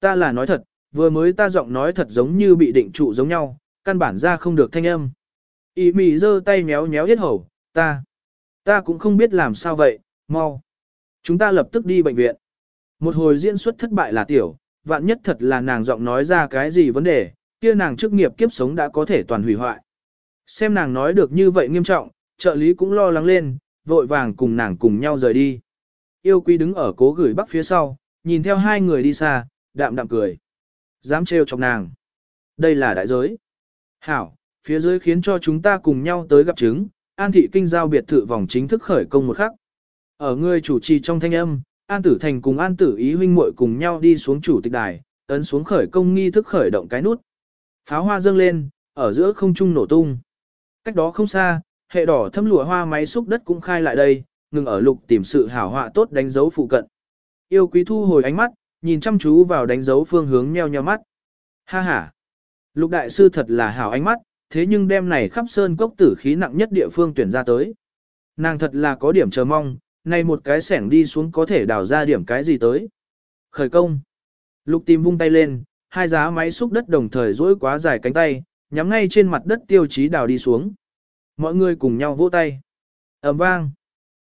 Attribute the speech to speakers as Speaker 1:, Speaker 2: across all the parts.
Speaker 1: Ta là nói thật, vừa mới ta giọng nói thật giống như bị định trụ giống nhau, căn bản ra không được thanh âm. Ý mì giơ tay méo méo hết hầu, ta, ta cũng không biết làm sao vậy, mau. Chúng ta lập tức đi bệnh viện. Một hồi diễn xuất thất bại là tiểu, vạn nhất thật là nàng giọng nói ra cái gì vấn đề, kia nàng chức nghiệp kiếp sống đã có thể toàn hủy hoại. Xem nàng nói được như vậy nghiêm trọng, trợ lý cũng lo lắng lên, vội vàng cùng nàng cùng nhau rời đi. Yêu quý đứng ở cố gửi bắc phía sau, nhìn theo hai người đi xa, đạm đạm cười. Dám trêu chọc nàng. Đây là đại giới. Hảo, phía dưới khiến cho chúng ta cùng nhau tới gặp chứng, an thị kinh giao biệt thự vòng chính thức khởi công một khắc. Ở người chủ trì trong thanh âm, An Tử Thành cùng An Tử Ý huynh muội cùng nhau đi xuống chủ tịch đài, ấn xuống khởi công nghi thức khởi động cái nút. Pháo hoa dâng lên, ở giữa không trung nổ tung. Cách đó không xa, hệ đỏ thâm lụa hoa máy xúc đất cũng khai lại đây, ngừng ở lục tìm sự hảo họa tốt đánh dấu phụ cận. Yêu quý thu hồi ánh mắt, nhìn chăm chú vào đánh dấu phương hướng nheo nheo mắt. Ha ha! Lục đại sư thật là hảo ánh mắt, thế nhưng đêm này khắp sơn cốc tử khí nặng nhất địa phương tuyển ra tới. Nàng thật là có điểm chờ mong, này một cái sẻng đi xuống có thể đào ra điểm cái gì tới. Khởi công. Lục tìm vung tay lên, hai giá máy xúc đất đồng thời duỗi quá dài cánh tay, nhắm ngay trên mặt đất tiêu chí đào đi xuống. Mọi người cùng nhau vỗ tay. ầm vang.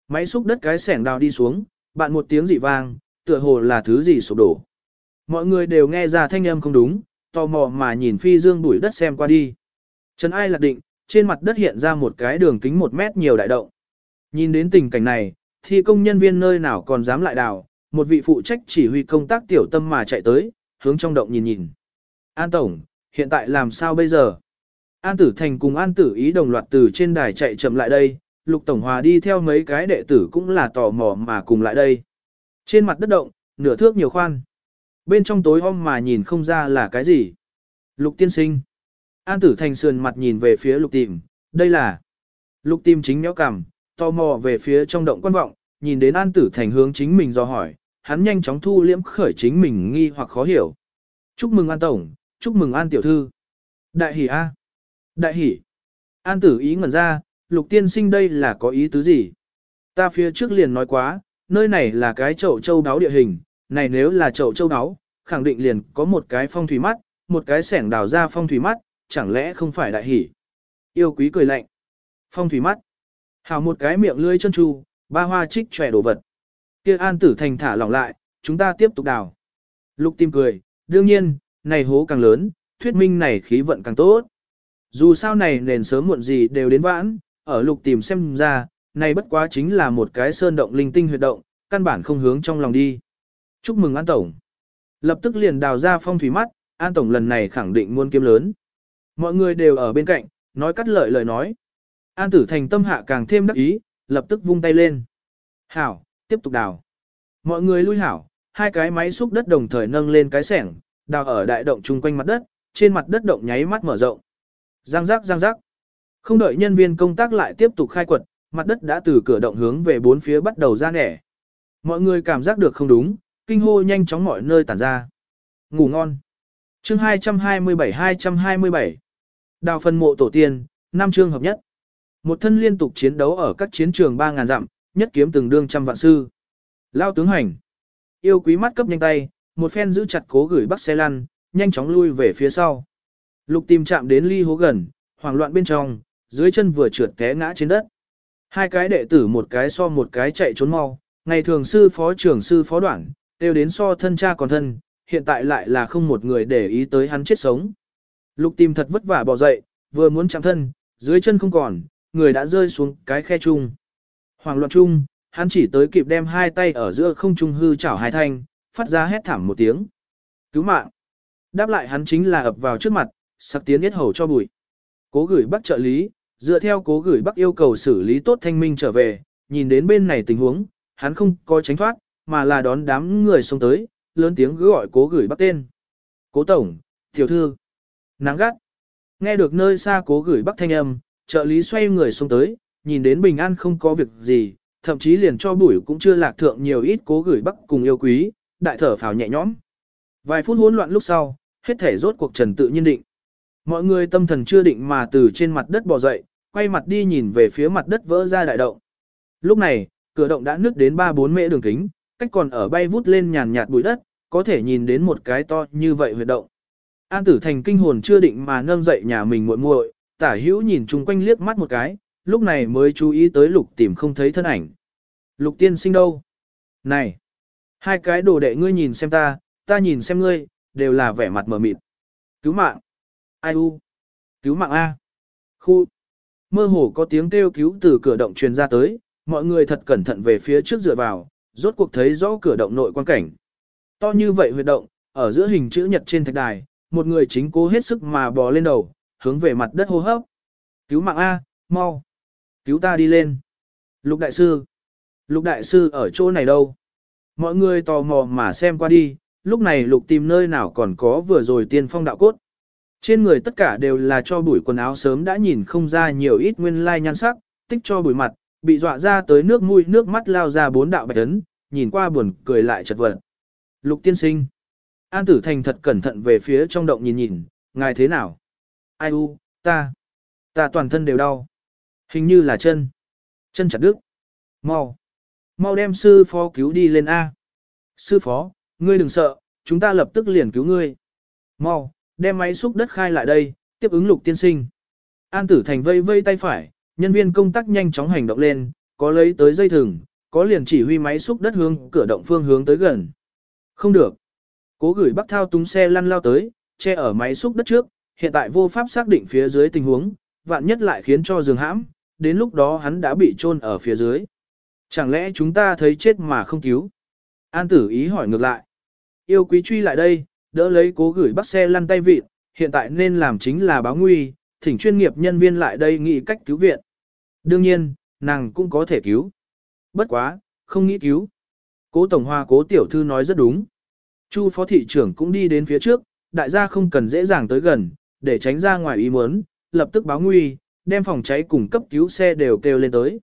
Speaker 1: Máy xúc đất cái sẻng đào đi xuống, bạn một tiếng dị vang, tựa hồ là thứ gì sụp đổ. Mọi người đều nghe ra thanh âm không đúng, tò mò mà nhìn phi dương bụi đất xem qua đi. Trần ai lạc định, trên mặt đất hiện ra một cái đường kính một mét nhiều đại động. Nhìn đến tình cảnh này, thì công nhân viên nơi nào còn dám lại đào, một vị phụ trách chỉ huy công tác tiểu tâm mà chạy tới, hướng trong động nhìn nhìn. An Tổng, hiện tại làm sao bây giờ? An Tử Thành cùng An Tử Ý đồng loạt từ trên đài chạy chậm lại đây, Lục Tổng Hòa đi theo mấy cái đệ tử cũng là tò mò mà cùng lại đây. Trên mặt đất động, nửa thước nhiều khoan. Bên trong tối om mà nhìn không ra là cái gì. Lục tiên sinh. An Tử Thành sườn mặt nhìn về phía Lục Tìm, đây là. Lục Tìm chính méo cằm, tò mò về phía trong động quan vọng, nhìn đến An Tử Thành hướng chính mình do hỏi, hắn nhanh chóng thu liễm khởi chính mình nghi hoặc khó hiểu. Chúc mừng An Tổng, chúc mừng An Tiểu Thư. Đại hỷ A. Đại hỷ. An Tử ý ngẩn ra, lục tiên sinh đây là có ý tứ gì? Ta phía trước liền nói quá, nơi này là cái chậu châu đáo địa hình, này nếu là chậu châu đáo, khẳng định liền có một cái phong thủy mắt, một cái sẻng đào ra phong thủy mắt, chẳng lẽ không phải đại hỷ? Yêu quý cười lạnh. Phong thủy mắt. Hào một cái miệng lưỡi chân tru, ba hoa trích trẻ đồ vật. Kia an tử thành thả lỏng lại, chúng ta tiếp tục đào. Lục tim cười, đương nhiên, này hố càng lớn, thuyết minh này khí vận càng tốt. Dù sao này nền sớm muộn gì đều đến vãn, ở lục tìm xem ra, này bất quá chính là một cái sơn động linh tinh huyệt động, căn bản không hướng trong lòng đi. Chúc mừng An Tổng. Lập tức liền đào ra phong thủy mắt, An Tổng lần này khẳng định muôn kiếm lớn. Mọi người đều ở bên cạnh, nói cắt lợi lời nói. An tử thành tâm hạ càng thêm đắc ý, lập tức vung tay lên. Hảo, tiếp tục đào. Mọi người lui hảo, hai cái máy xúc đất đồng thời nâng lên cái sẻng, đào ở đại động chung quanh mặt đất, trên mặt đất động nháy mắt mở rộng. Giang giác giang giác. Không đợi nhân viên công tác lại tiếp tục khai quật, mặt đất đã từ cửa động hướng về bốn phía bắt đầu ra nẻ. Mọi người cảm giác được không đúng, kinh hô nhanh chóng mọi nơi tản ra. Ngủ ngon. Chương 227-227 Đào phân mộ tổ tiên, năm chương hợp nhất. Một thân liên tục chiến đấu ở các chiến trường 3.000 dặm, nhất kiếm từng đương trăm vạn sư. Lao tướng hành. Yêu quý mắt cấp nhanh tay, một phen giữ chặt cố gửi bắt xe lăn, nhanh chóng lui về phía sau. Lục tìm chạm đến ly hố gần, hoảng loạn bên trong, dưới chân vừa trượt té ngã trên đất. Hai cái đệ tử một cái so một cái chạy trốn mau, ngày thường sư phó trưởng sư phó đoạn, đều đến so thân cha còn thân, hiện tại lại là không một người để ý tới hắn chết sống. Lục tìm thật vất vả bỏ dậy, vừa muốn chạm thân, dưới chân không còn, người đã rơi xuống cái khe chung. Hoàng loạn chung, hắn chỉ tới kịp đem hai tay ở giữa không trung hư chảo hai thanh, phát ra hét thảm một tiếng. Cứu mạng. Đáp lại hắn chính là ập vào trước mặt, sắc tiến yết hầu cho bụi. Cố gửi bắt trợ lý, dựa theo cố gửi bắc yêu cầu xử lý tốt thanh minh trở về, nhìn đến bên này tình huống, hắn không có tránh thoát, mà là đón đám người xông tới, lớn tiếng gọi cố gửi bắc tên. Cố tổng, tiểu thư, nắng gắt. Nghe được nơi xa cố gửi bắc thanh âm, trợ lý xoay người xông tới, nhìn đến bình an không có việc gì, thậm chí liền cho bụi cũng chưa lạc thượng nhiều ít cố gửi bắc cùng yêu quý, đại thở phào nhẹ nhõm. Vài phút hỗn loạn lúc sau, hết thể rốt cuộc trần tự nhiên định. Mọi người tâm thần chưa định mà từ trên mặt đất bò dậy, quay mặt đi nhìn về phía mặt đất vỡ ra đại động. Lúc này, cửa động đã nứt đến 3-4 mễ đường kính, cách còn ở bay vút lên nhàn nhạt bụi đất, có thể nhìn đến một cái to như vậy huyệt động. An tử thành kinh hồn chưa định mà nâng dậy nhà mình muội muội, tả hữu nhìn chung quanh liếc mắt một cái, lúc này mới chú ý tới lục tìm không thấy thân ảnh. Lục tiên sinh đâu? Này! Hai cái đồ đệ ngươi nhìn xem ta, ta nhìn xem ngươi, đều là vẻ mặt mờ mịt. Cứu mạng! Ai u? Cứu mạng A! Khu! Mơ hồ có tiếng kêu cứu từ cửa động truyền ra tới, mọi người thật cẩn thận về phía trước dựa vào, rốt cuộc thấy rõ cửa động nội quan cảnh. To như vậy huyệt động, ở giữa hình chữ nhật trên thạch đài, một người chính cố hết sức mà bò lên đầu, hướng về mặt đất hô hấp. Cứu mạng A, mau! Cứu ta đi lên! Lục đại sư! Lục đại sư ở chỗ này đâu? Mọi người tò mò mà xem qua đi, lúc này lục tìm nơi nào còn có vừa rồi tiên phong đạo cốt. Trên người tất cả đều là cho bụi quần áo sớm đã nhìn không ra nhiều ít nguyên lai nhan sắc, tích cho bụi mặt, bị dọa ra tới nước mũi nước mắt lao ra bốn đạo bạch ấn, nhìn qua buồn cười lại chật vật. Lục tiên sinh. An tử thành thật cẩn thận về phía trong động nhìn nhìn, ngài thế nào? Ai u, ta, ta toàn thân đều đau. Hình như là chân. Chân chặt đứt. Mau. Mau đem sư phó cứu đi lên A. Sư phó, ngươi đừng sợ, chúng ta lập tức liền cứu ngươi. Mau, đem máy xúc đất khai lại đây, tiếp ứng lục tiên sinh. An tử thành vây vây tay phải, nhân viên công tác nhanh chóng hành động lên, có lấy tới dây thừng, có liền chỉ huy máy xúc đất hướng cửa động phương hướng tới gần. Không được. Cố gửi bắc thao túng xe lăn lao tới, che ở máy xúc đất trước, hiện tại vô pháp xác định phía dưới tình huống, vạn nhất lại khiến cho giường hãm, đến lúc đó hắn đã bị chôn ở phía dưới. Chẳng lẽ chúng ta thấy chết mà không cứu? An tử ý hỏi ngược lại. Yêu quý truy lại đây, đỡ lấy cố gửi bắt xe lăn tay vịt, hiện tại nên làm chính là báo nguy, thỉnh chuyên nghiệp nhân viên lại đây nghĩ cách cứu viện. Đương nhiên, nàng cũng có thể cứu. Bất quá, không nghĩ cứu. Cố Tổng Hoa cố tiểu thư nói rất đúng. Chu phó thị trưởng cũng đi đến phía trước, đại gia không cần dễ dàng tới gần, để tránh ra ngoài ý muốn, lập tức báo nguy, đem phòng cháy cùng cấp cứu xe đều kêu lên tới.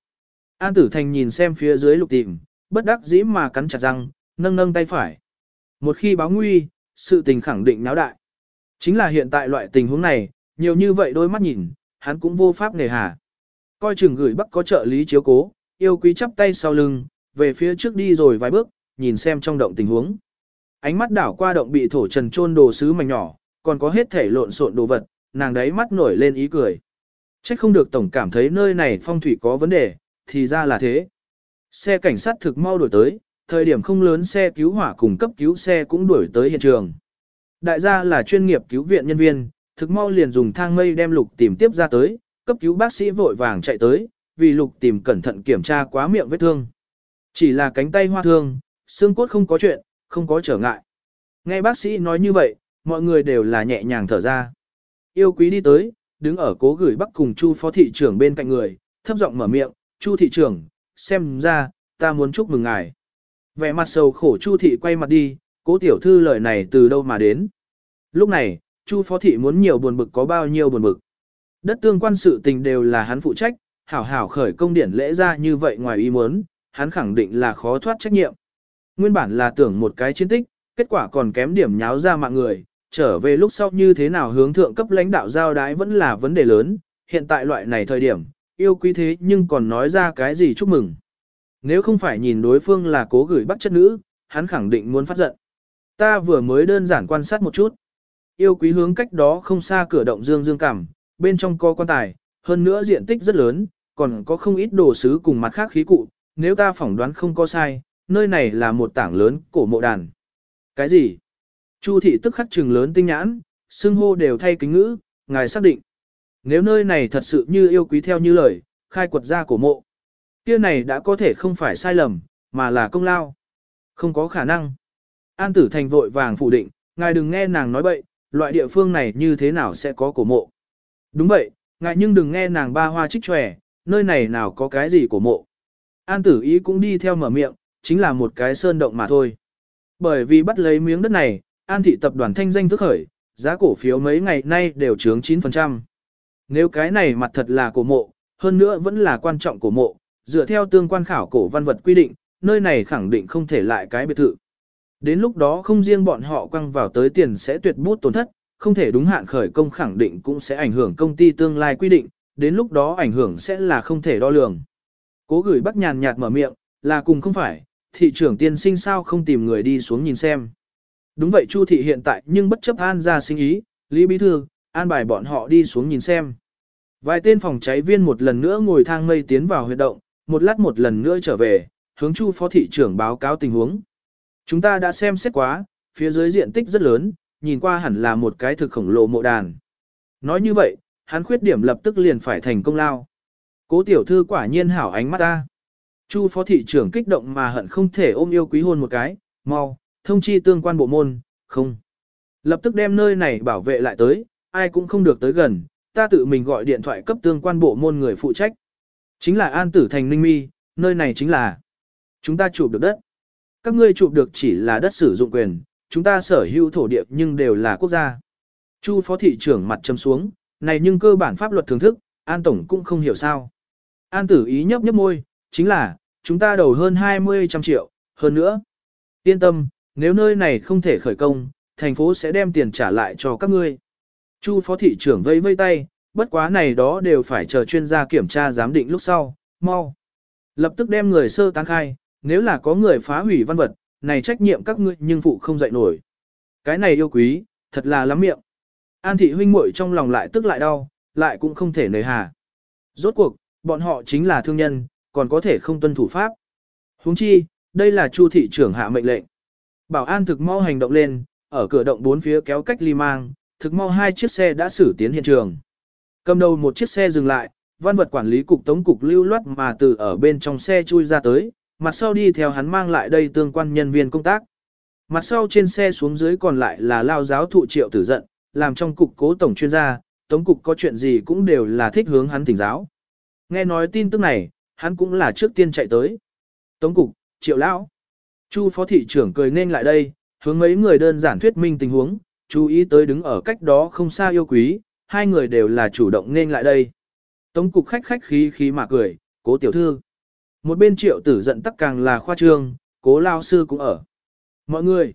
Speaker 1: An Tử Thành nhìn xem phía dưới lục tìm, bất đắc dĩ mà cắn chặt răng, nâng nâng tay phải. Một khi báo nguy, sự tình khẳng định náo đại. Chính là hiện tại loại tình huống này, nhiều như vậy đôi mắt nhìn, hắn cũng vô pháp nề hà. Coi chừng gửi bắc có trợ lý chiếu cố, yêu quý chắp tay sau lưng, về phía trước đi rồi vài bước, nhìn xem trong động tình huống. Ánh mắt đảo qua động bị thổ trần trôn đồ sứ mảnh nhỏ, còn có hết thể lộn xộn đồ vật, nàng đấy mắt nổi lên ý cười. Chắc không được tổng cảm thấy nơi này phong thủy có vấn đề, thì ra là thế. Xe cảnh sát thực mau đổi tới, thời điểm không lớn xe cứu hỏa cùng cấp cứu xe cũng đuổi tới hiện trường. Đại gia là chuyên nghiệp cứu viện nhân viên, thực mau liền dùng thang mây đem lục tìm tiếp ra tới, cấp cứu bác sĩ vội vàng chạy tới, vì lục tìm cẩn thận kiểm tra quá miệng vết thương. Chỉ là cánh tay hoa thương, xương cốt không có chuyện, không có trở ngại. Nghe bác sĩ nói như vậy, mọi người đều là nhẹ nhàng thở ra. Yêu quý đi tới, đứng ở cố gửi bắc cùng Chu phó thị trưởng bên cạnh người, thấp giọng mở miệng, Chu thị trưởng, xem ra, ta muốn chúc mừng ngài. Vẻ mặt sầu khổ Chu thị quay mặt đi, cố tiểu thư lời này từ đâu mà đến. Lúc này, Chu phó thị muốn nhiều buồn bực có bao nhiêu buồn bực. Đất tương quan sự tình đều là hắn phụ trách, hảo hảo khởi công điển lễ ra như vậy ngoài ý muốn, hắn khẳng định là khó thoát trách nhiệm. Nguyên bản là tưởng một cái chiến tích, kết quả còn kém điểm nháo ra mạng người, trở về lúc sau như thế nào hướng thượng cấp lãnh đạo giao đái vẫn là vấn đề lớn, hiện tại loại này thời điểm, yêu quý thế nhưng còn nói ra cái gì chúc mừng. Nếu không phải nhìn đối phương là cố gửi bắt chất nữ, hắn khẳng định muốn phát giận. Ta vừa mới đơn giản quan sát một chút. Yêu quý hướng cách đó không xa cửa động dương dương cảm, bên trong có quan tài, hơn nữa diện tích rất lớn, còn có không ít đồ sứ cùng mặt khác khí cụ, nếu ta phỏng đoán không có sai, nơi này là một tảng lớn cổ mộ đàn. Cái gì? Chu thị tức khắc trừng lớn tinh nhãn, xưng hô đều thay kính ngữ, ngài xác định. Nếu nơi này thật sự như yêu quý theo như lời, khai quật ra cổ mộ. Kia này đã có thể không phải sai lầm, mà là công lao. Không có khả năng. An tử thành vội vàng phủ định, ngài đừng nghe nàng nói bậy, loại địa phương này như thế nào sẽ có cổ mộ. Đúng vậy, ngài nhưng đừng nghe nàng ba hoa trích tròe, nơi này nào có cái gì cổ mộ. An tử ý cũng đi theo mở miệng, chính là một cái sơn động mà thôi. Bởi vì bắt lấy miếng đất này, An thị tập đoàn thanh danh thức khởi, giá cổ phiếu mấy ngày nay đều trướng 9%. Nếu cái này mặt thật là cổ mộ, hơn nữa vẫn là quan trọng cổ mộ, dựa theo tương quan khảo cổ văn vật quy định, nơi này khẳng định không thể lại cái biệt thự. Đến lúc đó không riêng bọn họ quăng vào tới tiền sẽ tuyệt bút tổn thất, không thể đúng hạn khởi công khẳng định cũng sẽ ảnh hưởng công ty tương lai quy định, đến lúc đó ảnh hưởng sẽ là không thể đo lường. Cố gửi bắt nhàn nhạt mở miệng, là cùng không phải, thị trưởng tiên sinh sao không tìm người đi xuống nhìn xem. Đúng vậy Chu thị hiện tại nhưng bất chấp An ra sinh ý, Lý Bí Thư, an bài bọn họ đi xuống nhìn xem. Vài tên phòng cháy viên một lần nữa ngồi thang mây tiến vào huyệt động, một lát một lần nữa trở về, hướng Chu phó thị trưởng báo cáo tình huống. Chúng ta đã xem xét quá, phía dưới diện tích rất lớn, nhìn qua hẳn là một cái thực khổng lồ mộ đàn. Nói như vậy, hắn khuyết điểm lập tức liền phải thành công lao. Cố tiểu thư quả nhiên hảo ánh mắt ta. Chu phó thị trưởng kích động mà hận không thể ôm yêu quý hôn một cái, mau, thông chi tương quan bộ môn, không. Lập tức đem nơi này bảo vệ lại tới, ai cũng không được tới gần, ta tự mình gọi điện thoại cấp tương quan bộ môn người phụ trách. Chính là An Tử Thành Ninh Mi, nơi này chính là chúng ta chụp được đất. Các ngươi chụp được chỉ là đất sử dụng quyền, chúng ta sở hữu thổ địa nhưng đều là quốc gia. Chu phó thị trưởng mặt châm xuống, này nhưng cơ bản pháp luật thưởng thức, An Tổng cũng không hiểu sao. An Tử ý nhấp nhấp môi, chính là, chúng ta đầu hơn 20 trăm triệu, hơn nữa. Yên tâm, nếu nơi này không thể khởi công, thành phố sẽ đem tiền trả lại cho các ngươi. Chu phó thị trưởng vây vây tay, bất quá này đó đều phải chờ chuyên gia kiểm tra giám định lúc sau, mau. Lập tức đem người sơ tán khai, nếu là có người phá hủy văn vật, này trách nhiệm các ngươi nhưng phụ không dậy nổi. Cái này yêu quý, thật là lắm miệng. An thị huynh muội trong lòng lại tức lại đau, lại cũng không thể nề hà. Rốt cuộc, bọn họ chính là thương nhân, còn có thể không tuân thủ pháp. Huống chi, đây là chu thị trưởng hạ mệnh lệnh. Bảo an thực mau hành động lên, ở cửa động bốn phía kéo cách ly mang, thực mau hai chiếc xe đã xử tiến hiện trường. Cầm đầu một chiếc xe dừng lại, văn vật quản lý cục tống cục lưu loát mà từ ở bên trong xe chui ra tới, mặt sau đi theo hắn mang lại đây tương quan nhân viên công tác. Mặt sau trên xe xuống dưới còn lại là lao giáo thụ triệu tử giận, làm trong cục cố tổng chuyên gia, tống cục có chuyện gì cũng đều là thích hướng hắn thỉnh giáo. Nghe nói tin tức này, hắn cũng là trước tiên chạy tới. Tống cục, triệu lão. Chu phó thị trưởng cười nên lại đây, hướng mấy người đơn giản thuyết minh tình huống, chú ý tới đứng ở cách đó không xa yêu quý, hai người đều là chủ động nên lại đây. Tống cục khách khách khí khí mà cười, cố tiểu thư. Một bên triệu tử giận tắc càng là khoa trương, cố lao sư cũng ở. Mọi người,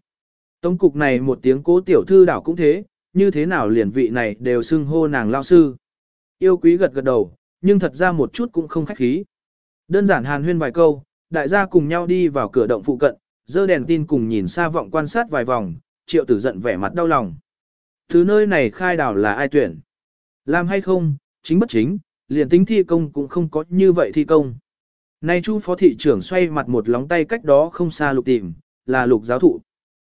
Speaker 1: tống cục này một tiếng cố tiểu thư đảo cũng thế, như thế nào liền vị này đều xưng hô nàng lao sư. Yêu quý gật gật đầu, nhưng thật ra một chút cũng không khách khí. Đơn giản hàn huyên vài câu, đại gia cùng nhau đi vào cửa động phụ cận, dơ đèn tin cùng nhìn xa vọng quan sát vài vòng, triệu tử giận vẻ mặt đau lòng từ nơi này khai đảo là ai tuyển? Làm hay không, chính bất chính, liền tính thi công cũng không có như vậy thi công. Nay chu phó thị trưởng xoay mặt một lóng tay cách đó không xa lục tìm, là lục giáo thụ.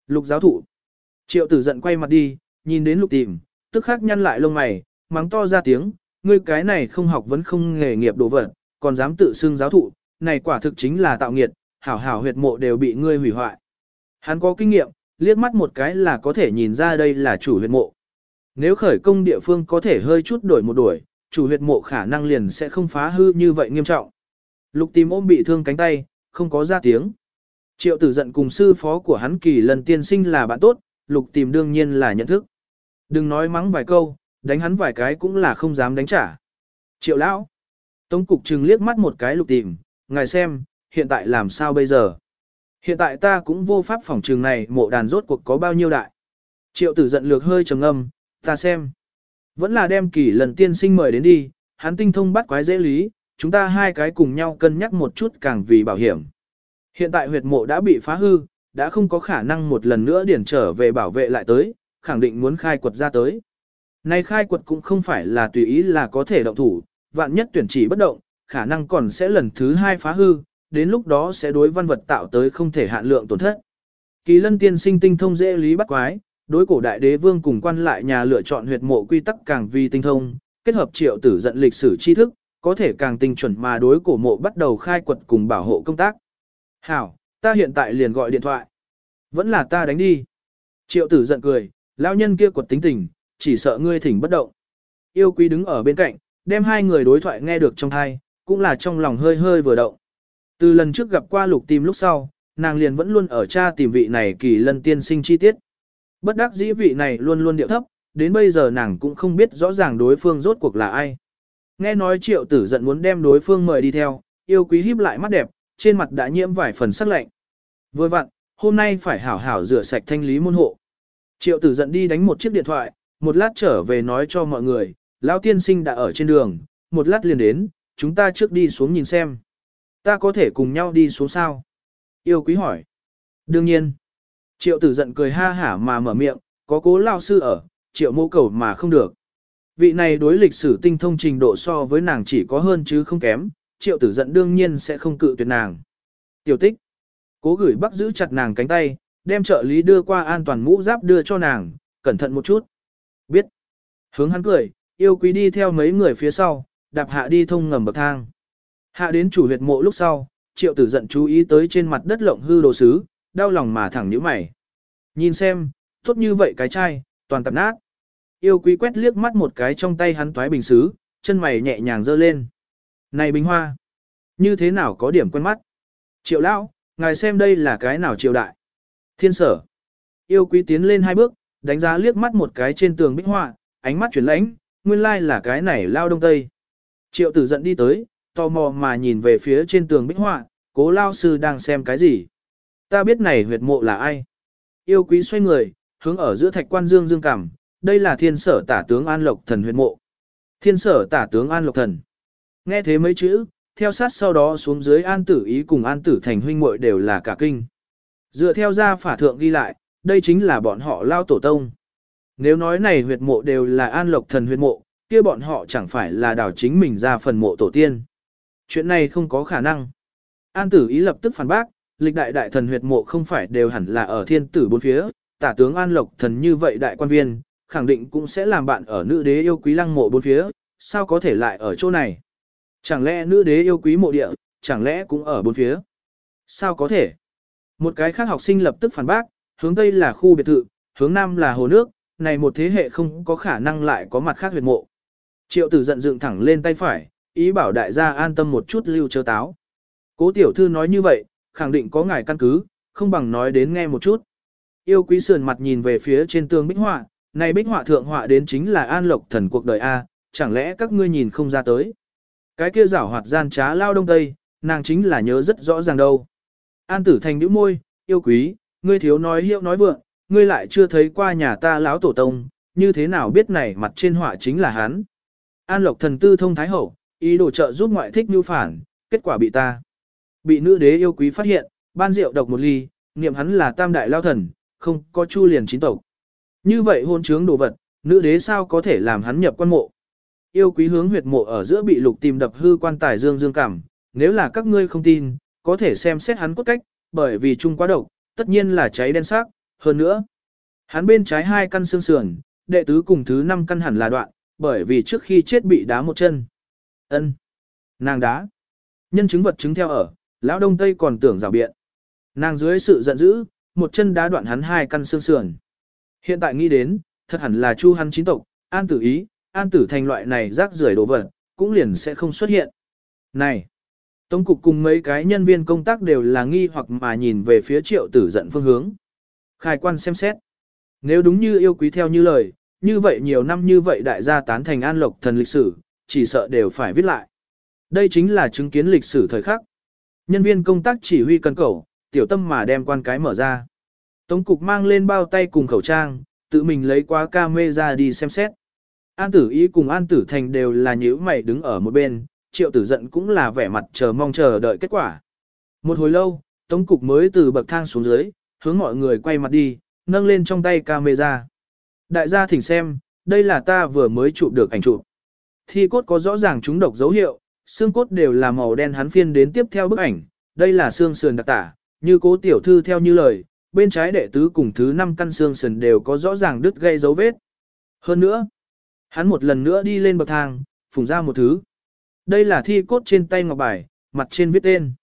Speaker 1: Lục giáo thụ. Triệu tử giận quay mặt đi, nhìn đến lục tìm, tức khắc nhăn lại lông mày, mắng to ra tiếng, ngươi cái này không học vẫn không nghề nghiệp đồ vật, còn dám tự xưng giáo thụ, này quả thực chính là tạo nghiệt, hảo hảo huyệt mộ đều bị ngươi hủy hoại. Hắn có kinh nghiệm, liếc mắt một cái là có thể nhìn ra đây là chủ huyệt mộ. Nếu khởi công địa phương có thể hơi chút đổi một đổi, chủ huyệt mộ khả năng liền sẽ không phá hư như vậy nghiêm trọng. Lục tìm ôm bị thương cánh tay, không có ra tiếng. Triệu tử giận cùng sư phó của hắn kỳ lần tiên sinh là bạn tốt, lục tìm đương nhiên là nhận thức. Đừng nói mắng vài câu, đánh hắn vài cái cũng là không dám đánh trả. Triệu lão. Tống cục trừng liếc mắt một cái lục tìm, ngài xem, hiện tại làm sao bây giờ? Hiện tại ta cũng vô pháp phòng trường này mộ đàn rốt cuộc có bao nhiêu đại. Triệu tử giận lược hơi trầm âm, ta xem. Vẫn là đem kỳ lần tiên sinh mời đến đi, hắn tinh thông bắt quái dễ lý, chúng ta hai cái cùng nhau cân nhắc một chút càng vì bảo hiểm. Hiện tại huyệt mộ đã bị phá hư, đã không có khả năng một lần nữa điển trở về bảo vệ lại tới, khẳng định muốn khai quật ra tới. nay khai quật cũng không phải là tùy ý là có thể động thủ, vạn nhất tuyển chỉ bất động, khả năng còn sẽ lần thứ hai phá hư, đến lúc đó sẽ đối văn vật tạo tới không thể hạn lượng tổn thất. Kỳ lân tiên sinh tinh thông dễ lý bắt quái, đối cổ đại đế vương cùng quan lại nhà lựa chọn huyệt mộ quy tắc càng vi tinh thông, kết hợp triệu tử giận lịch sử tri thức, có thể càng tinh chuẩn mà đối cổ mộ bắt đầu khai quật cùng bảo hộ công tác. Hảo, ta hiện tại liền gọi điện thoại. Vẫn là ta đánh đi. Triệu tử giận cười, lão nhân kia quật tính tình, chỉ sợ ngươi thỉnh bất động. Yêu quý đứng ở bên cạnh, đem hai người đối thoại nghe được trong thai, cũng là trong lòng hơi hơi vừa động. Từ lần trước gặp qua lục tìm lúc sau, nàng liền vẫn luôn ở cha tìm vị này kỳ lân tiên sinh chi tiết. Bất đắc dĩ vị này luôn luôn điệu thấp, đến bây giờ nàng cũng không biết rõ ràng đối phương rốt cuộc là ai. Nghe nói triệu tử giận muốn đem đối phương mời đi theo, yêu quý híp lại mắt đẹp, trên mặt đã nhiễm vài phần sắc lạnh. Vừa vặn, hôm nay phải hảo hảo rửa sạch thanh lý môn hộ. Triệu tử giận đi đánh một chiếc điện thoại, một lát trở về nói cho mọi người, lão tiên sinh đã ở trên đường, một lát liền đến, chúng ta trước đi xuống nhìn xem. Ta có thể cùng nhau đi xuống sao? Yêu quý hỏi. Đương nhiên. Triệu tử giận cười ha hả mà mở miệng, có cố lao sư ở, triệu mô cầu mà không được. Vị này đối lịch sử tinh thông trình độ so với nàng chỉ có hơn chứ không kém, triệu tử giận đương nhiên sẽ không cự tuyệt nàng. Tiểu tích. Cố gửi bắc giữ chặt nàng cánh tay, đem trợ lý đưa qua an toàn mũ giáp đưa cho nàng, cẩn thận một chút. Biết. Hướng hắn cười, yêu quý đi theo mấy người phía sau, đạp hạ đi thông ngầm bậc thang. Hạ đến chủ huyệt mộ lúc sau, triệu tử giận chú ý tới trên mặt đất lộng hư đồ sứ, đau lòng mà thẳng nhíu mày. Nhìn xem, tốt như vậy cái chai, toàn tập nát. Yêu quý quét liếc mắt một cái trong tay hắn toái bình sứ, chân mày nhẹ nhàng giơ lên. Này bình hoa, như thế nào có điểm quen mắt? Triệu lão, ngài xem đây là cái nào triều đại? Thiên sở. Yêu quý tiến lên hai bước, đánh giá liếc mắt một cái trên tường bích họa, ánh mắt chuyển lãnh, nguyên lai là cái này lao đông tây. Triệu tử giận đi tới, tò mò mà nhìn về phía trên tường bích họa, cố lao sư đang xem cái gì. Ta biết này huyệt mộ là ai. Yêu quý xoay người, hướng ở giữa thạch quan dương dương cảm, đây là thiên sở tả tướng An Lộc Thần huyệt mộ. Thiên sở tả tướng An Lộc Thần. Nghe thế mấy chữ, theo sát sau đó xuống dưới An Tử Ý cùng An Tử Thành huynh muội đều là cả kinh. Dựa theo gia phả thượng ghi lại, đây chính là bọn họ lao tổ tông. Nếu nói này huyệt mộ đều là An Lộc Thần huyệt mộ, kia bọn họ chẳng phải là đào chính mình ra phần mộ tổ tiên. Chuyện này không có khả năng. An Tử Ý lập tức phản bác, lịch đại đại thần huyệt mộ không phải đều hẳn là ở thiên tử bốn phía, tả tướng An Lộc Thần như vậy đại quan viên, khẳng định cũng sẽ làm bạn ở nữ đế yêu quý lăng mộ bốn phía, sao có thể lại ở chỗ này? Chẳng lẽ nữ đế yêu quý mộ địa, chẳng lẽ cũng ở bốn phía? Sao có thể? Một cái khác học sinh lập tức phản bác, hướng tây là khu biệt thự, hướng nam là hồ nước, này một thế hệ không có khả năng lại có mặt khác huyệt mộ. Triệu tử giận dựng thẳng lên tay phải, ý bảo đại gia an tâm một chút lưu chớ táo. Cố tiểu thư nói như vậy, khẳng định có ngài căn cứ, không bằng nói đến nghe một chút. Yêu quý sườn mặt nhìn về phía trên tường bích họa, này bích họa thượng họa đến chính là an lộc thần cuộc đời A, chẳng lẽ các ngươi nhìn không ra tới. Cái kia giảo hoạt gian trá lao đông tây, nàng chính là nhớ rất rõ ràng đâu. An tử thành nhíu môi, yêu quý, ngươi thiếu nói hiệu nói vượng, ngươi lại chưa thấy qua nhà ta lão tổ tông, như thế nào biết này mặt trên họa chính là hắn. An lộc thần tư thông thái hậu, ý đồ trợ giúp ngoại thích mưu phản, kết quả bị ta. Bị nữ đế yêu quý phát hiện, ban rượu độc một ly, niệm hắn là tam đại lao thần, không có chu liền chính tộc. Như vậy hôn trướng đồ vật, nữ đế sao có thể làm hắn nhập quan mộ. Yêu quý hướng huyệt mộ ở giữa bị lục tìm đập hư quan tài dương dương cảm, nếu là các ngươi không tin, có thể xem xét hắn cốt cách, bởi vì chung quá độc, tất nhiên là cháy đen sắc, hơn nữa. Hắn bên trái hai căn xương sườn, đệ tứ cùng thứ năm căn hẳn là đoạn, bởi vì trước khi chết bị đá một chân ân Nàng đá. Nhân chứng vật chứng theo ở, lão đông tây còn tưởng rào biện. Nàng dưới sự giận dữ, một chân đá đoạn hắn hai căn xương sườn. Hiện tại nghĩ đến, thật hẳn là chu hắn chính tộc, an tử ý, an tử thành loại này rác rưởi đồ vật, cũng liền sẽ không xuất hiện. Này! Tống cục cùng mấy cái nhân viên công tác đều là nghi hoặc mà nhìn về phía triệu tử giận phương hướng. Khai quan xem xét. Nếu đúng như yêu quý theo như lời, như vậy nhiều năm như vậy đại gia tán thành an lộc thần lịch sử, chỉ sợ đều phải viết lại. Đây chính là chứng kiến lịch sử thời khắc. Nhân viên công tác chỉ huy cần cầu, tiểu tâm mà đem quan cái mở ra. Tống cục mang lên bao tay cùng khẩu trang, tự mình lấy qua ca mê ra đi xem xét. An tử ý cùng an tử thành đều là nhíu mày đứng ở một bên, triệu tử giận cũng là vẻ mặt chờ mong chờ đợi kết quả. Một hồi lâu, tống cục mới từ bậc thang xuống dưới, hướng mọi người quay mặt đi, nâng lên trong tay camera. Đại gia thỉnh xem, đây là ta vừa mới chụp được ảnh chụp. Thi cốt có rõ ràng chúng độc dấu hiệu, xương cốt đều là màu đen hắn phiên đến tiếp theo bức ảnh, đây là xương sườn đặc tả, như cố tiểu thư theo như lời, bên trái đệ tứ cùng thứ năm căn xương sườn đều có rõ ràng đứt gây dấu vết. Hơn nữa, hắn một lần nữa đi lên bậc thang, phùng ra một thứ. Đây là thi cốt trên tay ngọc bài, mặt trên viết tên.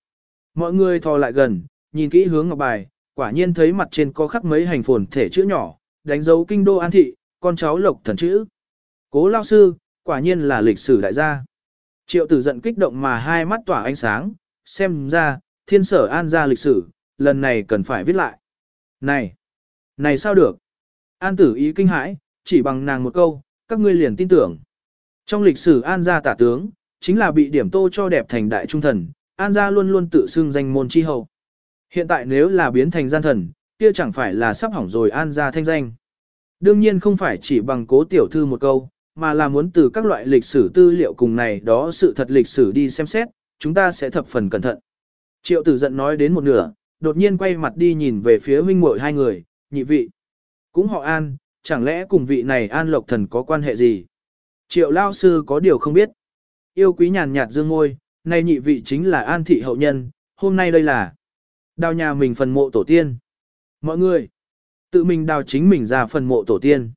Speaker 1: Mọi người thò lại gần, nhìn kỹ hướng ngọc bài, quả nhiên thấy mặt trên có khắc mấy hành phồn thể chữ nhỏ, đánh dấu kinh đô an thị, con cháu lộc thần chữ. Cố lao sư, quả nhiên là lịch sử đại gia. Triệu tử giận kích động mà hai mắt tỏa ánh sáng, xem ra, thiên sở an gia lịch sử, lần này cần phải viết lại. Này, này sao được? An tử ý kinh hãi, chỉ bằng nàng một câu, các ngươi liền tin tưởng. Trong lịch sử an gia tả tướng, chính là bị điểm tô cho đẹp thành đại trung thần, an gia luôn luôn tự xưng danh môn chi hậu. Hiện tại nếu là biến thành gian thần, kia chẳng phải là sắp hỏng rồi an gia thanh danh. Đương nhiên không phải chỉ bằng cố tiểu thư một câu, mà là muốn từ các loại lịch sử tư liệu cùng này đó sự thật lịch sử đi xem xét, chúng ta sẽ thập phần cẩn thận. Triệu tử giận nói đến một nửa, đột nhiên quay mặt đi nhìn về phía huynh muội hai người, nhị vị. Cũng họ an, chẳng lẽ cùng vị này an lộc thần có quan hệ gì? Triệu lao sư có điều không biết. Yêu quý nhàn nhạt dương ngôi, nay nhị vị chính là an thị hậu nhân, hôm nay đây là đào nhà mình phần mộ tổ tiên. Mọi người, tự mình đào chính mình ra phần mộ tổ tiên.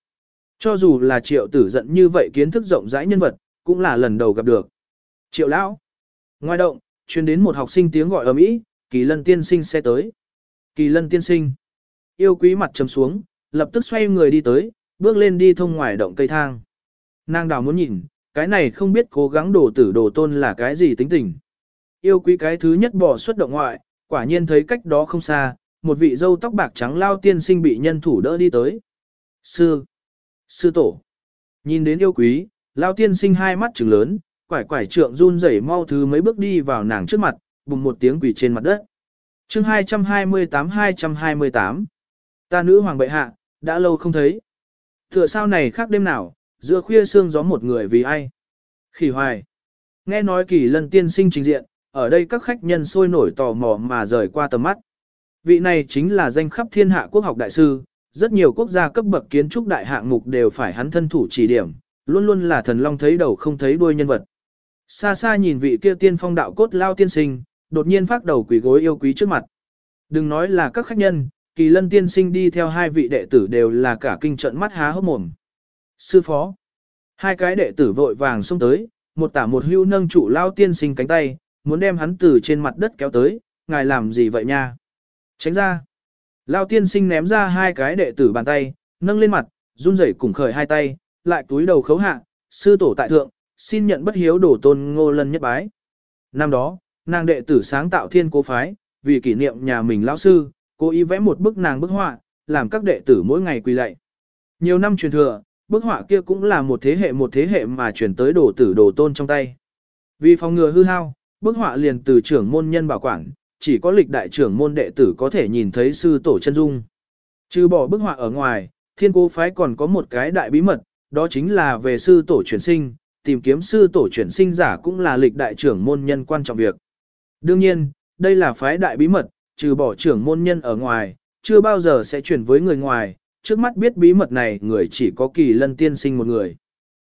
Speaker 1: Cho dù là triệu tử giận như vậy kiến thức rộng rãi nhân vật, cũng là lần đầu gặp được. Triệu lão, ngoài động, chuyên đến một học sinh tiếng gọi ở mỹ, kỳ lân tiên sinh sẽ tới. Kỳ lân tiên sinh, yêu quý mặt trầm xuống, lập tức xoay người đi tới, bước lên đi thông ngoài động cây thang. Nàng đào muốn nhìn, cái này không biết cố gắng đổ tử đồ tôn là cái gì tính tình. Yêu quý cái thứ nhất bỏ xuất động ngoại, quả nhiên thấy cách đó không xa, một vị dâu tóc bạc trắng lao tiên sinh bị nhân thủ đỡ đi tới. Sư, sư tổ, nhìn đến yêu quý, lao tiên sinh hai mắt trừng lớn, quải quải trượng run rẩy mau thứ mấy bước đi vào nàng trước mặt, bùng một tiếng quỳ trên mặt đất. chương 228-228 Ta nữ hoàng bệ hạ, đã lâu không thấy. Tựa sao này khác đêm nào, giữa khuya sương gió một người vì ai. Khỉ hoài. Nghe nói kỳ lân tiên sinh trình diện, ở đây các khách nhân sôi nổi tò mò mà rời qua tầm mắt. Vị này chính là danh khắp thiên hạ quốc học đại sư, rất nhiều quốc gia cấp bậc kiến trúc đại hạng mục đều phải hắn thân thủ chỉ điểm, luôn luôn là thần long thấy đầu không thấy đuôi nhân vật. Xa xa nhìn vị kia tiên phong đạo cốt lao tiên sinh, đột nhiên phát đầu quỷ gối yêu quý trước mặt. Đừng nói là các khách nhân, kỳ lân tiên sinh đi theo hai vị đệ tử đều là cả kinh trận mắt há hốc mồm. Sư phó. Hai cái đệ tử vội vàng xông tới, một tả một hưu nâng trụ lao tiên sinh cánh tay, muốn đem hắn từ trên mặt đất kéo tới, ngài làm gì vậy nha? Tránh ra. Lao tiên sinh ném ra hai cái đệ tử bàn tay, nâng lên mặt, run rẩy cùng khởi hai tay, lại túi đầu khấu hạ, sư tổ tại thượng, xin nhận bất hiếu đổ tôn ngô lân nhất bái. Năm đó, nàng đệ tử sáng tạo thiên cố phái, vì kỷ niệm nhà mình lão sư, cố ý vẽ một bức nàng bức họa, làm các đệ tử mỗi ngày quỳ lạy. Nhiều năm truyền thừa, bức họa kia cũng là một thế hệ một thế hệ mà truyền tới đồ tử đồ tôn trong tay. Vì phòng ngừa hư hao, bức họa liền từ trưởng môn nhân bảo quản, chỉ có lịch đại trưởng môn đệ tử có thể nhìn thấy sư tổ chân dung. Trừ bỏ bức họa ở ngoài, thiên cố phái còn có một cái đại bí mật, đó chính là về sư tổ chuyển sinh, tìm kiếm sư tổ chuyển sinh giả cũng là lịch đại trưởng môn nhân quan trọng việc. Đương nhiên, đây là phái đại bí mật, trừ bỏ trưởng môn nhân ở ngoài, chưa bao giờ sẽ chuyển với người ngoài, trước mắt biết bí mật này người chỉ có kỳ lân tiên sinh một người.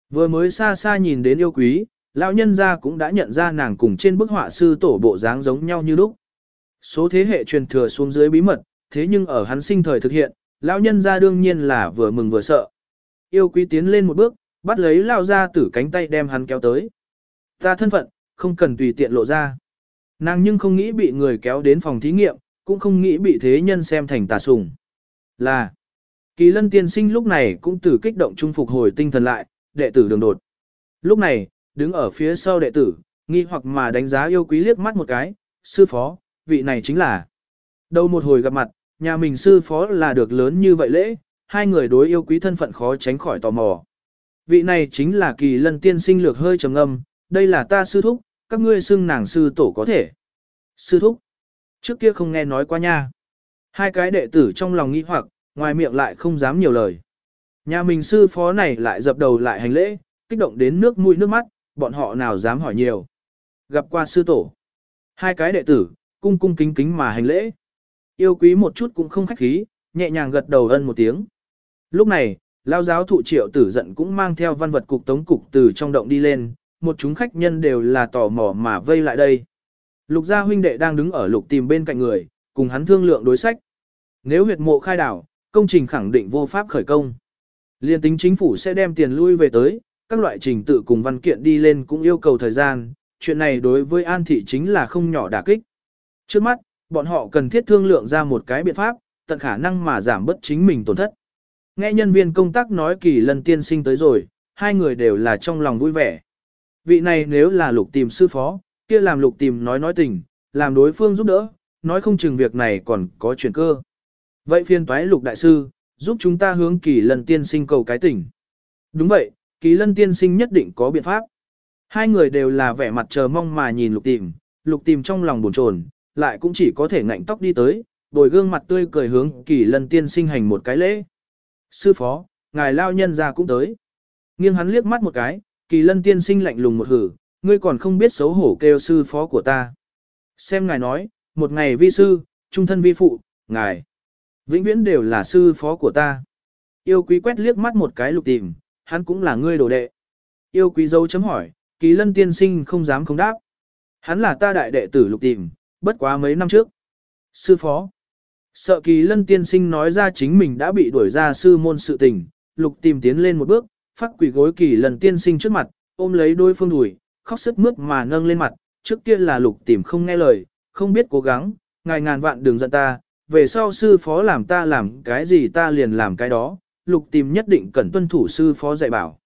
Speaker 1: Vừa mới xa xa nhìn đến yêu quý, lão nhân gia cũng đã nhận ra nàng cùng trên bức họa sư tổ bộ dáng giống nhau như lúc. Số thế hệ truyền thừa xuống dưới bí mật, thế nhưng ở hắn sinh thời thực hiện, lão nhân gia đương nhiên là vừa mừng vừa sợ. Yêu quý tiến lên một bước, bắt lấy lao ra tử cánh tay đem hắn kéo tới. Ta thân phận, không cần tùy tiện lộ ra. Nàng nhưng không nghĩ bị người kéo đến phòng thí nghiệm, cũng không nghĩ bị thế nhân xem thành tà sùng. Là, kỳ lân tiên sinh lúc này cũng từ kích động trung phục hồi tinh thần lại, đệ tử đường đột. Lúc này, đứng ở phía sau đệ tử, nghi hoặc mà đánh giá yêu quý liếc mắt một cái, sư phó, vị này chính là. Đầu một hồi gặp mặt, nhà mình sư phó là được lớn như vậy lễ, hai người đối yêu quý thân phận khó tránh khỏi tò mò. Vị này chính là kỳ lân tiên sinh lược hơi trầm âm, đây là ta sư thúc, các ngươi xưng nàng sư tổ có thể. Sư thúc, trước kia không nghe nói qua nha. Hai cái đệ tử trong lòng nghĩ hoặc, ngoài miệng lại không dám nhiều lời. Nhà mình sư phó này lại dập đầu lại hành lễ, kích động đến nước mũi nước mắt, bọn họ nào dám hỏi nhiều. Gặp qua sư tổ. Hai cái đệ tử, cung cung kính kính mà hành lễ. Yêu quý một chút cũng không khách khí, nhẹ nhàng gật đầu ân một tiếng. Lúc này, lao giáo thụ triệu tử giận cũng mang theo văn vật cục tống cục từ trong động đi lên, một chúng khách nhân đều là tò mò mà vây lại đây. Lục gia huynh đệ đang đứng ở lục tìm bên cạnh người, cùng hắn thương lượng đối sách. Nếu huyệt mộ khai đảo, công trình khẳng định vô pháp khởi công. Liên tính chính phủ sẽ đem tiền lui về tới, các loại trình tự cùng văn kiện đi lên cũng yêu cầu thời gian, chuyện này đối với An Thị chính là không nhỏ đả kích. Trước mắt, bọn họ cần thiết thương lượng ra một cái biện pháp, tận khả năng mà giảm bớt chính mình tổn thất. Nghe nhân viên công tác nói kỳ lần tiên sinh tới rồi, hai người đều là trong lòng vui vẻ. Vị này nếu là lục tìm sư phó, kia làm lục tìm nói nói tình, làm đối phương giúp đỡ, nói không chừng việc này còn có chuyển cơ. Vậy phiên toái lục đại sư, giúp chúng ta hướng kỳ lần tiên sinh cầu cái tỉnh. Đúng vậy, kỳ lân tiên sinh nhất định có biện pháp. Hai người đều là vẻ mặt chờ mong mà nhìn lục tìm, lục tìm trong lòng buồn chồn, lại cũng chỉ có thể ngạnh tóc đi tới, bồi gương mặt tươi cười hướng kỳ lân tiên sinh hành một cái lễ. Sư phó, ngài lao nhân ra cũng tới. Nghiêng hắn liếc mắt một cái, kỳ lân tiên sinh lạnh lùng một hử, ngươi còn không biết xấu hổ kêu sư phó của ta. Xem ngài nói, một ngày vi sư, trung thân vi phụ, ngài. Vĩnh viễn đều là sư phó của ta. Yêu quý quét liếc mắt một cái lục tìm, hắn cũng là ngươi đồ đệ. Yêu quý dấu chấm hỏi, kỳ lân tiên sinh không dám không đáp. Hắn là ta đại đệ tử lục tìm, bất quá mấy năm trước. Sư phó. Sợ kỳ lân tiên sinh nói ra chính mình đã bị đuổi ra sư môn sự tình, lục tìm tiến lên một bước, phát quỷ gối kỳ lân tiên sinh trước mặt, ôm lấy đôi phương đùi, khóc sức mướt mà nâng lên mặt, trước kia là lục tìm không nghe lời, không biết cố gắng, ngài ngàn vạn đừng giận ta, về sau sư phó làm ta làm cái gì ta liền làm cái đó, lục tìm nhất định cần tuân thủ sư phó dạy bảo.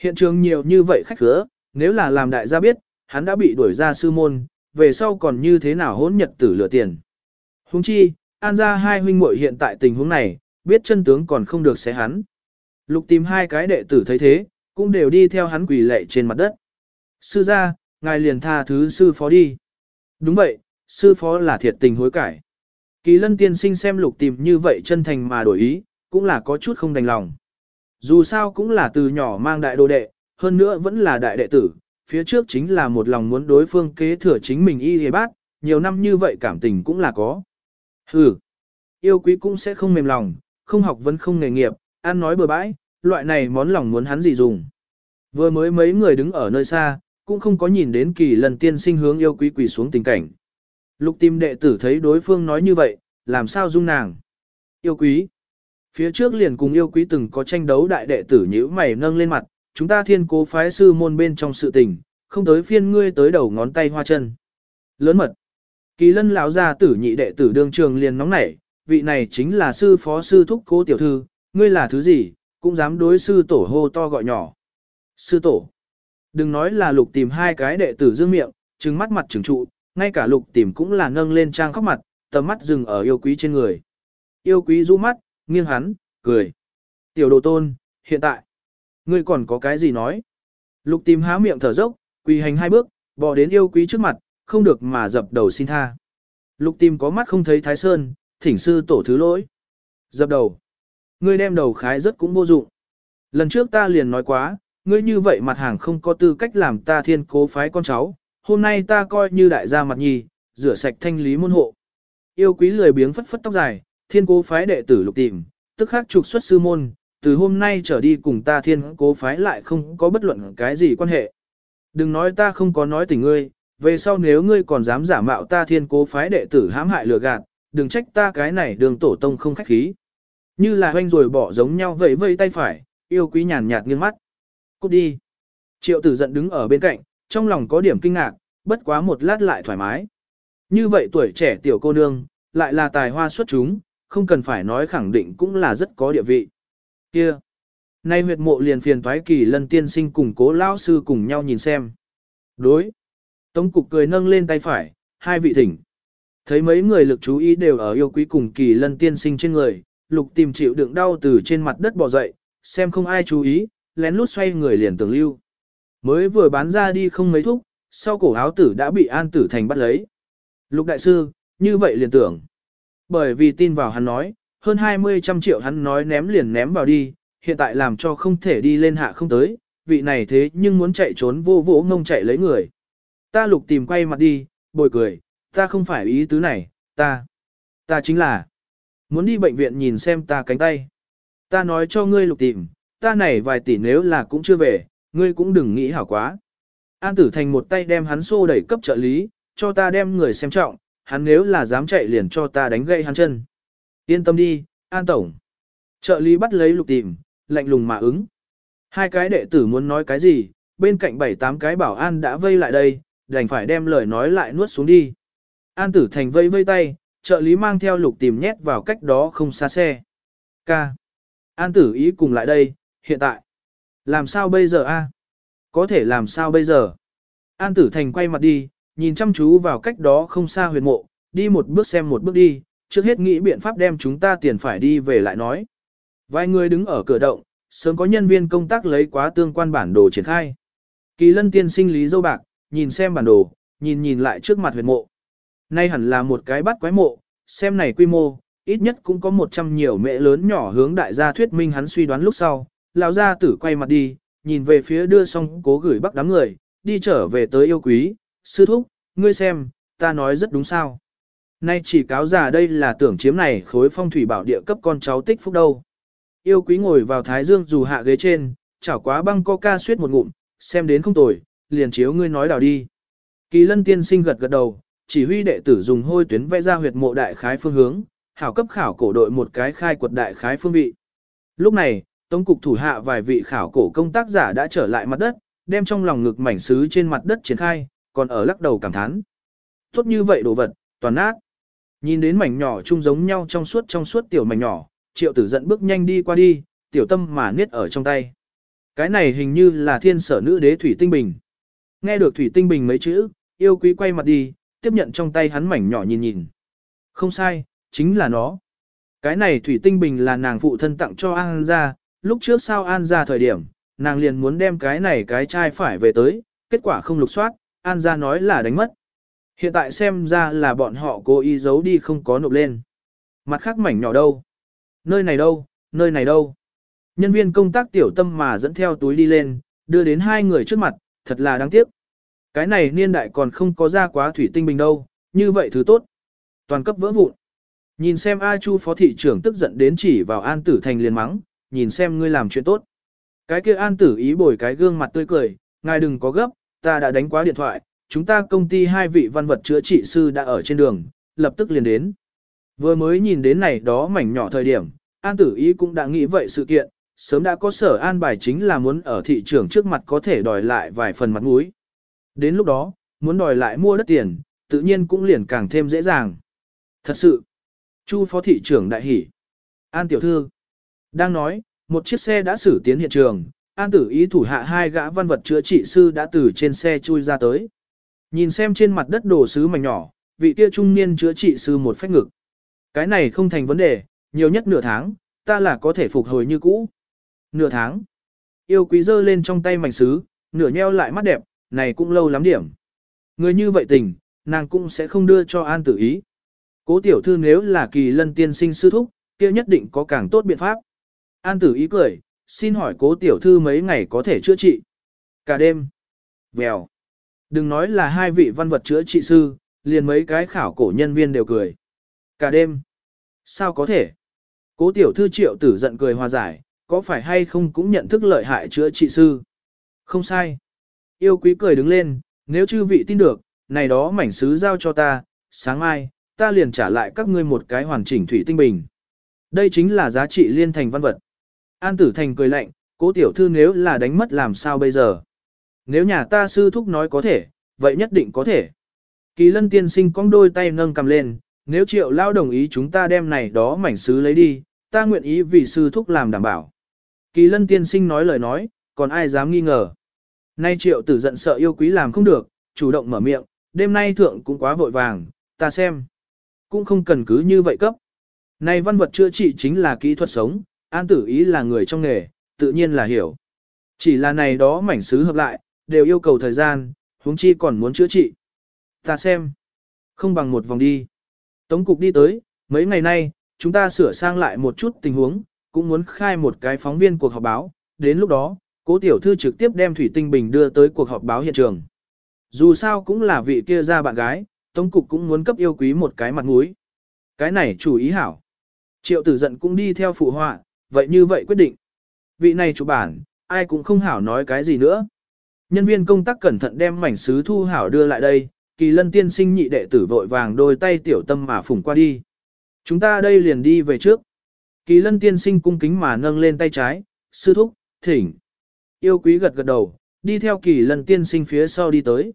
Speaker 1: Hiện trường nhiều như vậy khách khứa, nếu là làm đại gia biết, hắn đã bị đuổi ra sư môn, về sau còn như thế nào hỗn nhật tử lựa tiền. Huống chi, an ra hai huynh muội hiện tại tình huống này, biết chân tướng còn không được xé hắn. Lục tìm hai cái đệ tử thấy thế, cũng đều đi theo hắn quỳ lệ trên mặt đất. Sư gia, ngài liền tha thứ sư phó đi. Đúng vậy, sư phó là thiệt tình hối cải. Kỳ lân tiên sinh xem lục tìm như vậy chân thành mà đổi ý, cũng là có chút không đành lòng. Dù sao cũng là từ nhỏ mang đại đồ đệ, hơn nữa vẫn là đại đệ tử, phía trước chính là một lòng muốn đối phương kế thừa chính mình y hề bát, nhiều năm như vậy cảm tình cũng là có. Hừ, yêu quý cũng sẽ không mềm lòng, không học vẫn không nghề nghiệp, ăn nói bừa bãi, loại này món lòng muốn hắn gì dùng. Vừa mới mấy người đứng ở nơi xa, cũng không có nhìn đến kỳ lần tiên sinh hướng yêu quý quỳ xuống tình cảnh. Lục tim đệ tử thấy đối phương nói như vậy, làm sao dung nàng. Yêu quý. Phía trước liền cùng yêu quý từng có tranh đấu đại đệ tử nhữ mày nâng lên mặt, chúng ta thiên cố phái sư môn bên trong sự tình, không tới phiên ngươi tới đầu ngón tay hoa chân. Lớn mật. Kỳ lân lão gia tử nhị đệ tử đương trường liền nóng nảy, vị này chính là sư phó sư thúc cố tiểu thư, ngươi là thứ gì, cũng dám đối sư tổ hô to gọi nhỏ. Sư tổ. Đừng nói là lục tìm hai cái đệ tử dương miệng, trừng mắt mặt trừng trụ, ngay cả lục tìm cũng là nâng lên trang khóc mặt, tầm mắt dừng ở yêu quý trên người. Yêu quý rũ mắt, nghiêng hắn, cười. Tiểu đồ tôn, hiện tại, ngươi còn có cái gì nói? Lục tìm há miệng thở dốc, quỳ hành hai bước, bò đến yêu quý trước mặt, không được mà dập đầu xin tha. Lục tìm có mắt không thấy thái sơn, thỉnh sư tổ thứ lỗi. Dập đầu. Ngươi đem đầu khái rất cũng vô dụng. Lần trước ta liền nói quá, ngươi như vậy mặt hàng không có tư cách làm ta thiên cố phái con cháu, hôm nay ta coi như đại gia mặt nhì, rửa sạch thanh lý môn hộ. Yêu quý lười biếng phất phất tóc dài, thiên cố phái đệ tử lục tìm, tức khắc trục xuất sư môn, từ hôm nay trở đi cùng ta thiên cố phái lại không có bất luận cái gì quan hệ. Đừng nói ta không có nói tình ngươi, về sau nếu ngươi còn dám giả mạo ta thiên cố phái đệ tử hãm hại lừa gạt, đừng trách ta cái này đường tổ tông không khách khí. Như là hoanh rồi bỏ giống nhau vẫy vây tay phải, yêu quý nhàn nhạt nghiêng mắt. Cút đi. Triệu tử giận đứng ở bên cạnh, trong lòng có điểm kinh ngạc, bất quá một lát lại thoải mái. Như vậy tuổi trẻ tiểu cô nương, lại là tài hoa xuất chúng, không cần phải nói khẳng định cũng là rất có địa vị. Kia! Nay huyệt mộ liền phiền thoái kỳ lân tiên sinh cùng cố lão sư cùng nhau nhìn xem. Đối! Tống cục cười nâng lên tay phải, hai vị thỉnh. Thấy mấy người lực chú ý đều ở yêu quý cùng kỳ lân tiên sinh trên người, lục tìm chịu đựng đau từ trên mặt đất bò dậy, xem không ai chú ý, lén lút xoay người liền tưởng lưu. Mới vừa bán ra đi không mấy thúc, sau cổ áo tử đã bị an tử thành bắt lấy. Lục đại sư, như vậy liền tưởng. Bởi vì tin vào hắn nói, hơn 20 trăm triệu hắn nói ném liền ném vào đi, hiện tại làm cho không thể đi lên hạ không tới, vị này thế nhưng muốn chạy trốn vô vỗ ngông chạy lấy người. Ta lục tìm quay mặt đi, bồi cười, ta không phải ý tứ này, ta, ta chính là, muốn đi bệnh viện nhìn xem ta cánh tay. Ta nói cho ngươi lục tìm, ta này vài tỷ nếu là cũng chưa về, ngươi cũng đừng nghĩ hảo quá. An tử thành một tay đem hắn xô đẩy cấp trợ lý, cho ta đem người xem trọng, hắn nếu là dám chạy liền cho ta đánh gãy hắn chân. Yên tâm đi, An Tổng. Trợ lý bắt lấy lục tìm, lạnh lùng mà ứng. Hai cái đệ tử muốn nói cái gì, bên cạnh bảy tám cái bảo an đã vây lại đây, đành phải đem lời nói lại nuốt xuống đi. An tử thành vây vây tay, trợ lý mang theo lục tìm nhét vào cách đó không xa xe. Ca. An tử ý cùng lại đây, hiện tại. Làm sao bây giờ a? Có thể làm sao bây giờ? An tử thành quay mặt đi, nhìn chăm chú vào cách đó không xa huyệt mộ, đi một bước xem một bước đi, trước hết nghĩ biện pháp đem chúng ta tiền phải đi về lại nói. Vài người đứng ở cửa động, sớm có nhân viên công tác lấy quá tương quan bản đồ triển khai. Kỳ lân tiên sinh lý dâu bạc, nhìn xem bản đồ, nhìn nhìn lại trước mặt huyệt mộ. Nay hẳn là một cái bắt quái mộ, xem này quy mô, ít nhất cũng có 100 nhiều mẹ lớn nhỏ hướng đại gia thuyết minh hắn suy đoán lúc sau. Lão gia tử quay mặt đi, nhìn về phía đưa xong cố gửi bắc đám người, đi trở về tới yêu quý, sư thúc, ngươi xem, ta nói rất đúng sao. Nay chỉ cáo già đây là tưởng chiếm này khối phong thủy bảo địa cấp con cháu tích phúc đâu. Yêu quý ngồi vào thái dương dù hạ ghế trên, chảo quá băng coca suýt một ngụm, xem đến không tồi, liền chiếu ngươi nói đào đi. Kỳ lân tiên sinh gật gật đầu, chỉ huy đệ tử dùng hôi tuyến vẽ ra huyệt mộ đại khái phương hướng, hảo cấp khảo cổ đội một cái khai quật đại khái phương vị. Lúc này, Tống cục thủ hạ vài vị khảo cổ công tác giả đã trở lại mặt đất, đem trong lòng ngực mảnh sứ trên mặt đất triển khai, còn ở lắc đầu cảm thán. Tốt như vậy đồ vật, toàn nát. Nhìn đến mảnh nhỏ chung giống nhau trong suốt trong suốt tiểu mảnh nhỏ, triệu tử giận bước nhanh đi qua đi, tiểu tâm mà niết ở trong tay. Cái này hình như là thiên sở nữ đế Thủy Tinh Bình. Nghe được Thủy Tinh Bình mấy chữ, yêu quý quay mặt đi, tiếp nhận trong tay hắn mảnh nhỏ nhìn nhìn. Không sai, chính là nó. Cái này Thủy Tinh Bình là nàng phụ thân tặng cho An ra, lúc trước sao An ra thời điểm, nàng liền muốn đem cái này cái chai phải về tới, kết quả không lục soát, An ra nói là đánh mất. Hiện tại xem ra là bọn họ cố ý giấu đi không có nộp lên. Mặt khác mảnh nhỏ đâu? Nơi này đâu? Nơi này đâu? Nhân viên công tác tiểu tâm mà dẫn theo túi đi lên, đưa đến hai người trước mặt, thật là đáng tiếc. Cái này niên đại còn không có ra quá thủy tinh bình đâu, như vậy thứ tốt. Toàn cấp vỡ vụn. Nhìn xem A Chu phó thị trưởng tức giận đến chỉ vào An Tử Thành liền mắng, nhìn xem ngươi làm chuyện tốt. Cái kia An Tử ý bồi cái gương mặt tươi cười, ngài đừng có gấp, ta đã đánh quá điện thoại, chúng ta công ty hai vị văn vật chữa trị sư đã ở trên đường, lập tức liền đến. Vừa mới nhìn đến này đó mảnh nhỏ thời điểm, An Tử ý cũng đã nghĩ vậy sự kiện, sớm đã có sở an bài chính là muốn ở thị trường trước mặt có thể đòi lại vài phần mặt mũi. Đến lúc đó, muốn đòi lại mua đất tiền, tự nhiên cũng liền càng thêm dễ dàng. Thật sự, Chu phó thị trưởng đại hỉ. An tiểu thư, đang nói, một chiếc xe đã xử tiến hiện trường, An tử ý thủ hạ hai gã văn vật chữa trị sư đã từ trên xe chui ra tới. Nhìn xem trên mặt đất đồ sứ mảnh nhỏ, vị kia trung niên chữa trị sư một phách ngực. Cái này không thành vấn đề, nhiều nhất nửa tháng, ta là có thể phục hồi như cũ. Nửa tháng. Yêu quý dơ lên trong tay mảnh sứ, nửa nheo lại mắt đẹp, này cũng lâu lắm điểm. Người như vậy tình, nàng cũng sẽ không đưa cho an tử ý. Cố tiểu thư nếu là kỳ lân tiên sinh sư thúc, kia nhất định có càng tốt biện pháp. An tử ý cười, xin hỏi cố tiểu thư mấy ngày có thể chữa trị. Cả đêm. Vèo. Đừng nói là hai vị văn vật chữa trị sư, liền mấy cái khảo cổ nhân viên đều cười. Cả đêm. Sao có thể? Cố tiểu thư triệu tử giận cười hòa giải, có phải hay không cũng nhận thức lợi hại chữa trị sư. Không sai. Yêu quý cười đứng lên, nếu chư vị tin được, này đó mảnh sứ giao cho ta, sáng mai, ta liền trả lại các ngươi một cái hoàn chỉnh thủy tinh bình. Đây chính là giá trị liên thành văn vật. An tử thành cười lạnh, cố tiểu thư nếu là đánh mất làm sao bây giờ? Nếu nhà ta sư thúc nói có thể, vậy nhất định có thể. Kỳ lân tiên sinh cong đôi tay nâng cầm lên, nếu triệu lao đồng ý chúng ta đem này đó mảnh sứ lấy đi, ta nguyện ý vì sư thúc làm đảm bảo. Kỳ lân tiên sinh nói lời nói, còn ai dám nghi ngờ. Nay triệu tử giận sợ yêu quý làm không được, chủ động mở miệng, đêm nay thượng cũng quá vội vàng, ta xem. Cũng không cần cứ như vậy cấp. Này văn vật chữa trị chính là kỹ thuật sống, an tử ý là người trong nghề, tự nhiên là hiểu. Chỉ là này đó mảnh sứ hợp lại, đều yêu cầu thời gian, huống chi còn muốn chữa trị. Ta xem. Không bằng một vòng đi. Tống cục đi tới, mấy ngày nay, chúng ta sửa sang lại một chút tình huống, cũng muốn khai một cái phóng viên cuộc họp báo, đến lúc đó, cố tiểu thư trực tiếp đem Thủy Tinh Bình đưa tới cuộc họp báo hiện trường. Dù sao cũng là vị kia ra bạn gái, Tống Cục cũng muốn cấp yêu quý một cái mặt mũi. Cái này chủ ý hảo. Triệu tử giận cũng đi theo phụ họa, vậy như vậy quyết định. Vị này chủ bản, ai cũng không hảo nói cái gì nữa. Nhân viên công tác cẩn thận đem mảnh sứ thu hảo đưa lại đây, kỳ lân tiên sinh nhị đệ tử vội vàng đôi tay tiểu tâm mà phủng qua đi. Chúng ta đây liền đi về trước. Kỳ lân tiên sinh cung kính mà nâng lên tay trái, sư thúc, thỉnh. Yêu quý gật gật đầu, đi theo kỳ lân tiên sinh phía sau đi tới.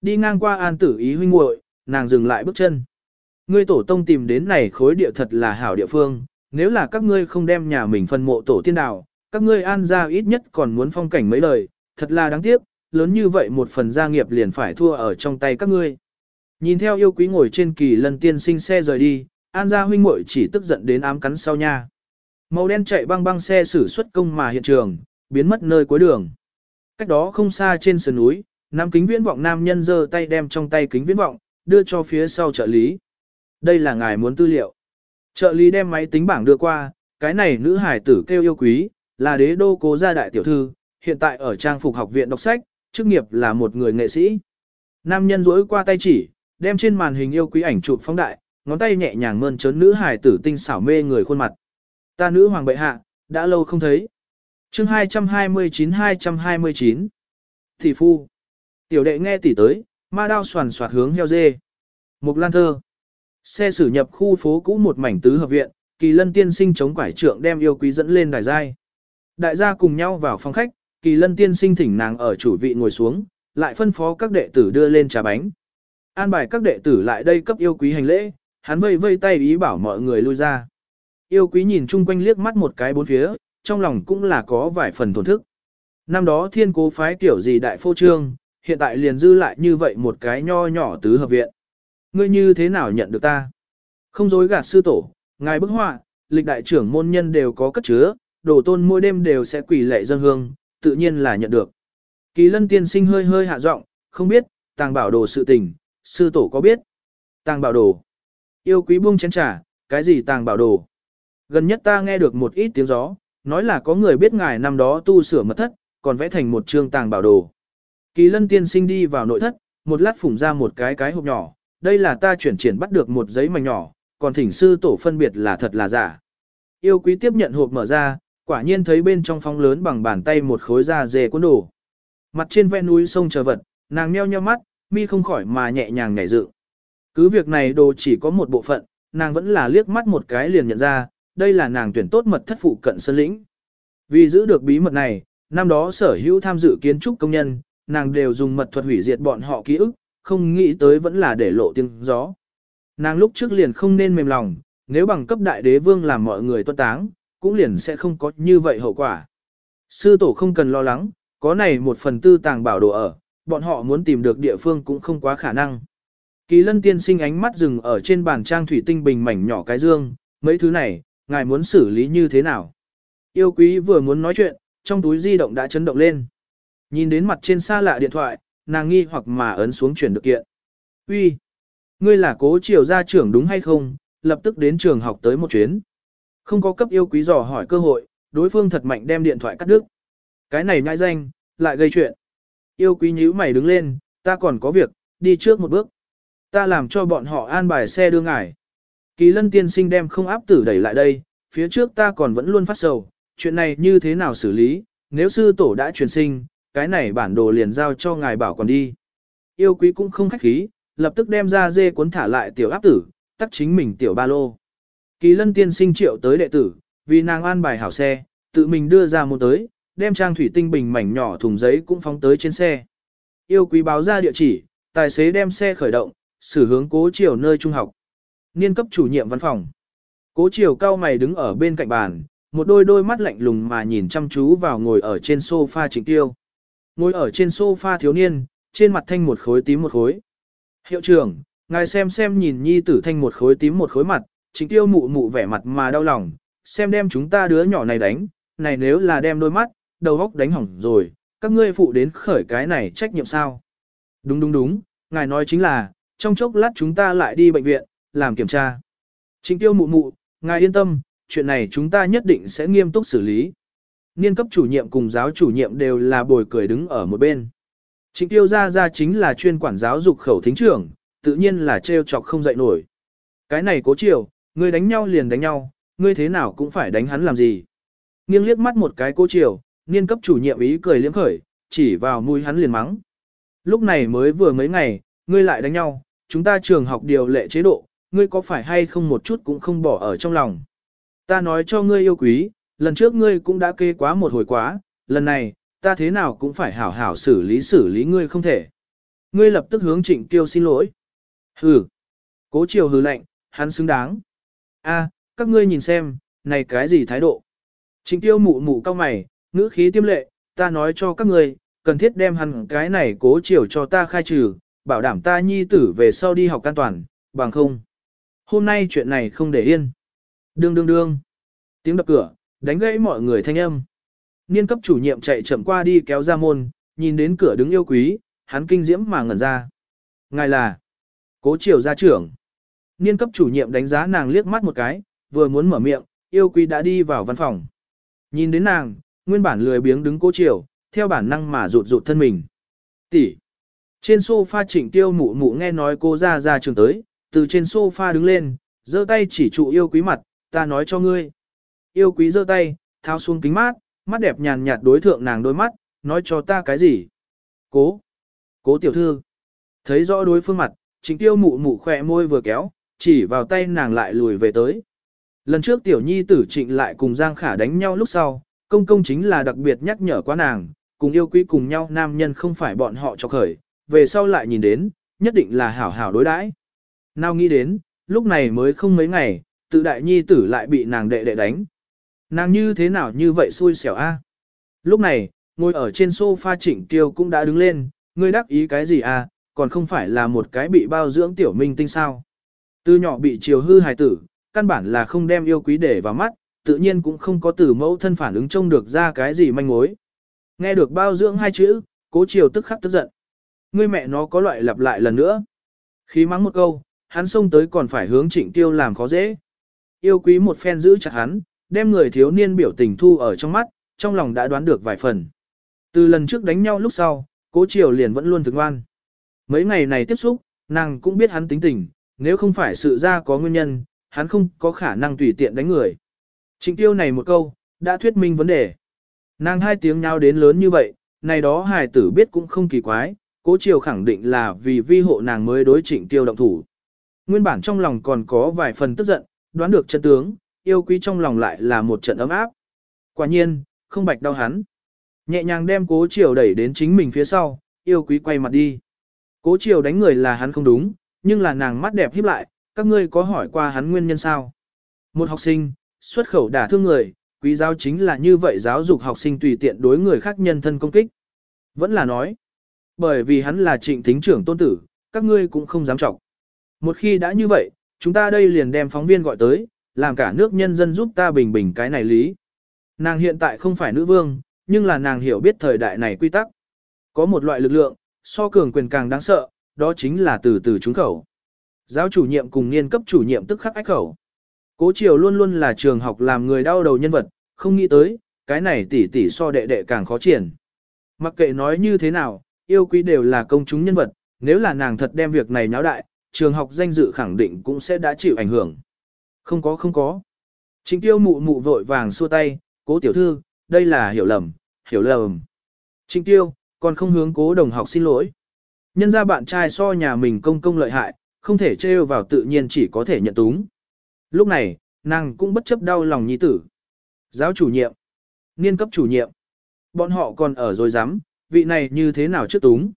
Speaker 1: Đi ngang qua an tử ý huynh muội, nàng dừng lại bước chân. Ngươi tổ tông tìm đến này khối địa thật là hảo địa phương, nếu là các ngươi không đem nhà mình phân mộ tổ tiên đảo, các ngươi an ra ít nhất còn muốn phong cảnh mấy lời, thật là đáng tiếc, lớn như vậy một phần gia nghiệp liền phải thua ở trong tay các ngươi. Nhìn theo yêu quý ngồi trên kỳ lần tiên sinh xe rời đi, An gia huynh muội chỉ tức giận đến ám cắn sau nha. Màu đen chạy băng băng xe xử xuất công mà hiện trường, biến mất nơi cuối đường. Cách đó không xa trên sườn núi, nam kính viễn vọng nam nhân giơ tay đem trong tay kính viễn vọng, đưa cho phía sau trợ lý. Đây là ngài muốn tư liệu. Trợ lý đem máy tính bảng đưa qua, cái này nữ hải tử kêu yêu quý, là đế đô cố gia đại tiểu thư, hiện tại ở trang phục học viện đọc sách, chức nghiệp là một người nghệ sĩ. Nam nhân rỗi qua tay chỉ, đem trên màn hình yêu quý ảnh chụp phóng đại, ngón tay nhẹ nhàng mơn trớn nữ hài tử tinh xảo mê người khuôn mặt. Ta nữ hoàng bệ hạ, đã lâu không thấy. chương 229-229 Thị phu Tiểu đệ nghe tỷ tới, ma đao soàn soạt hướng heo dê. Mục lan thơ Xe sử nhập khu phố cũ một mảnh tứ hợp viện, kỳ lân tiên sinh chống quải trượng đem yêu quý dẫn lên đài giai. Đại gia cùng nhau vào phòng khách, kỳ lân tiên sinh thỉnh nàng ở chủ vị ngồi xuống, lại phân phó các đệ tử đưa lên trà bánh. An bài các đệ tử lại đây cấp yêu quý hành lễ, hắn vây vây tay ý bảo mọi người lui ra. Yêu quý nhìn chung quanh liếc mắt một cái bốn phía, trong lòng cũng là có vài phần thổn thức. Năm đó thiên cố phái kiểu gì đại phô trương, hiện tại liền dư lại như vậy một cái nho nhỏ tứ hợp viện. Ngươi như thế nào nhận được ta? Không dối gạt sư tổ, ngài bức họa, lịch đại trưởng môn nhân đều có cất chứa, đồ tôn mỗi đêm đều sẽ quỷ lệ dân hương, tự nhiên là nhận được. Kỳ lân tiên sinh hơi hơi hạ giọng, không biết, tàng bảo đồ sự tình, sư tổ có biết. Tàng bảo đồ. Yêu quý buông chén trà, cái gì tàng bảo đồ? Gần nhất ta nghe được một ít tiếng gió, nói là có người biết ngài năm đó tu sửa mật thất, còn vẽ thành một chương tàng bảo đồ. Kỳ lân tiên sinh đi vào nội thất, một lát phủng ra một cái cái hộp nhỏ, đây là ta chuyển triển bắt được một giấy mảnh nhỏ, còn thỉnh sư tổ phân biệt là thật là giả. Yêu quý tiếp nhận hộp mở ra, quả nhiên thấy bên trong phong lớn bằng bàn tay một khối da dê cuốn đồ. Mặt trên ven núi sông chờ vật, nàng nheo nheo mắt, mi không khỏi mà nhẹ nhàng nhảy dựng. Cứ việc này đồ chỉ có một bộ phận, nàng vẫn là liếc mắt một cái liền nhận ra, đây là nàng tuyển tốt mật thất phụ cận sơn lĩnh. Vì giữ được bí mật này, năm đó sở hữu tham dự kiến trúc công nhân, nàng đều dùng mật thuật hủy diệt bọn họ ký ức, không nghĩ tới vẫn là để lộ tiếng gió. Nàng lúc trước liền không nên mềm lòng, nếu bằng cấp đại đế vương làm mọi người tuân táng, cũng liền sẽ không có như vậy hậu quả. Sư tổ không cần lo lắng, có này một phần tư tàng bảo đồ ở, bọn họ muốn tìm được địa phương cũng không quá khả năng. Kỳ lân tiên sinh ánh mắt dừng ở trên bàn trang thủy tinh bình mảnh nhỏ cái dương, mấy thứ này, ngài muốn xử lý như thế nào? Yêu quý vừa muốn nói chuyện, trong túi di động đã chấn động lên. Nhìn đến mặt trên xa lạ điện thoại, nàng nghi hoặc mà ấn xuống chuyển được kiện. Uy, Ngươi là cố triều gia trưởng đúng hay không, lập tức đến trường học tới một chuyến. Không có cấp yêu quý dò hỏi cơ hội, đối phương thật mạnh đem điện thoại cắt đứt. Cái này nhãi danh, lại gây chuyện. Yêu quý nhíu mày đứng lên, ta còn có việc, đi trước một bước. Ta làm cho bọn họ an bài xe đưa ngài. Kỳ lân tiên sinh đem không áp tử đẩy lại đây, phía trước ta còn vẫn luôn phát sầu, chuyện này như thế nào xử lý, nếu sư tổ đã truyền sinh, cái này bản đồ liền giao cho ngài bảo còn đi. Yêu quý cũng không khách khí, lập tức đem ra dê cuốn thả lại tiểu áp tử, tắt chính mình tiểu ba lô. Kỳ lân tiên sinh triệu tới đệ tử, vì nàng an bài hảo xe, tự mình đưa ra một tới, đem trang thủy tinh bình mảnh nhỏ thùng giấy cũng phóng tới trên xe. Yêu quý báo ra địa chỉ, tài xế đem xe khởi động, xử hướng cố chiều nơi trung học. Niên cấp chủ nhiệm văn phòng. Cố chiều cao mày đứng ở bên cạnh bàn, một đôi đôi mắt lạnh lùng mà nhìn chăm chú vào ngồi ở trên sofa trịnh tiêu. Ngồi ở trên sofa thiếu niên, trên mặt thanh một khối tím một khối. Hiệu trưởng, ngài xem xem nhìn nhi tử thanh một khối tím một khối mặt, trịnh tiêu mụ mụ vẻ mặt mà đau lòng, xem đem chúng ta đứa nhỏ này đánh, này nếu là đem đôi mắt, đầu góc đánh hỏng rồi, các ngươi phụ đến khởi cái này trách nhiệm sao? Đúng đúng đúng, ngài nói chính là, trong chốc lát chúng ta lại đi bệnh viện, làm kiểm tra. Trịnh tiêu mụ mụ, ngài yên tâm, chuyện này chúng ta nhất định sẽ nghiêm túc xử lý. Niên cấp chủ nhiệm cùng giáo chủ nhiệm đều là bồi cười đứng ở một bên. Trịnh tiêu ra ra chính là chuyên quản giáo dục khẩu thính trưởng, tự nhiên là trêu chọc không dậy nổi. Cái này cố chiều, ngươi đánh nhau liền đánh nhau, ngươi thế nào cũng phải đánh hắn làm gì. Nghiêng liếc mắt một cái cố chiều, niên cấp chủ nhiệm ý cười liếm khởi, chỉ vào mũi hắn liền mắng. Lúc này mới vừa mấy ngày, ngươi lại đánh nhau, chúng ta trường học điều lệ chế độ, ngươi có phải hay không một chút cũng không bỏ ở trong lòng. Ta nói cho ngươi yêu quý, lần trước ngươi cũng đã kê quá một hồi quá, lần này, ta thế nào cũng phải hảo hảo xử lý xử lý ngươi không thể. Ngươi lập tức hướng trịnh kiêu xin lỗi. Hừ. Cố chiều hừ lạnh, hắn xứng đáng. A, các ngươi nhìn xem, này cái gì thái độ. Trịnh tiêu mụ mụ cao mày, ngữ khí tiêm lệ, ta nói cho các ngươi, cần thiết đem hẳn cái này cố chiều cho ta khai trừ, bảo đảm ta nhi tử về sau đi học an toàn, bằng không. Hôm nay chuyện này không để yên. Đương đương đương. Tiếng đập cửa, đánh gãy mọi người thanh âm. Niên cấp chủ nhiệm chạy chậm qua đi kéo ra môn, nhìn đến cửa đứng yêu quý, hắn kinh diễm mà ngẩn ra. Ngài là cố triều gia trưởng. Niên cấp chủ nhiệm đánh giá nàng liếc mắt một cái, vừa muốn mở miệng, yêu quý đã đi vào văn phòng. Nhìn đến nàng, nguyên bản lười biếng đứng cố chiều, theo bản năng mà rụt rụt thân mình. Tỷ. Trên sofa trịnh tiêu mụ mụ nghe nói cô ra ra trường tới, từ trên sofa đứng lên, giơ tay chỉ trụ yêu quý mặt, ta nói cho ngươi. Yêu quý giơ tay, tháo xuống kính mát, mắt đẹp nhàn nhạt đối thượng nàng đôi mắt, nói cho ta cái gì. Cố, cố tiểu thư. Thấy rõ đối phương mặt, trịnh tiêu mụ mụ khỏe môi vừa kéo, chỉ vào tay nàng lại lùi về tới. Lần trước tiểu nhi tử trịnh lại cùng Giang Khả đánh nhau lúc sau, công công chính là đặc biệt nhắc nhở quá nàng, cùng yêu quý cùng nhau nam nhân không phải bọn họ cho khởi, về sau lại nhìn đến, nhất định là hảo hảo đối đãi. Nào nghĩ đến, lúc này mới không mấy ngày, tự đại nhi tử lại bị nàng đệ đệ đánh. Nàng như thế nào như vậy xui xẻo a? Lúc này, ngồi ở trên sofa trịnh tiêu cũng đã đứng lên, ngươi đắc ý cái gì a? còn không phải là một cái bị bao dưỡng tiểu minh tinh sao. Từ nhỏ bị chiều hư hài tử, căn bản là không đem yêu quý để vào mắt, tự nhiên cũng không có từ mẫu thân phản ứng trông được ra cái gì manh mối. Nghe được bao dưỡng hai chữ, cố chiều tức khắc tức giận. Ngươi mẹ nó có loại lặp lại lần nữa. Khí mắng một câu, hắn xông tới còn phải hướng trịnh tiêu làm khó dễ. Yêu quý một phen giữ chặt hắn, đem người thiếu niên biểu tình thu ở trong mắt, trong lòng đã đoán được vài phần. Từ lần trước đánh nhau lúc sau, cố chiều liền vẫn luôn thường ngoan. Mấy ngày này tiếp xúc, nàng cũng biết hắn tính tình, nếu không phải sự ra có nguyên nhân, hắn không có khả năng tùy tiện đánh người. Trịnh tiêu này một câu, đã thuyết minh vấn đề. Nàng hai tiếng nhau đến lớn như vậy, này đó hài tử biết cũng không kỳ quái, cố chiều khẳng định là vì vi hộ nàng mới đối trịnh tiêu động thủ. Nguyên bản trong lòng còn có vài phần tức giận, đoán được chân tướng, yêu quý trong lòng lại là một trận ấm áp. Quả nhiên, không bạch đau hắn. Nhẹ nhàng đem cố chiều đẩy đến chính mình phía sau, yêu quý quay mặt đi. Cố chiều đánh người là hắn không đúng, nhưng là nàng mắt đẹp híp lại, các ngươi có hỏi qua hắn nguyên nhân sao? Một học sinh, xuất khẩu đả thương người, quý giáo chính là như vậy giáo dục học sinh tùy tiện đối người khác nhân thân công kích. Vẫn là nói, bởi vì hắn là trịnh thính trưởng tôn tử, các ngươi cũng không dám trọng. Một khi đã như vậy, chúng ta đây liền đem phóng viên gọi tới, làm cả nước nhân dân giúp ta bình bình cái này lý. Nàng hiện tại không phải nữ vương, nhưng là nàng hiểu biết thời đại này quy tắc. Có một loại lực lượng, so cường quyền càng đáng sợ, đó chính là từ từ trúng khẩu. Giáo chủ nhiệm cùng niên cấp chủ nhiệm tức khắc ách khẩu. Cố Triều luôn luôn là trường học làm người đau đầu nhân vật, không nghĩ tới, cái này tỷ tỷ so đệ đệ càng khó triển. Mặc kệ nói như thế nào, yêu quý đều là công chúng nhân vật, nếu là nàng thật đem việc này nháo đại, trường học danh dự khẳng định cũng sẽ đã chịu ảnh hưởng. Không có không có. Trịnh tiêu mụ mụ vội vàng xua tay, cố tiểu thư, đây là hiểu lầm, hiểu lầm. Trịnh tiêu, còn không hướng cố đồng học xin lỗi. Nhân ra bạn trai so nhà mình công công lợi hại, không thể trêu vào tự nhiên chỉ có thể nhận túng. Lúc này, nàng cũng bất chấp đau lòng nhi tử. Giáo chủ nhiệm, niên cấp chủ nhiệm, bọn họ còn ở rồi dám, vị này như thế nào trước túng.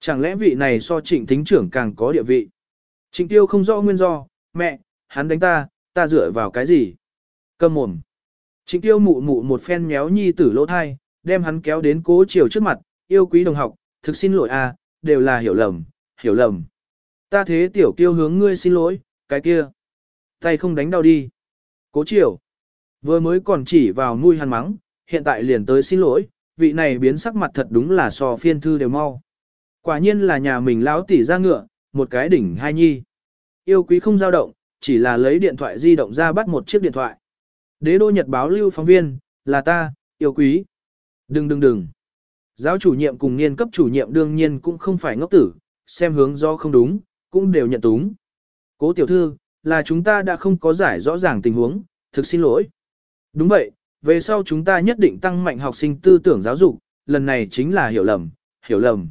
Speaker 1: Chẳng lẽ vị này so trịnh thính trưởng càng có địa vị. Trịnh tiêu không rõ nguyên do, mẹ, hắn đánh ta, ta dựa vào cái gì? Cầm mồm. Trịnh tiêu mụ mụ một phen méo nhi tử lỗ thai, đem hắn kéo đến cố chiều trước mặt, yêu quý đồng học, thực xin lỗi à đều là hiểu lầm, hiểu lầm. Ta thế tiểu kiêu hướng ngươi xin lỗi, cái kia. Tay không đánh đau đi. Cố chiều. Vừa mới còn chỉ vào mũi hàn mắng, hiện tại liền tới xin lỗi, vị này biến sắc mặt thật đúng là so phiên thư đều mau. Quả nhiên là nhà mình lão tỉ ra ngựa, một cái đỉnh hai nhi. Yêu quý không dao động, chỉ là lấy điện thoại di động ra bắt một chiếc điện thoại. Đế đô nhật báo lưu phóng viên, là ta, yêu quý. Đừng đừng đừng. Giáo chủ nhiệm cùng niên cấp chủ nhiệm đương nhiên cũng không phải ngốc tử, xem hướng do không đúng, cũng đều nhận túng. Cố tiểu thư, là chúng ta đã không có giải rõ ràng tình huống, thực xin lỗi. Đúng vậy, về sau chúng ta nhất định tăng mạnh học sinh tư tưởng giáo dục, lần này chính là hiểu lầm, hiểu lầm.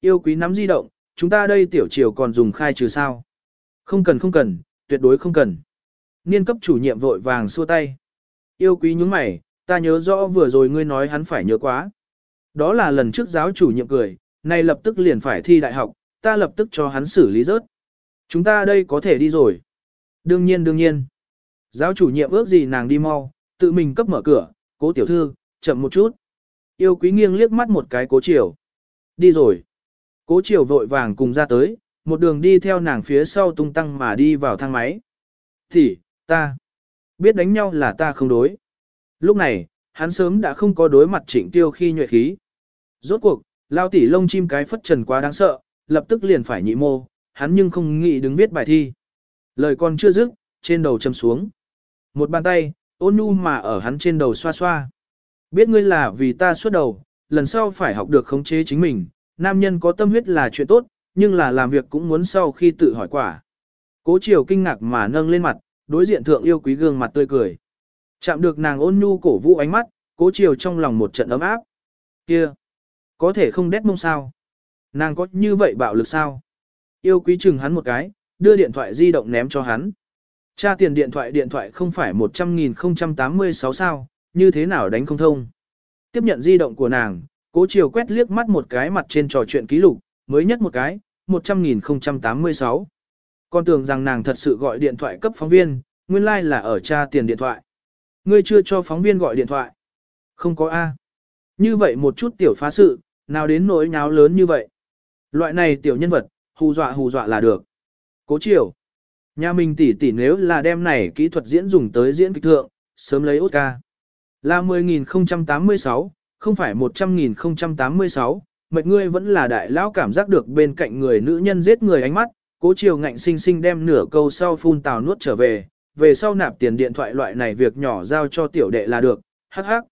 Speaker 1: Yêu quý nắm di động, chúng ta đây tiểu triều còn dùng khai trừ sao. Không cần không cần, tuyệt đối không cần. Niên cấp chủ nhiệm vội vàng xua tay. Yêu quý nhúng mày, ta nhớ rõ vừa rồi ngươi nói hắn phải nhớ quá. Đó là lần trước giáo chủ nhiệm cười, nay lập tức liền phải thi đại học, ta lập tức cho hắn xử lý rớt. Chúng ta đây có thể đi rồi. Đương nhiên đương nhiên. Giáo chủ nhiệm ước gì nàng đi mau, tự mình cấp mở cửa, cố tiểu thư, chậm một chút. Yêu quý nghiêng liếc mắt một cái cố chiều. Đi rồi. Cố chiều vội vàng cùng ra tới, một đường đi theo nàng phía sau tung tăng mà đi vào thang máy. Thì, ta, biết đánh nhau là ta không đối. Lúc này, hắn sớm đã không có đối mặt trịnh tiêu khi nhuệ khí. Rốt cuộc, lao tỉ lông chim cái phất trần quá đáng sợ, lập tức liền phải nhị mô, hắn nhưng không nghĩ đứng viết bài thi. Lời còn chưa dứt, trên đầu châm xuống. Một bàn tay, ôn nhu mà ở hắn trên đầu xoa xoa. Biết ngươi là vì ta suốt đầu, lần sau phải học được khống chế chính mình, nam nhân có tâm huyết là chuyện tốt, nhưng là làm việc cũng muốn sau khi tự hỏi quả. Cố chiều kinh ngạc mà nâng lên mặt, đối diện thượng yêu quý gương mặt tươi cười. Chạm được nàng ôn nhu cổ vũ ánh mắt, cố chiều trong lòng một trận ấm áp. Kia! Có thể không đét mông sao? Nàng có như vậy bạo lực sao? Yêu quý chừng hắn một cái, đưa điện thoại di động ném cho hắn. Tra tiền điện thoại điện thoại không phải 100.086 sao, như thế nào đánh không thông. Tiếp nhận di động của nàng, cố chiều quét liếc mắt một cái mặt trên trò chuyện ký lục, mới nhất một cái, 100.086. Con tưởng rằng nàng thật sự gọi điện thoại cấp phóng viên, nguyên lai like là ở tra tiền điện thoại. Ngươi chưa cho phóng viên gọi điện thoại. Không có A. Như vậy một chút tiểu phá sự, nào đến nỗi nháo lớn như vậy. Loại này tiểu nhân vật, hù dọa hù dọa là được. Cố chiều. Nhà mình tỷ tỷ nếu là đem này kỹ thuật diễn dùng tới diễn kịch thượng, sớm lấy Oscar. Là 10.086, không phải 100.086, mệt ngươi vẫn là đại lão cảm giác được bên cạnh người nữ nhân giết người ánh mắt, cố chiều ngạnh sinh sinh đem nửa câu sau phun tào nuốt trở về, về sau nạp tiền điện thoại loại này việc nhỏ giao cho tiểu đệ là được, hắc hắc.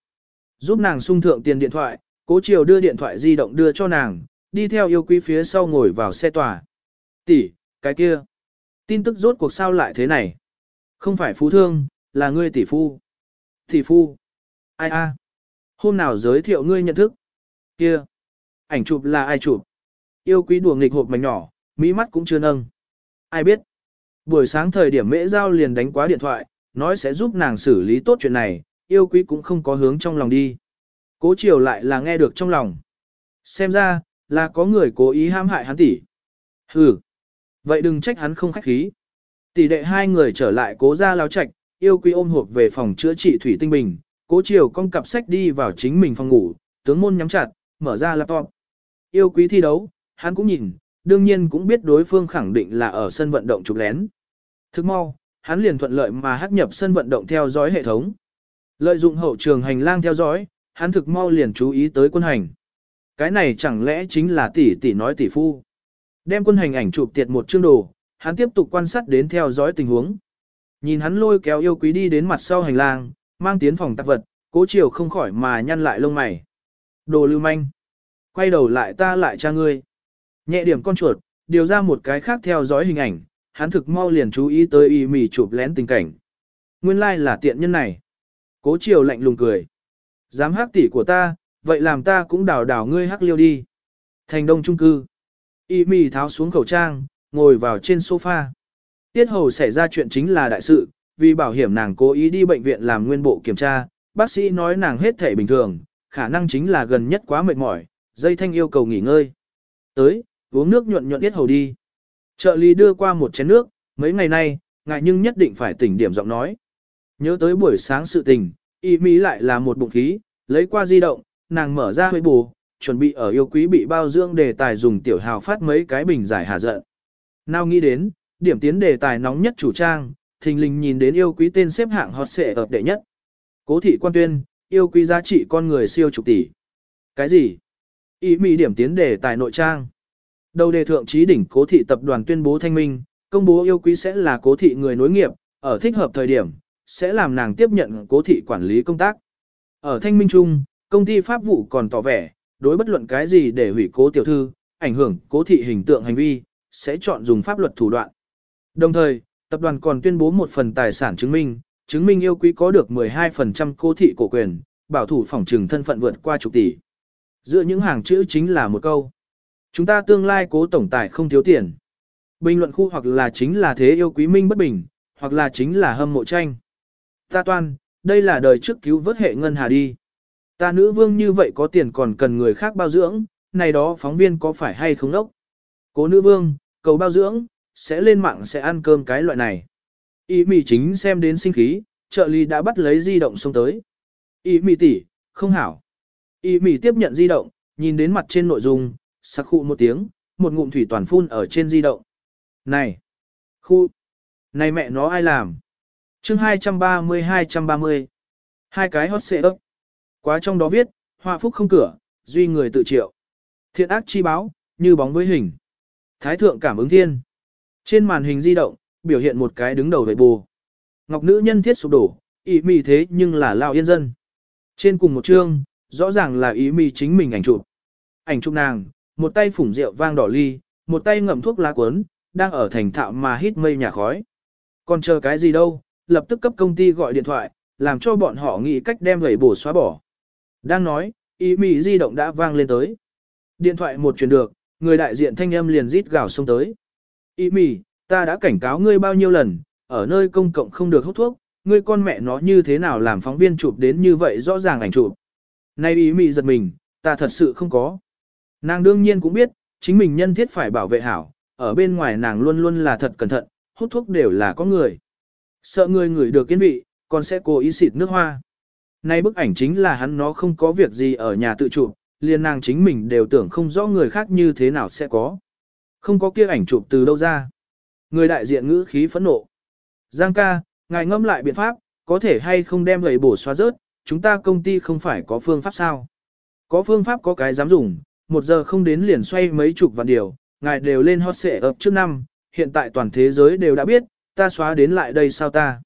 Speaker 1: Giúp nàng sung thượng tiền điện thoại, cố chiều đưa điện thoại di động đưa cho nàng, đi theo yêu quý phía sau ngồi vào xe tòa. Tỷ, cái kia. Tin tức rốt cuộc sao lại thế này? Không phải phú thương, là ngươi tỷ phu. Tỷ phu. Ai a? Hôm nào giới thiệu ngươi nhận thức? Kia. Ảnh chụp là ai chụp? Yêu quý đùa nghịch hộp mảnh nhỏ, mỹ mắt cũng chưa nâng. Ai biết? Buổi sáng thời điểm mễ giao liền đánh quá điện thoại, nói sẽ giúp nàng xử lý tốt chuyện này, yêu quý cũng không có hướng trong lòng đi. Cố chiều lại là nghe được trong lòng. Xem ra, là có người cố ý ham hại hắn tỷ. Hừ. Vậy đừng trách hắn không khách khí. Tỷ đệ hai người trở lại cố ra lao chạch, yêu quý ôm hộp về phòng chữa trị thủy tinh bình, cố chiều con cặp sách đi vào chính mình phòng ngủ, tướng môn nhắm chặt, mở ra laptop. Yêu quý thi đấu, hắn cũng nhìn, đương nhiên cũng biết đối phương khẳng định là ở sân vận động chụp lén. Thức mau, hắn liền thuận lợi mà hắc nhập sân vận động theo dõi hệ thống. Lợi dụng hậu trường hành lang theo dõi, hắn thực mau liền chú ý tới quân hành. Cái này chẳng lẽ chính là tỷ tỷ nói tỷ phu. Đem quân hành ảnh chụp tiệt một chương đồ, hắn tiếp tục quan sát đến theo dõi tình huống. Nhìn hắn lôi kéo yêu quý đi đến mặt sau hành lang, mang tiến phòng tạp vật, cố chiều không khỏi mà nhăn lại lông mày. Đồ lưu manh. Quay đầu lại ta lại cha ngươi. Nhẹ điểm con chuột, điều ra một cái khác theo dõi hình ảnh, hắn thực mau liền chú ý tới y mì chụp lén tình cảnh. Nguyên lai like là tiện nhân này. Cố chiều lạnh lùng cười. Dám hắc tỷ của ta, vậy làm ta cũng đào đào ngươi hắc liêu đi. Thành đông trung cư. Y mì tháo xuống khẩu trang, ngồi vào trên sofa. Tiết hầu xảy ra chuyện chính là đại sự, vì bảo hiểm nàng cố ý đi bệnh viện làm nguyên bộ kiểm tra, bác sĩ nói nàng hết thể bình thường, khả năng chính là gần nhất quá mệt mỏi, dây thanh yêu cầu nghỉ ngơi. Tới, uống nước nhuận nhuận tiết hầu đi. Trợ lý đưa qua một chén nước, mấy ngày nay, ngài nhưng nhất định phải tỉnh điểm giọng nói. Nhớ tới buổi sáng sự tình, y mỹ lại là một bụng khí, lấy qua di động, nàng mở ra hơi bù, chuẩn bị ở yêu quý bị bao dưỡng đề tài dùng tiểu hào phát mấy cái bình giải hà giận. Nào nghĩ đến, điểm tiến đề tài nóng nhất chủ trang, thình lình nhìn đến yêu quý tên xếp hạng hot xệ ập đệ nhất. Cố thị quan tuyên, yêu quý giá trị con người siêu chục tỷ. Cái gì? Ý mỹ điểm tiến đề tài nội trang. Đầu đề thượng trí đỉnh cố thị tập đoàn tuyên bố thanh minh, công bố yêu quý sẽ là cố thị người nối nghiệp, ở thích hợp thời điểm, sẽ làm nàng tiếp nhận cố thị quản lý công tác. Ở thanh minh chung, công ty pháp vụ còn tỏ vẻ, đối bất luận cái gì để hủy cố tiểu thư, ảnh hưởng cố thị hình tượng hành vi, sẽ chọn dùng pháp luật thủ đoạn. Đồng thời, tập đoàn còn tuyên bố một phần tài sản chứng minh, chứng minh yêu quý có được 12% cố thị cổ quyền, bảo thủ phòng trừng thân phận vượt qua chục tỷ. Giữa những hàng chữ chính là một câu. Chúng ta tương lai cố tổng tài không thiếu tiền. Bình luận khu hoặc là chính là thế yêu quý minh bất bình, hoặc là chính là hâm mộ tranh. Ta toan, đây là đời trước cứu vớt hệ ngân hà đi. Ta nữ vương như vậy có tiền còn cần người khác bao dưỡng, này đó phóng viên có phải hay không đốc? Cố nữ vương, cầu bao dưỡng, sẽ lên mạng sẽ ăn cơm cái loại này. Ý mì chính xem đến sinh khí, trợ lý đã bắt lấy di động xông tới. Ý mì tỷ, không hảo. Ý mì tiếp nhận di động, nhìn đến mặt trên nội dung, sắc khụ một tiếng, một ngụm thủy toàn phun ở trên di động. Này! Khu! Này mẹ nó ai làm? chương 230-230. Hai cái hot xệ ấp. Quá trong đó viết, họa phúc không cửa, duy người tự triệu. Thiện ác chi báo, như bóng với hình. Thái thượng cảm ứng thiên. Trên màn hình di động, biểu hiện một cái đứng đầu vệ bù. Ngọc nữ nhân thiết sụp đổ, ý mì thế nhưng là lao yên dân. Trên cùng một chương, rõ ràng là ý mì chính mình ảnh chụp. Ảnh chụp nàng, một tay phủng rượu vang đỏ ly, một tay ngậm thuốc lá cuốn, đang ở thành thạo mà hít mây nhà khói. Còn chờ cái gì đâu, lập tức cấp công ty gọi điện thoại, làm cho bọn họ nghĩ cách đem gầy bổ xóa bỏ. Đang nói, ý mì di động đã vang lên tới. Điện thoại một truyền được, người đại diện thanh âm liền rít gào xông tới. Ý mì, ta đã cảnh cáo ngươi bao nhiêu lần, ở nơi công cộng không được hút thuốc, ngươi con mẹ nó như thế nào làm phóng viên chụp đến như vậy rõ ràng ảnh chụp. Nay ý mì giật mình, ta thật sự không có. Nàng đương nhiên cũng biết, chính mình nhân thiết phải bảo vệ hảo, ở bên ngoài nàng luôn luôn là thật cẩn thận, hút thuốc đều là có người. Sợ người ngửi được kiến vị, còn sẽ cố ý xịt nước hoa. Nay bức ảnh chính là hắn nó không có việc gì ở nhà tự chụp, liền nàng chính mình đều tưởng không rõ người khác như thế nào sẽ có. Không có kia ảnh chụp từ đâu ra. Người đại diện ngữ khí phẫn nộ. Giang ca, ngài ngâm lại biện pháp, có thể hay không đem gầy bổ xóa rớt, chúng ta công ty không phải có phương pháp sao. Có phương pháp có cái dám dùng, một giờ không đến liền xoay mấy chục vạn điều, ngài đều lên hot xệ ập trước năm, hiện tại toàn thế giới đều đã biết, ta xóa đến lại đây sao ta.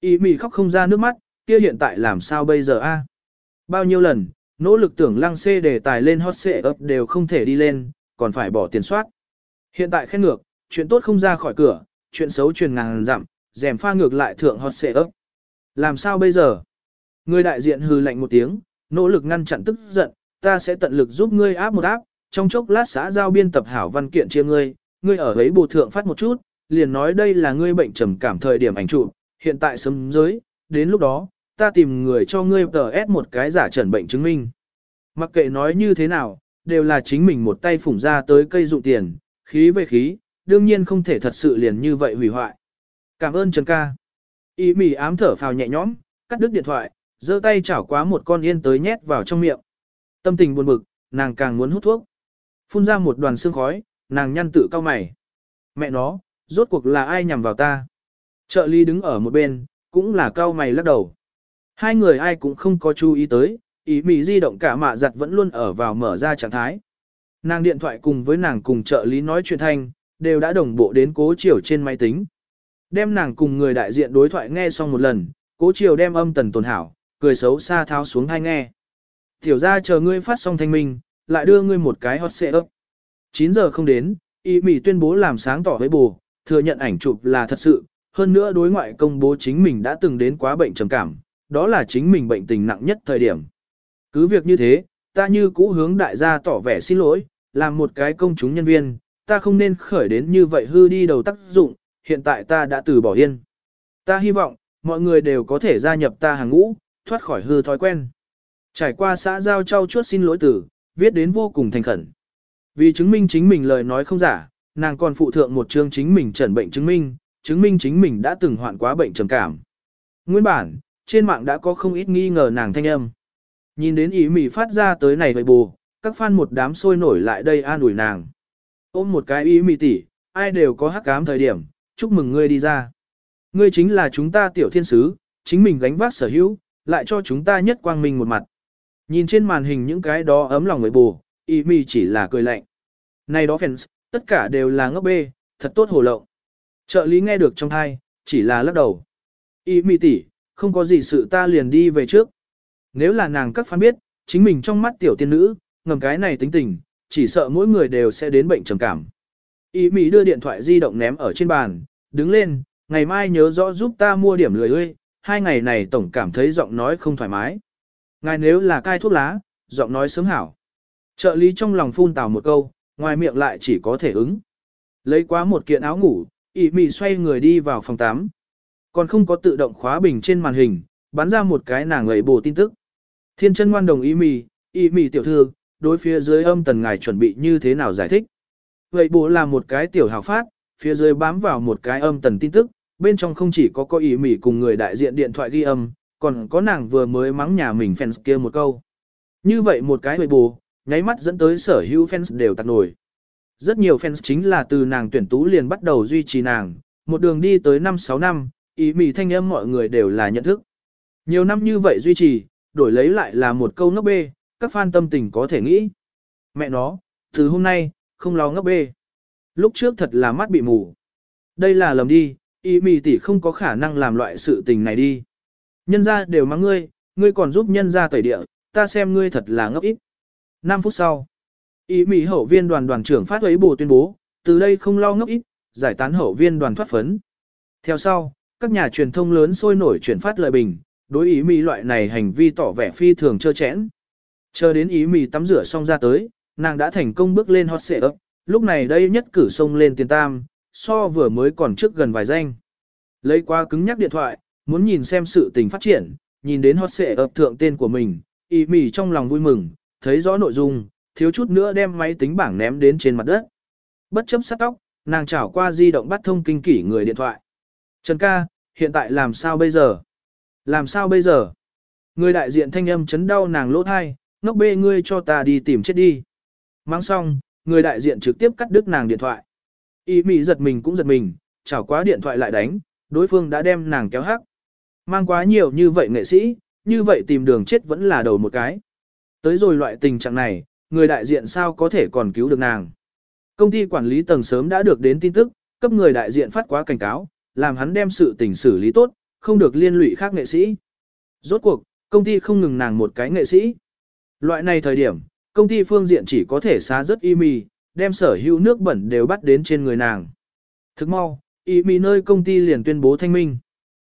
Speaker 1: Ý mì khóc không ra nước mắt, kia hiện tại làm sao bây giờ a? Bao nhiêu lần, nỗ lực tưởng lăng xê để tài lên hot xệ ập đều không thể đi lên, còn phải bỏ tiền soát. Hiện tại khen ngược, chuyện tốt không ra khỏi cửa, chuyện xấu truyền ngàn dặm, dèm pha ngược lại thượng hot xệ ấp. Làm sao bây giờ? Người đại diện hừ lạnh một tiếng, nỗ lực ngăn chặn tức giận, ta sẽ tận lực giúp ngươi áp một áp, trong chốc lát xã giao biên tập hảo văn kiện chia ngươi, ngươi ở ấy bù thượng phát một chút, liền nói đây là ngươi bệnh trầm cảm thời điểm ảnh chụp, hiện tại sớm giới, đến lúc đó, ta tìm người cho ngươi tờ ép một cái giả trần bệnh chứng minh. Mặc kệ nói như thế nào, đều là chính mình một tay phủng ra tới cây dụng tiền, khí về khí, đương nhiên không thể thật sự liền như vậy hủy hoại. Cảm ơn Trần ca. Ý mỉ ám thở phào nhẹ nhõm, cắt đứt điện thoại, giơ tay chảo quá một con yên tới nhét vào trong miệng. Tâm tình buồn bực, nàng càng muốn hút thuốc. Phun ra một đoàn sương khói, nàng nhăn tự cao mày. Mẹ nó, rốt cuộc là ai nhằm vào ta? Trợ lý đứng ở một bên, cũng là cao mày lắc đầu. Hai người ai cũng không có chú ý tới, ý mỉ di động cả mạ giặt vẫn luôn ở vào mở ra trạng thái. Nàng điện thoại cùng với nàng cùng trợ lý nói chuyện thanh, đều đã đồng bộ đến cố chiều trên máy tính. Đem nàng cùng người đại diện đối thoại nghe xong một lần, cố chiều đem âm tần tồn hảo, cười xấu xa tháo xuống hai nghe. Tiểu ra chờ ngươi phát xong thanh minh, lại đưa ngươi một cái hot xệ ấp. 9 giờ không đến, y mỉ tuyên bố làm sáng tỏ với bù, thừa nhận ảnh chụp là thật sự, hơn nữa đối ngoại công bố chính mình đã từng đến quá bệnh trầm cảm, đó là chính mình bệnh tình nặng nhất thời điểm. Cứ việc như thế, ta như cũ hướng đại gia tỏ vẻ xin lỗi, làm một cái công chúng nhân viên, ta không nên khởi đến như vậy hư đi đầu tác dụng, hiện tại ta đã từ bỏ yên. Ta hy vọng, mọi người đều có thể gia nhập ta hàng ngũ, thoát khỏi hư thói quen. Trải qua xã giao trao chuốt xin lỗi tử, viết đến vô cùng thành khẩn. Vì chứng minh chính mình lời nói không giả, nàng còn phụ thượng một chương chính mình trần bệnh chứng minh, chứng minh chính mình đã từng hoạn quá bệnh trầm cảm. Nguyên bản, trên mạng đã có không ít nghi ngờ nàng thanh âm. Nhìn đến ý mỉ phát ra tới này vậy bù, các fan một đám sôi nổi lại đây an ủi nàng. Ôm một cái ý mỉ tỉ, ai đều có hắc cám thời điểm, chúc mừng ngươi đi ra. Ngươi chính là chúng ta tiểu thiên sứ, chính mình gánh vác sở hữu, lại cho chúng ta nhất quang minh một mặt. Nhìn trên màn hình những cái đó ấm lòng người bù, Y Mi chỉ là cười lạnh. Này đó fans, tất cả đều là ngốc bê, thật tốt hồ lộng. Trợ lý nghe được trong thai, chỉ là lắc đầu. Y Mi tỷ, không có gì sự ta liền đi về trước. Nếu là nàng các phán biết, chính mình trong mắt tiểu tiên nữ, ngầm cái này tính tình, chỉ sợ mỗi người đều sẽ đến bệnh trầm cảm. Y Mi đưa điện thoại di động ném ở trên bàn, đứng lên, ngày mai nhớ rõ giúp ta mua điểm lười ơi, hai ngày này tổng cảm thấy giọng nói không thoải mái. Ngài nếu là cai thuốc lá, giọng nói sớm hảo. Trợ lý trong lòng phun tào một câu, ngoài miệng lại chỉ có thể ứng. Lấy quá một kiện áo ngủ, Ý Mị xoay người đi vào phòng 8. Còn không có tự động khóa bình trên màn hình, bắn ra một cái nàng ngậy bổ tin tức. Thiên chân ngoan đồng Ý Mị, Ý Mị tiểu thư, đối phía dưới âm tần ngài chuẩn bị như thế nào giải thích. Vậy bố là một cái tiểu hào phát, phía dưới bám vào một cái âm tần tin tức, bên trong không chỉ có có ý mỉ cùng người đại diện điện thoại ghi âm, còn có nàng vừa mới mắng nhà mình fans kia một câu. Như vậy một cái hồi bù, nháy mắt dẫn tới sở hữu fans đều tạc nổi. Rất nhiều fans chính là từ nàng tuyển tú liền bắt đầu duy trì nàng, một đường đi tới 5-6 năm, ý mì thanh âm mọi người đều là nhận thức. Nhiều năm như vậy duy trì, đổi lấy lại là một câu ngốc bê, các fan tâm tình có thể nghĩ. Mẹ nó, từ hôm nay, không lo ngốc bê. Lúc trước thật là mắt bị mù. Đây là lầm đi, y mì tỷ không có khả năng làm loại sự tình này đi. Nhân ra đều mắng ngươi, ngươi còn giúp nhân ra tẩy địa, ta xem ngươi thật là ngốc ít. 5 phút sau, ý mỹ hậu viên đoàn đoàn trưởng phát ấy bù tuyên bố, từ đây không lo ngốc ít, giải tán hậu viên đoàn thoát phấn. Theo sau, các nhà truyền thông lớn sôi nổi chuyển phát lời bình, đối ý mỹ loại này hành vi tỏ vẻ phi thường trơ chẽn. Chờ đến ý mỹ tắm rửa xong ra tới, nàng đã thành công bước lên hot xệ ấp, lúc này đây nhất cử sông lên tiền tam, so vừa mới còn trước gần vài danh. Lấy qua cứng nhắc điện thoại, muốn nhìn xem sự tình phát triển, nhìn đến hot xệ ập thượng tên của mình, y mỉ trong lòng vui mừng, thấy rõ nội dung, thiếu chút nữa đem máy tính bảng ném đến trên mặt đất. Bất chấp sát tóc, nàng chảo qua di động bắt thông kinh kỷ người điện thoại. Trần ca, hiện tại làm sao bây giờ? Làm sao bây giờ? Người đại diện thanh âm chấn đau nàng lỗ thai, ngốc bê ngươi cho ta đi tìm chết đi. Mang xong, người đại diện trực tiếp cắt đứt nàng điện thoại. Y mị giật mình cũng giật mình, chảo quá điện thoại lại đánh, đối phương đã đem nàng kéo hắc. Mang quá nhiều như vậy nghệ sĩ, như vậy tìm đường chết vẫn là đầu một cái. Tới rồi loại tình trạng này, người đại diện sao có thể còn cứu được nàng. Công ty quản lý tầng sớm đã được đến tin tức, cấp người đại diện phát quá cảnh cáo, làm hắn đem sự tình xử lý tốt, không được liên lụy khác nghệ sĩ. Rốt cuộc, công ty không ngừng nàng một cái nghệ sĩ. Loại này thời điểm, công ty phương diện chỉ có thể xá rất y mì, đem sở hữu nước bẩn đều bắt đến trên người nàng. Thức mau, y mì nơi công ty liền tuyên bố thanh minh.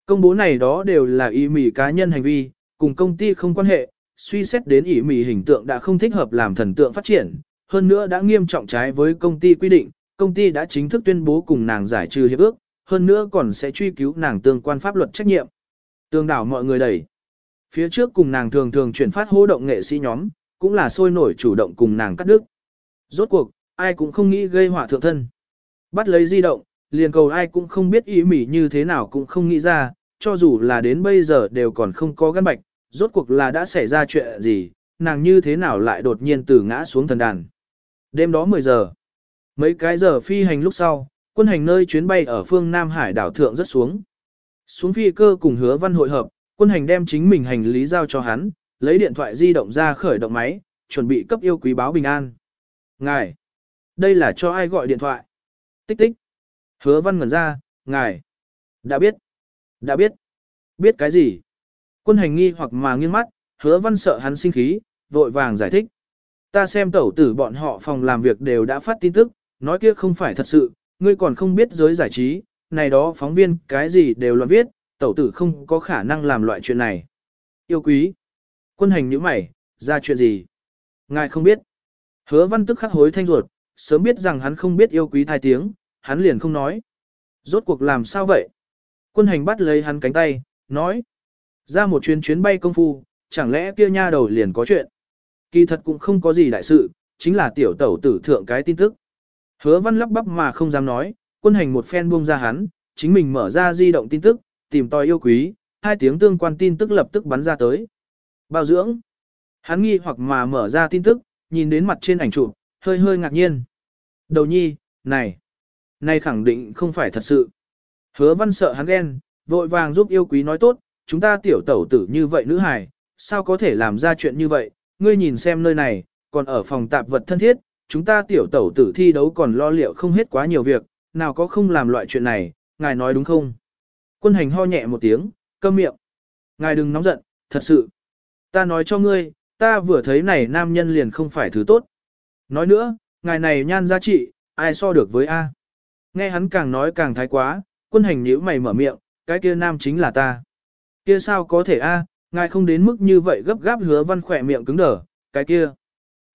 Speaker 1: Công bố này đó đều là ý mì cá nhân hành vi, cùng công ty không quan hệ, suy xét đến ý mì hình tượng đã không thích hợp làm thần tượng phát triển, hơn nữa đã nghiêm trọng trái với công ty quy định, công ty đã chính thức tuyên bố cùng nàng giải trừ hiệp ước, hơn nữa còn sẽ truy cứu nàng tương quan pháp luật trách nhiệm. Tương đảo mọi người đẩy. Phía trước cùng nàng thường thường chuyển phát hô động nghệ sĩ nhóm, cũng là sôi nổi chủ động cùng nàng cắt đứt. Rốt cuộc, ai cũng không nghĩ gây họa thượng thân. Bắt lấy di động, liền cầu ai cũng không biết ý mỉ như thế nào cũng không nghĩ ra, cho dù là đến bây giờ đều còn không có gắn bạch, rốt cuộc là đã xảy ra chuyện gì, nàng như thế nào lại đột nhiên từ ngã xuống thần đàn. Đêm đó 10 giờ, mấy cái giờ phi hành lúc sau, quân hành nơi chuyến bay ở phương Nam Hải đảo thượng rất xuống. Xuống phi cơ cùng hứa văn hội hợp, quân hành đem chính mình hành lý giao cho hắn, lấy điện thoại di động ra khởi động máy, chuẩn bị cấp yêu quý báo bình an. Ngài, đây là cho ai gọi điện thoại? Tích tích. Hứa văn ngẩn ra, ngài, đã biết, đã biết, biết cái gì? Quân hành nghi hoặc mà nghiêng mắt, hứa văn sợ hắn sinh khí, vội vàng giải thích. Ta xem tẩu tử bọn họ phòng làm việc đều đã phát tin tức, nói kia không phải thật sự, ngươi còn không biết giới giải trí, này đó phóng viên cái gì đều loạn viết, tẩu tử không có khả năng làm loại chuyện này. Yêu quý. Quân hành những mày, ra chuyện gì? Ngài không biết. Hứa văn tức khắc hối thanh ruột, sớm biết rằng hắn không biết yêu quý thai tiếng, hắn liền không nói. Rốt cuộc làm sao vậy? Quân hành bắt lấy hắn cánh tay, nói. Ra một chuyến chuyến bay công phu, chẳng lẽ kia nha đầu liền có chuyện. Kỳ thật cũng không có gì đại sự, chính là tiểu tẩu tử thượng cái tin tức. Hứa văn lắp bắp mà không dám nói, quân hành một phen buông ra hắn, chính mình mở ra di động tin tức, tìm tòi yêu quý, hai tiếng tương quan tin tức lập tức bắn ra tới. Bao dưỡng. Hắn nghi hoặc mà mở ra tin tức, nhìn đến mặt trên ảnh chụp, hơi hơi ngạc nhiên. Đầu nhi, này, này khẳng định không phải thật sự. Hứa văn sợ hắn ghen, vội vàng giúp yêu quý nói tốt, chúng ta tiểu tẩu tử như vậy nữ hài, sao có thể làm ra chuyện như vậy, ngươi nhìn xem nơi này, còn ở phòng tạp vật thân thiết, chúng ta tiểu tẩu tử thi đấu còn lo liệu không hết quá nhiều việc, nào có không làm loại chuyện này, ngài nói đúng không? Quân hành ho nhẹ một tiếng, câm miệng. Ngài đừng nóng giận, thật sự. Ta nói cho ngươi, ta vừa thấy này nam nhân liền không phải thứ tốt. Nói nữa, ngài này nhan giá trị, ai so được với A. Nghe hắn càng nói càng thái quá, quân hành nhíu mày mở miệng, cái kia nam chính là ta. Kia sao có thể A, ngài không đến mức như vậy gấp gáp hứa văn khỏe miệng cứng đờ, cái kia.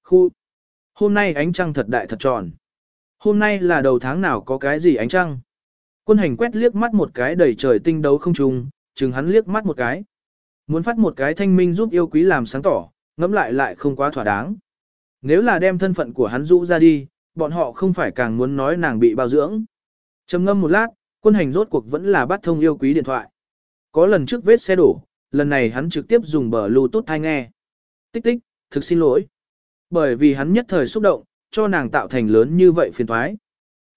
Speaker 1: Khu. Hôm nay ánh trăng thật đại thật tròn. Hôm nay là đầu tháng nào có cái gì ánh trăng. Quân hành quét liếc mắt một cái đầy trời tinh đấu không trùng, chừng hắn liếc mắt một cái. Muốn phát một cái thanh minh giúp yêu quý làm sáng tỏ, ngẫm lại lại không quá thỏa đáng. Nếu là đem thân phận của hắn rũ ra đi, bọn họ không phải càng muốn nói nàng bị bao dưỡng. trầm ngâm một lát, quân hành rốt cuộc vẫn là bắt thông yêu quý điện thoại. Có lần trước vết xe đổ, lần này hắn trực tiếp dùng bờ Bluetooth thay nghe. Tích tích, thực xin lỗi. Bởi vì hắn nhất thời xúc động, cho nàng tạo thành lớn như vậy phiền thoái.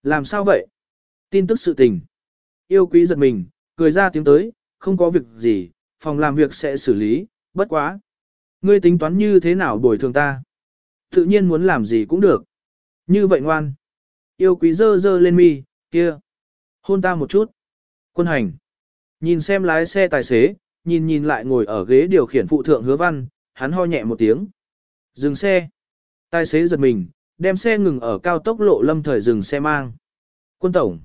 Speaker 1: Làm sao vậy? Tin tức sự tình. Yêu quý giật mình, cười ra tiếng tới, không có việc gì, phòng làm việc sẽ xử lý, bất quá. Ngươi tính toán như thế nào bồi thường ta? Tự nhiên muốn làm gì cũng được. Như vậy ngoan. Yêu quý dơ dơ lên mi, kia. Hôn ta một chút. Quân hành. Nhìn xem lái xe tài xế, nhìn nhìn lại ngồi ở ghế điều khiển phụ thượng hứa văn, hắn ho nhẹ một tiếng. Dừng xe. Tài xế giật mình, đem xe ngừng ở cao tốc lộ lâm thời dừng xe mang. Quân tổng.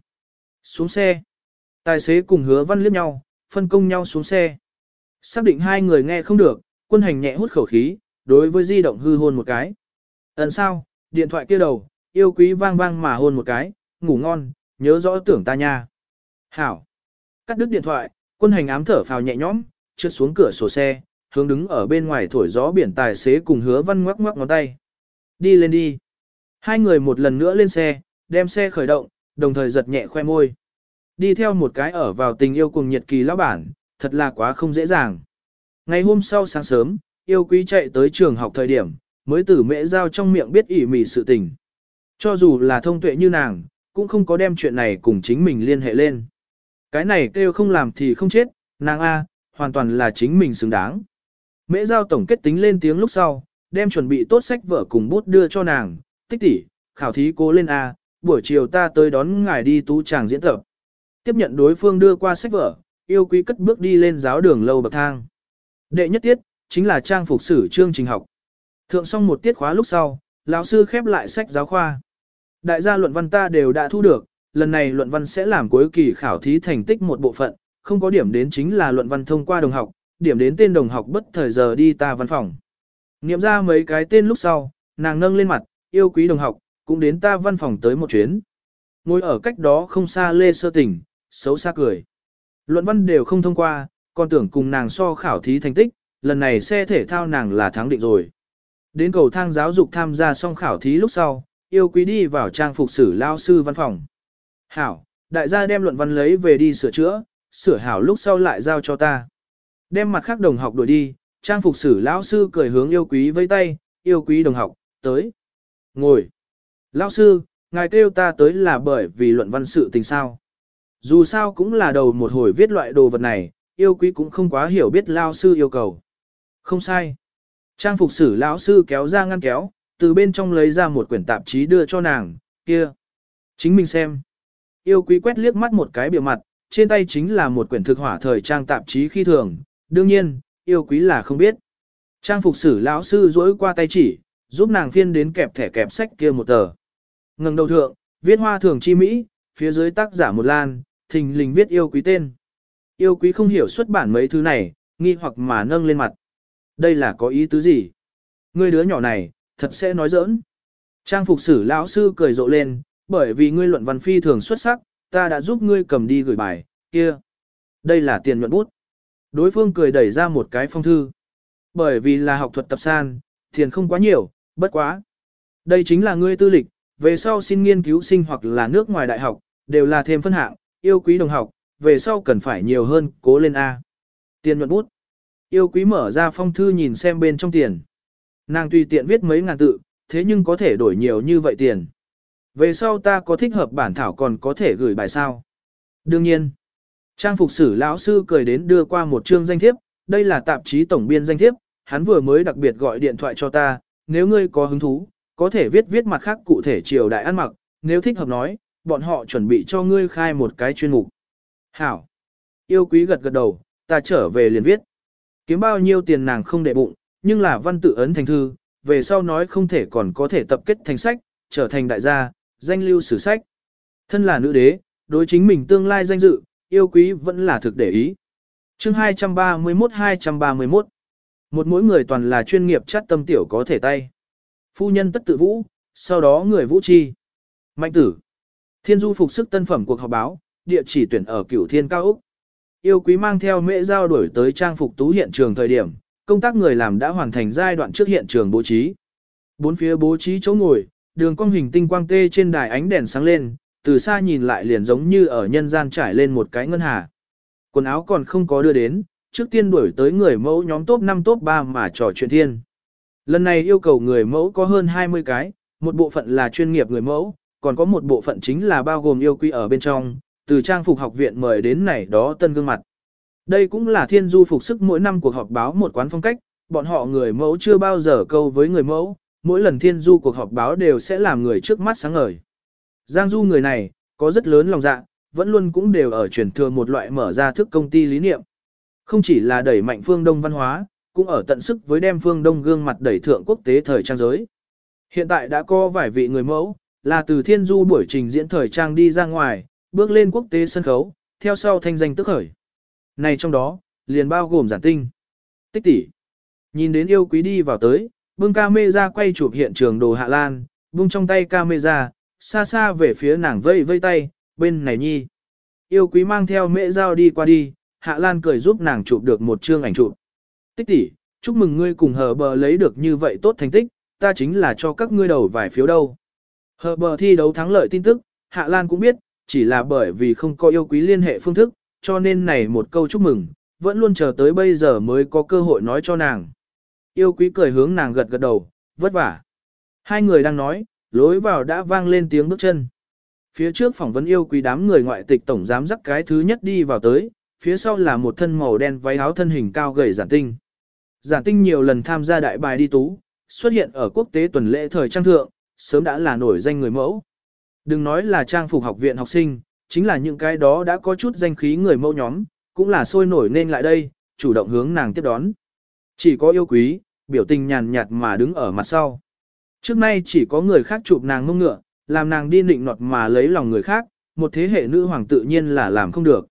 Speaker 1: Xuống xe. Tài xế cùng hứa văn liếc nhau, phân công nhau xuống xe. Xác định hai người nghe không được, quân hành nhẹ hút khẩu khí, đối với di động hư hôn một cái. Ấn sao, điện thoại kia đầu, yêu quý vang vang mà hôn một cái, ngủ ngon, nhớ rõ tưởng ta nha. Hảo. Cắt đứt điện thoại, quân hành ám thở phào nhẹ nhõm, trượt xuống cửa sổ xe, hướng đứng ở bên ngoài thổi gió biển tài xế cùng hứa văn ngoắc ngoắc ngón tay. Đi lên đi. Hai người một lần nữa lên xe, đem xe khởi động, đồng thời giật nhẹ khoe môi. Đi theo một cái ở vào tình yêu cùng nhiệt kỳ lão bản, thật là quá không dễ dàng. Ngày hôm sau sáng sớm, yêu quý chạy tới trường học thời điểm, mới từ mẹ giao trong miệng biết ỉ mỉ sự tình. Cho dù là thông tuệ như nàng, cũng không có đem chuyện này cùng chính mình liên hệ lên. Cái này kêu không làm thì không chết, nàng A, hoàn toàn là chính mình xứng đáng. Mễ giao tổng kết tính lên tiếng lúc sau, đem chuẩn bị tốt sách vở cùng bút đưa cho nàng, tích tỷ, khảo thí cố lên A, buổi chiều ta tới đón ngài đi tú tràng diễn tập. Tiếp nhận đối phương đưa qua sách vở, yêu quý cất bước đi lên giáo đường lâu bậc thang. Đệ nhất tiết, chính là trang phục sử chương trình học. Thượng xong một tiết khóa lúc sau, lão sư khép lại sách giáo khoa. Đại gia luận văn ta đều đã thu được, lần này luận văn sẽ làm cuối kỳ khảo thí thành tích một bộ phận, không có điểm đến chính là luận văn thông qua đồng học, điểm đến tên đồng học bất thời giờ đi ta văn phòng. Nghiệm ra mấy cái tên lúc sau, nàng nâng lên mặt, yêu quý đồng học, cũng đến ta văn phòng tới một chuyến. Ngồi ở cách đó không xa lê sơ tỉnh, xấu xa cười. Luận văn đều không thông qua, còn tưởng cùng nàng so khảo thí thành tích, lần này xe thể thao nàng là thắng định rồi. Đến cầu thang giáo dục tham gia xong khảo thí lúc sau, yêu quý đi vào trang phục sử lao sư văn phòng. Hảo, đại gia đem luận văn lấy về đi sửa chữa, sửa hảo lúc sau lại giao cho ta. Đem mặt khác đồng học đuổi đi, trang phục sử lão sư cười hướng yêu quý với tay, yêu quý đồng học, tới. Ngồi. Lão sư, ngài kêu ta tới là bởi vì luận văn sự tình sao. Dù sao cũng là đầu một hồi viết loại đồ vật này, yêu quý cũng không quá hiểu biết lao sư yêu cầu. Không sai. Trang phục sử lão sư kéo ra ngăn kéo, từ bên trong lấy ra một quyển tạp chí đưa cho nàng, kia. Chính mình xem. Yêu quý quét liếc mắt một cái biểu mặt, trên tay chính là một quyển thực hỏa thời trang tạp chí khi thường, đương nhiên, yêu quý là không biết. Trang phục sử lão sư dỗi qua tay chỉ, giúp nàng phiên đến kẹp thẻ kẹp sách kia một tờ. Ngừng đầu thượng, viết hoa thường chi Mỹ, phía dưới tác giả một lan, thình lình viết yêu quý tên. Yêu quý không hiểu xuất bản mấy thứ này, nghi hoặc mà nâng lên mặt. Đây là có ý tứ gì? Ngươi đứa nhỏ này, thật sẽ nói giỡn. Trang phục sử lão sư cười rộ lên, bởi vì ngươi luận văn phi thường xuất sắc, ta đã giúp ngươi cầm đi gửi bài, kia. Đây là tiền nhuận bút. Đối phương cười đẩy ra một cái phong thư. Bởi vì là học thuật tập san, tiền không quá nhiều, bất quá. Đây chính là ngươi tư lịch, về sau xin nghiên cứu sinh hoặc là nước ngoài đại học, đều là thêm phân hạng, yêu quý đồng học, về sau cần phải nhiều hơn, cố lên A. Tiền nhuận bút. Yêu quý mở ra phong thư nhìn xem bên trong tiền. Nàng tùy tiện viết mấy ngàn tự, thế nhưng có thể đổi nhiều như vậy tiền. Về sau ta có thích hợp bản thảo còn có thể gửi bài sao? Đương nhiên. Trang phục sử lão sư cười đến đưa qua một chương danh thiếp, đây là tạp chí tổng biên danh thiếp, hắn vừa mới đặc biệt gọi điện thoại cho ta, nếu ngươi có hứng thú, có thể viết viết mặt khác cụ thể triều đại ăn mặc, nếu thích hợp nói, bọn họ chuẩn bị cho ngươi khai một cái chuyên mục. Hảo. Yêu quý gật gật đầu, ta trở về liền viết. Kiếm bao nhiêu tiền nàng không để bụng, nhưng là văn tự ấn thành thư, về sau nói không thể còn có thể tập kết thành sách, trở thành đại gia, danh lưu sử sách. Thân là nữ đế, đối chính mình tương lai danh dự, yêu quý vẫn là thực để ý. chương 231-231 Một mỗi người toàn là chuyên nghiệp chắt tâm tiểu có thể tay. Phu nhân tất tự vũ, sau đó người vũ chi. Mạnh tử. Thiên du phục sức tân phẩm cuộc họp báo, địa chỉ tuyển ở cửu thiên cao Úc. Yêu quý mang theo mễ giao đổi tới trang phục tú hiện trường thời điểm, công tác người làm đã hoàn thành giai đoạn trước hiện trường bố trí. Bốn phía bố trí chỗ ngồi, đường cong hình tinh quang tê trên đài ánh đèn sáng lên, từ xa nhìn lại liền giống như ở nhân gian trải lên một cái ngân hà. Quần áo còn không có đưa đến, trước tiên đuổi tới người mẫu nhóm top 5 top 3 mà trò chuyện thiên. Lần này yêu cầu người mẫu có hơn 20 cái, một bộ phận là chuyên nghiệp người mẫu, còn có một bộ phận chính là bao gồm yêu quý ở bên trong, từ trang phục học viện mời đến này đó tân gương mặt. Đây cũng là thiên du phục sức mỗi năm cuộc họp báo một quán phong cách, bọn họ người mẫu chưa bao giờ câu với người mẫu, mỗi lần thiên du cuộc họp báo đều sẽ làm người trước mắt sáng ngời. Giang du người này, có rất lớn lòng dạ, vẫn luôn cũng đều ở truyền thừa một loại mở ra thức công ty lý niệm. Không chỉ là đẩy mạnh phương Đông văn hóa, cũng ở tận sức với đem phương Đông gương mặt đẩy thượng quốc tế thời trang giới. Hiện tại đã có vài vị người mẫu, là từ thiên du buổi trình diễn thời trang đi ra ngoài, bước lên quốc tế sân khấu, theo sau thanh danh tức khởi. Này trong đó, liền bao gồm giản tinh. Tích tỷ. Nhìn đến yêu quý đi vào tới, bưng camera quay chụp hiện trường đồ Hạ Lan, bung trong tay camera, xa xa về phía nàng vây vây tay, bên này nhi. Yêu quý mang theo mễ dao đi qua đi, Hạ Lan cười giúp nàng chụp được một chương ảnh chụp. Tích tỷ, chúc mừng ngươi cùng hờ bờ lấy được như vậy tốt thành tích, ta chính là cho các ngươi đầu vài phiếu đâu. Hờ bờ thi đấu thắng lợi tin tức, Hạ Lan cũng biết, chỉ là bởi vì không có yêu quý liên hệ phương thức, cho nên này một câu chúc mừng, vẫn luôn chờ tới bây giờ mới có cơ hội nói cho nàng. Yêu quý cười hướng nàng gật gật đầu, vất vả. Hai người đang nói, lối vào đã vang lên tiếng bước chân. Phía trước phỏng vấn yêu quý đám người ngoại tịch tổng giám dắt cái thứ nhất đi vào tới, phía sau là một thân màu đen váy áo thân hình cao gầy giản tinh. Giản tinh nhiều lần tham gia đại bài đi tú, xuất hiện ở quốc tế tuần lễ thời trang thượng, sớm đã là nổi danh người mẫu. Đừng nói là trang phục học viện học sinh, chính là những cái đó đã có chút danh khí người mẫu nhóm, cũng là sôi nổi nên lại đây, chủ động hướng nàng tiếp đón. Chỉ có yêu quý, biểu tình nhàn nhạt mà đứng ở mặt sau. Trước nay chỉ có người khác chụp nàng mông ngựa, làm nàng đi nịnh nọt mà lấy lòng người khác, một thế hệ nữ hoàng tự nhiên là làm không được.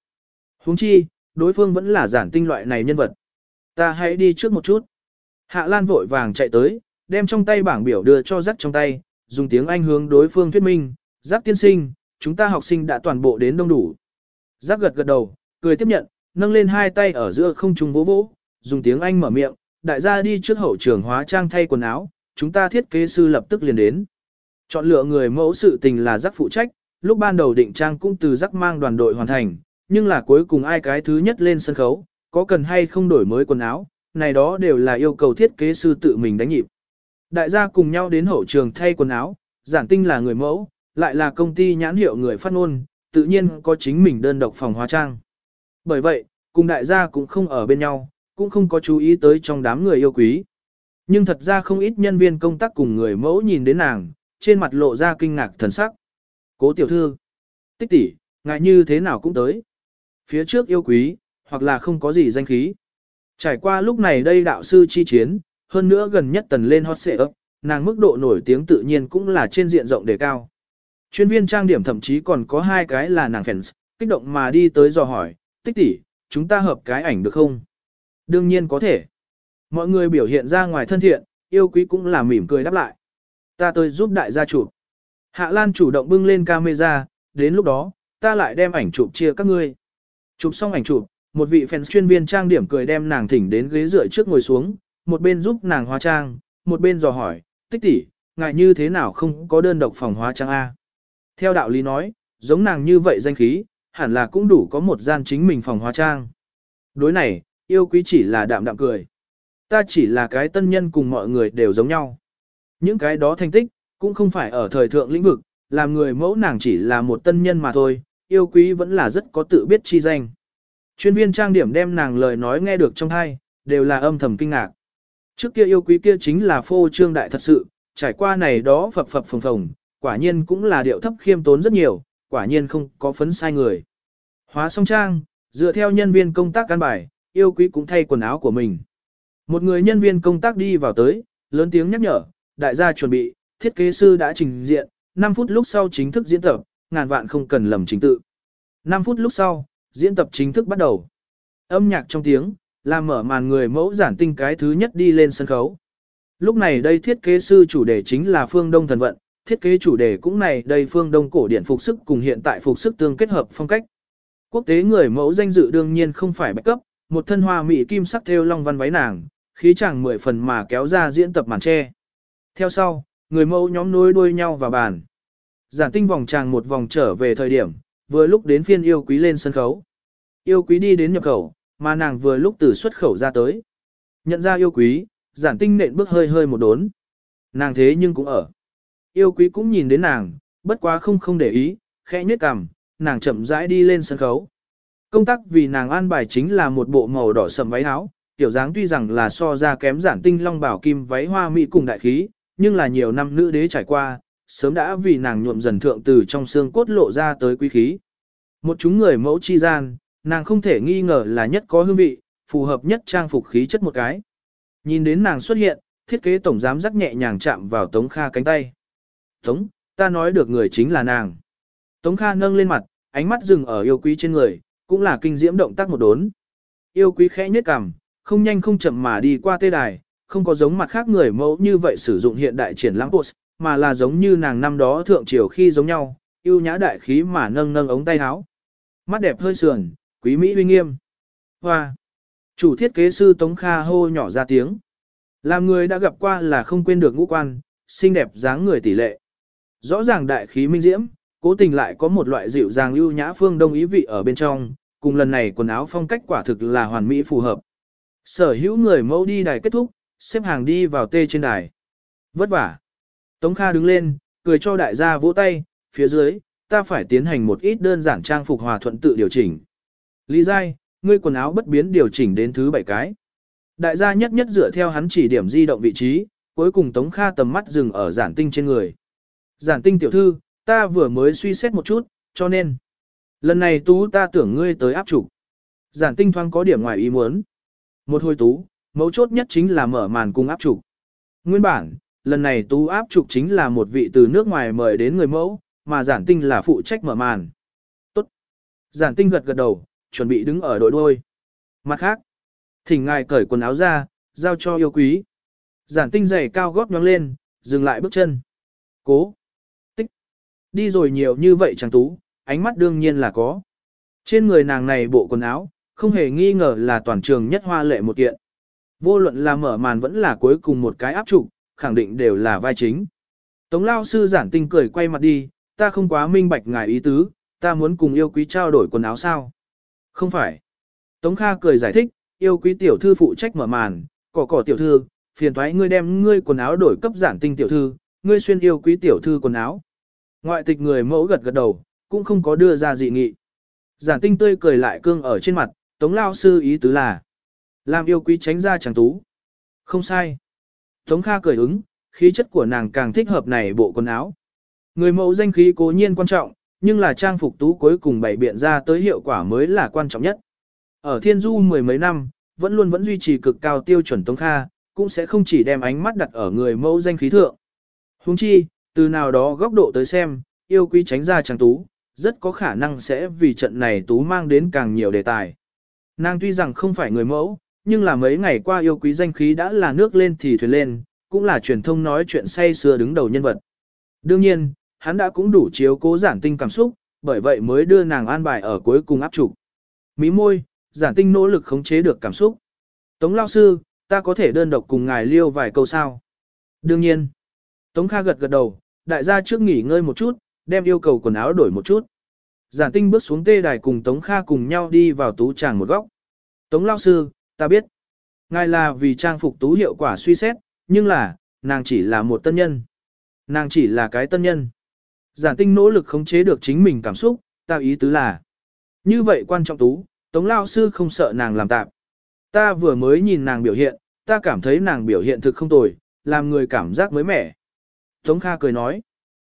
Speaker 1: huống chi, đối phương vẫn là giản tinh loại này nhân vật. Ta hãy đi trước một chút. Hạ Lan vội vàng chạy tới, đem trong tay bảng biểu đưa cho rắc trong tay, dùng tiếng Anh hướng đối phương thuyết minh, rắc tiên sinh, chúng ta học sinh đã toàn bộ đến đông đủ. Giác gật gật đầu, cười tiếp nhận, nâng lên hai tay ở giữa không trung vỗ vỗ, dùng tiếng Anh mở miệng, đại gia đi trước hậu trường hóa trang thay quần áo, chúng ta thiết kế sư lập tức liền đến. Chọn lựa người mẫu sự tình là giác phụ trách, lúc ban đầu định trang cũng từ giác mang đoàn đội hoàn thành, nhưng là cuối cùng ai cái thứ nhất lên sân khấu, có cần hay không đổi mới quần áo, này đó đều là yêu cầu thiết kế sư tự mình đánh nhịp. Đại gia cùng nhau đến hậu trường thay quần áo, giản tinh là người mẫu, lại là công ty nhãn hiệu người phát ngôn, tự nhiên có chính mình đơn độc phòng hóa trang. Bởi vậy, cùng đại gia cũng không ở bên nhau, cũng không có chú ý tới trong đám người yêu quý. Nhưng thật ra không ít nhân viên công tác cùng người mẫu nhìn đến nàng, trên mặt lộ ra kinh ngạc thần sắc. Cố tiểu thư, tích tỷ, ngại như thế nào cũng tới. Phía trước yêu quý, hoặc là không có gì danh khí. Trải qua lúc này đây đạo sư chi chiến, hơn nữa gần nhất tần lên hot xệ ấp, nàng mức độ nổi tiếng tự nhiên cũng là trên diện rộng đề cao. Chuyên viên trang điểm thậm chí còn có hai cái là nàng fans, kích động mà đi tới dò hỏi, tích tỷ, chúng ta hợp cái ảnh được không? Đương nhiên có thể. Mọi người biểu hiện ra ngoài thân thiện, yêu quý cũng là mỉm cười đáp lại. Ta tới giúp đại gia chụp. Hạ Lan chủ động bưng lên camera, đến lúc đó, ta lại đem ảnh chụp chia các ngươi. Chụp xong ảnh chụp, một vị fans chuyên viên trang điểm cười đem nàng thỉnh đến ghế dựa trước ngồi xuống, một bên giúp nàng hóa trang, một bên dò hỏi, tích tỷ, ngại như thế nào không có đơn độc phòng hóa trang A. Theo đạo lý nói, giống nàng như vậy danh khí, hẳn là cũng đủ có một gian chính mình phòng hóa trang. Đối này, yêu quý chỉ là đạm đạm cười. Ta chỉ là cái tân nhân cùng mọi người đều giống nhau. Những cái đó thành tích, cũng không phải ở thời thượng lĩnh vực, làm người mẫu nàng chỉ là một tân nhân mà thôi, yêu quý vẫn là rất có tự biết chi danh. Chuyên viên trang điểm đem nàng lời nói nghe được trong hai, đều là âm thầm kinh ngạc. Trước kia yêu quý kia chính là phô trương đại thật sự, trải qua này đó phập phập phồng phồng, quả nhiên cũng là điệu thấp khiêm tốn rất nhiều, quả nhiên không có phấn sai người. Hóa song trang, dựa theo nhân viên công tác căn bài, yêu quý cũng thay quần áo của mình. Một người nhân viên công tác đi vào tới, lớn tiếng nhắc nhở, đại gia chuẩn bị, thiết kế sư đã trình diện, 5 phút lúc sau chính thức diễn tập, ngàn vạn không cần lầm chính tự. 5 phút lúc sau, diễn tập chính thức bắt đầu. Âm nhạc trong tiếng, làm mở màn người mẫu giản tinh cái thứ nhất đi lên sân khấu. Lúc này đây thiết kế sư chủ đề chính là phương Đông thần vận, thiết kế chủ đề cũng này đây phương Đông cổ điển phục sức cùng hiện tại phục sức tương kết hợp phong cách. Quốc tế người mẫu danh dự đương nhiên không phải bạch cấp, một thân hoa mỹ kim sắc theo long văn váy nàng, khí chàng mười phần mà kéo ra diễn tập màn che. Theo sau, người mẫu nhóm nối đuôi nhau vào bàn. Giản tinh vòng tràng một vòng trở về thời điểm, vừa lúc đến phiên yêu quý lên sân khấu. Yêu quý đi đến nhập khẩu, mà nàng vừa lúc từ xuất khẩu ra tới. Nhận ra yêu quý, giản tinh nện bước hơi hơi một đốn. Nàng thế nhưng cũng ở. Yêu quý cũng nhìn đến nàng, bất quá không không để ý, khẽ nhếch cằm, nàng chậm rãi đi lên sân khấu. Công tác vì nàng an bài chính là một bộ màu đỏ sầm váy áo, tiểu dáng tuy rằng là so ra kém giản tinh long bảo kim váy hoa mỹ cùng đại khí, nhưng là nhiều năm nữ đế trải qua, sớm đã vì nàng nhuộm dần thượng từ trong xương cốt lộ ra tới quý khí. Một chúng người mẫu chi gian, nàng không thể nghi ngờ là nhất có hương vị, phù hợp nhất trang phục khí chất một cái. Nhìn đến nàng xuất hiện, thiết kế tổng giám rắc nhẹ nhàng chạm vào Tống Kha cánh tay. Tống, ta nói được người chính là nàng. Tống Kha nâng lên mặt, ánh mắt dừng ở yêu quý trên người, cũng là kinh diễm động tác một đốn. Yêu quý khẽ nhếch cằm, không nhanh không chậm mà đi qua tê đài, không có giống mặt khác người mẫu như vậy sử dụng hiện đại triển lãm post, mà là giống như nàng năm đó thượng triều khi giống nhau, yêu nhã đại khí mà nâng nâng ống tay áo. Mắt đẹp hơi sườn, quý mỹ uy nghiêm. Hoa! Chủ thiết kế sư Tống Kha hô nhỏ ra tiếng. Làm người đã gặp qua là không quên được ngũ quan, xinh đẹp dáng người tỷ lệ. Rõ ràng đại khí minh diễm, cố tình lại có một loại dịu dàng ưu nhã phương đông ý vị ở bên trong, cùng lần này quần áo phong cách quả thực là hoàn mỹ phù hợp. Sở hữu người mẫu đi đài kết thúc, xếp hàng đi vào tê trên đài. Vất vả. Tống Kha đứng lên, cười cho đại gia vỗ tay, phía dưới, ta phải tiến hành một ít đơn giản trang phục hòa thuận tự điều chỉnh. Lý Giai, ngươi quần áo bất biến điều chỉnh đến thứ bảy cái. Đại gia nhất nhất dựa theo hắn chỉ điểm di động vị trí, cuối cùng Tống Kha tầm mắt dừng ở giản tinh trên người. Giản tinh tiểu thư, ta vừa mới suy xét một chút, cho nên. Lần này tú ta tưởng ngươi tới áp trục. Giản tinh thoáng có điểm ngoài ý muốn. Một hồi tú, mấu chốt nhất chính là mở màn cùng áp trục. Nguyên bản, lần này tú áp trục chính là một vị từ nước ngoài mời đến người mẫu, mà giản tinh là phụ trách mở màn. Tốt. Giản tinh gật gật đầu, chuẩn bị đứng ở đội đôi. Mặt khác, thỉnh ngài cởi quần áo ra, giao cho yêu quý. Giản tinh giày cao gót nhóng lên, dừng lại bước chân. Cố. Đi rồi nhiều như vậy chàng tú, ánh mắt đương nhiên là có. Trên người nàng này bộ quần áo, không hề nghi ngờ là toàn trường nhất hoa lệ một kiện. Vô luận là mở màn vẫn là cuối cùng một cái áp trụ, khẳng định đều là vai chính. Tống lao sư giản tinh cười quay mặt đi, ta không quá minh bạch ngài ý tứ, ta muốn cùng yêu quý trao đổi quần áo sao. Không phải. Tống Kha cười giải thích, yêu quý tiểu thư phụ trách mở màn, cỏ cỏ tiểu thư, phiền thoái ngươi đem ngươi quần áo đổi cấp giản tinh tiểu thư, ngươi xuyên yêu quý tiểu thư quần áo. Ngoại tịch người mẫu gật gật đầu, cũng không có đưa ra dị nghị. Giản tinh tươi cười lại cương ở trên mặt, tống lao sư ý tứ là. Làm yêu quý tránh ra chẳng tú. Không sai. Tống Kha cười ứng, khí chất của nàng càng thích hợp này bộ quần áo. Người mẫu danh khí cố nhiên quan trọng, nhưng là trang phục tú cuối cùng bày biện ra tới hiệu quả mới là quan trọng nhất. Ở Thiên Du mười mấy năm, vẫn luôn vẫn duy trì cực cao tiêu chuẩn Tống Kha, cũng sẽ không chỉ đem ánh mắt đặt ở người mẫu danh khí thượng. Huống chi, từ nào đó góc độ tới xem, yêu quý tránh ra chàng tú, rất có khả năng sẽ vì trận này tú mang đến càng nhiều đề tài. Nàng tuy rằng không phải người mẫu, nhưng là mấy ngày qua yêu quý danh khí đã là nước lên thì thuyền lên, cũng là truyền thông nói chuyện say xưa đứng đầu nhân vật. Đương nhiên, hắn đã cũng đủ chiếu cố giản tinh cảm xúc, bởi vậy mới đưa nàng an bài ở cuối cùng áp trục. Mí môi, giản tinh nỗ lực khống chế được cảm xúc. Tống lao sư, ta có thể đơn độc cùng ngài liêu vài câu sao? Đương nhiên. Tống Kha gật gật đầu, đại gia trước nghỉ ngơi một chút, đem yêu cầu quần áo đổi một chút. Giản tinh bước xuống tê đài cùng Tống Kha cùng nhau đi vào tú tràng một góc. Tống lao sư, ta biết. Ngài là vì trang phục tú hiệu quả suy xét, nhưng là, nàng chỉ là một tân nhân. Nàng chỉ là cái tân nhân. Giản tinh nỗ lực khống chế được chính mình cảm xúc, ta ý tứ là. Như vậy quan trọng tú, Tống Lao Sư không sợ nàng làm tạm. Ta vừa mới nhìn nàng biểu hiện, ta cảm thấy nàng biểu hiện thực không tồi, làm người cảm giác mới mẻ. Tống Kha cười nói.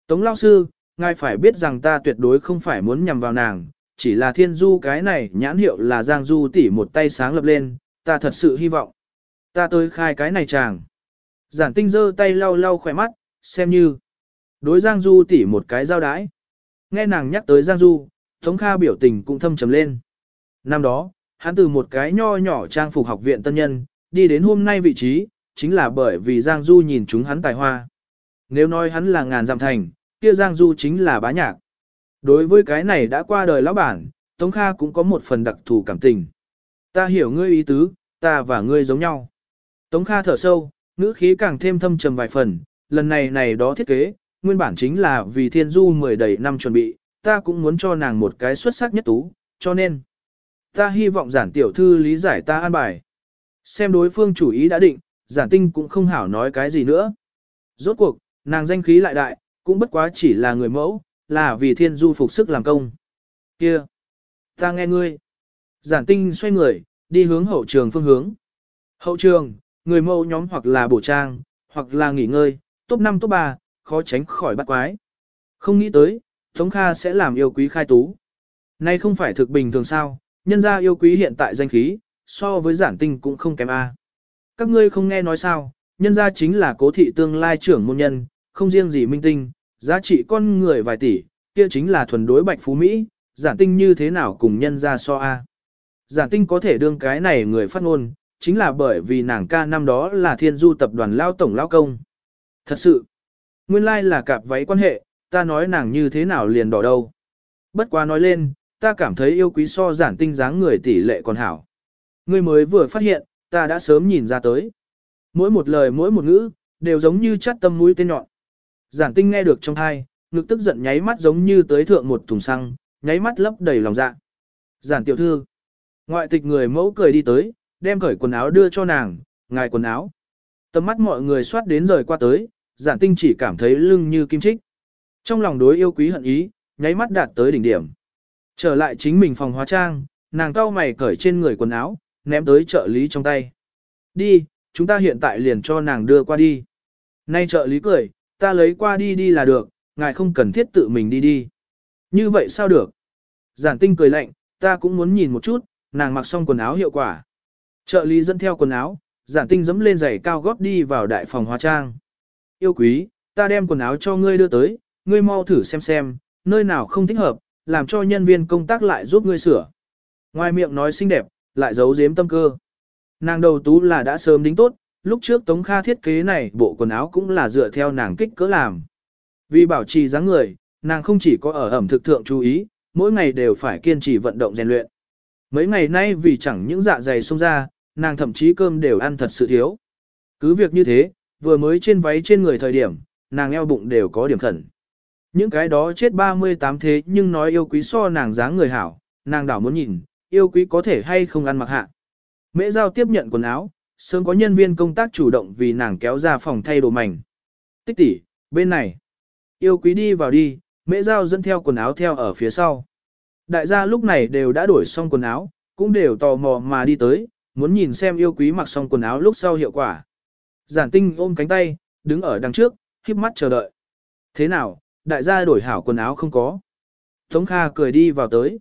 Speaker 1: Tống Lao Sư, ngài phải biết rằng ta tuyệt đối không phải muốn nhằm vào nàng, chỉ là thiên du cái này nhãn hiệu là Giang Du tỷ một tay sáng lập lên, ta thật sự hy vọng. Ta tới khai cái này chàng. Giản tinh giơ tay lau lau khỏe mắt, xem như. Đối Giang Du tỉ một cái giao đái. Nghe nàng nhắc tới Giang Du, Tống Kha biểu tình cũng thâm trầm lên. Năm đó, hắn từ một cái nho nhỏ trang phục học viện tân nhân, đi đến hôm nay vị trí, chính là bởi vì Giang Du nhìn chúng hắn tài hoa. Nếu nói hắn là ngàn dặm thành, kia Giang Du chính là bá nhạc. Đối với cái này đã qua đời lão bản, Tống Kha cũng có một phần đặc thù cảm tình. Ta hiểu ngươi ý tứ, ta và ngươi giống nhau. Tống Kha thở sâu, ngữ khí càng thêm thâm trầm vài phần, lần này này đó thiết kế, nguyên bản chính là vì thiên du mười đầy năm chuẩn bị, ta cũng muốn cho nàng một cái xuất sắc nhất tú, cho nên, ta hy vọng giản tiểu thư lý giải ta an bài. Xem đối phương chủ ý đã định, giản tinh cũng không hảo nói cái gì nữa. Rốt cuộc, nàng danh khí lại đại, cũng bất quá chỉ là người mẫu, là vì thiên du phục sức làm công. Kia! Ta nghe ngươi. Giản tinh xoay người, đi hướng hậu trường phương hướng. Hậu trường, người mẫu nhóm hoặc là bổ trang, hoặc là nghỉ ngơi, top 5 top 3, khó tránh khỏi bắt quái. Không nghĩ tới, Tống Kha sẽ làm yêu quý khai tú. Nay không phải thực bình thường sao, nhân ra yêu quý hiện tại danh khí, so với giản tinh cũng không kém A. Các ngươi không nghe nói sao, nhân ra chính là cố thị tương lai trưởng môn nhân, không riêng gì minh tinh, giá trị con người vài tỷ, kia chính là thuần đối bạch phú Mỹ, giản tinh như thế nào cùng nhân ra so a. Giản tinh có thể đương cái này người phát ngôn, chính là bởi vì nàng ca năm đó là thiên du tập đoàn lao tổng lao công. Thật sự, nguyên lai like là cặp váy quan hệ, ta nói nàng như thế nào liền đỏ đâu. Bất quá nói lên, ta cảm thấy yêu quý so giản tinh dáng người tỷ lệ còn hảo. Ngươi mới vừa phát hiện, ta đã sớm nhìn ra tới. Mỗi một lời mỗi một ngữ, đều giống như chắt tâm mũi tên nhọn. Giản tinh nghe được trong thai, ngực tức giận nháy mắt giống như tới thượng một thùng xăng, nháy mắt lấp đầy lòng dạ. Giản tiểu thư. Ngoại tịch người mẫu cười đi tới, đem cởi quần áo đưa cho nàng, ngài quần áo. Tầm mắt mọi người soát đến rời qua tới, giản tinh chỉ cảm thấy lưng như kim chích. Trong lòng đối yêu quý hận ý, nháy mắt đạt tới đỉnh điểm. Trở lại chính mình phòng hóa trang, nàng cau mày cởi trên người quần áo, ném tới trợ lý trong tay. Đi, chúng ta hiện tại liền cho nàng đưa qua đi. Nay trợ lý cười, ta lấy qua đi đi là được, ngài không cần thiết tự mình đi đi. Như vậy sao được? Giản tinh cười lạnh, ta cũng muốn nhìn một chút, nàng mặc xong quần áo hiệu quả. Trợ lý dẫn theo quần áo, giản tinh dẫm lên giày cao gót đi vào đại phòng hóa trang. Yêu quý, ta đem quần áo cho ngươi đưa tới, ngươi mau thử xem xem, nơi nào không thích hợp, làm cho nhân viên công tác lại giúp ngươi sửa. Ngoài miệng nói xinh đẹp, lại giấu giếm tâm cơ. Nàng đầu tú là đã sớm đính tốt, lúc trước Tống Kha thiết kế này bộ quần áo cũng là dựa theo nàng kích cỡ làm. Vì bảo trì dáng người, nàng không chỉ có ở ẩm thực thượng chú ý, mỗi ngày đều phải kiên trì vận động rèn luyện. Mấy ngày nay vì chẳng những dạ dày xông ra, nàng thậm chí cơm đều ăn thật sự thiếu. Cứ việc như thế, vừa mới trên váy trên người thời điểm, nàng eo bụng đều có điểm khẩn. Những cái đó chết 38 thế nhưng nói yêu quý so nàng dáng người hảo, nàng đảo muốn nhìn, yêu quý có thể hay không ăn mặc hạ. Mễ giao tiếp nhận quần áo, sớm có nhân viên công tác chủ động vì nàng kéo ra phòng thay đồ mảnh. Tích tỷ, bên này. Yêu quý đi vào đi, mễ giao dẫn theo quần áo theo ở phía sau. Đại gia lúc này đều đã đổi xong quần áo, cũng đều tò mò mà đi tới, muốn nhìn xem yêu quý mặc xong quần áo lúc sau hiệu quả. Giản tinh ôm cánh tay, đứng ở đằng trước, khiếp mắt chờ đợi. Thế nào, đại gia đổi hảo quần áo không có. Tống Kha cười đi vào tới.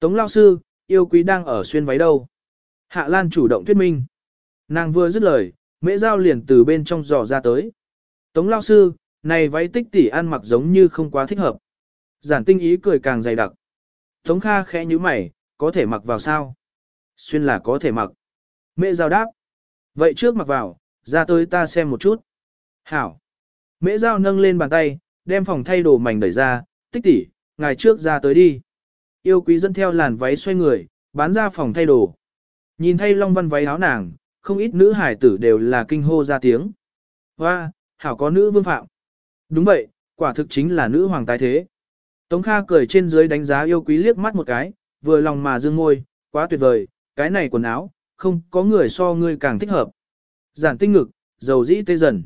Speaker 1: Tống lao sư, yêu quý đang ở xuyên váy đâu. Hạ Lan chủ động thuyết minh. Nàng vừa dứt lời, mễ giao liền từ bên trong giò ra tới. Tống lao sư, này váy tích tỷ ăn mặc giống như không quá thích hợp. Giản tinh ý cười càng dày đặc. Tống Kha khẽ như mày, có thể mặc vào sao? Xuyên là có thể mặc. Mễ giao đáp. Vậy trước mặc vào, ra tới ta xem một chút. Hảo. Mễ giao nâng lên bàn tay, đem phòng thay đồ mảnh đẩy ra, tích tỷ, ngày trước ra tới đi. Yêu quý dẫn theo làn váy xoay người, bán ra phòng thay đồ. Nhìn thay long văn váy áo nàng, không ít nữ hải tử đều là kinh hô ra tiếng. Hoa, hảo có nữ vương phạm. Đúng vậy, quả thực chính là nữ hoàng tái thế. Tống Kha cười trên dưới đánh giá yêu quý liếc mắt một cái, vừa lòng mà dương môi, quá tuyệt vời, cái này quần áo, không có người so ngươi càng thích hợp. Giản tinh ngực, dầu dĩ tê dần.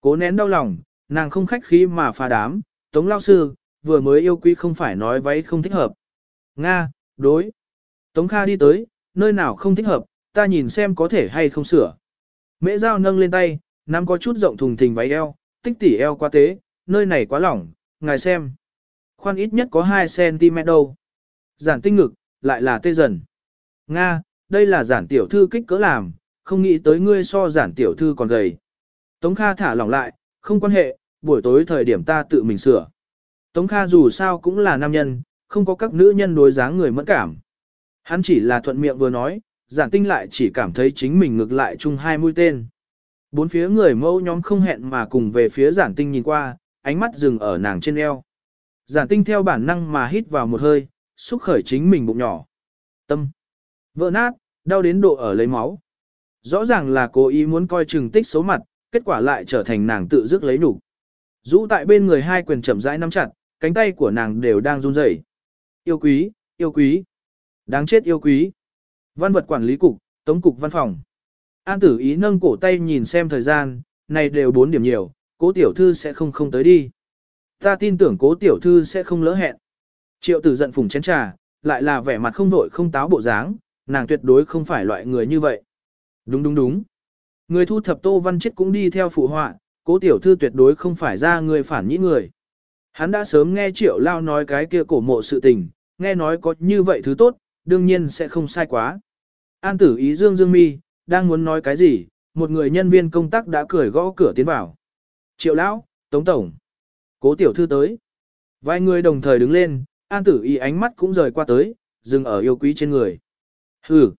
Speaker 1: Cố nén đau lòng, nàng không khách khí mà phá đám, Tống Lao Sư, vừa mới yêu quý không phải nói váy không thích hợp. Nga, đối. Tống Kha đi tới, nơi nào không thích hợp, ta nhìn xem có thể hay không sửa. Mễ dao nâng lên tay, nắm có chút rộng thùng thình váy eo, tích tỉ eo quá tế, nơi này quá lỏng, ngài xem. Khoan ít nhất có 2cm đâu. Giản tinh ngực, lại là tê dần. Nga, đây là giản tiểu thư kích cỡ làm, không nghĩ tới ngươi so giản tiểu thư còn gầy. Tống Kha thả lỏng lại, không quan hệ, buổi tối thời điểm ta tự mình sửa. Tống Kha dù sao cũng là nam nhân, không có các nữ nhân đối dáng người mẫn cảm. Hắn chỉ là thuận miệng vừa nói, giản tinh lại chỉ cảm thấy chính mình ngược lại chung hai mũi tên. Bốn phía người mẫu nhóm không hẹn mà cùng về phía giản tinh nhìn qua, ánh mắt dừng ở nàng trên eo. Giản tinh theo bản năng mà hít vào một hơi, xúc khởi chính mình bụng nhỏ. Tâm. Vỡ nát, đau đến độ ở lấy máu. Rõ ràng là cố ý muốn coi chừng tích số mặt, kết quả lại trở thành nàng tự dứt lấy đủ. Dũ tại bên người hai quyền chậm rãi nắm chặt, cánh tay của nàng đều đang run rẩy. Yêu quý, yêu quý. Đáng chết yêu quý. Văn vật quản lý cục, tống cục văn phòng. An tử ý nâng cổ tay nhìn xem thời gian, này đều 4 điểm nhiều, cố tiểu thư sẽ không không tới đi. Ta tin tưởng cố tiểu thư sẽ không lỡ hẹn. Triệu tử giận phùng chén trà, lại là vẻ mặt không đội không táo bộ dáng, nàng tuyệt đối không phải loại người như vậy. Đúng đúng đúng. Người thu thập tô văn chết cũng đi theo phụ họa, cố tiểu thư tuyệt đối không phải ra người phản nhĩ người. Hắn đã sớm nghe triệu lao nói cái kia cổ mộ sự tình, nghe nói có như vậy thứ tốt, đương nhiên sẽ không sai quá. An tử ý dương dương mi, đang muốn nói cái gì, một người nhân viên công tác đã cười gõ cửa tiến vào. Triệu lão, tống tổng, cố tiểu thư tới. Vài người đồng thời đứng lên, An tử Ý ánh mắt cũng rời qua tới, dừng ở yêu quý trên người. Hừ.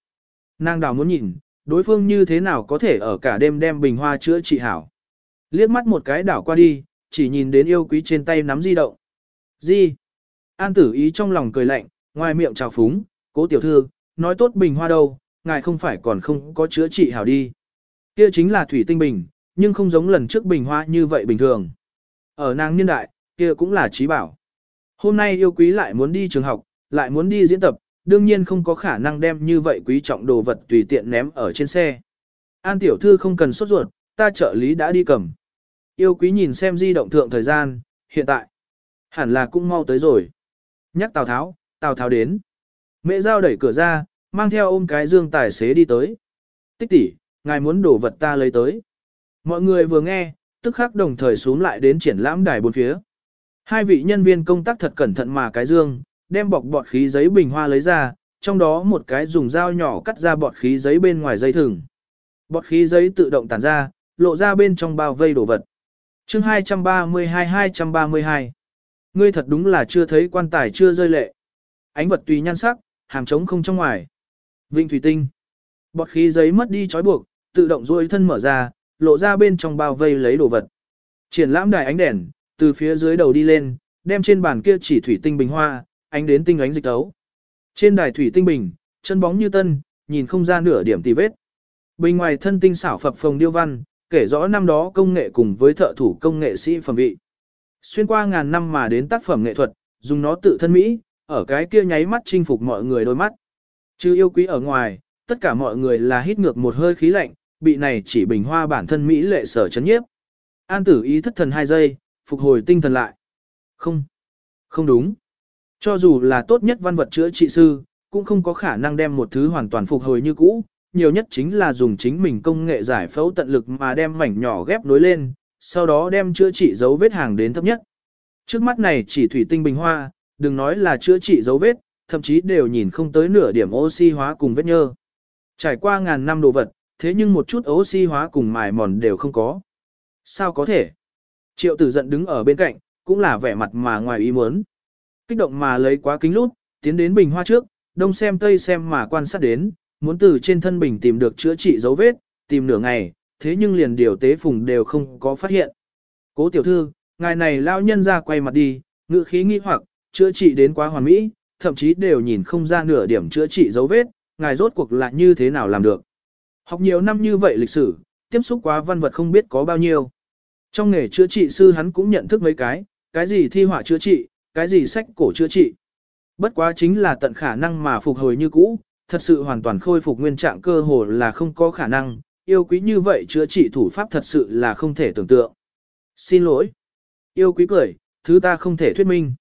Speaker 1: Nàng đào muốn nhìn, đối phương như thế nào có thể ở cả đêm đem bình hoa chữa trị hảo. Liếc mắt một cái đảo qua đi, chỉ nhìn đến yêu quý trên tay nắm di động. Di. An tử ý trong lòng cười lạnh, ngoài miệng chào phúng, cố tiểu thư, nói tốt bình hoa đâu, ngài không phải còn không có chữa trị hảo đi. Kia chính là thủy tinh bình, nhưng không giống lần trước bình hoa như vậy bình thường. Ở nàng niên đại, kia cũng là trí bảo. Hôm nay yêu quý lại muốn đi trường học, lại muốn đi diễn tập, đương nhiên không có khả năng đem như vậy quý trọng đồ vật tùy tiện ném ở trên xe. An tiểu thư không cần sốt ruột, ta trợ lý đã đi cầm. Yêu quý nhìn xem di động thượng thời gian, hiện tại. Hẳn là cũng mau tới rồi. Nhắc Tào Tháo, Tào Tháo đến. Mẹ giao đẩy cửa ra, mang theo ôm cái dương tài xế đi tới. Tích tỷ, ngài muốn đổ vật ta lấy tới. Mọi người vừa nghe, tức khắc đồng thời xuống lại đến triển lãm đài bốn phía. Hai vị nhân viên công tác thật cẩn thận mà cái dương, đem bọc bọt khí giấy bình hoa lấy ra, trong đó một cái dùng dao nhỏ cắt ra bọt khí giấy bên ngoài dây thừng. Bọt khí giấy tự động tản ra, lộ ra bên trong bao vây đồ vật. chương 232-232 Ngươi thật đúng là chưa thấy quan tài chưa rơi lệ. Ánh vật tùy nhan sắc, hàng trống không trong ngoài. Vinh thủy tinh. Bọt khí giấy mất đi trói buộc, tự động duỗi thân mở ra, lộ ra bên trong bao vây lấy đồ vật. Triển lãm đài ánh đèn, từ phía dưới đầu đi lên, đem trên bàn kia chỉ thủy tinh bình hoa, ánh đến tinh ánh dịch tấu. Trên đài thủy tinh bình, chân bóng như tân, nhìn không ra nửa điểm tì vết. Bình ngoài thân tinh xảo phập phồng điêu văn, kể rõ năm đó công nghệ cùng với thợ thủ công nghệ sĩ phẩm vị. Xuyên qua ngàn năm mà đến tác phẩm nghệ thuật, dùng nó tự thân Mỹ, ở cái kia nháy mắt chinh phục mọi người đôi mắt. Chứ yêu quý ở ngoài, tất cả mọi người là hít ngược một hơi khí lạnh, bị này chỉ bình hoa bản thân Mỹ lệ sở chấn nhiếp. An tử ý thất thần hai giây, phục hồi tinh thần lại. Không, không đúng. Cho dù là tốt nhất văn vật chữa trị sư, cũng không có khả năng đem một thứ hoàn toàn phục hồi như cũ, nhiều nhất chính là dùng chính mình công nghệ giải phẫu tận lực mà đem mảnh nhỏ ghép nối lên, sau đó đem chữa trị dấu vết hàng đến thấp nhất. Trước mắt này chỉ thủy tinh bình hoa, đừng nói là chữa trị dấu vết, thậm chí đều nhìn không tới nửa điểm oxy hóa cùng vết nhơ. Trải qua ngàn năm đồ vật, thế nhưng một chút oxy hóa cùng mài mòn đều không có. Sao có thể? Triệu tử giận đứng ở bên cạnh, cũng là vẻ mặt mà ngoài ý muốn. Kích động mà lấy quá kính lút, tiến đến bình hoa trước, đông xem tây xem mà quan sát đến, muốn từ trên thân bình tìm được chữa trị dấu vết, tìm nửa ngày, thế nhưng liền điều tế phùng đều không có phát hiện. Cố tiểu thư, ngài này lao nhân ra quay mặt đi, ngữ khí nghi hoặc, chữa trị đến quá hoàn mỹ, thậm chí đều nhìn không ra nửa điểm chữa trị dấu vết, ngài rốt cuộc là như thế nào làm được. Học nhiều năm như vậy lịch sử, tiếp xúc quá văn vật không biết có bao nhiêu. Trong nghề chữa trị sư hắn cũng nhận thức mấy cái, cái gì thi họa chữa trị, cái gì sách cổ chữa trị. Bất quá chính là tận khả năng mà phục hồi như cũ, thật sự hoàn toàn khôi phục nguyên trạng cơ hồ là không có khả năng, yêu quý như vậy chữa trị thủ pháp thật sự là không thể tưởng tượng. Xin lỗi. Yêu quý cười, thứ ta không thể thuyết minh.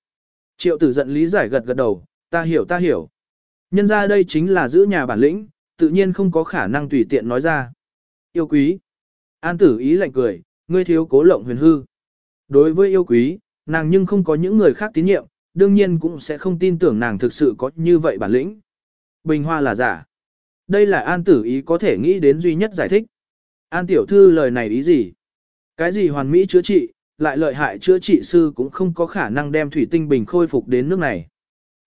Speaker 1: Triệu tử giận lý giải gật gật đầu, ta hiểu ta hiểu. Nhân ra đây chính là giữ nhà bản lĩnh, tự nhiên không có khả năng tùy tiện nói ra. Yêu quý. An tử ý lạnh cười, ngươi thiếu cố lộng huyền hư. Đối với yêu quý, nàng nhưng không có những người khác tín nhiệm, đương nhiên cũng sẽ không tin tưởng nàng thực sự có như vậy bản lĩnh. Bình hoa là giả. Đây là an tử ý có thể nghĩ đến duy nhất giải thích. An tiểu thư lời này ý gì? Cái gì hoàn mỹ chữa trị, lại lợi hại chữa trị sư cũng không có khả năng đem thủy tinh bình khôi phục đến nước này.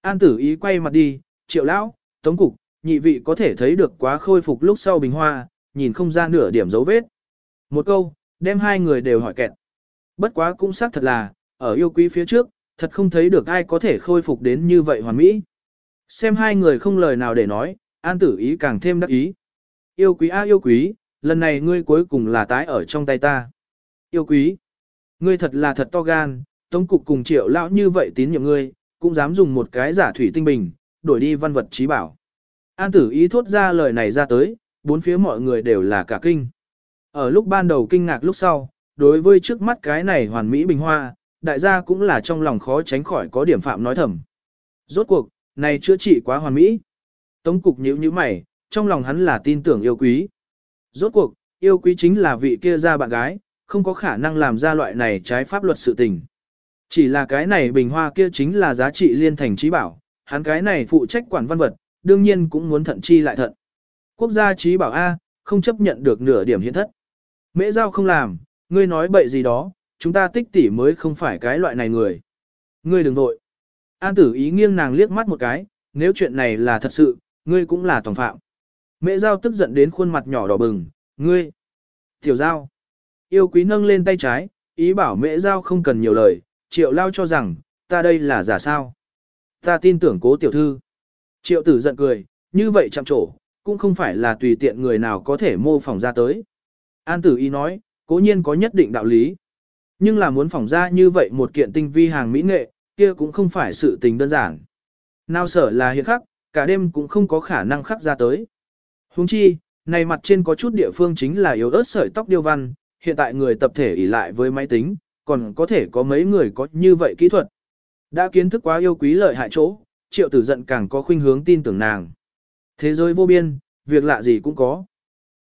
Speaker 1: An tử ý quay mặt đi, triệu lão, tống cục, nhị vị có thể thấy được quá khôi phục lúc sau bình hoa, nhìn không ra nửa điểm dấu vết. Một câu, đem hai người đều hỏi kẹt. Bất quá cũng xác thật là, ở yêu quý phía trước, thật không thấy được ai có thể khôi phục đến như vậy hoàn mỹ. Xem hai người không lời nào để nói, an tử ý càng thêm đắc ý. Yêu quý a yêu quý, lần này ngươi cuối cùng là tái ở trong tay ta. Yêu quý, ngươi thật là thật to gan, tống cục cùng triệu lão như vậy tín nhiệm ngươi, cũng dám dùng một cái giả thủy tinh bình, đổi đi văn vật trí bảo. An tử ý thốt ra lời này ra tới, bốn phía mọi người đều là cả kinh. Ở lúc ban đầu kinh ngạc lúc sau, đối với trước mắt cái này hoàn mỹ bình hoa, đại gia cũng là trong lòng khó tránh khỏi có điểm phạm nói thầm. Rốt cuộc, này chữa trị quá hoàn mỹ. Tống cục nhíu như mày, trong lòng hắn là tin tưởng yêu quý. Rốt cuộc, yêu quý chính là vị kia ra bạn gái, không có khả năng làm ra loại này trái pháp luật sự tình. Chỉ là cái này bình hoa kia chính là giá trị liên thành trí bảo, hắn cái này phụ trách quản văn vật, đương nhiên cũng muốn thận chi lại thận. Quốc gia trí bảo A, không chấp nhận được nửa điểm hiện thất. Mễ giao không làm, ngươi nói bậy gì đó, chúng ta tích tỉ mới không phải cái loại này người. Ngươi đừng vội. An tử ý nghiêng nàng liếc mắt một cái, nếu chuyện này là thật sự, ngươi cũng là tổng phạm. mễ giao tức giận đến khuôn mặt nhỏ đỏ bừng, ngươi. Tiểu giao. Yêu quý nâng lên tay trái, ý bảo mễ giao không cần nhiều lời, triệu lao cho rằng, ta đây là giả sao. Ta tin tưởng cố tiểu thư. Triệu tử giận cười, như vậy chạm trổ, cũng không phải là tùy tiện người nào có thể mô phỏng ra tới. An tử Y nói, cố nhiên có nhất định đạo lý. Nhưng là muốn phỏng ra như vậy một kiện tinh vi hàng mỹ nghệ, kia cũng không phải sự tình đơn giản. Nào sở là hiện khắc, cả đêm cũng không có khả năng khắc ra tới. Huống chi, này mặt trên có chút địa phương chính là yếu ớt sợi tóc điêu văn, hiện tại người tập thể ỉ lại với máy tính, còn có thể có mấy người có như vậy kỹ thuật. Đã kiến thức quá yêu quý lợi hại chỗ, triệu tử giận càng có khuynh hướng tin tưởng nàng. Thế giới vô biên, việc lạ gì cũng có.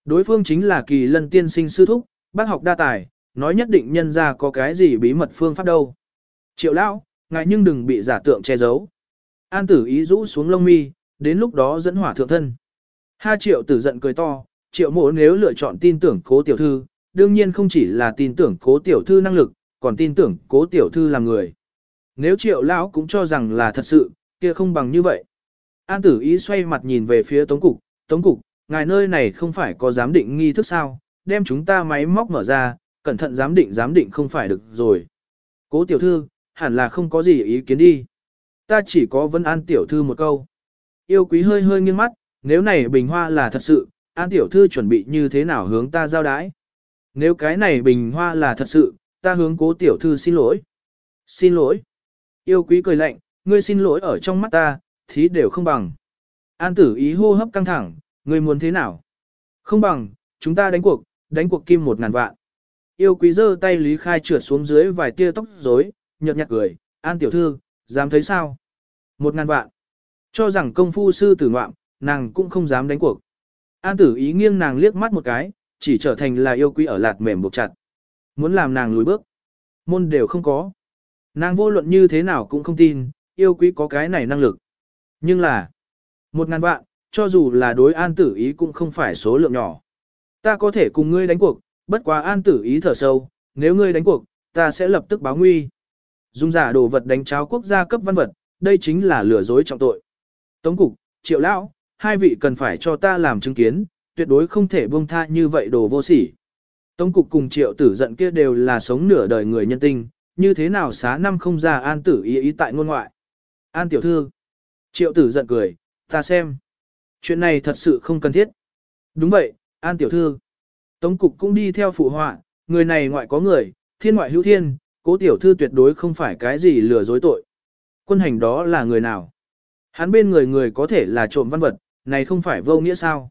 Speaker 1: Đối phương chính là kỳ lân tiên sinh sư thúc, bác học đa tài, nói nhất định nhân ra có cái gì bí mật phương pháp đâu. Triệu lão, ngài nhưng đừng bị giả tượng che giấu. An tử ý rũ xuống lông mi, đến lúc đó dẫn hỏa thượng thân. Ha triệu tử giận cười to, triệu mộ nếu lựa chọn tin tưởng cố tiểu thư, đương nhiên không chỉ là tin tưởng cố tiểu thư năng lực, còn tin tưởng cố tiểu thư là người. Nếu triệu lão cũng cho rằng là thật sự, kia không bằng như vậy. An tử ý xoay mặt nhìn về phía tống cục, tống cục, ngài nơi này không phải có giám định nghi thức sao, đem chúng ta máy móc mở ra, cẩn thận giám định giám định không phải được rồi. Cố tiểu thư, hẳn là không có gì ý kiến đi. Ta chỉ có vấn an tiểu thư một câu. Yêu quý hơi hơi nghiêng mắt, nếu này bình hoa là thật sự, an tiểu thư chuẩn bị như thế nào hướng ta giao đái. Nếu cái này bình hoa là thật sự, ta hướng cố tiểu thư xin lỗi. Xin lỗi. Yêu quý cười lạnh, ngươi xin lỗi ở trong mắt ta, thí đều không bằng. An tử ý hô hấp căng thẳng, ngươi muốn thế nào? Không bằng, chúng ta đánh cuộc, đánh cuộc kim một ngàn vạn. Yêu quý giơ tay Lý Khai trượt xuống dưới vài tia tóc rối, nhợt nhạt cười, an tiểu thư, dám thấy sao? Một ngàn vạn. Cho rằng công phu sư tử ngoạm, nàng cũng không dám đánh cuộc. An tử ý nghiêng nàng liếc mắt một cái, chỉ trở thành là yêu quý ở lạt mềm buộc chặt. Muốn làm nàng lùi bước. Môn đều không có. Nàng vô luận như thế nào cũng không tin, yêu quý có cái này năng lực. Nhưng là, một ngàn vạn, cho dù là đối an tử ý cũng không phải số lượng nhỏ. Ta có thể cùng ngươi đánh cuộc, bất quá an tử ý thở sâu, nếu ngươi đánh cuộc, ta sẽ lập tức báo nguy. Dung giả đồ vật đánh cháo quốc gia cấp văn vật, đây chính là lừa dối trọng tội. Tống cục, triệu lão, hai vị cần phải cho ta làm chứng kiến, tuyệt đối không thể buông tha như vậy đồ vô sỉ. Tống cục cùng triệu tử giận kia đều là sống nửa đời người nhân tinh, như thế nào xá năm không ra an tử ý ý tại ngôn ngoại. An tiểu thư. Triệu tử giận cười, ta xem. Chuyện này thật sự không cần thiết. Đúng vậy, an tiểu thư. Tống cục cũng đi theo phụ họa, người này ngoại có người, thiên ngoại hữu thiên, cố tiểu thư tuyệt đối không phải cái gì lừa dối tội. Quân hành đó là người nào? Hắn bên người người có thể là trộm văn vật, này không phải vô nghĩa sao?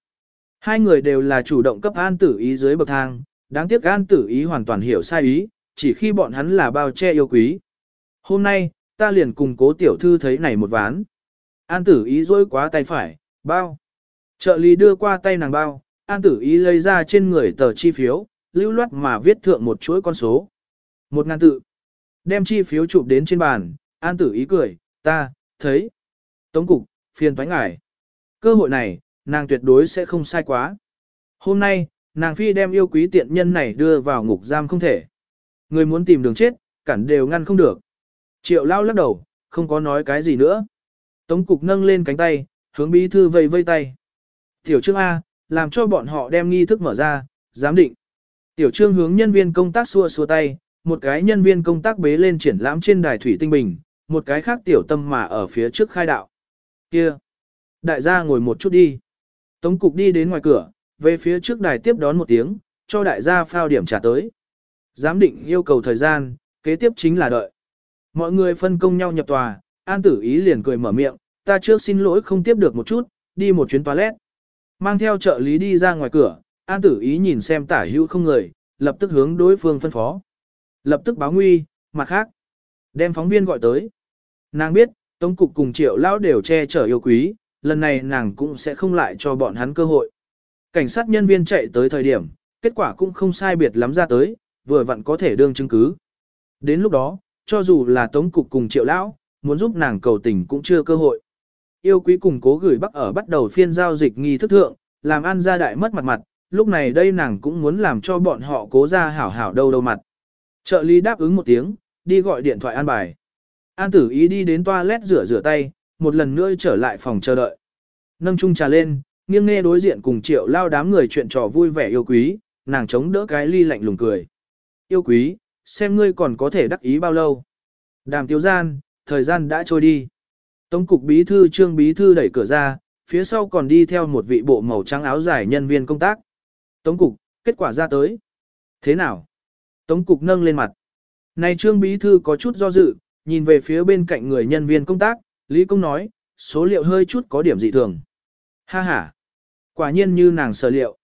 Speaker 1: Hai người đều là chủ động cấp an tử ý dưới bậc thang, đáng tiếc an tử ý hoàn toàn hiểu sai ý, chỉ khi bọn hắn là bao che yêu quý. Hôm nay, ta liền cùng cố tiểu thư thấy này một ván. An tử ý dối quá tay phải, bao. Trợ lý đưa qua tay nàng bao, an tử ý lấy ra trên người tờ chi phiếu, lưu loát mà viết thượng một chuỗi con số. Một ngàn tự. Đem chi phiếu chụp đến trên bàn, an tử ý cười, ta, thấy. Tống cục, phiền thoái ngải. Cơ hội này, nàng tuyệt đối sẽ không sai quá. Hôm nay, nàng phi đem yêu quý tiện nhân này đưa vào ngục giam không thể. Người muốn tìm đường chết, cản đều ngăn không được. Triệu lao lắc đầu, không có nói cái gì nữa. Tống cục nâng lên cánh tay, hướng bí thư vây vây tay. Tiểu trương A, làm cho bọn họ đem nghi thức mở ra, giám định. Tiểu trương hướng nhân viên công tác xua xua tay, một cái nhân viên công tác bế lên triển lãm trên đài thủy tinh bình, một cái khác tiểu tâm mà ở phía trước khai đạo. Kia! Đại gia ngồi một chút đi. Tống cục đi đến ngoài cửa, về phía trước đài tiếp đón một tiếng, cho đại gia phao điểm trả tới. Giám định yêu cầu thời gian, kế tiếp chính là đợi. Mọi người phân công nhau nhập tòa, an tử ý liền cười mở miệng, ta trước xin lỗi không tiếp được một chút, đi một chuyến toilet. Mang theo trợ lý đi ra ngoài cửa, an tử ý nhìn xem tả hữu không người, lập tức hướng đối phương phân phó. Lập tức báo nguy, mặt khác. Đem phóng viên gọi tới. Nàng biết, Tống Cục cùng triệu lão đều che chở yêu quý, lần này nàng cũng sẽ không lại cho bọn hắn cơ hội. Cảnh sát nhân viên chạy tới thời điểm, kết quả cũng không sai biệt lắm ra tới, vừa vặn có thể đương chứng cứ. Đến lúc đó, cho dù là Tống Cục cùng triệu lão, muốn giúp nàng cầu tình cũng chưa cơ hội. Yêu quý cùng cố gửi bắc ở bắt đầu phiên giao dịch nghi thức thượng, làm ăn gia đại mất mặt mặt, lúc này đây nàng cũng muốn làm cho bọn họ cố ra hảo hảo đâu đâu mặt. Trợ lý đáp ứng một tiếng, đi gọi điện thoại an bài. An tử ý đi đến toilet rửa rửa tay, một lần nữa trở lại phòng chờ đợi. Nâng chung trà lên, nghiêng nghe đối diện cùng triệu lao đám người chuyện trò vui vẻ yêu quý, nàng chống đỡ cái ly lạnh lùng cười. Yêu quý, xem ngươi còn có thể đắc ý bao lâu. Đàm tiếu gian, thời gian đã trôi đi. Tống cục bí thư trương bí thư đẩy cửa ra, phía sau còn đi theo một vị bộ màu trắng áo dài nhân viên công tác. Tống cục, kết quả ra tới. Thế nào? Tống cục nâng lên mặt. Này trương bí thư có chút do dự, nhìn về phía bên cạnh người nhân viên công tác, Lý Công nói, số liệu hơi chút có điểm dị thường. Ha ha. Quả nhiên như nàng sở liệu.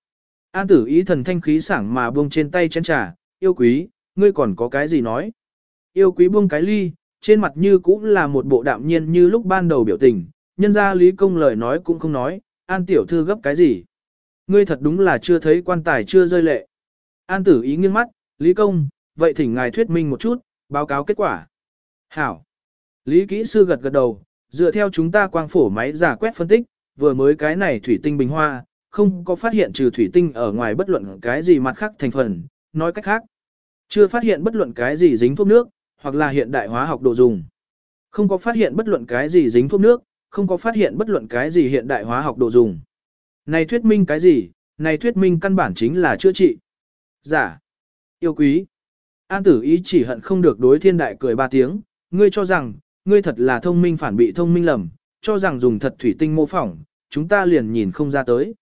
Speaker 1: An tử ý thần thanh khí sảng mà buông trên tay chén trà, yêu quý, ngươi còn có cái gì nói? Yêu quý buông cái ly, trên mặt như cũng là một bộ đạm nhiên như lúc ban đầu biểu tình, nhân ra Lý Công lời nói cũng không nói, An tiểu thư gấp cái gì? Ngươi thật đúng là chưa thấy quan tài chưa rơi lệ. An tử ý nghiêng mắt, Lý Công, vậy thỉnh ngài thuyết minh một chút, báo cáo kết quả. Hảo. Lý kỹ sư gật gật đầu, dựa theo chúng ta quang phổ máy giả quét phân tích, vừa mới cái này thủy tinh bình hoa, không có phát hiện trừ thủy tinh ở ngoài bất luận cái gì mặt khác thành phần, nói cách khác. Chưa phát hiện bất luận cái gì dính thuốc nước, hoặc là hiện đại hóa học đồ dùng. Không có phát hiện bất luận cái gì dính thuốc nước, không có phát hiện bất luận cái gì hiện đại hóa học đồ dùng. Này thuyết minh cái gì? Này thuyết minh căn bản chính là chữa trị. Giả. Yêu quý. An tử ý chỉ hận không được đối thiên đại cười ba tiếng, ngươi cho rằng, ngươi thật là thông minh phản bị thông minh lầm, cho rằng dùng thật thủy tinh mô phỏng, chúng ta liền nhìn không ra tới.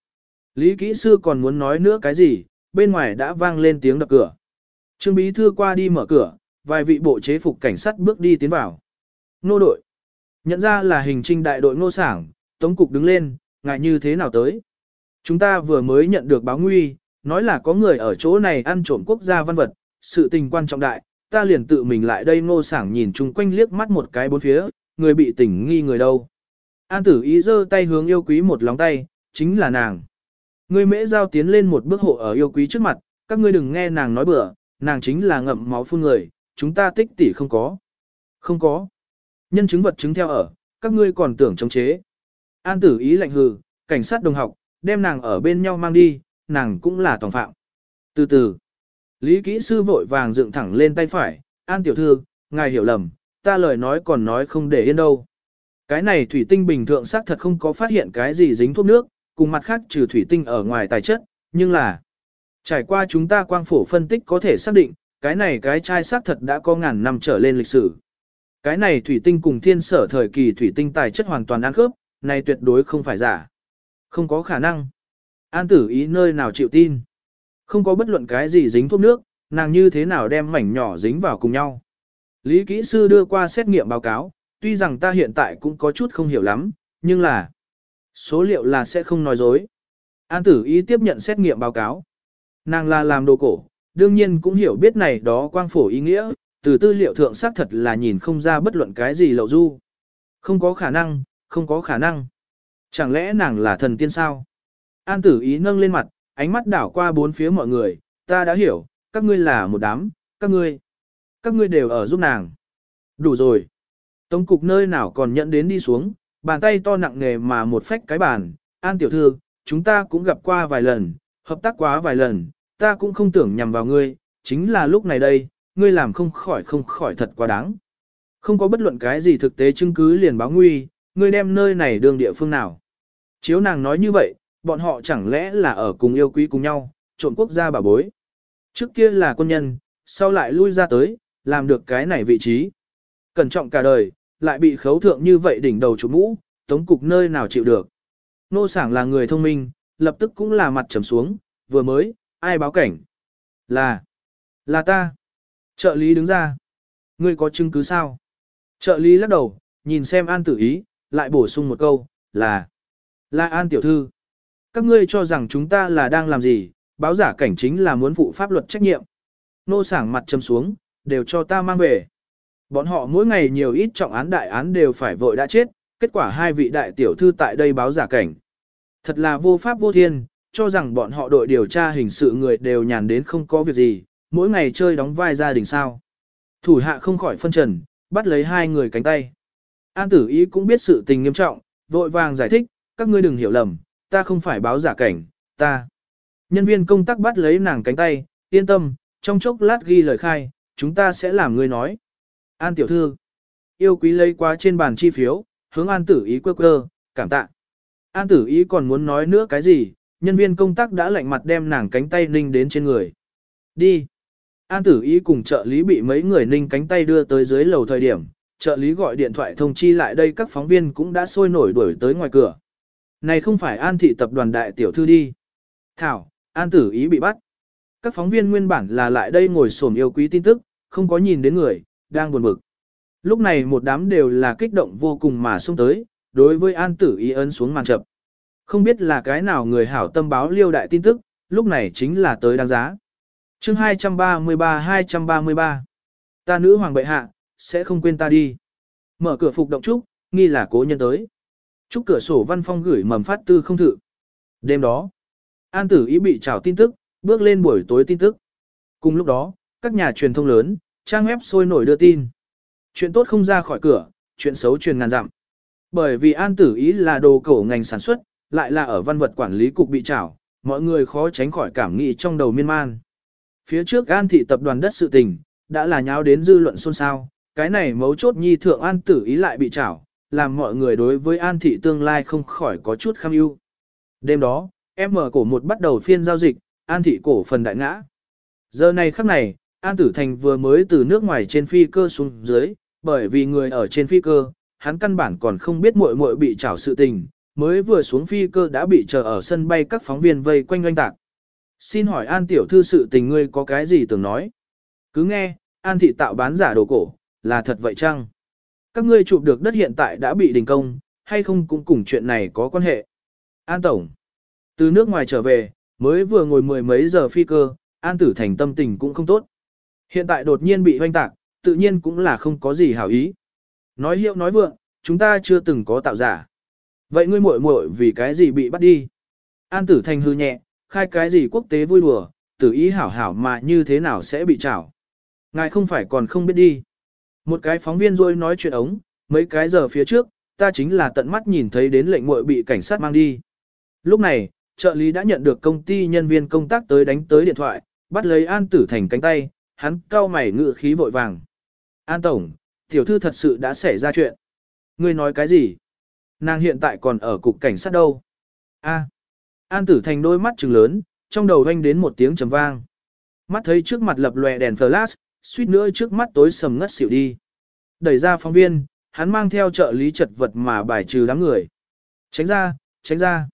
Speaker 1: Lý kỹ sư còn muốn nói nữa cái gì, bên ngoài đã vang lên tiếng đập cửa. Trương Bí Thư qua đi mở cửa, vài vị bộ chế phục cảnh sát bước đi tiến vào. Nô đội. Nhận ra là hình trinh đại đội nô sảng, Tống Cục đứng lên, ngại như thế nào tới. Chúng ta vừa mới nhận được báo nguy, nói là có người ở chỗ này ăn trộm quốc gia văn vật, sự tình quan trọng đại, ta liền tự mình lại đây nô sảng nhìn chung quanh liếc mắt một cái bốn phía, người bị tỉnh nghi người đâu. An tử ý giơ tay hướng yêu quý một lóng tay, chính là nàng. Người mễ giao tiến lên một bước hộ ở yêu quý trước mặt, các ngươi đừng nghe nàng nói bừa, nàng chính là ngậm máu phun người, chúng ta tích tỷ không có. Không có. Nhân chứng vật chứng theo ở, các ngươi còn tưởng chống chế. An tử ý lạnh hừ, cảnh sát đồng học, đem nàng ở bên nhau mang đi, nàng cũng là tòng phạm. Từ từ, Lý kỹ sư vội vàng dựng thẳng lên tay phải, An tiểu thư, ngài hiểu lầm, ta lời nói còn nói không để yên đâu. Cái này thủy tinh bình thường xác thật không có phát hiện cái gì dính thuốc nước, cùng mặt khác trừ thủy tinh ở ngoài tài chất, nhưng là trải qua chúng ta quang phổ phân tích có thể xác định, cái này cái chai xác thật đã có ngàn năm trở lên lịch sử. Cái này thủy tinh cùng thiên sở thời kỳ thủy tinh tài chất hoàn toàn ăn khớp, này tuyệt đối không phải giả. Không có khả năng. An tử ý nơi nào chịu tin. Không có bất luận cái gì dính thuốc nước, nàng như thế nào đem mảnh nhỏ dính vào cùng nhau. Lý kỹ sư đưa qua xét nghiệm báo cáo, tuy rằng ta hiện tại cũng có chút không hiểu lắm, nhưng là số liệu là sẽ không nói dối. An tử ý tiếp nhận xét nghiệm báo cáo. Nàng là làm đồ cổ, đương nhiên cũng hiểu biết này đó quang phổ ý nghĩa, từ tư liệu thượng xác thật là nhìn không ra bất luận cái gì lậu du. Không có khả năng, không có khả năng. Chẳng lẽ nàng là thần tiên sao? An tử ý nâng lên mặt, ánh mắt đảo qua bốn phía mọi người, ta đã hiểu, các ngươi là một đám, các ngươi, các ngươi đều ở giúp nàng. Đủ rồi. Tống cục nơi nào còn nhận đến đi xuống, bàn tay to nặng nề mà một phách cái bàn, an tiểu thư, chúng ta cũng gặp qua vài lần, hợp tác quá vài lần, ta cũng không tưởng nhằm vào ngươi, chính là lúc này đây, ngươi làm không khỏi không khỏi thật quá đáng. Không có bất luận cái gì thực tế chứng cứ liền báo nguy, ngươi đem nơi này đường địa phương nào. Chiếu nàng nói như vậy, bọn họ chẳng lẽ là ở cùng yêu quý cùng nhau, trộn quốc gia bà bối. Trước kia là quân nhân, sau lại lui ra tới, làm được cái này vị trí. Cẩn trọng cả đời, lại bị khấu thượng như vậy đỉnh đầu chủ mũ, tống cục nơi nào chịu được. Nô sảng là người thông minh, lập tức cũng là mặt trầm xuống, vừa mới, ai báo cảnh? Là, là ta. Trợ lý đứng ra. Ngươi có chứng cứ sao? Trợ lý lắc đầu, nhìn xem An tử ý, lại bổ sung một câu, là, là An tiểu thư. Các ngươi cho rằng chúng ta là đang làm gì, báo giả cảnh chính là muốn phụ pháp luật trách nhiệm. Nô sảng mặt trầm xuống, đều cho ta mang về. Bọn họ mỗi ngày nhiều ít trọng án đại án đều phải vội đã chết, kết quả hai vị đại tiểu thư tại đây báo giả cảnh. Thật là vô pháp vô thiên, cho rằng bọn họ đội điều tra hình sự người đều nhàn đến không có việc gì, mỗi ngày chơi đóng vai gia đình sao. Thủ hạ không khỏi phân trần, bắt lấy hai người cánh tay. An tử ý cũng biết sự tình nghiêm trọng, vội vàng giải thích, các ngươi đừng hiểu lầm, ta không phải báo giả cảnh, ta. Nhân viên công tác bắt lấy nàng cánh tay, yên tâm, trong chốc lát ghi lời khai, chúng ta sẽ làm ngươi nói. An tiểu thư, yêu quý lấy quá trên bàn chi phiếu, hướng an tử ý quơ quơ, cảm tạ. An tử ý còn muốn nói nữa cái gì, nhân viên công tác đã lạnh mặt đem nàng cánh tay ninh đến trên người. Đi. An tử ý cùng trợ lý bị mấy người ninh cánh tay đưa tới dưới lầu thời điểm, trợ lý gọi điện thoại thông chi lại đây các phóng viên cũng đã sôi nổi đuổi tới ngoài cửa. Này không phải an thị tập đoàn đại tiểu thư đi. Thảo, an tử ý bị bắt. Các phóng viên nguyên bản là lại đây ngồi xổm yêu quý tin tức, không có nhìn đến người, đang buồn bực. Lúc này một đám đều là kích động vô cùng mà xông tới, đối với an tử ý ấn xuống màn chập. Không biết là cái nào người hảo tâm báo liêu đại tin tức, lúc này chính là tới đáng giá. chương 233-233 Ta nữ hoàng bệ hạ, sẽ không quên ta đi. Mở cửa phục động trúc, nghi là cố nhân tới. Trúc cửa sổ văn phong gửi mầm phát tư không thử. Đêm đó, An tử ý bị trào tin tức, bước lên buổi tối tin tức. Cùng lúc đó, các nhà truyền thông lớn, trang web sôi nổi đưa tin. Chuyện tốt không ra khỏi cửa, chuyện xấu truyền ngàn dặm. Bởi vì an tử ý là đồ cổ ngành sản xuất, lại là ở văn vật quản lý cục bị trảo, mọi người khó tránh khỏi cảm nghĩ trong đầu miên man. Phía trước an thị tập đoàn đất sự tình, đã là nháo đến dư luận xôn xao, cái này mấu chốt nhi thượng an tử ý lại bị trảo, làm mọi người đối với an thị tương lai không khỏi có chút kham ưu. Đêm đó, em mở cổ một bắt đầu phiên giao dịch, an thị cổ phần đại ngã. Giờ này khắc này, An Tử Thành vừa mới từ nước ngoài trên phi cơ xuống dưới, bởi vì người ở trên phi cơ, hắn căn bản còn không biết muội muội bị trảo sự tình, mới vừa xuống phi cơ đã bị chờ ở sân bay các phóng viên vây quanh oanh tạc. Xin hỏi An tiểu thư sự tình ngươi có cái gì tưởng nói? Cứ nghe, An thị tạo bán giả đồ cổ, là thật vậy chăng? Các ngươi chụp được đất hiện tại đã bị đình công, hay không cũng cùng chuyện này có quan hệ? An Tổng, từ nước ngoài trở về, mới vừa ngồi mười mấy giờ phi cơ, An Tử Thành tâm tình cũng không tốt. Hiện tại đột nhiên bị hoanh tạc, tự nhiên cũng là không có gì hảo ý. Nói hiệu nói vượng, chúng ta chưa từng có tạo giả. Vậy ngươi muội muội vì cái gì bị bắt đi? An Tử Thành hư nhẹ, khai cái gì quốc tế vui đùa, tử ý hảo hảo mà như thế nào sẽ bị trảo. Ngài không phải còn không biết đi. Một cái phóng viên rồi nói chuyện ống, mấy cái giờ phía trước, ta chính là tận mắt nhìn thấy đến lệnh muội bị cảnh sát mang đi. Lúc này, trợ lý đã nhận được công ty nhân viên công tác tới đánh tới điện thoại, bắt lấy An Tử Thành cánh tay, hắn cau mày ngự khí vội vàng. An Tổng, tiểu thư thật sự đã xảy ra chuyện. Ngươi nói cái gì? Nàng hiện tại còn ở cục cảnh sát đâu? A. An Tử Thành đôi mắt trừng lớn, trong đầu vang đến một tiếng trầm vang. Mắt thấy trước mặt lập lòe đèn flash, suýt nữa trước mắt tối sầm ngất xỉu đi. Đẩy ra phóng viên, hắn mang theo trợ lý chật vật mà bài trừ đám người. Tránh ra, tránh ra.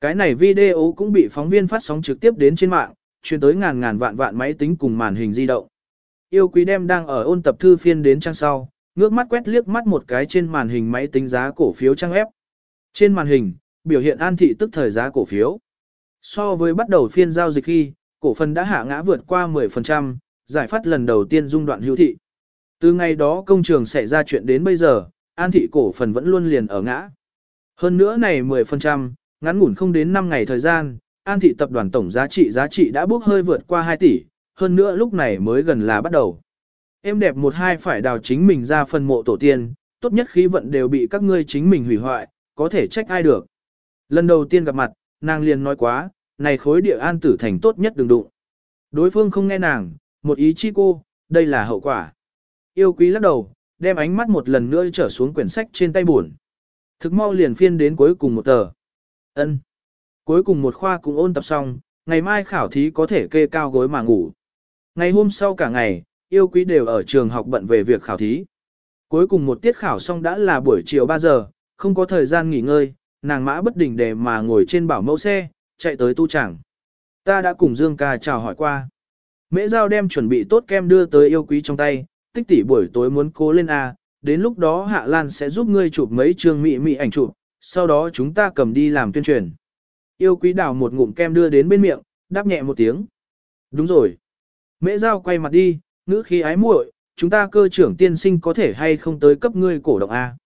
Speaker 1: Cái này video cũng bị phóng viên phát sóng trực tiếp đến trên mạng, truyền tới ngàn ngàn vạn vạn máy tính cùng màn hình di động. Yêu quý đem đang ở ôn tập thư phiên đến trang sau, ngước mắt quét liếc mắt một cái trên màn hình máy tính giá cổ phiếu trang ép. Trên màn hình, biểu hiện an thị tức thời giá cổ phiếu. So với bắt đầu phiên giao dịch khi, cổ phần đã hạ ngã vượt qua 10%, giải phát lần đầu tiên dung đoạn hữu thị. Từ ngày đó công trường xảy ra chuyện đến bây giờ, an thị cổ phần vẫn luôn liền ở ngã. Hơn nữa này 10%, ngắn ngủn không đến 5 ngày thời gian, An thị tập đoàn tổng giá trị giá trị đã bước hơi vượt qua 2 tỷ, hơn nữa lúc này mới gần là bắt đầu. Em đẹp một hai phải đào chính mình ra phần mộ tổ tiên, tốt nhất khí vận đều bị các ngươi chính mình hủy hoại, có thể trách ai được. Lần đầu tiên gặp mặt, nàng liền nói quá, này khối địa an tử thành tốt nhất đừng đụng. Đối phương không nghe nàng, một ý chi cô, đây là hậu quả. Yêu quý lắc đầu, đem ánh mắt một lần nữa trở xuống quyển sách trên tay buồn. Thực mau liền phiên đến cuối cùng một tờ. Ân. Cuối cùng một khoa cũng ôn tập xong, ngày mai khảo thí có thể kê cao gối mà ngủ. Ngày hôm sau cả ngày, yêu quý đều ở trường học bận về việc khảo thí. Cuối cùng một tiết khảo xong đã là buổi chiều 3 giờ, không có thời gian nghỉ ngơi, nàng mã bất đình để mà ngồi trên bảo mẫu xe, chạy tới tu chẳng. Ta đã cùng Dương ca chào hỏi qua. Mễ giao đem chuẩn bị tốt kem đưa tới yêu quý trong tay, tích tỷ buổi tối muốn cố lên A, đến lúc đó Hạ Lan sẽ giúp ngươi chụp mấy chương mị mị ảnh chụp, sau đó chúng ta cầm đi làm tuyên truyền. Yêu quý đào một ngụm kem đưa đến bên miệng, đáp nhẹ một tiếng. Đúng rồi. Mễ giao quay mặt đi, ngữ khí ái muội, chúng ta cơ trưởng tiên sinh có thể hay không tới cấp ngươi cổ động A.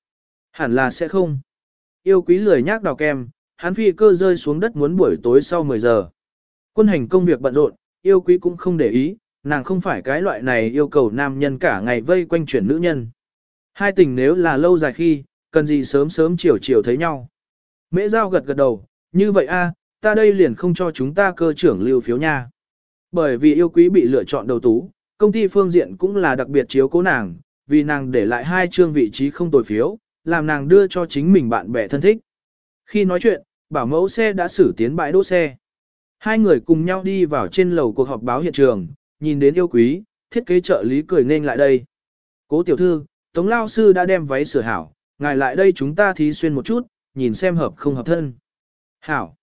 Speaker 1: Hẳn là sẽ không. Yêu quý lười nhác đào kem, hắn phi cơ rơi xuống đất muốn buổi tối sau 10 giờ. Quân hành công việc bận rộn, yêu quý cũng không để ý, nàng không phải cái loại này yêu cầu nam nhân cả ngày vây quanh chuyển nữ nhân. Hai tình nếu là lâu dài khi, cần gì sớm sớm chiều chiều thấy nhau. Mễ giao gật gật đầu, như vậy a, ta đây liền không cho chúng ta cơ trưởng lưu phiếu nha. Bởi vì yêu quý bị lựa chọn đầu tú, công ty phương diện cũng là đặc biệt chiếu cố nàng, vì nàng để lại hai chương vị trí không tồi phiếu, làm nàng đưa cho chính mình bạn bè thân thích. Khi nói chuyện, bảo mẫu xe đã xử tiến bãi đỗ xe. Hai người cùng nhau đi vào trên lầu cuộc họp báo hiện trường, nhìn đến yêu quý, thiết kế trợ lý cười nên lại đây. Cố tiểu thư, Tống Lao Sư đã đem váy sửa hảo, ngài lại đây chúng ta thí xuyên một chút, nhìn xem hợp không hợp thân. Hảo.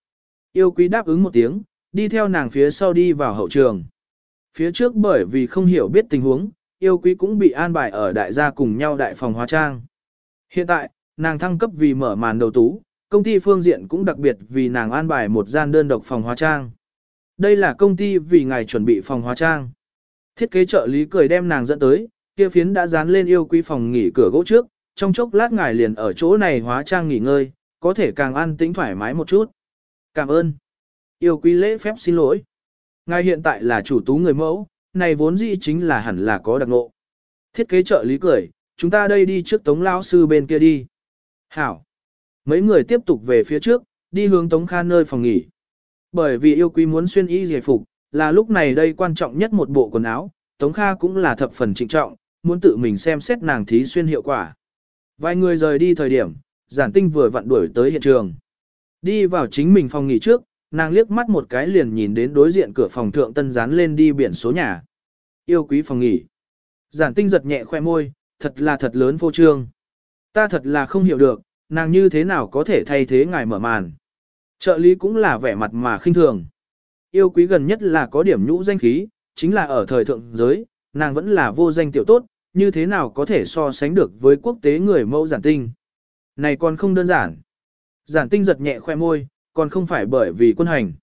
Speaker 1: Yêu quý đáp ứng một tiếng, đi theo nàng phía sau đi vào hậu trường. Phía trước bởi vì không hiểu biết tình huống, yêu quý cũng bị an bài ở đại gia cùng nhau đại phòng hóa trang. Hiện tại, nàng thăng cấp vì mở màn đầu tú, công ty phương diện cũng đặc biệt vì nàng an bài một gian đơn độc phòng hóa trang. Đây là công ty vì ngài chuẩn bị phòng hóa trang. Thiết kế trợ lý cười đem nàng dẫn tới, kia phiến đã dán lên yêu quý phòng nghỉ cửa gỗ trước, trong chốc lát ngài liền ở chỗ này hóa trang nghỉ ngơi, có thể càng an tĩnh thoải mái một chút. Cảm ơn. Yêu quý lễ phép xin lỗi. Ngài hiện tại là chủ tú người mẫu, này vốn dĩ chính là hẳn là có đặc ngộ. Thiết kế trợ lý cười, chúng ta đây đi trước tống lão sư bên kia đi. Hảo. Mấy người tiếp tục về phía trước, đi hướng tống kha nơi phòng nghỉ. Bởi vì yêu quý muốn xuyên y giải phục, là lúc này đây quan trọng nhất một bộ quần áo, tống kha cũng là thập phần trịnh trọng, muốn tự mình xem xét nàng thí xuyên hiệu quả. Vài người rời đi thời điểm, giản tinh vừa vặn đuổi tới hiện trường. Đi vào chính mình phòng nghỉ trước, nàng liếc mắt một cái liền nhìn đến đối diện cửa phòng thượng tân dán lên đi biển số nhà. Yêu quý phòng nghỉ. Giản tinh giật nhẹ khoe môi, thật là thật lớn vô trương. Ta thật là không hiểu được, nàng như thế nào có thể thay thế ngài mở màn. Trợ lý cũng là vẻ mặt mà khinh thường. Yêu quý gần nhất là có điểm nhũ danh khí, chính là ở thời thượng giới, nàng vẫn là vô danh tiểu tốt, như thế nào có thể so sánh được với quốc tế người mẫu giản tinh. Này còn không đơn giản. Giản tinh giật nhẹ khoe môi, còn không phải bởi vì quân hành.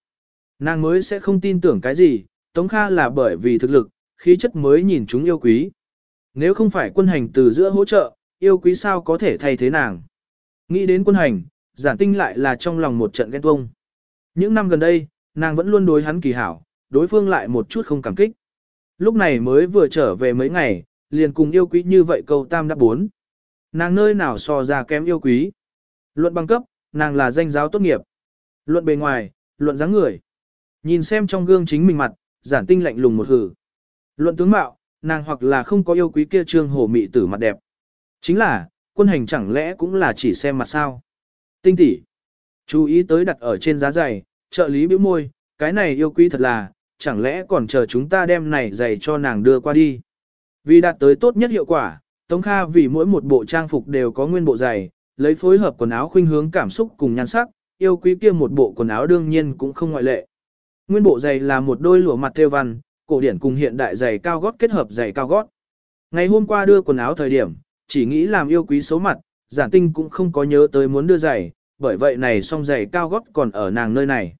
Speaker 1: Nàng mới sẽ không tin tưởng cái gì, Tống Kha là bởi vì thực lực, khí chất mới nhìn chúng yêu quý. Nếu không phải quân hành từ giữa hỗ trợ, yêu quý sao có thể thay thế nàng. Nghĩ đến quân hành, giản tinh lại là trong lòng một trận ghen tuông. Những năm gần đây, nàng vẫn luôn đối hắn kỳ hảo, đối phương lại một chút không cảm kích. Lúc này mới vừa trở về mấy ngày, liền cùng yêu quý như vậy câu tam đã bốn. Nàng nơi nào so ra kém yêu quý. Luận bằng cấp, nàng là danh giáo tốt nghiệp. Luận bề ngoài, luận dáng người. Nhìn xem trong gương chính mình mặt, giản tinh lạnh lùng một hử. Luận tướng mạo, nàng hoặc là không có yêu quý kia trương hổ mị tử mặt đẹp. Chính là, quân hành chẳng lẽ cũng là chỉ xem mặt sao. Tinh tỷ, Chú ý tới đặt ở trên giá giày, trợ lý bĩu môi, cái này yêu quý thật là, chẳng lẽ còn chờ chúng ta đem này giày cho nàng đưa qua đi. Vì đạt tới tốt nhất hiệu quả, Tống Kha vì mỗi một bộ trang phục đều có nguyên bộ giày, lấy phối hợp quần áo khuynh hướng cảm xúc cùng nhan sắc, yêu quý kia một bộ quần áo đương nhiên cũng không ngoại lệ. Nguyên bộ giày là một đôi lụa mặt theo văn, cổ điển cùng hiện đại giày cao gót kết hợp giày cao gót. Ngày hôm qua đưa quần áo thời điểm, chỉ nghĩ làm yêu quý xấu mặt, giản tinh cũng không có nhớ tới muốn đưa giày, bởi vậy này song giày cao gót còn ở nàng nơi này.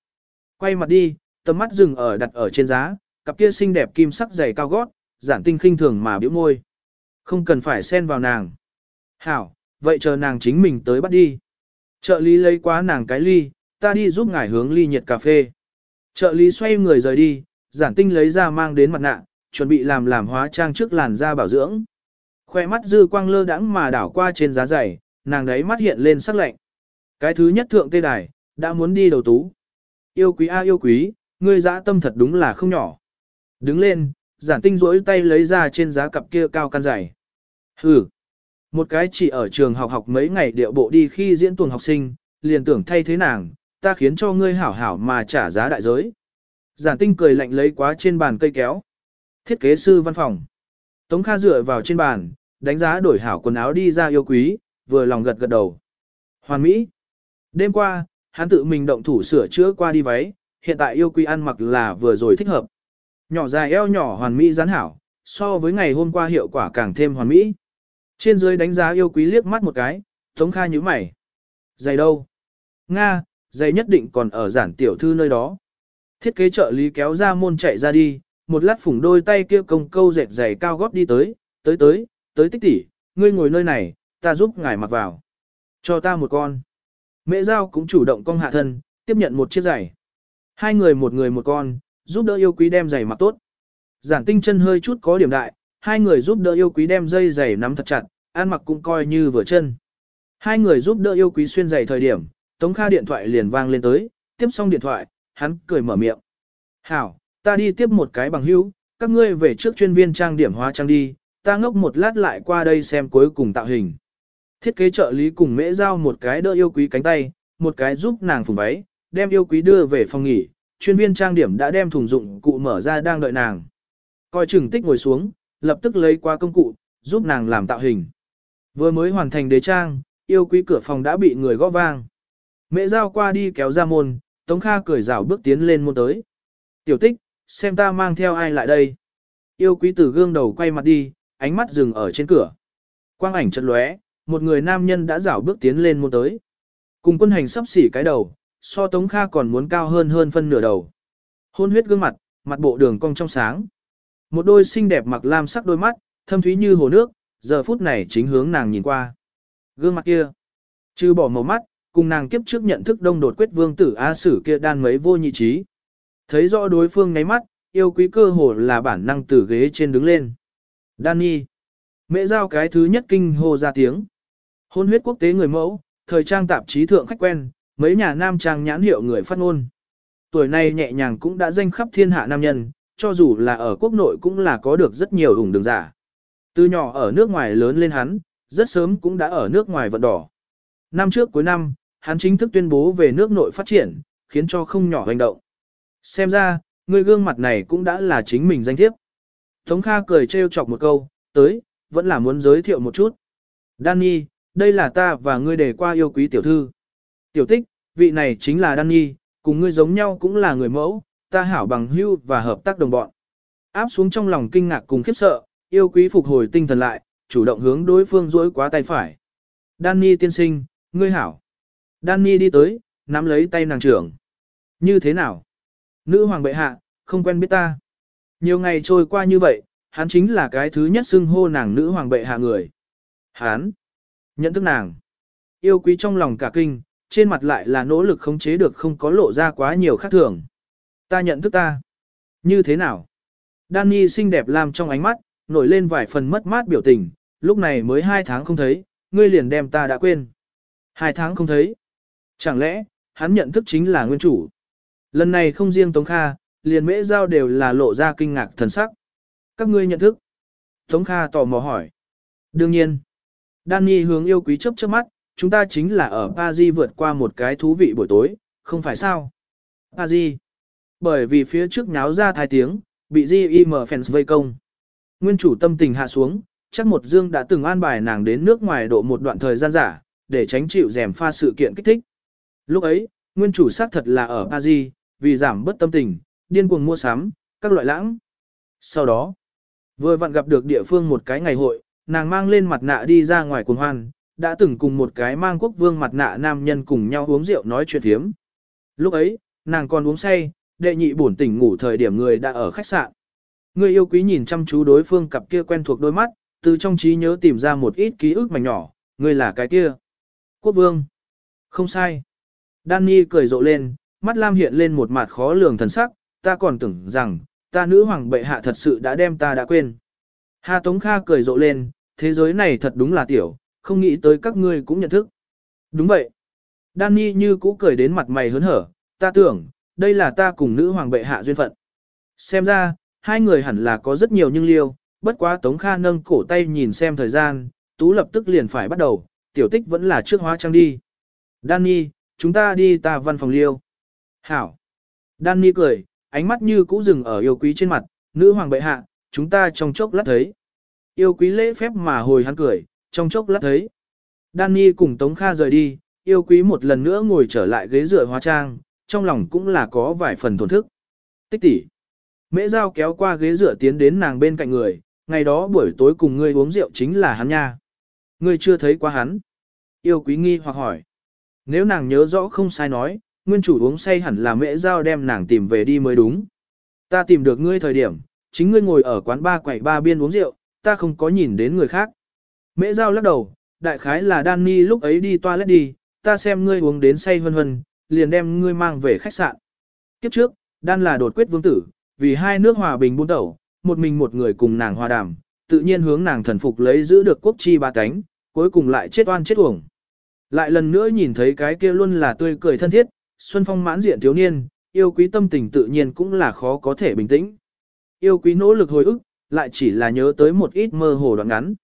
Speaker 1: Quay mặt đi, tầm mắt dừng ở đặt ở trên giá, cặp kia xinh đẹp kim sắc giày cao gót, giản tinh khinh thường mà biểu môi. Không cần phải xen vào nàng. Hảo, vậy chờ nàng chính mình tới bắt đi. Trợ lý lấy quá nàng cái ly, ta đi giúp ngài hướng ly nhiệt cà phê. Trợ lý xoay người rời đi, giản tinh lấy ra mang đến mặt nạ, chuẩn bị làm làm hóa trang trước làn da bảo dưỡng. Khoe mắt dư quang lơ đãng mà đảo qua trên giá giày, nàng đấy mắt hiện lên sắc lạnh. Cái thứ nhất thượng tê đài, đã muốn đi đầu tú. Yêu quý a yêu quý, ngươi dã tâm thật đúng là không nhỏ. Đứng lên, giản tinh rỗi tay lấy ra trên giá cặp kia cao căn giày. Hừ. Một cái chỉ ở trường học học mấy ngày điệu bộ đi khi diễn tuồng học sinh, liền tưởng thay thế nàng, ta khiến cho ngươi hảo hảo mà trả giá đại giới. Giản tinh cười lạnh lấy quá trên bàn cây kéo. Thiết kế sư văn phòng. Tống Kha dựa vào trên bàn, đánh giá đổi hảo quần áo đi ra yêu quý, vừa lòng gật gật đầu. Hoàn Mỹ. Đêm qua, hắn tự mình động thủ sửa chữa qua đi váy, hiện tại yêu quý ăn mặc là vừa rồi thích hợp. Nhỏ dài eo nhỏ hoàn mỹ rắn hảo, so với ngày hôm qua hiệu quả càng thêm hoàn mỹ. Trên dưới đánh giá yêu quý liếc mắt một cái, Tống Kha nhíu mày. Giày đâu? Nga, giày nhất định còn ở giản tiểu thư nơi đó. Thiết kế trợ lý kéo ra môn chạy ra đi, một lát phủng đôi tay kia công câu dệt giày cao gót đi tới, tới tới, tới tích tỷ ngươi ngồi nơi này, ta giúp ngài mặc vào. Cho ta một con. Mẹ giao cũng chủ động cong hạ thân, tiếp nhận một chiếc giày. Hai người một người một con, giúp đỡ yêu quý đem giày mặc tốt. Giản tinh chân hơi chút có điểm đại, hai người giúp đỡ yêu quý đem dây giày nắm thật chặt, an mặc cũng coi như vừa chân. Hai người giúp đỡ yêu quý xuyên giày thời điểm, Tống Kha điện thoại liền vang lên tới, tiếp xong điện thoại, hắn cười mở miệng. Hảo, ta đi tiếp một cái bằng hữu, các ngươi về trước chuyên viên trang điểm hóa trang đi, ta ngốc một lát lại qua đây xem cuối cùng tạo hình. Thiết kế trợ lý cùng mễ giao một cái đỡ yêu quý cánh tay, một cái giúp nàng phùng váy, đem yêu quý đưa về phòng nghỉ, chuyên viên trang điểm đã đem thùng dụng cụ mở ra đang đợi nàng. Coi chừng tích ngồi xuống, lập tức lấy qua công cụ, giúp nàng làm tạo hình. Vừa mới hoàn thành đế trang, yêu quý cửa phòng đã bị người gõ vang. Mẹ giao qua đi kéo ra môn, Tống Kha cười rảo bước tiến lên môn tới. Tiểu tích, xem ta mang theo ai lại đây. Yêu quý từ gương đầu quay mặt đi, ánh mắt dừng ở trên cửa. Quang ảnh chật lóe, một người nam nhân đã rảo bước tiến lên môn tới. Cùng quân hành sắp xỉ cái đầu, so Tống Kha còn muốn cao hơn hơn phân nửa đầu. Hôn huyết gương mặt, mặt bộ đường cong trong sáng. Một đôi xinh đẹp mặc lam sắc đôi mắt, thâm thúy như hồ nước, giờ phút này chính hướng nàng nhìn qua. Gương mặt kia, trừ bỏ màu mắt, cùng nàng kiếp trước nhận thức đông đột quyết vương tử A Sử kia đan mấy vô nhị trí. Thấy rõ đối phương ngáy mắt, yêu quý cơ hồ là bản năng từ ghế trên đứng lên. Danny. Mẹ giao cái thứ nhất kinh hô ra tiếng. Hôn huyết quốc tế người mẫu, thời trang tạp chí thượng khách quen, mấy nhà nam trang nhãn hiệu người phát ngôn. Tuổi này nhẹ nhàng cũng đã danh khắp thiên hạ nam nhân, cho dù là ở quốc nội cũng là có được rất nhiều ủng đường giả. Từ nhỏ ở nước ngoài lớn lên hắn, rất sớm cũng đã ở nước ngoài vận đỏ. Năm trước cuối năm, hắn chính thức tuyên bố về nước nội phát triển, khiến cho không nhỏ hành động. Xem ra, người gương mặt này cũng đã là chính mình danh thiếp. Tống Kha cười trêu chọc một câu, tới, vẫn là muốn giới thiệu một chút. Danny, đây là ta và ngươi để qua yêu quý tiểu thư. Tiểu tích, vị này chính là Danny, cùng ngươi giống nhau cũng là người mẫu, ta hảo bằng hưu và hợp tác đồng bọn. Áp xuống trong lòng kinh ngạc cùng khiếp sợ, yêu quý phục hồi tinh thần lại, chủ động hướng đối phương duỗi quá tay phải. Danny tiên sinh, ngươi hảo. Danny đi tới, nắm lấy tay nàng trưởng. Như thế nào? Nữ hoàng bệ hạ, không quen biết ta. Nhiều ngày trôi qua như vậy, hắn chính là cái thứ nhất xưng hô nàng nữ hoàng bệ hạ người. Hắn, nhận thức nàng, yêu quý trong lòng cả kinh, trên mặt lại là nỗ lực khống chế được không có lộ ra quá nhiều khác thường. Ta nhận thức ta. Như thế nào? Danny xinh đẹp làm trong ánh mắt, nổi lên vài phần mất mát biểu tình, lúc này mới hai tháng không thấy, ngươi liền đem ta đã quên. Hai tháng không thấy. Chẳng lẽ, hắn nhận thức chính là nguyên chủ. Lần này không riêng Tống Kha, liền mễ giao đều là lộ ra kinh ngạc thần sắc. Các ngươi nhận thức. Tống Kha tò mò hỏi. Đương nhiên. Danny hướng yêu quý chấp chớp mắt, chúng ta chính là ở Paris vượt qua một cái thú vị buổi tối, không phải sao? Paris. Bởi vì phía trước nháo ra thai tiếng, bị GIM fans vây công. Nguyên chủ tâm tình hạ xuống, chắc một dương đã từng an bài nàng đến nước ngoài độ một đoạn thời gian giả, để tránh chịu rèm pha sự kiện kích thích. Lúc ấy, nguyên chủ xác thật là ở Paris, vì giảm bất tâm tình, điên cuồng mua sắm, các loại lãng. Sau đó, vừa vặn gặp được địa phương một cái ngày hội, nàng mang lên mặt nạ đi ra ngoài cuồng hoan, đã từng cùng một cái mang quốc vương mặt nạ nam nhân cùng nhau uống rượu nói chuyện thiếm. Lúc ấy, nàng còn uống say, đệ nhị bổn tỉnh ngủ thời điểm người đã ở khách sạn. Người yêu quý nhìn chăm chú đối phương cặp kia quen thuộc đôi mắt, từ trong trí nhớ tìm ra một ít ký ức mảnh nhỏ, người là cái kia. Quốc vương. Không sai. Danny cười rộ lên, mắt lam hiện lên một mặt khó lường thần sắc, ta còn tưởng rằng, ta nữ hoàng bệ hạ thật sự đã đem ta đã quên. Hà Tống Kha cười rộ lên, thế giới này thật đúng là tiểu, không nghĩ tới các ngươi cũng nhận thức. Đúng vậy. Danny như cũ cười đến mặt mày hớn hở, ta tưởng, đây là ta cùng nữ hoàng bệ hạ duyên phận. Xem ra, hai người hẳn là có rất nhiều nhưng liêu, bất quá Tống Kha nâng cổ tay nhìn xem thời gian, tú lập tức liền phải bắt đầu, tiểu tích vẫn là trước hóa trang đi. Danny, chúng ta đi ta văn phòng liêu. Hảo. Danny cười, ánh mắt như cũ dừng ở yêu quý trên mặt, nữ hoàng bệ hạ, chúng ta trong chốc lát thấy. Yêu quý lễ phép mà hồi hắn cười, trong chốc lát thấy. Danny cùng Tống Kha rời đi, yêu quý một lần nữa ngồi trở lại ghế dựa hóa trang, trong lòng cũng là có vài phần thổn thức. Tích tỷ. Mễ Giao kéo qua ghế dựa tiến đến nàng bên cạnh người, ngày đó buổi tối cùng ngươi uống rượu chính là hắn nha. Ngươi chưa thấy qua hắn. Yêu quý nghi hoặc hỏi. Nếu nàng nhớ rõ không sai nói, nguyên chủ uống say hẳn là mễ Giao đem nàng tìm về đi mới đúng. Ta tìm được ngươi thời điểm, chính ngươi ngồi ở quán ba quẩy ba biên uống rượu, ta không có nhìn đến người khác. Mễ Giao lắc đầu, đại khái là Danny lúc ấy đi toilet đi, ta xem ngươi uống đến say hân hân, liền đem ngươi mang về khách sạn. Kiếp trước, Đan là đột quyết vương tử, vì hai nước hòa bình buôn tẩu, một mình một người cùng nàng hòa đàm, tự nhiên hướng nàng thần phục lấy giữ được quốc chi ba cánh, cuối cùng lại chết oan chết uổng. Lại lần nữa nhìn thấy cái kia luôn là tươi cười thân thiết, xuân phong mãn diện thiếu niên, yêu quý tâm tình tự nhiên cũng là khó có thể bình tĩnh. Yêu quý nỗ lực hồi ức, lại chỉ là nhớ tới một ít mơ hồ đoạn ngắn.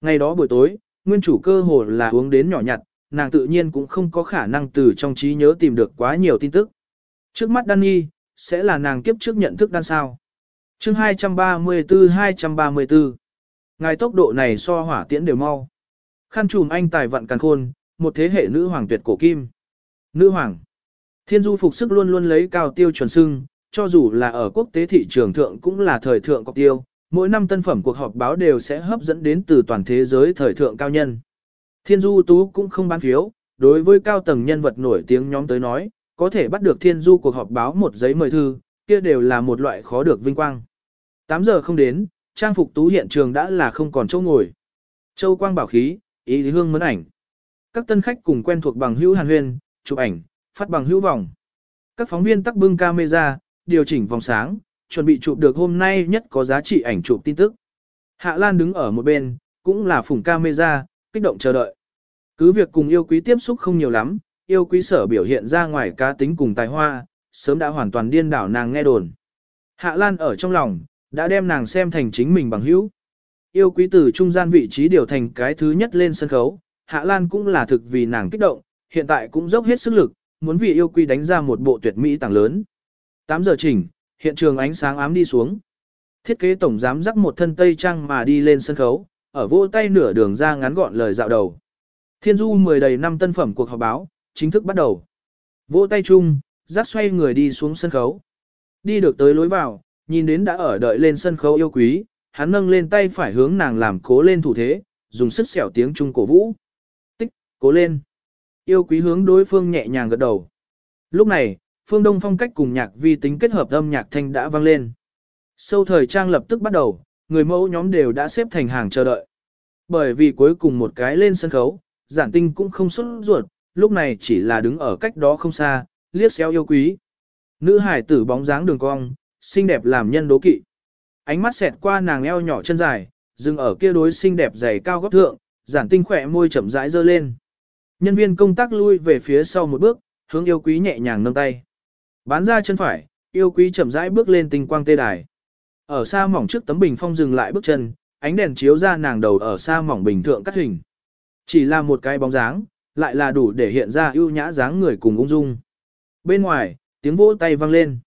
Speaker 1: Ngày đó buổi tối, nguyên chủ cơ hồ là uống đến nhỏ nhặt, nàng tự nhiên cũng không có khả năng từ trong trí nhớ tìm được quá nhiều tin tức. Trước mắt Danny, sẽ là nàng kiếp trước nhận thức đan sao. chương 234-234 Ngài tốc độ này so hỏa tiễn đều mau. Khăn trùm anh tài vận càn khôn, một thế hệ nữ hoàng tuyệt cổ kim. Nữ hoàng. Thiên du phục sức luôn luôn lấy cao tiêu chuẩn sưng, cho dù là ở quốc tế thị trường thượng cũng là thời thượng cọc tiêu, mỗi năm tân phẩm cuộc họp báo đều sẽ hấp dẫn đến từ toàn thế giới thời thượng cao nhân. Thiên du tú cũng không bán phiếu, đối với cao tầng nhân vật nổi tiếng nhóm tới nói, có thể bắt được thiên du cuộc họp báo một giấy mời thư, kia đều là một loại khó được vinh quang. 8 giờ không đến, trang phục tú hiện trường đã là không còn chỗ ngồi. Châu quang bảo khí, ý lý hương mấn ảnh. Các tân khách cùng quen thuộc bằng hữu hàn huyên, chụp ảnh, phát bằng hữu vòng. Các phóng viên tắc bưng camera, điều chỉnh vòng sáng, chuẩn bị chụp được hôm nay nhất có giá trị ảnh chụp tin tức. Hạ Lan đứng ở một bên, cũng là phủng camera, kích động chờ đợi. Cứ việc cùng yêu quý tiếp xúc không nhiều lắm, yêu quý sở biểu hiện ra ngoài cá tính cùng tài hoa, sớm đã hoàn toàn điên đảo nàng nghe đồn. Hạ Lan ở trong lòng, đã đem nàng xem thành chính mình bằng hữu. Yêu quý từ trung gian vị trí điều thành cái thứ nhất lên sân khấu, Hạ Lan cũng là thực vì nàng kích động, hiện tại cũng dốc hết sức lực, muốn vì yêu quý đánh ra một bộ tuyệt mỹ tàng lớn. 8 giờ chỉnh, hiện trường ánh sáng ám đi xuống. Thiết kế tổng giám dắt một thân tây trang mà đi lên sân khấu, ở vô tay nửa đường ra ngắn gọn lời dạo đầu. Thiên du 10 đầy năm tân phẩm cuộc họp báo, chính thức bắt đầu. Vỗ tay chung, giác xoay người đi xuống sân khấu. Đi được tới lối vào, nhìn đến đã ở đợi lên sân khấu yêu quý, hắn nâng lên tay phải hướng nàng làm cố lên thủ thế, dùng sức xẻo tiếng trung cổ vũ. Tích, cố lên. Yêu quý hướng đối phương nhẹ nhàng gật đầu. Lúc này, phương đông phong cách cùng nhạc vi tính kết hợp âm nhạc thanh đã vang lên. Sâu thời trang lập tức bắt đầu, người mẫu nhóm đều đã xếp thành hàng chờ đợi. Bởi vì cuối cùng một cái lên sân khấu, giản tinh cũng không xuất ruột, lúc này chỉ là đứng ở cách đó không xa, liếc xéo yêu quý. Nữ hải tử bóng dáng đường cong, xinh đẹp làm nhân đố kỵ. Ánh mắt xẹt qua nàng eo nhỏ chân dài, dừng ở kia đối xinh đẹp dày cao góc thượng, giản tinh khỏe môi chậm rãi dơ lên. Nhân viên công tác lui về phía sau một bước, hướng yêu quý nhẹ nhàng nâng tay. Bán ra chân phải, yêu quý chậm rãi bước lên tinh quang tê đài. Ở xa mỏng trước tấm bình phong dừng lại bước chân, ánh đèn chiếu ra nàng đầu ở xa mỏng bình thượng cắt hình. Chỉ là một cái bóng dáng, lại là đủ để hiện ra ưu nhã dáng người cùng ung dung. Bên ngoài, tiếng vỗ tay vang lên.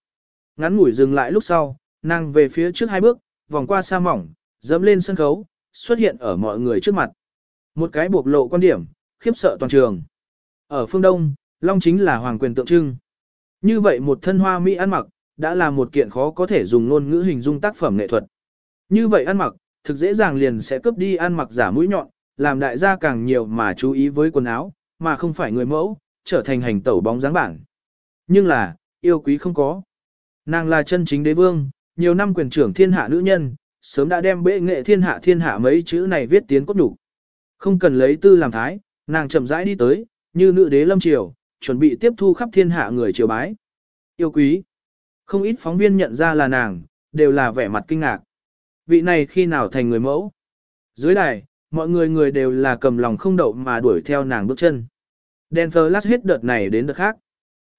Speaker 1: Ngắn ngủi dừng lại lúc sau, nàng về phía trước hai bước, vòng qua xa mỏng, dẫm lên sân khấu, xuất hiện ở mọi người trước mặt. Một cái bộc lộ quan điểm, khiếp sợ toàn trường. Ở phương Đông, Long chính là hoàng quyền tượng trưng. Như vậy một thân hoa mỹ ăn mặc, đã là một kiện khó có thể dùng ngôn ngữ hình dung tác phẩm nghệ thuật. Như vậy ăn mặc, thực dễ dàng liền sẽ cướp đi ăn mặc giả mũi nhọn, làm đại gia càng nhiều mà chú ý với quần áo, mà không phải người mẫu, trở thành hành tẩu bóng dáng bản. Nhưng là, yêu quý không có. Nàng là chân chính đế vương, nhiều năm quyền trưởng thiên hạ nữ nhân, sớm đã đem bệ nghệ thiên hạ thiên hạ mấy chữ này viết tiến cốt đủ. Không cần lấy tư làm thái, nàng chậm rãi đi tới, như nữ đế lâm triều, chuẩn bị tiếp thu khắp thiên hạ người triều bái. Yêu quý. Không ít phóng viên nhận ra là nàng, đều là vẻ mặt kinh ngạc. Vị này khi nào thành người mẫu? Dưới đài, mọi người người đều là cầm lòng không đậu mà đuổi theo nàng bước chân. Đen Flash hết đợt này đến đợt khác.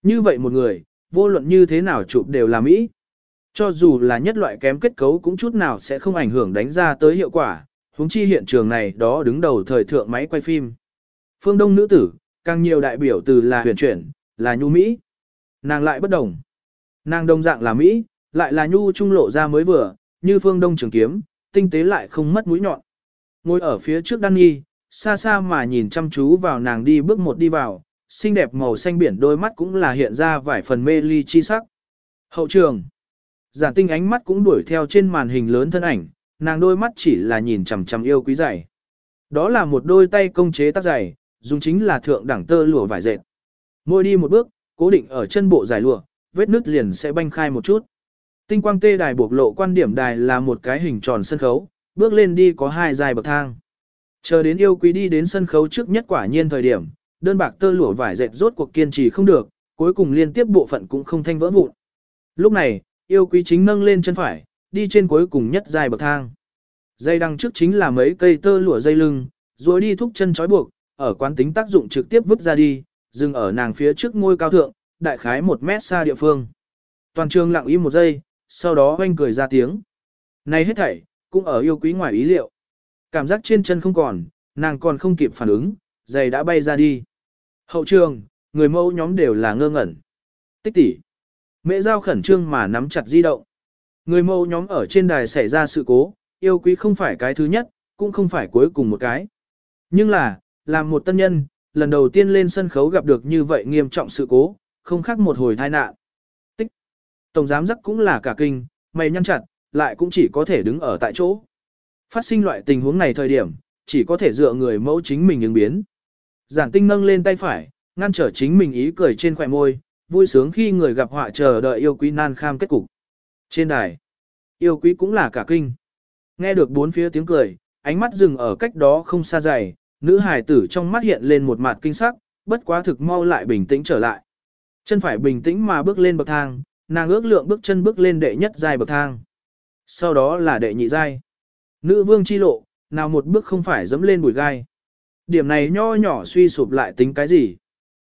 Speaker 1: Như vậy một người, vô luận như thế nào chụp đều là Mỹ. Cho dù là nhất loại kém kết cấu cũng chút nào sẽ không ảnh hưởng đánh ra tới hiệu quả, huống chi hiện trường này đó đứng đầu thời thượng máy quay phim. Phương Đông nữ tử, càng nhiều đại biểu từ là huyền chuyển, là nhu Mỹ. Nàng lại bất đồng. Nàng đồng dạng là Mỹ, lại là nhu trung lộ ra mới vừa, như phương Đông trường kiếm, tinh tế lại không mất mũi nhọn. Ngồi ở phía trước Đan Nhi, xa xa mà nhìn chăm chú vào nàng đi bước một đi vào, xinh đẹp màu xanh biển đôi mắt cũng là hiện ra vài phần mê ly chi sắc. Hậu trường. Giản tinh ánh mắt cũng đuổi theo trên màn hình lớn thân ảnh, nàng đôi mắt chỉ là nhìn chằm chằm yêu quý giày. Đó là một đôi tay công chế tác giày, dùng chính là thượng đẳng tơ lụa vải dệt. Môi đi một bước, cố định ở chân bộ giải lụa, vết nứt liền sẽ banh khai một chút. Tinh quang tê đài buộc lộ quan điểm đài là một cái hình tròn sân khấu, bước lên đi có hai dài bậc thang. Chờ đến yêu quý đi đến sân khấu trước nhất quả nhiên thời điểm, đơn bạc tơ lụa vải dệt rốt cuộc kiên trì không được, cuối cùng liên tiếp bộ phận cũng không thanh vỡ vụn. Lúc này, yêu quý chính nâng lên chân phải, đi trên cuối cùng nhất dài bậc thang. Dây đằng trước chính là mấy cây tơ lụa dây lưng, rồi đi thúc chân trói buộc, ở quán tính tác dụng trực tiếp vứt ra đi, dừng ở nàng phía trước ngôi cao thượng, đại khái một mét xa địa phương. Toàn trường lặng im một giây, sau đó oanh cười ra tiếng. Này hết thảy, cũng ở yêu quý ngoài ý liệu. Cảm giác trên chân không còn, nàng còn không kịp phản ứng, giày đã bay ra đi. Hậu trường, người mẫu nhóm đều là ngơ ngẩn. Tích tỷ. Mẹ giao khẩn trương mà nắm chặt di động. Người mẫu nhóm ở trên đài xảy ra sự cố, yêu quý không phải cái thứ nhất, cũng không phải cuối cùng một cái. Nhưng là, làm một tân nhân, lần đầu tiên lên sân khấu gặp được như vậy nghiêm trọng sự cố, không khác một hồi tai nạn. Tổng giám giác cũng là cả kinh, mày nhăn chặt, lại cũng chỉ có thể đứng ở tại chỗ. Phát sinh loại tình huống này thời điểm, chỉ có thể dựa người mẫu chính mình ứng biến. Giản tinh nâng lên tay phải, ngăn trở chính mình ý cười trên khỏe môi, vui sướng khi người gặp họa chờ đợi yêu quý nan kham kết cục. Trên đài, yêu quý cũng là cả kinh. Nghe được bốn phía tiếng cười, ánh mắt dừng ở cách đó không xa dày, nữ hài tử trong mắt hiện lên một mặt kinh sắc, bất quá thực mau lại bình tĩnh trở lại. Chân phải bình tĩnh mà bước lên bậc thang, nàng ước lượng bước chân bước lên đệ nhất giai bậc thang. Sau đó là đệ nhị giai. Nữ vương chi lộ, nào một bước không phải dẫm lên bụi gai. Điểm này nho nhỏ suy sụp lại tính cái gì?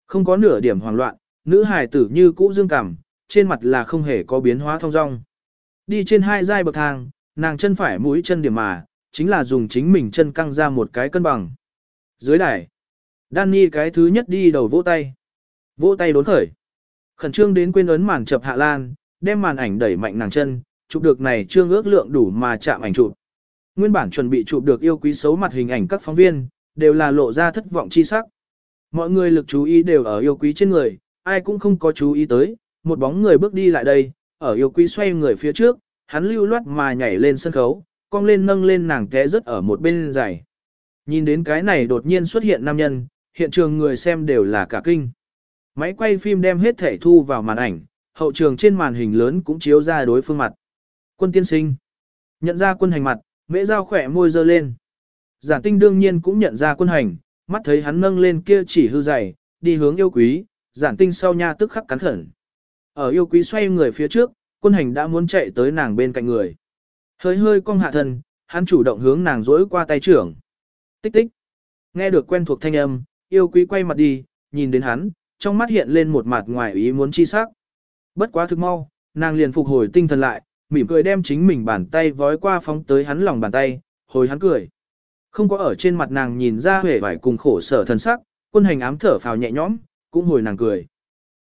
Speaker 1: Không có nửa điểm hoảng loạn, nữ hài tử như cũ dương cảm, trên mặt là không hề có biến hóa thông dong. Đi trên hai giai bậc thang, nàng chân phải mũi chân điểm mà, chính là dùng chính mình chân căng ra một cái cân bằng. Dưới đài, Danny cái thứ nhất đi đầu vỗ tay. Vỗ tay đốn khởi. Khẩn trương đến quên ấn màn chập hạ lan, đem màn ảnh đẩy mạnh nàng chân, chụp được này trương ước lượng đủ mà chạm ảnh chụp. Nguyên bản chuẩn bị chụp được yêu quý xấu mặt hình ảnh các phóng viên, đều là lộ ra thất vọng chi sắc. Mọi người lực chú ý đều ở yêu quý trên người, ai cũng không có chú ý tới, một bóng người bước đi lại đây, ở yêu quý xoay người phía trước, hắn lưu loát mà nhảy lên sân khấu, cong lên nâng lên nàng té rất ở một bên giày. Nhìn đến cái này đột nhiên xuất hiện nam nhân, hiện trường người xem đều là cả kinh. Máy quay phim đem hết thể thu vào màn ảnh, hậu trường trên màn hình lớn cũng chiếu ra đối phương mặt. Quân tiên sinh. Nhận ra quân hành mặt, mễ dao khỏe môi dơ lên. Giản tinh đương nhiên cũng nhận ra quân hành, mắt thấy hắn nâng lên kia chỉ hư dày, đi hướng yêu quý, giản tinh sau nha tức khắc cắn khẩn. Ở yêu quý xoay người phía trước, quân hành đã muốn chạy tới nàng bên cạnh người. Hơi hơi cong hạ thân, hắn chủ động hướng nàng dối qua tay trưởng. Tích tích. Nghe được quen thuộc thanh âm, yêu quý quay mặt đi, nhìn đến hắn, trong mắt hiện lên một mặt ngoài ý muốn chi sắc. Bất quá thực mau, nàng liền phục hồi tinh thần lại, mỉm cười đem chính mình bàn tay vói qua phóng tới hắn lòng bàn tay, hồi hắn cười. Không có ở trên mặt nàng nhìn ra vẻ vải cùng khổ sở thần sắc, quân hành ám thở phào nhẹ nhõm, cũng hồi nàng cười.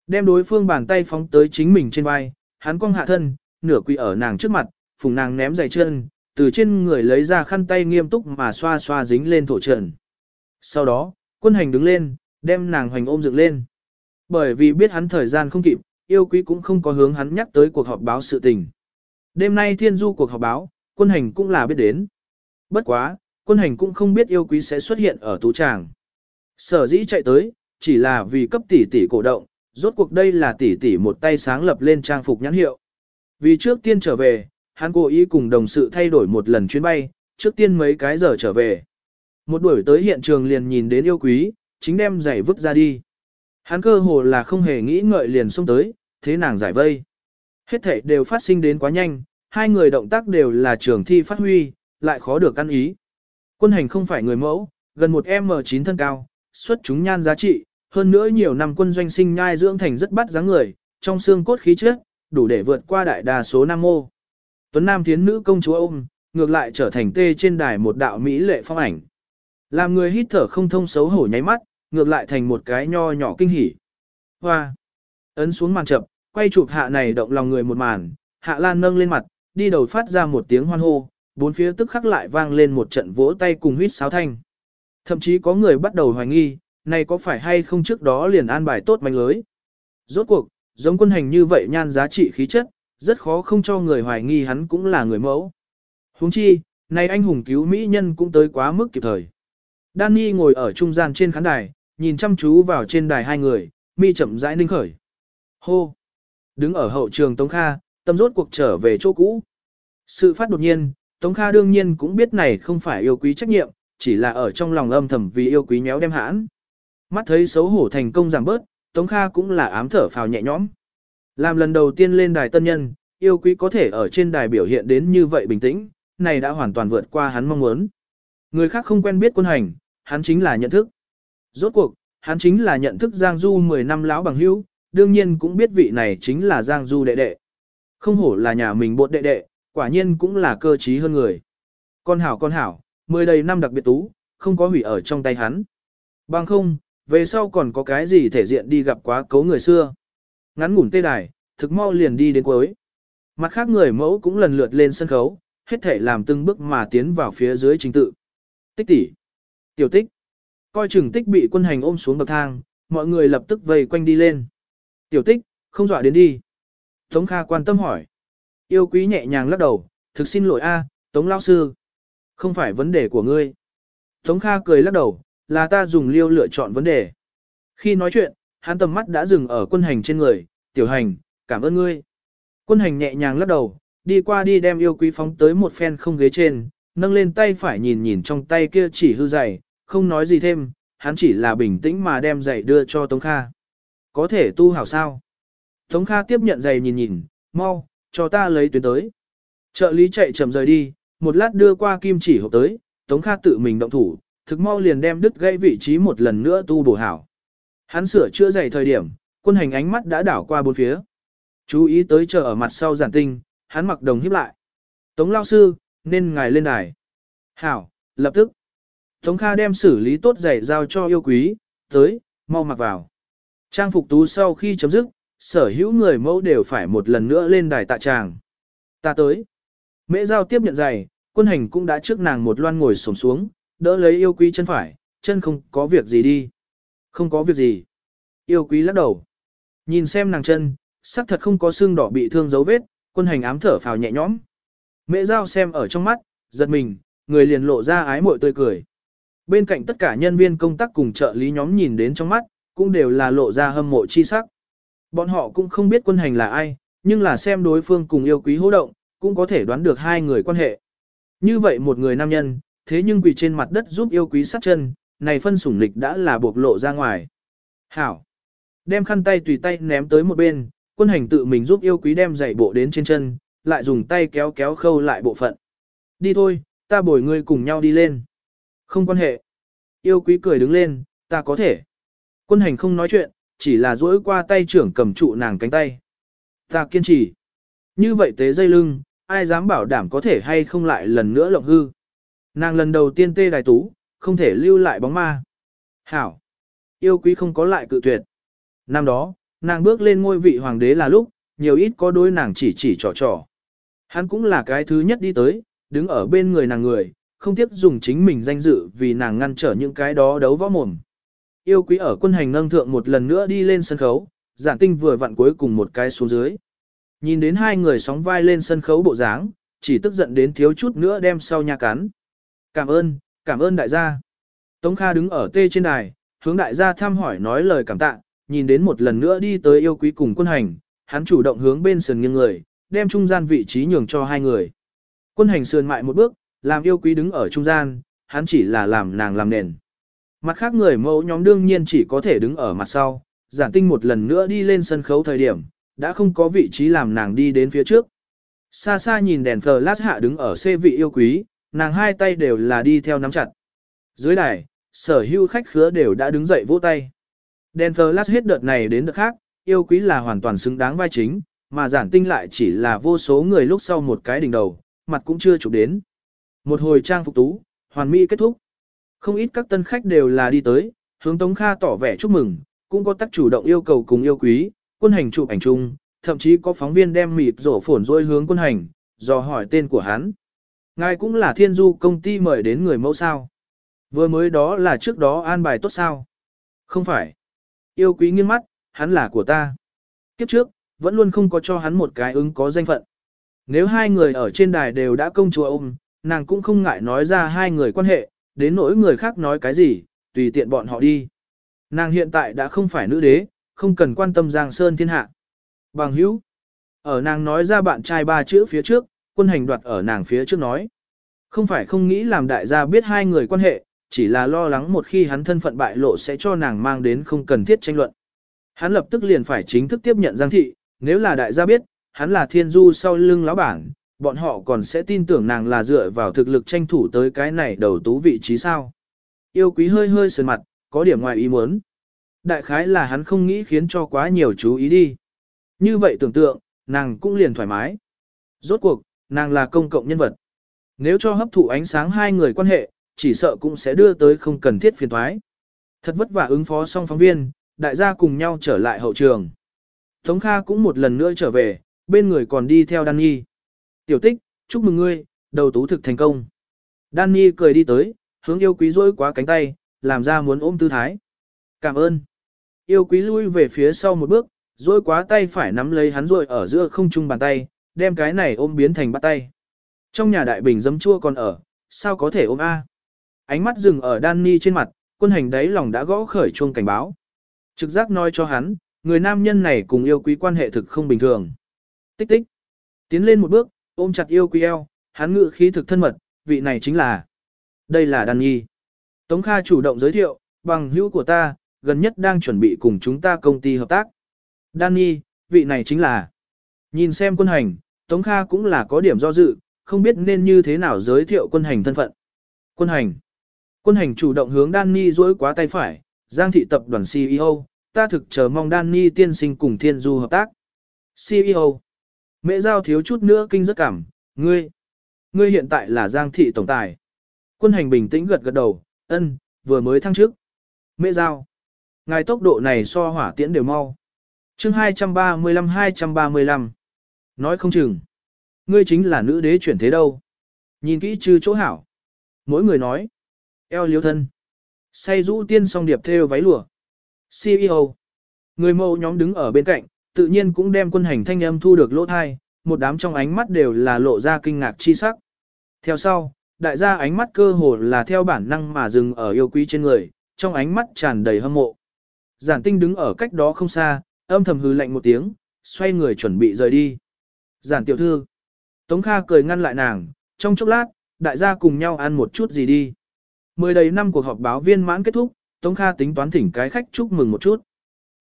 Speaker 1: Đem đối phương bàn tay phóng tới chính mình trên vai, hắn cong hạ thân, nửa quỳ ở nàng trước mặt, phùng nàng ném giày chân, từ trên người lấy ra khăn tay nghiêm túc mà xoa xoa dính lên thổ trần. Sau đó, quân hành đứng lên, đem nàng hoành ôm dựng lên. Bởi vì biết hắn thời gian không kịp, yêu quý cũng không có hướng hắn nhắc tới cuộc họp báo sự tình. Đêm nay thiên du cuộc họp báo, quân hành cũng là biết đến. Bất quá, quân hành cũng không biết yêu quý sẽ xuất hiện ở tú tràng. Sở dĩ chạy tới, chỉ là vì cấp tỷ tỷ cổ động, rốt cuộc đây là tỷ tỷ một tay sáng lập lên trang phục nhãn hiệu. Vì trước tiên trở về, hắn cố ý cùng đồng sự thay đổi một lần chuyến bay, trước tiên mấy cái giờ trở về. Một đuổi tới hiện trường liền nhìn đến yêu quý, chính đem giày vứt ra đi. Hắn cơ hồ là không hề nghĩ ngợi liền xông tới, thế nàng giải vây. Hết thể đều phát sinh đến quá nhanh, hai người động tác đều là trường thi phát huy, lại khó được ăn ý. Quân hành không phải người mẫu, gần một M9 thân cao, xuất chúng nhan giá trị, hơn nữa nhiều năm quân doanh sinh nhai dưỡng thành rất bắt dáng người, trong xương cốt khí chất, đủ để vượt qua đại đa số nam mô. Tuấn Nam thiến nữ công chúa ôm, ngược lại trở thành tê trên đài một đạo mỹ lệ phong ảnh. Làm người hít thở không thông xấu hổ nháy mắt, ngược lại thành một cái nho nhỏ kinh hỉ. Hoa! Ấn xuống màn chậm, quay chụp hạ này động lòng người một màn, hạ lan nâng lên mặt, đi đầu phát ra một tiếng hoan hô, bốn phía tức khắc lại vang lên một trận vỗ tay cùng huýt sáo thanh. Thậm chí có người bắt đầu hoài nghi, này có phải hay không trước đó liền an bài tốt manh lưới. Rốt cuộc, giống quân hành như vậy nhan giá trị khí chất, rất khó không cho người hoài nghi hắn cũng là người mẫu. Huống chi, này anh hùng cứu mỹ nhân cũng tới quá mức kịp thời. Danny ngồi ở trung gian trên khán đài, nhìn chăm chú vào trên đài hai người, mi chậm rãi ninh khởi. Hô! Đứng ở hậu trường Tống Kha, tâm rốt cuộc trở về chỗ cũ. Sự phát đột nhiên, Tống Kha đương nhiên cũng biết này không phải yêu quý trách nhiệm, chỉ là ở trong lòng âm thầm vì yêu quý méo đem hãn. Mắt thấy xấu hổ thành công giảm bớt, Tống Kha cũng là ám thở phào nhẹ nhõm. Làm lần đầu tiên lên đài tân nhân, yêu quý có thể ở trên đài biểu hiện đến như vậy bình tĩnh, này đã hoàn toàn vượt qua hắn mong muốn. Người khác không quen biết quân hành, hắn chính là nhận thức. Rốt cuộc, hắn chính là nhận thức Giang Du 10 năm lão bằng hữu, đương nhiên cũng biết vị này chính là Giang Du đệ đệ. Không hổ là nhà mình bột đệ đệ, quả nhiên cũng là cơ trí hơn người. Con hảo con hảo, mười đầy năm đặc biệt tú, không có hủy ở trong tay hắn. Bằng không, về sau còn có cái gì thể diện đi gặp quá cấu người xưa. Ngắn ngủn tê đài, thực mau liền đi đến cuối. Mặt khác người mẫu cũng lần lượt lên sân khấu, hết thể làm từng bước mà tiến vào phía dưới trình tự. Tích tỷ, tiểu tích, coi chừng tích bị quân hành ôm xuống bậc thang, mọi người lập tức vây quanh đi lên. Tiểu tích, không dọa đến đi. Tống Kha quan tâm hỏi. Yêu quý nhẹ nhàng lắc đầu, thực xin lỗi a, Tống Lao Sư. Không phải vấn đề của ngươi. Tống Kha cười lắc đầu, là ta dùng liêu lựa chọn vấn đề. Khi nói chuyện, hắn tầm mắt đã dừng ở quân hành trên người, tiểu hành, cảm ơn ngươi. Quân hành nhẹ nhàng lắc đầu, đi qua đi đem yêu quý phóng tới một phen không ghế trên, nâng lên tay phải nhìn nhìn trong tay kia chỉ hư dày, không nói gì thêm, hắn chỉ là bình tĩnh mà đem giày đưa cho Tống Kha. Có thể tu hảo sao? Tống Kha tiếp nhận giày nhìn nhìn, mau, cho ta lấy tuyến tới. Trợ lý chạy chậm rời đi, một lát đưa qua kim chỉ hộp tới, Tống Kha tự mình động thủ, thực mau liền đem đứt gãy vị trí một lần nữa tu bổ hảo. Hắn sửa chữa giày thời điểm, quân hành ánh mắt đã đảo qua bốn phía. Chú ý tới chờ ở mặt sau giản tinh, hắn mặc đồng hiếp lại. Tống lao sư, nên ngài lên đài. Hảo, lập tức. Tống Kha đem xử lý tốt giày giao cho yêu quý, tới, mau mặc vào. Trang phục tú sau khi chấm dứt, sở hữu người mẫu đều phải một lần nữa lên đài tạ tràng. Ta tới. Mễ giao tiếp nhận giày, quân hành cũng đã trước nàng một loan ngồi sổng xuống, đỡ lấy yêu quý chân phải, chân không có việc gì đi. Không có việc gì. Yêu quý lắc đầu. Nhìn xem nàng chân, sắc thật không có xương đỏ bị thương dấu vết, quân hành ám thở phào nhẹ nhõm. Mễ giao xem ở trong mắt, giật mình, người liền lộ ra ái mội tươi cười. Bên cạnh tất cả nhân viên công tác cùng trợ lý nhóm nhìn đến trong mắt, cũng đều là lộ ra hâm mộ chi sắc. Bọn họ cũng không biết quân hành là ai, nhưng là xem đối phương cùng yêu quý hô động, cũng có thể đoán được hai người quan hệ. Như vậy một người nam nhân, thế nhưng quỳ trên mặt đất giúp yêu quý sát chân, này phân sủng lịch đã là bộc lộ ra ngoài. Hảo! Đem khăn tay tùy tay ném tới một bên, quân hành tự mình giúp yêu quý đem giày bộ đến trên chân, lại dùng tay kéo kéo khâu lại bộ phận. Đi thôi, ta bồi ngươi cùng nhau đi lên. Không quan hệ. Yêu quý cười đứng lên, ta có thể. Quân hành không nói chuyện, chỉ là duỗi qua tay trưởng cầm trụ nàng cánh tay. Ta kiên trì. Như vậy tế dây lưng, ai dám bảo đảm có thể hay không lại lần nữa lộng hư. Nàng lần đầu tiên tê đài tú, không thể lưu lại bóng ma. Hảo. Yêu quý không có lại cự tuyệt. Năm đó, nàng bước lên ngôi vị hoàng đế là lúc, nhiều ít có đôi nàng chỉ chỉ trò trò. Hắn cũng là cái thứ nhất đi tới, đứng ở bên người nàng người, không tiếp dùng chính mình danh dự vì nàng ngăn trở những cái đó đấu võ mồm. Yêu quý ở quân hành nâng thượng một lần nữa đi lên sân khấu, giản tinh vừa vặn cuối cùng một cái xuống dưới. Nhìn đến hai người sóng vai lên sân khấu bộ dáng, chỉ tức giận đến thiếu chút nữa đem sau nhà cắn. Cảm ơn, cảm ơn đại gia. Tống Kha đứng ở tê trên đài, hướng đại gia thăm hỏi nói lời cảm tạ, nhìn đến một lần nữa đi tới yêu quý cùng quân hành, hắn chủ động hướng bên sườn nghiêng người, đem trung gian vị trí nhường cho hai người. Quân hành sườn mại một bước, làm yêu quý đứng ở trung gian, hắn chỉ là làm nàng làm nền. Mặt khác người mẫu nhóm đương nhiên chỉ có thể đứng ở mặt sau, giản tinh một lần nữa đi lên sân khấu thời điểm, đã không có vị trí làm nàng đi đến phía trước. Xa xa nhìn đèn flash hạ đứng ở xê vị yêu quý, nàng hai tay đều là đi theo nắm chặt. Dưới đài, sở hữu khách khứa đều đã đứng dậy vỗ tay. Đèn flash hết đợt này đến đợt khác, yêu quý là hoàn toàn xứng đáng vai chính, mà giản tinh lại chỉ là vô số người lúc sau một cái đỉnh đầu, mặt cũng chưa chụp đến. Một hồi trang phục tú, hoàn mỹ kết thúc. Không ít các tân khách đều là đi tới, hướng Tống Kha tỏ vẻ chúc mừng, cũng có tác chủ động yêu cầu cùng yêu quý, quân hành chụp ảnh chung, thậm chí có phóng viên đem mịp rổ phổn rôi hướng quân hành, dò hỏi tên của hắn. Ngài cũng là thiên du công ty mời đến người mẫu sao. Vừa mới đó là trước đó an bài tốt sao. Không phải. Yêu quý nghiêng mắt, hắn là của ta. Kiếp trước, vẫn luôn không có cho hắn một cái ứng có danh phận. Nếu hai người ở trên đài đều đã công chúa ôm, nàng cũng không ngại nói ra hai người quan hệ, đến nỗi người khác nói cái gì, tùy tiện bọn họ đi. Nàng hiện tại đã không phải nữ đế, không cần quan tâm Giang Sơn thiên hạ. Bằng hữu, ở nàng nói ra bạn trai ba chữ phía trước, quân hành đoạt ở nàng phía trước nói. Không phải không nghĩ làm đại gia biết hai người quan hệ, chỉ là lo lắng một khi hắn thân phận bại lộ sẽ cho nàng mang đến không cần thiết tranh luận. Hắn lập tức liền phải chính thức tiếp nhận Giang Thị, nếu là đại gia biết, hắn là thiên du sau lưng lão bản, bọn họ còn sẽ tin tưởng nàng là dựa vào thực lực tranh thủ tới cái này đầu tú vị trí sao. Yêu quý hơi hơi sườn mặt, có điểm ngoài ý muốn. Đại khái là hắn không nghĩ khiến cho quá nhiều chú ý đi. Như vậy tưởng tượng, nàng cũng liền thoải mái. Rốt cuộc, nàng là công cộng nhân vật. Nếu cho hấp thụ ánh sáng hai người quan hệ, chỉ sợ cũng sẽ đưa tới không cần thiết phiền thoái. Thật vất vả ứng phó xong phóng viên, đại gia cùng nhau trở lại hậu trường. Tống Kha cũng một lần nữa trở về, bên người còn đi theo Đan Nhi. Tiểu tích, chúc mừng ngươi, đầu tú thực thành công. Danny cười đi tới, hướng yêu quý rỗi quá cánh tay, làm ra muốn ôm tư thái. Cảm ơn. Yêu quý lui về phía sau một bước, rỗi quá tay phải nắm lấy hắn rồi ở giữa không trung bàn tay, đem cái này ôm biến thành bắt tay. Trong nhà đại bình dấm chua còn ở, sao có thể ôm A. Ánh mắt dừng ở Danny trên mặt, quân hành đấy lòng đã gõ khởi chuông cảnh báo. Trực giác nói cho hắn, người nam nhân này cùng yêu quý quan hệ thực không bình thường. Tích tích. Tiến lên một bước, ôm chặt yêu quý eo, hắn ngự khí thực thân mật, vị này chính là. Đây là Danny. Tống Kha chủ động giới thiệu, bằng hữu của ta, gần nhất đang chuẩn bị cùng chúng ta công ty hợp tác. Danny, vị này chính là. Nhìn xem quân hành, Tống Kha cũng là có điểm do dự, không biết nên như thế nào giới thiệu quân hành thân phận. Quân hành. Quân hành chủ động hướng Danny duỗi quá tay phải, Giang thị tập đoàn CEO, ta thực chờ mong Danny tiên sinh cùng Thiên Du hợp tác. CEO. Mẹ giao thiếu chút nữa kinh rất cảm, ngươi. Ngươi hiện tại là Giang thị tổng tài. Quân hành bình tĩnh gật gật đầu, ân, vừa mới thăng trước. Mẹ giao. Ngài tốc độ này so hỏa tiễn đều mau. chương 235-235. Nói không chừng. Ngươi chính là nữ đế chuyển thế đâu. Nhìn kỹ chư chỗ hảo. Mỗi người nói. Eo liếu thân. Say rũ tiên song điệp theo váy lụa. CEO. Người mẫu nhóm đứng ở bên cạnh, tự nhiên cũng đem quân hành thanh âm thu được lỗ thai, một đám trong ánh mắt đều là lộ ra kinh ngạc chi sắc. Theo sau, đại gia ánh mắt cơ hồ là theo bản năng mà dừng ở yêu quý trên người, trong ánh mắt tràn đầy hâm mộ. Giản tinh đứng ở cách đó không xa, âm thầm hư lạnh một tiếng, xoay người chuẩn bị rời đi. Giản tiểu thư. Tống Kha cười ngăn lại nàng, trong chốc lát, đại gia cùng nhau ăn một chút gì đi. Mười đầy năm cuộc họp báo viên mãn kết thúc, Tống Kha tính toán thỉnh cái khách chúc mừng một chút.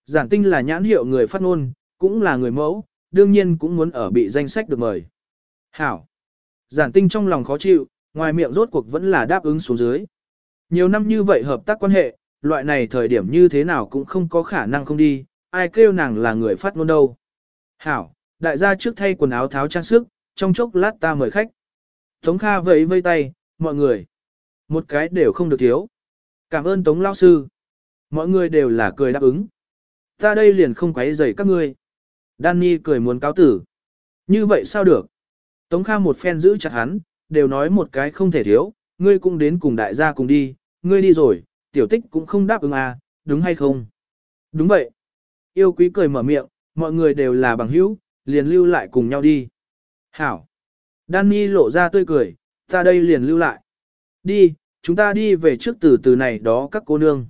Speaker 1: Giản tinh là nhãn hiệu người phát ngôn, cũng là người mẫu, đương nhiên cũng muốn ở bị danh sách được mời. Hảo. Giản tinh trong lòng khó chịu, ngoài miệng rốt cuộc vẫn là đáp ứng xuống dưới. Nhiều năm như vậy hợp tác quan hệ, loại này thời điểm như thế nào cũng không có khả năng không đi, ai kêu nàng là người phát ngôn đâu. Hảo, đại gia trước thay quần áo tháo trang sức, trong chốc lát ta mời khách. Tống Kha vẫy vây tay, mọi người. Một cái đều không được thiếu. Cảm ơn Tống Lao Sư. Mọi người đều là cười đáp ứng. Ta đây liền không quấy rầy các ngươi. Danny cười muốn cáo tử. Như vậy sao được? Tống Kha một phen giữ chặt hắn, đều nói một cái không thể thiếu, ngươi cũng đến cùng đại gia cùng đi, ngươi đi rồi, tiểu tích cũng không đáp ứng à, đúng hay không? Đúng vậy. Yêu quý cười mở miệng, mọi người đều là bằng hữu, liền lưu lại cùng nhau đi. Hảo. Danny lộ ra tươi cười, ta đây liền lưu lại. Đi, chúng ta đi về trước từ từ này đó các cô nương.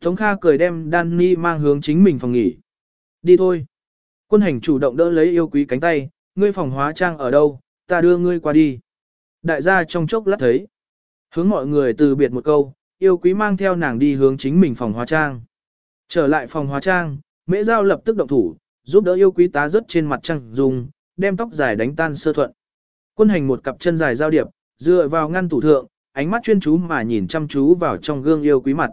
Speaker 1: Tống Kha cười đem Danny mang hướng chính mình phòng nghỉ. Đi thôi. Quân hành chủ động đỡ lấy yêu quý cánh tay, ngươi phòng hóa trang ở đâu, ta đưa ngươi qua đi. Đại gia trong chốc lát thấy. Hướng mọi người từ biệt một câu, yêu quý mang theo nàng đi hướng chính mình phòng hóa trang. Trở lại phòng hóa trang, mễ giao lập tức động thủ, giúp đỡ yêu quý tá rớt trên mặt trăng dùng, đem tóc dài đánh tan sơ thuận. Quân hành một cặp chân dài giao điệp, dựa vào ngăn tủ thượng, ánh mắt chuyên chú mà nhìn chăm chú vào trong gương yêu quý mặt.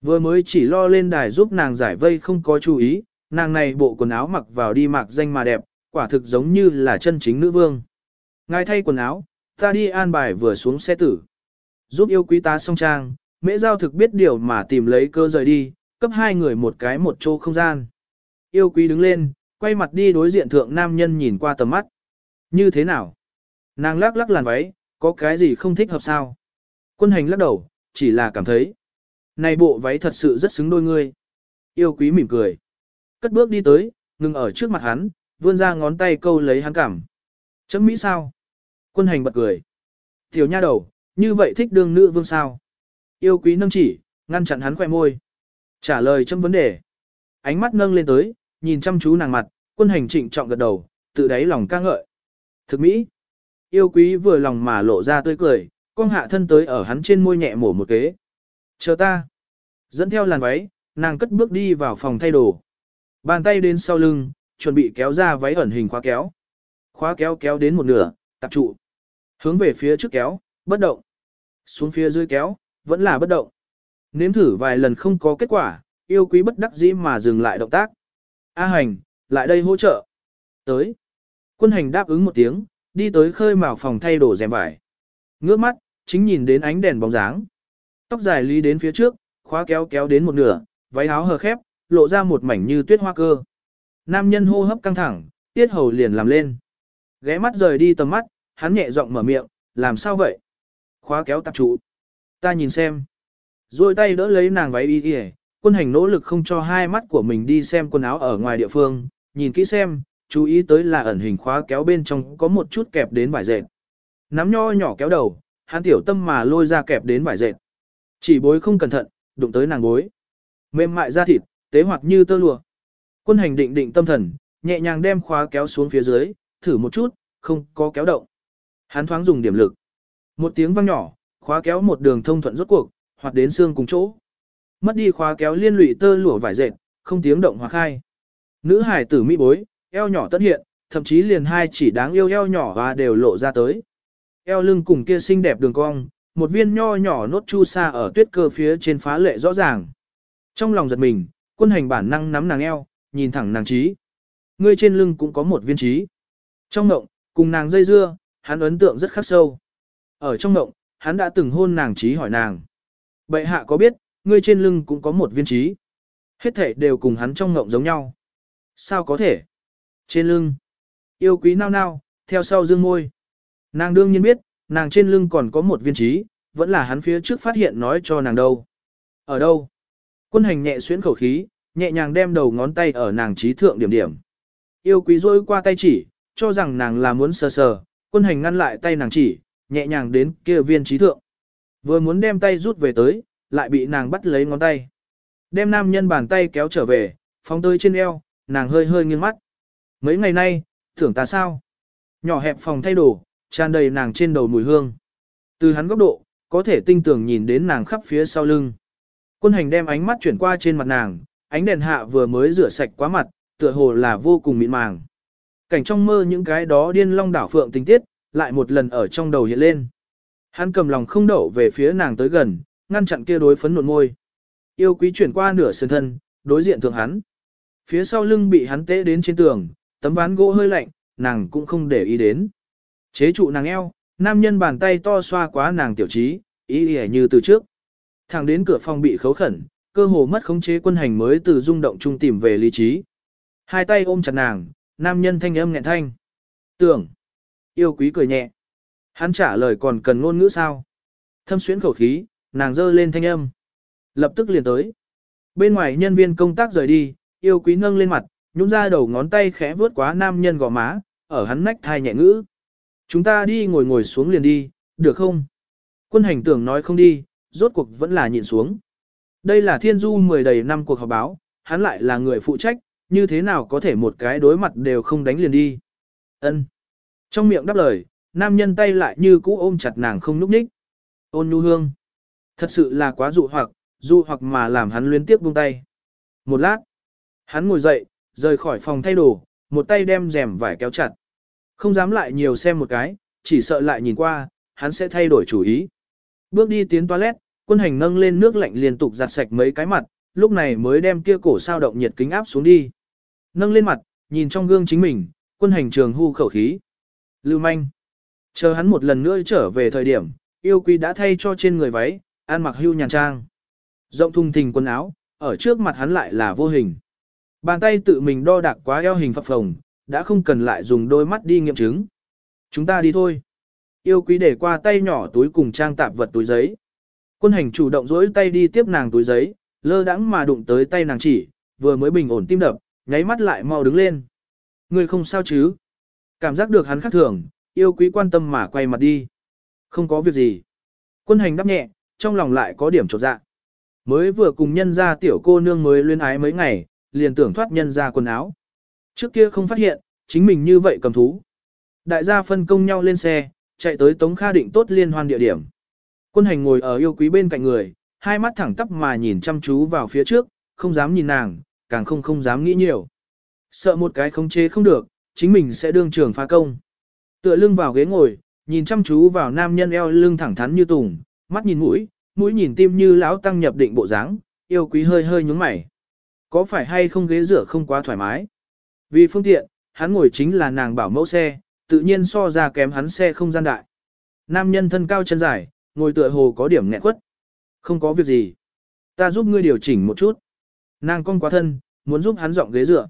Speaker 1: Vừa mới chỉ lo lên đài giúp nàng giải vây không có chú ý, nàng này bộ quần áo mặc vào đi mặc danh mà đẹp, quả thực giống như là chân chính nữ vương. Ngài thay quần áo, ta đi an bài vừa xuống xe tử. Giúp yêu quý tá song trang, mễ giao thực biết điều mà tìm lấy cơ rời đi, cấp hai người một cái một chỗ không gian. Yêu quý đứng lên, quay mặt đi đối diện thượng nam nhân nhìn qua tầm mắt. Như thế nào? Nàng lắc lắc làn váy, có cái gì không thích hợp sao? Quân hành lắc đầu, chỉ là cảm thấy. Này bộ váy thật sự rất xứng đôi ngươi. Yêu quý mỉm cười. Cất bước đi tới, ngừng ở trước mặt hắn, vươn ra ngón tay câu lấy hắn cảm. Chấm Mỹ sao? Quân hành bật cười. Tiểu nha đầu, như vậy thích đương nữ vương sao? Yêu quý nâng chỉ, ngăn chặn hắn khoe môi. Trả lời chấm vấn đề. Ánh mắt nâng lên tới, nhìn chăm chú nàng mặt, quân hành trịnh trọng gật đầu, tự đáy lòng ca ngợi. Thực Mỹ. Yêu quý vừa lòng mà lộ ra tươi cười, con hạ thân tới ở hắn trên môi nhẹ mổ một kế. Chờ ta. Dẫn theo làn váy, nàng cất bước đi vào phòng thay đồ. Bàn tay đến sau lưng, chuẩn bị kéo ra váy ẩn hình khóa kéo. Khóa kéo kéo đến một nửa, tập trụ. Hướng về phía trước kéo, bất động. Xuống phía dưới kéo, vẫn là bất động. Nếm thử vài lần không có kết quả, yêu quý bất đắc dĩ mà dừng lại động tác. A hành, lại đây hỗ trợ. Tới. Quân hành đáp ứng một tiếng, đi tới khơi mào phòng thay đồ rèm vải. Ngước mắt, chính nhìn đến ánh đèn bóng dáng. Tóc dài lý đến phía trước, khóa kéo kéo đến một nửa, váy áo hờ khép, lộ ra một mảnh như tuyết hoa cơ. Nam nhân hô hấp căng thẳng, tiết hầu liền làm lên. Ghé mắt rời đi tầm mắt, hắn nhẹ giọng mở miệng, làm sao vậy? Khóa kéo tạp trụ. Ta nhìn xem. Rồi tay đỡ lấy nàng váy y y, quân hành nỗ lực không cho hai mắt của mình đi xem quần áo ở ngoài địa phương, nhìn kỹ xem, chú ý tới là ẩn hình khóa kéo bên trong có một chút kẹp đến vải dệt. Nắm nho nhỏ kéo đầu, hắn tiểu tâm mà lôi ra kẹp đến vải dệt. Chỉ bối không cẩn thận, đụng tới nàng bối. Mềm mại da thịt, tế hoạt như tơ lụa. Quân hành định định tâm thần, nhẹ nhàng đem khóa kéo xuống phía dưới, thử một chút, không có kéo động. Hắn thoáng dùng điểm lực. Một tiếng vang nhỏ, khóa kéo một đường thông thuận rốt cuộc, hoạt đến xương cùng chỗ. Mất đi khóa kéo liên lụy tơ lụa vải dệt, không tiếng động hoặc khai. Nữ hải tử mỹ bối, eo nhỏ tất hiện, thậm chí liền hai chỉ đáng yêu eo nhỏ và đều lộ ra tới. Eo lưng cùng kia xinh đẹp đường cong, một viên nho nhỏ nốt chu sa ở tuyết cơ phía trên phá lệ rõ ràng. Trong lòng giật mình, quân hành bản năng nắm nàng eo, nhìn thẳng nàng trí. Ngươi trên lưng cũng có một viên trí. Trong mộng, cùng nàng dây dưa, hắn ấn tượng rất khắc sâu. Ở trong mộng, hắn đã từng hôn nàng trí hỏi nàng. Bệ hạ có biết, ngươi trên lưng cũng có một viên trí. Hết thể đều cùng hắn trong mộng giống nhau. Sao có thể? Trên lưng. Yêu quý nao nao, theo sau dương môi. Nàng đương nhiên biết, nàng trên lưng còn có một viên trí, vẫn là hắn phía trước phát hiện nói cho nàng đâu. Ở đâu? Quân hành nhẹ xuyến khẩu khí, nhẹ nhàng đem đầu ngón tay ở nàng trí thượng điểm điểm. Yêu quý rôi qua tay chỉ, cho rằng nàng là muốn sờ sờ, quân hành ngăn lại tay nàng chỉ, nhẹ nhàng đến kia viên trí thượng. Vừa muốn đem tay rút về tới, lại bị nàng bắt lấy ngón tay. Đem nam nhân bàn tay kéo trở về, phóng tới trên eo, nàng hơi hơi nghiêng mắt. Mấy ngày nay, tưởng ta sao? Nhỏ hẹp phòng thay đồ, tràn đầy nàng trên đầu mùi hương. Từ hắn góc độ, có thể tinh tường nhìn đến nàng khắp phía sau lưng. Quân hành đem ánh mắt chuyển qua trên mặt nàng, ánh đèn hạ vừa mới rửa sạch quá mặt, tựa hồ là vô cùng mịn màng. Cảnh trong mơ những cái đó điên long đảo phượng tình tiết, lại một lần ở trong đầu hiện lên. Hắn cầm lòng không đậu về phía nàng tới gần, ngăn chặn kia đối phấn nộn môi. Yêu quý chuyển qua nửa sườn thân, đối diện thượng hắn. Phía sau lưng bị hắn tế đến trên tường, tấm ván gỗ hơi lạnh, nàng cũng không để ý đến. Chế trụ nàng eo, nam nhân bàn tay to xoa quá nàng tiểu trí, ý ý như từ trước. Thẳng đến cửa phòng bị khấu khẩn, cơ hồ mất khống chế quân hành mới từ rung động trung tìm về lý trí. Hai tay ôm chặt nàng, nam nhân thanh âm nghẹn thanh. Tưởng. Yêu quý cười nhẹ. Hắn trả lời còn cần ngôn ngữ sao? Thâm xuyến khẩu khí, nàng giơ lên thanh âm. Lập tức liền tới. Bên ngoài nhân viên công tác rời đi, yêu quý nâng lên mặt, nhún ra đầu ngón tay khẽ vướt quá nam nhân gò má, ở hắn nách thai nhẹ ngữ. Chúng ta đi ngồi ngồi xuống liền đi, được không? Quân hành tưởng nói không đi, rốt cuộc vẫn là nhịn xuống. Đây là thiên du mười đầy năm cuộc họp báo, hắn lại là người phụ trách, như thế nào có thể một cái đối mặt đều không đánh liền đi. Ân. Trong miệng đáp lời, nam nhân tay lại như cũ ôm chặt nàng không núp ních. Ôn nhu hương. Thật sự là quá dụ hoặc, dụ hoặc mà làm hắn luyến tiếp buông tay. Một lát, hắn ngồi dậy, rời khỏi phòng thay đồ, một tay đem rèm vải kéo chặt. Không dám lại nhiều xem một cái, chỉ sợ lại nhìn qua, hắn sẽ thay đổi chủ ý. Bước đi tiến toilet, quân hành nâng lên nước lạnh liên tục giặt sạch mấy cái mặt, lúc này mới đem kia cổ sao động nhiệt kính áp xuống đi. Nâng lên mặt, nhìn trong gương chính mình, quân hành trường hưu khẩu khí. Lưu manh. Chờ hắn một lần nữa trở về thời điểm, yêu quý đã thay cho trên người váy, ăn mặc hưu nhàn trang. Rộng thùng thình quần áo, ở trước mặt hắn lại là vô hình. Bàn tay tự mình đo đạc quá eo hình phập phồng, đã không cần lại dùng đôi mắt đi nghiệm chứng. Chúng ta đi thôi. Yêu quý để qua tay nhỏ túi cùng trang tạp vật túi giấy. Quân hành chủ động dỗi tay đi tiếp nàng túi giấy, lơ đãng mà đụng tới tay nàng chỉ, vừa mới bình ổn tim đập, nháy mắt lại mau đứng lên. Người không sao chứ? Cảm giác được hắn khác thường, yêu quý quan tâm mà quay mặt đi. Không có việc gì. Quân hành đáp nhẹ, trong lòng lại có điểm trột dạ. Mới vừa cùng nhân ra tiểu cô nương mới luyến ái mấy ngày, liền tưởng thoát nhân ra quần áo. Trước kia không phát hiện, chính mình như vậy cầm thú. Đại gia phân công nhau lên xe, chạy tới Tống Kha định tốt liên hoan địa điểm. Quân hành ngồi ở yêu quý bên cạnh người, hai mắt thẳng tắp mà nhìn chăm chú vào phía trước, không dám nhìn nàng, càng không không dám nghĩ nhiều. Sợ một cái không chế không được, chính mình sẽ đương trường phá công. Tựa lưng vào ghế ngồi, nhìn chăm chú vào nam nhân eo lưng thẳng thắn như tùng, mắt nhìn mũi, mũi nhìn tim như lão tăng nhập định bộ dáng, yêu quý hơi hơi nhúng mày. Có phải hay không ghế rửa không quá thoải mái? Vì phương tiện, hắn ngồi chính là nàng bảo mẫu xe, tự nhiên so ra kém hắn xe không gian đại. Nam nhân thân cao chân dài, ngồi tựa hồ có điểm nghẹn quất. Không có việc gì. Ta giúp ngươi điều chỉnh một chút. Nàng cong quá thân, muốn giúp hắn dọn ghế dựa.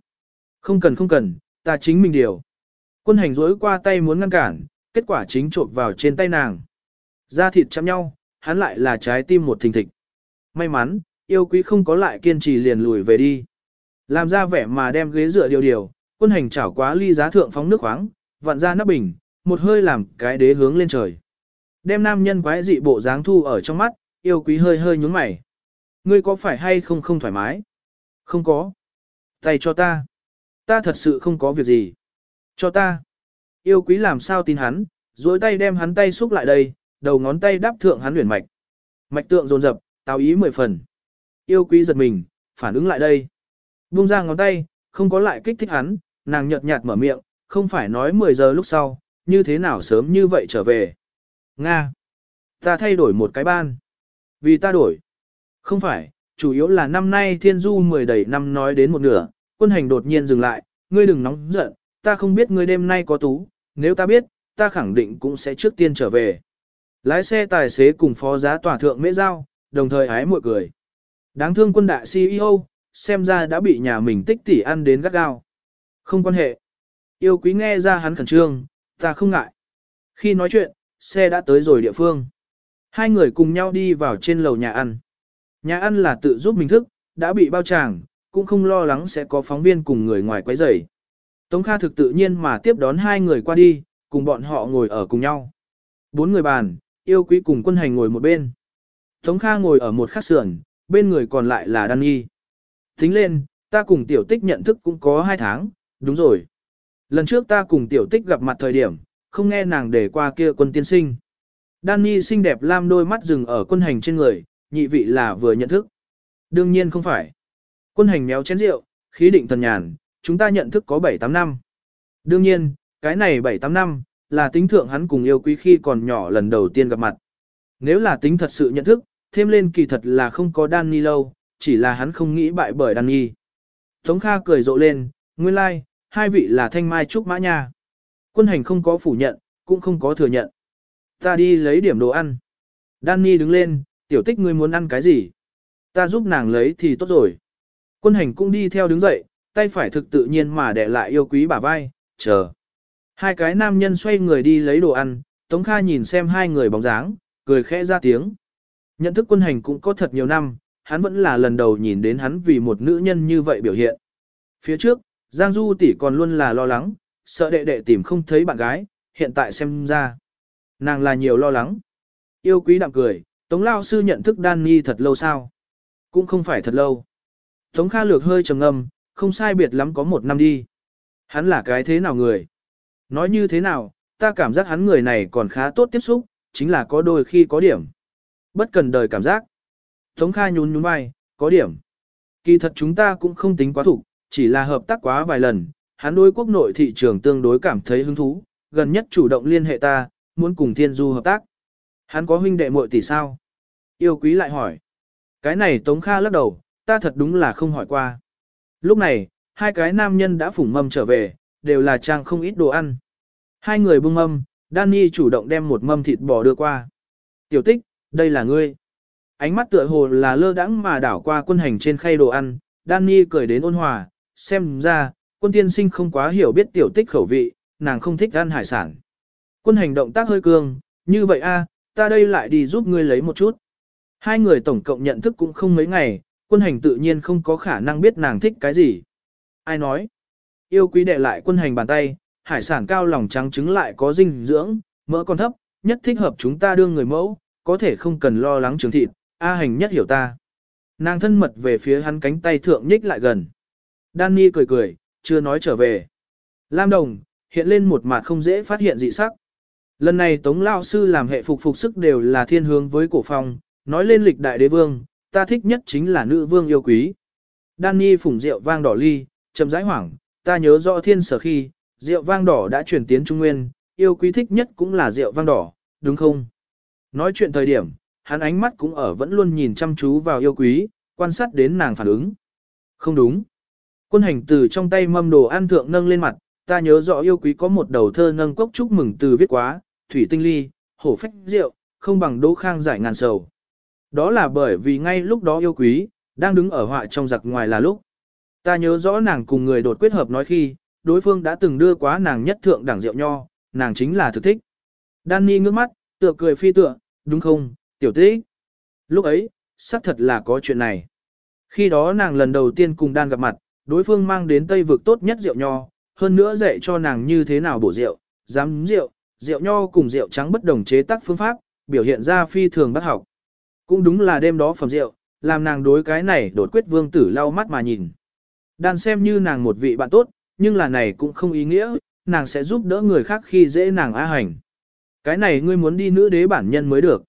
Speaker 1: Không cần không cần, ta chính mình điều. Quân hành rối qua tay muốn ngăn cản, kết quả chính trộn vào trên tay nàng. Da thịt chạm nhau, hắn lại là trái tim một thình thịch. May mắn, yêu quý không có lại kiên trì liền lùi về đi. Làm ra vẻ mà đem ghế dựa điều điều, quân hành chảo quá ly giá thượng phóng nước khoáng, vặn ra nắp bình, một hơi làm cái đế hướng lên trời. Đem nam nhân quái dị bộ dáng thu ở trong mắt, yêu quý hơi hơi nhúng mày. Ngươi có phải hay không không thoải mái? Không có. Tay cho ta. Ta thật sự không có việc gì. Cho ta. Yêu quý làm sao tin hắn, dối tay đem hắn tay xúc lại đây, đầu ngón tay đáp thượng hắn luyện mạch. Mạch tượng dồn dập, tào ý mười phần. Yêu quý giật mình, phản ứng lại đây. Buông ra ngón tay, không có lại kích thích hắn, nàng nhợt nhạt mở miệng, không phải nói 10 giờ lúc sau, như thế nào sớm như vậy trở về. Nga. Ta thay đổi một cái ban. Vì ta đổi. Không phải, chủ yếu là năm nay thiên du 10 đầy năm nói đến một nửa, quân hành đột nhiên dừng lại, ngươi đừng nóng giận, ta không biết ngươi đêm nay có tú, nếu ta biết, ta khẳng định cũng sẽ trước tiên trở về. Lái xe tài xế cùng phó giá tòa thượng mễ giao, đồng thời hái mội cười. Đáng thương quân đại CEO, xem ra đã bị nhà mình tích tỷ ăn đến gắt gao. Không quan hệ. Yêu quý nghe ra hắn khẩn trương, ta không ngại. Khi nói chuyện, xe đã tới rồi địa phương. Hai người cùng nhau đi vào trên lầu nhà ăn. Nhà ăn là tự giúp mình thức, đã bị bao tràng, cũng không lo lắng sẽ có phóng viên cùng người ngoài quấy rầy. Tống Kha thực tự nhiên mà tiếp đón hai người qua đi, cùng bọn họ ngồi ở cùng nhau. Bốn người bàn, yêu quý cùng quân hành ngồi một bên. Tống Kha ngồi ở một khắc sườn, bên người còn lại là Đan Nhi. Tính lên, ta cùng tiểu tích nhận thức cũng có hai tháng, đúng rồi. Lần trước ta cùng tiểu tích gặp mặt thời điểm, không nghe nàng để qua kia quân tiên sinh. Danny xinh đẹp lam đôi mắt dừng ở quân hành trên người, nhị vị là vừa nhận thức. Đương nhiên không phải. Quân hành méo chén rượu, khí định thần nhàn, chúng ta nhận thức có 7-8 năm. Đương nhiên, cái này 7-8 năm, là tính thượng hắn cùng yêu quý khi còn nhỏ lần đầu tiên gặp mặt. Nếu là tính thật sự nhận thức, thêm lên kỳ thật là không có Danny lâu, chỉ là hắn không nghĩ bại bởi Danny. Tống Kha cười rộ lên, nguyên lai, like, hai vị là thanh mai trúc mã nha. Quân hành không có phủ nhận, cũng không có thừa nhận. Ta đi lấy điểm đồ ăn. Danny đứng lên, tiểu tích ngươi muốn ăn cái gì? Ta giúp nàng lấy thì tốt rồi. Quân hành cũng đi theo đứng dậy, tay phải thực tự nhiên mà để lại yêu quý bả vai, chờ. Hai cái nam nhân xoay người đi lấy đồ ăn, Tống Kha nhìn xem hai người bóng dáng, cười khẽ ra tiếng. Nhận thức quân hành cũng có thật nhiều năm, hắn vẫn là lần đầu nhìn đến hắn vì một nữ nhân như vậy biểu hiện. Phía trước, Giang Du tỷ còn luôn là lo lắng, sợ đệ đệ tìm không thấy bạn gái, hiện tại xem ra. Nàng là nhiều lo lắng. Yêu quý đạm cười, Tống Lao Sư nhận thức Đan Nhi thật lâu sao? Cũng không phải thật lâu. Tống Kha Lược hơi trầm ngâm, không sai biệt lắm có một năm đi. Hắn là cái thế nào người? Nói như thế nào, ta cảm giác hắn người này còn khá tốt tiếp xúc, chính là có đôi khi có điểm. Bất cần đời cảm giác. Tống Kha nhún nhún vai, có điểm. Kỳ thật chúng ta cũng không tính quá thủ, chỉ là hợp tác quá vài lần, hắn đối quốc nội thị trường tương đối cảm thấy hứng thú, gần nhất chủ động liên hệ ta, muốn cùng Thiên Du hợp tác. Hắn có huynh đệ muội tỷ sao? Yêu quý lại hỏi. Cái này Tống Kha lắc đầu, ta thật đúng là không hỏi qua. Lúc này, hai cái nam nhân đã phủng mâm trở về, đều là trang không ít đồ ăn. Hai người bưng mâm, Danny chủ động đem một mâm thịt bò đưa qua. Tiểu tích, đây là ngươi. Ánh mắt tựa hồ là lơ đãng mà đảo qua quân hành trên khay đồ ăn, Danny cười đến ôn hòa, xem ra, quân tiên sinh không quá hiểu biết tiểu tích khẩu vị, nàng không thích ăn hải sản. Quân hành động tác hơi cương, như vậy a, ta đây lại đi giúp ngươi lấy một chút. Hai người tổng cộng nhận thức cũng không mấy ngày, quân hành tự nhiên không có khả năng biết nàng thích cái gì. Ai nói? Yêu quý đệ lại quân hành bàn tay, hải sản cao lòng trắng trứng lại có dinh dưỡng, mỡ còn thấp, nhất thích hợp chúng ta đương người mẫu, có thể không cần lo lắng trường thịt, A hành nhất hiểu ta. Nàng thân mật về phía hắn cánh tay thượng nhích lại gần. Danny cười cười, chưa nói trở về. Lam Đồng, hiện lên một mặt không dễ phát hiện dị sắc. Lần này Tống Lao Sư làm hệ phục phục sức đều là thiên hướng với cổ phong, nói lên lịch đại đế vương, ta thích nhất chính là nữ vương yêu quý. Danny phủng rượu vang đỏ ly, chậm rãi hoảng, ta nhớ rõ thiên sở khi, rượu vang đỏ đã truyền tiến Trung Nguyên, yêu quý thích nhất cũng là rượu vang đỏ, đúng không? Nói chuyện thời điểm, hắn ánh mắt cũng ở vẫn luôn nhìn chăm chú vào yêu quý, quan sát đến nàng phản ứng. Không đúng. Quân hành từ trong tay mâm đồ ăn thượng nâng lên mặt, ta nhớ rõ yêu quý có một đầu thơ nâng cốc chúc mừng từ viết quá, thủy tinh ly, hổ phách rượu, không bằng Đỗ Khang giải ngàn sầu. Đó là bởi vì ngay lúc đó yêu quý, đang đứng ở họa trong giặc ngoài là lúc. Ta nhớ rõ nàng cùng người đột quyết hợp nói khi, đối phương đã từng đưa quá nàng nhất thượng đẳng rượu nho, nàng chính là thực thích. Danny ngước mắt, tựa cười phi tựa, đúng không, tiểu tích. Lúc ấy, xác thật là có chuyện này. Khi đó nàng lần đầu tiên cùng đan gặp mặt, đối phương mang đến Tây vực tốt nhất rượu nho, hơn nữa dạy cho nàng như thế nào bổ rượu, dám rượu, rượu nho cùng rượu trắng bất đồng chế tác phương pháp, biểu hiện ra phi thường bất học. Cũng đúng là đêm đó phẩm rượu, làm nàng đối cái này đột quyết vương tử lau mắt mà nhìn. Đàn xem như nàng một vị bạn tốt, nhưng là này cũng không ý nghĩa, nàng sẽ giúp đỡ người khác khi dễ nàng á hành. Cái này ngươi muốn đi nữ đế bản nhân mới được.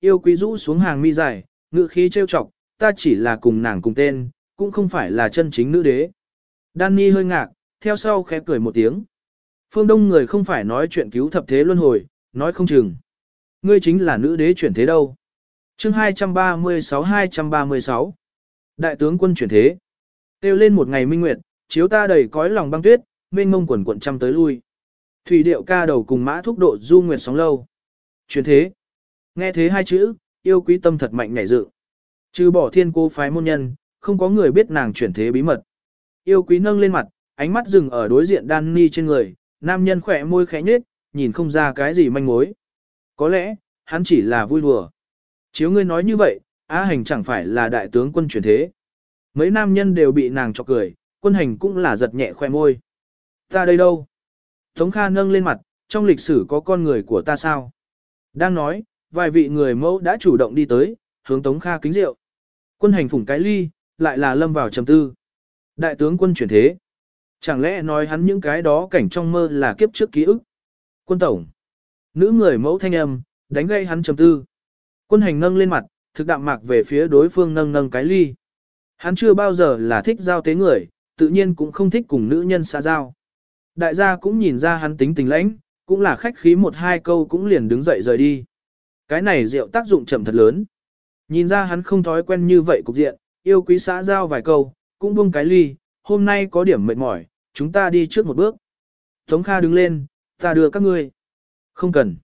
Speaker 1: Yêu quý rũ xuống hàng mi dài, ngự khí trêu chọc, ta chỉ là cùng nàng cùng tên, cũng không phải là chân chính nữ đế. Danny hơi ngạc, theo sau khẽ cười một tiếng. Phương Đông người không phải nói chuyện cứu thập thế luân hồi, nói không chừng. Ngươi chính là nữ đế chuyển thế đâu. chương 236-236 Đại tướng quân chuyển thế. Têu lên một ngày minh nguyệt, chiếu ta đầy cõi lòng băng tuyết, mênh mông quần quận trăm tới lui. Thủy điệu ca đầu cùng mã thúc độ du nguyệt sóng lâu. Chuyển thế. Nghe thế hai chữ, yêu quý tâm thật mạnh nhảy dự. Trừ bỏ thiên cô phái môn nhân, không có người biết nàng chuyển thế bí mật. Yêu quý nâng lên mặt, ánh mắt dừng ở đối diện đan ni trên người, nam nhân khỏe môi khẽ nhếch, nhìn không ra cái gì manh mối. Có lẽ, hắn chỉ là vui đùa. Chiếu ngươi nói như vậy, Á Hành chẳng phải là đại tướng quân chuyển thế. Mấy nam nhân đều bị nàng chọc cười, quân hành cũng là giật nhẹ khoe môi. Ta đây đâu? Tống Kha nâng lên mặt, trong lịch sử có con người của ta sao? Đang nói, vài vị người mẫu đã chủ động đi tới, hướng Tống Kha kính rượu. Quân hành phủng cái ly, lại là lâm vào trầm tư. Đại tướng quân chuyển thế. Chẳng lẽ nói hắn những cái đó cảnh trong mơ là kiếp trước ký ức? Quân tổng. Nữ người mẫu thanh âm, đánh gây hắn trầm tư. Quân hành nâng lên mặt, thực đạm mạc về phía đối phương nâng nâng cái ly. Hắn chưa bao giờ là thích giao tế người, tự nhiên cũng không thích cùng nữ nhân xã giao. Đại gia cũng nhìn ra hắn tính tình lãnh, cũng là khách khí một hai câu cũng liền đứng dậy rời đi. Cái này rượu tác dụng chậm thật lớn. Nhìn ra hắn không thói quen như vậy cục diện, yêu quý xã giao vài câu, cũng buông cái ly, hôm nay có điểm mệt mỏi, chúng ta đi trước một bước. Tống Kha đứng lên, ta đưa các ngươi. Không cần.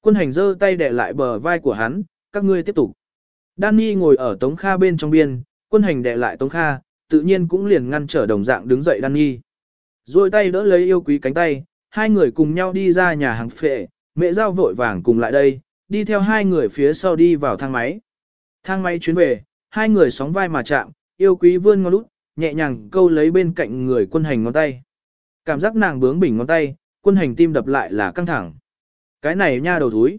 Speaker 1: Quân hành giơ tay để lại bờ vai của hắn, các ngươi tiếp tục. Danny ngồi ở Tống Kha bên trong biên, quân hành để lại Tống Kha, tự nhiên cũng liền ngăn trở đồng dạng đứng dậy Danny. Rồi tay đỡ lấy yêu quý cánh tay, hai người cùng nhau đi ra nhà hàng phệ, mẹ giao vội vàng cùng lại đây, đi theo hai người phía sau đi vào thang máy. Thang máy chuyến về, hai người sóng vai mà chạm, yêu quý vươn ngón út, nhẹ nhàng câu lấy bên cạnh người quân hành ngón tay. Cảm giác nàng bướng bỉnh ngón tay, quân hành tim đập lại là căng thẳng. Cái này nha đầu thúi.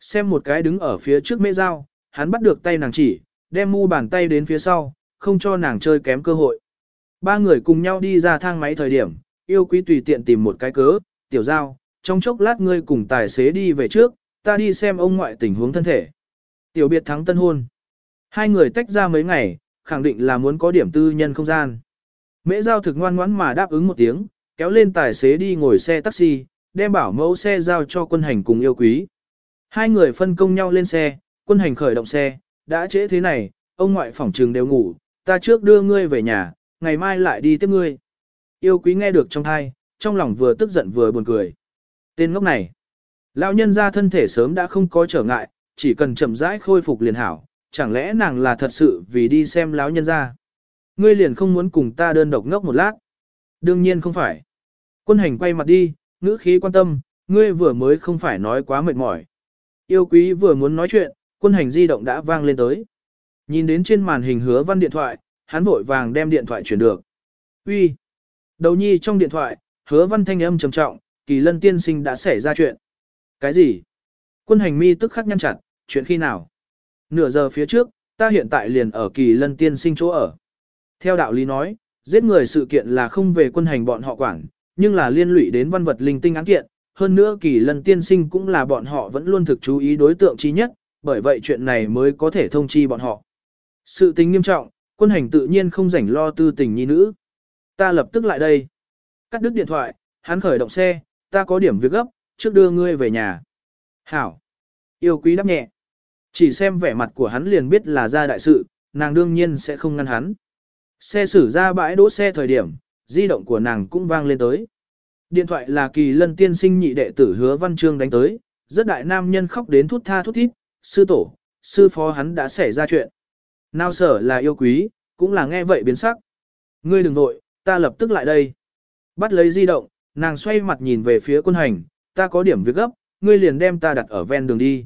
Speaker 1: Xem một cái đứng ở phía trước mê dao, hắn bắt được tay nàng chỉ, đem mu bàn tay đến phía sau, không cho nàng chơi kém cơ hội. Ba người cùng nhau đi ra thang máy thời điểm, yêu quý tùy tiện tìm một cái cớ, tiểu giao, trong chốc lát ngươi cùng tài xế đi về trước, ta đi xem ông ngoại tình huống thân thể. Tiểu biệt thắng tân hôn. Hai người tách ra mấy ngày, khẳng định là muốn có điểm tư nhân không gian. Mễ giao thực ngoan ngoãn mà đáp ứng một tiếng, kéo lên tài xế đi ngồi xe taxi, đem bảo mẫu xe giao cho quân hành cùng yêu quý. Hai người phân công nhau lên xe, quân hành khởi động xe, đã trễ thế này, ông ngoại phòng trường đều ngủ, ta trước đưa ngươi về nhà, ngày mai lại đi tiếp ngươi. Yêu quý nghe được trong thai, trong lòng vừa tức giận vừa buồn cười. Tên ngốc này, lão nhân ra thân thể sớm đã không có trở ngại, chỉ cần chậm rãi khôi phục liền hảo, chẳng lẽ nàng là thật sự vì đi xem lão nhân ra. Ngươi liền không muốn cùng ta đơn độc ngốc một lát. Đương nhiên không phải. Quân hành quay mặt đi, ngữ khí quan tâm, ngươi vừa mới không phải nói quá mệt mỏi. Yêu quý vừa muốn nói chuyện, quân hành di động đã vang lên tới. Nhìn đến trên màn hình hứa văn điện thoại, hắn vội vàng đem điện thoại chuyển được. Uy. Đầu nhi trong điện thoại, hứa văn thanh âm trầm trọng, kỳ lân tiên sinh đã xảy ra chuyện. Cái gì? Quân hành mi tức khắc nhăn chặt, chuyện khi nào? Nửa giờ phía trước, ta hiện tại liền ở kỳ lân tiên sinh chỗ ở. Theo đạo lý nói, giết người sự kiện là không về quân hành bọn họ quản, nhưng là liên lụy đến văn vật linh tinh án kiện, hơn nữa kỳ lân tiên sinh cũng là bọn họ vẫn luôn thực chú ý đối tượng chi nhất, bởi vậy chuyện này mới có thể thông chi bọn họ. Sự tình nghiêm trọng, quân hành tự nhiên không rảnh lo tư tình nhi nữ. Ta lập tức lại đây. Cắt đứt điện thoại, hắn khởi động xe, ta có điểm việc gấp, trước đưa ngươi về nhà. Hảo. Yêu quý đáp nhẹ. Chỉ xem vẻ mặt của hắn liền biết là ra đại sự, nàng đương nhiên sẽ không ngăn hắn. Xe xử ra bãi đỗ xe thời điểm, di động của nàng cũng vang lên tới. Điện thoại là kỳ lân tiên sinh nhị đệ tử hứa văn trương đánh tới, rất đại nam nhân khóc đến thút tha thút thít, sư tổ, sư phó hắn đã xảy ra chuyện. Nào sở là yêu quý, cũng là nghe vậy biến sắc. Ngươi đừng nội, ta lập tức lại đây. Bắt lấy di động, nàng xoay mặt nhìn về phía quân hành, ta có điểm việc gấp, ngươi liền đem ta đặt ở ven đường đi.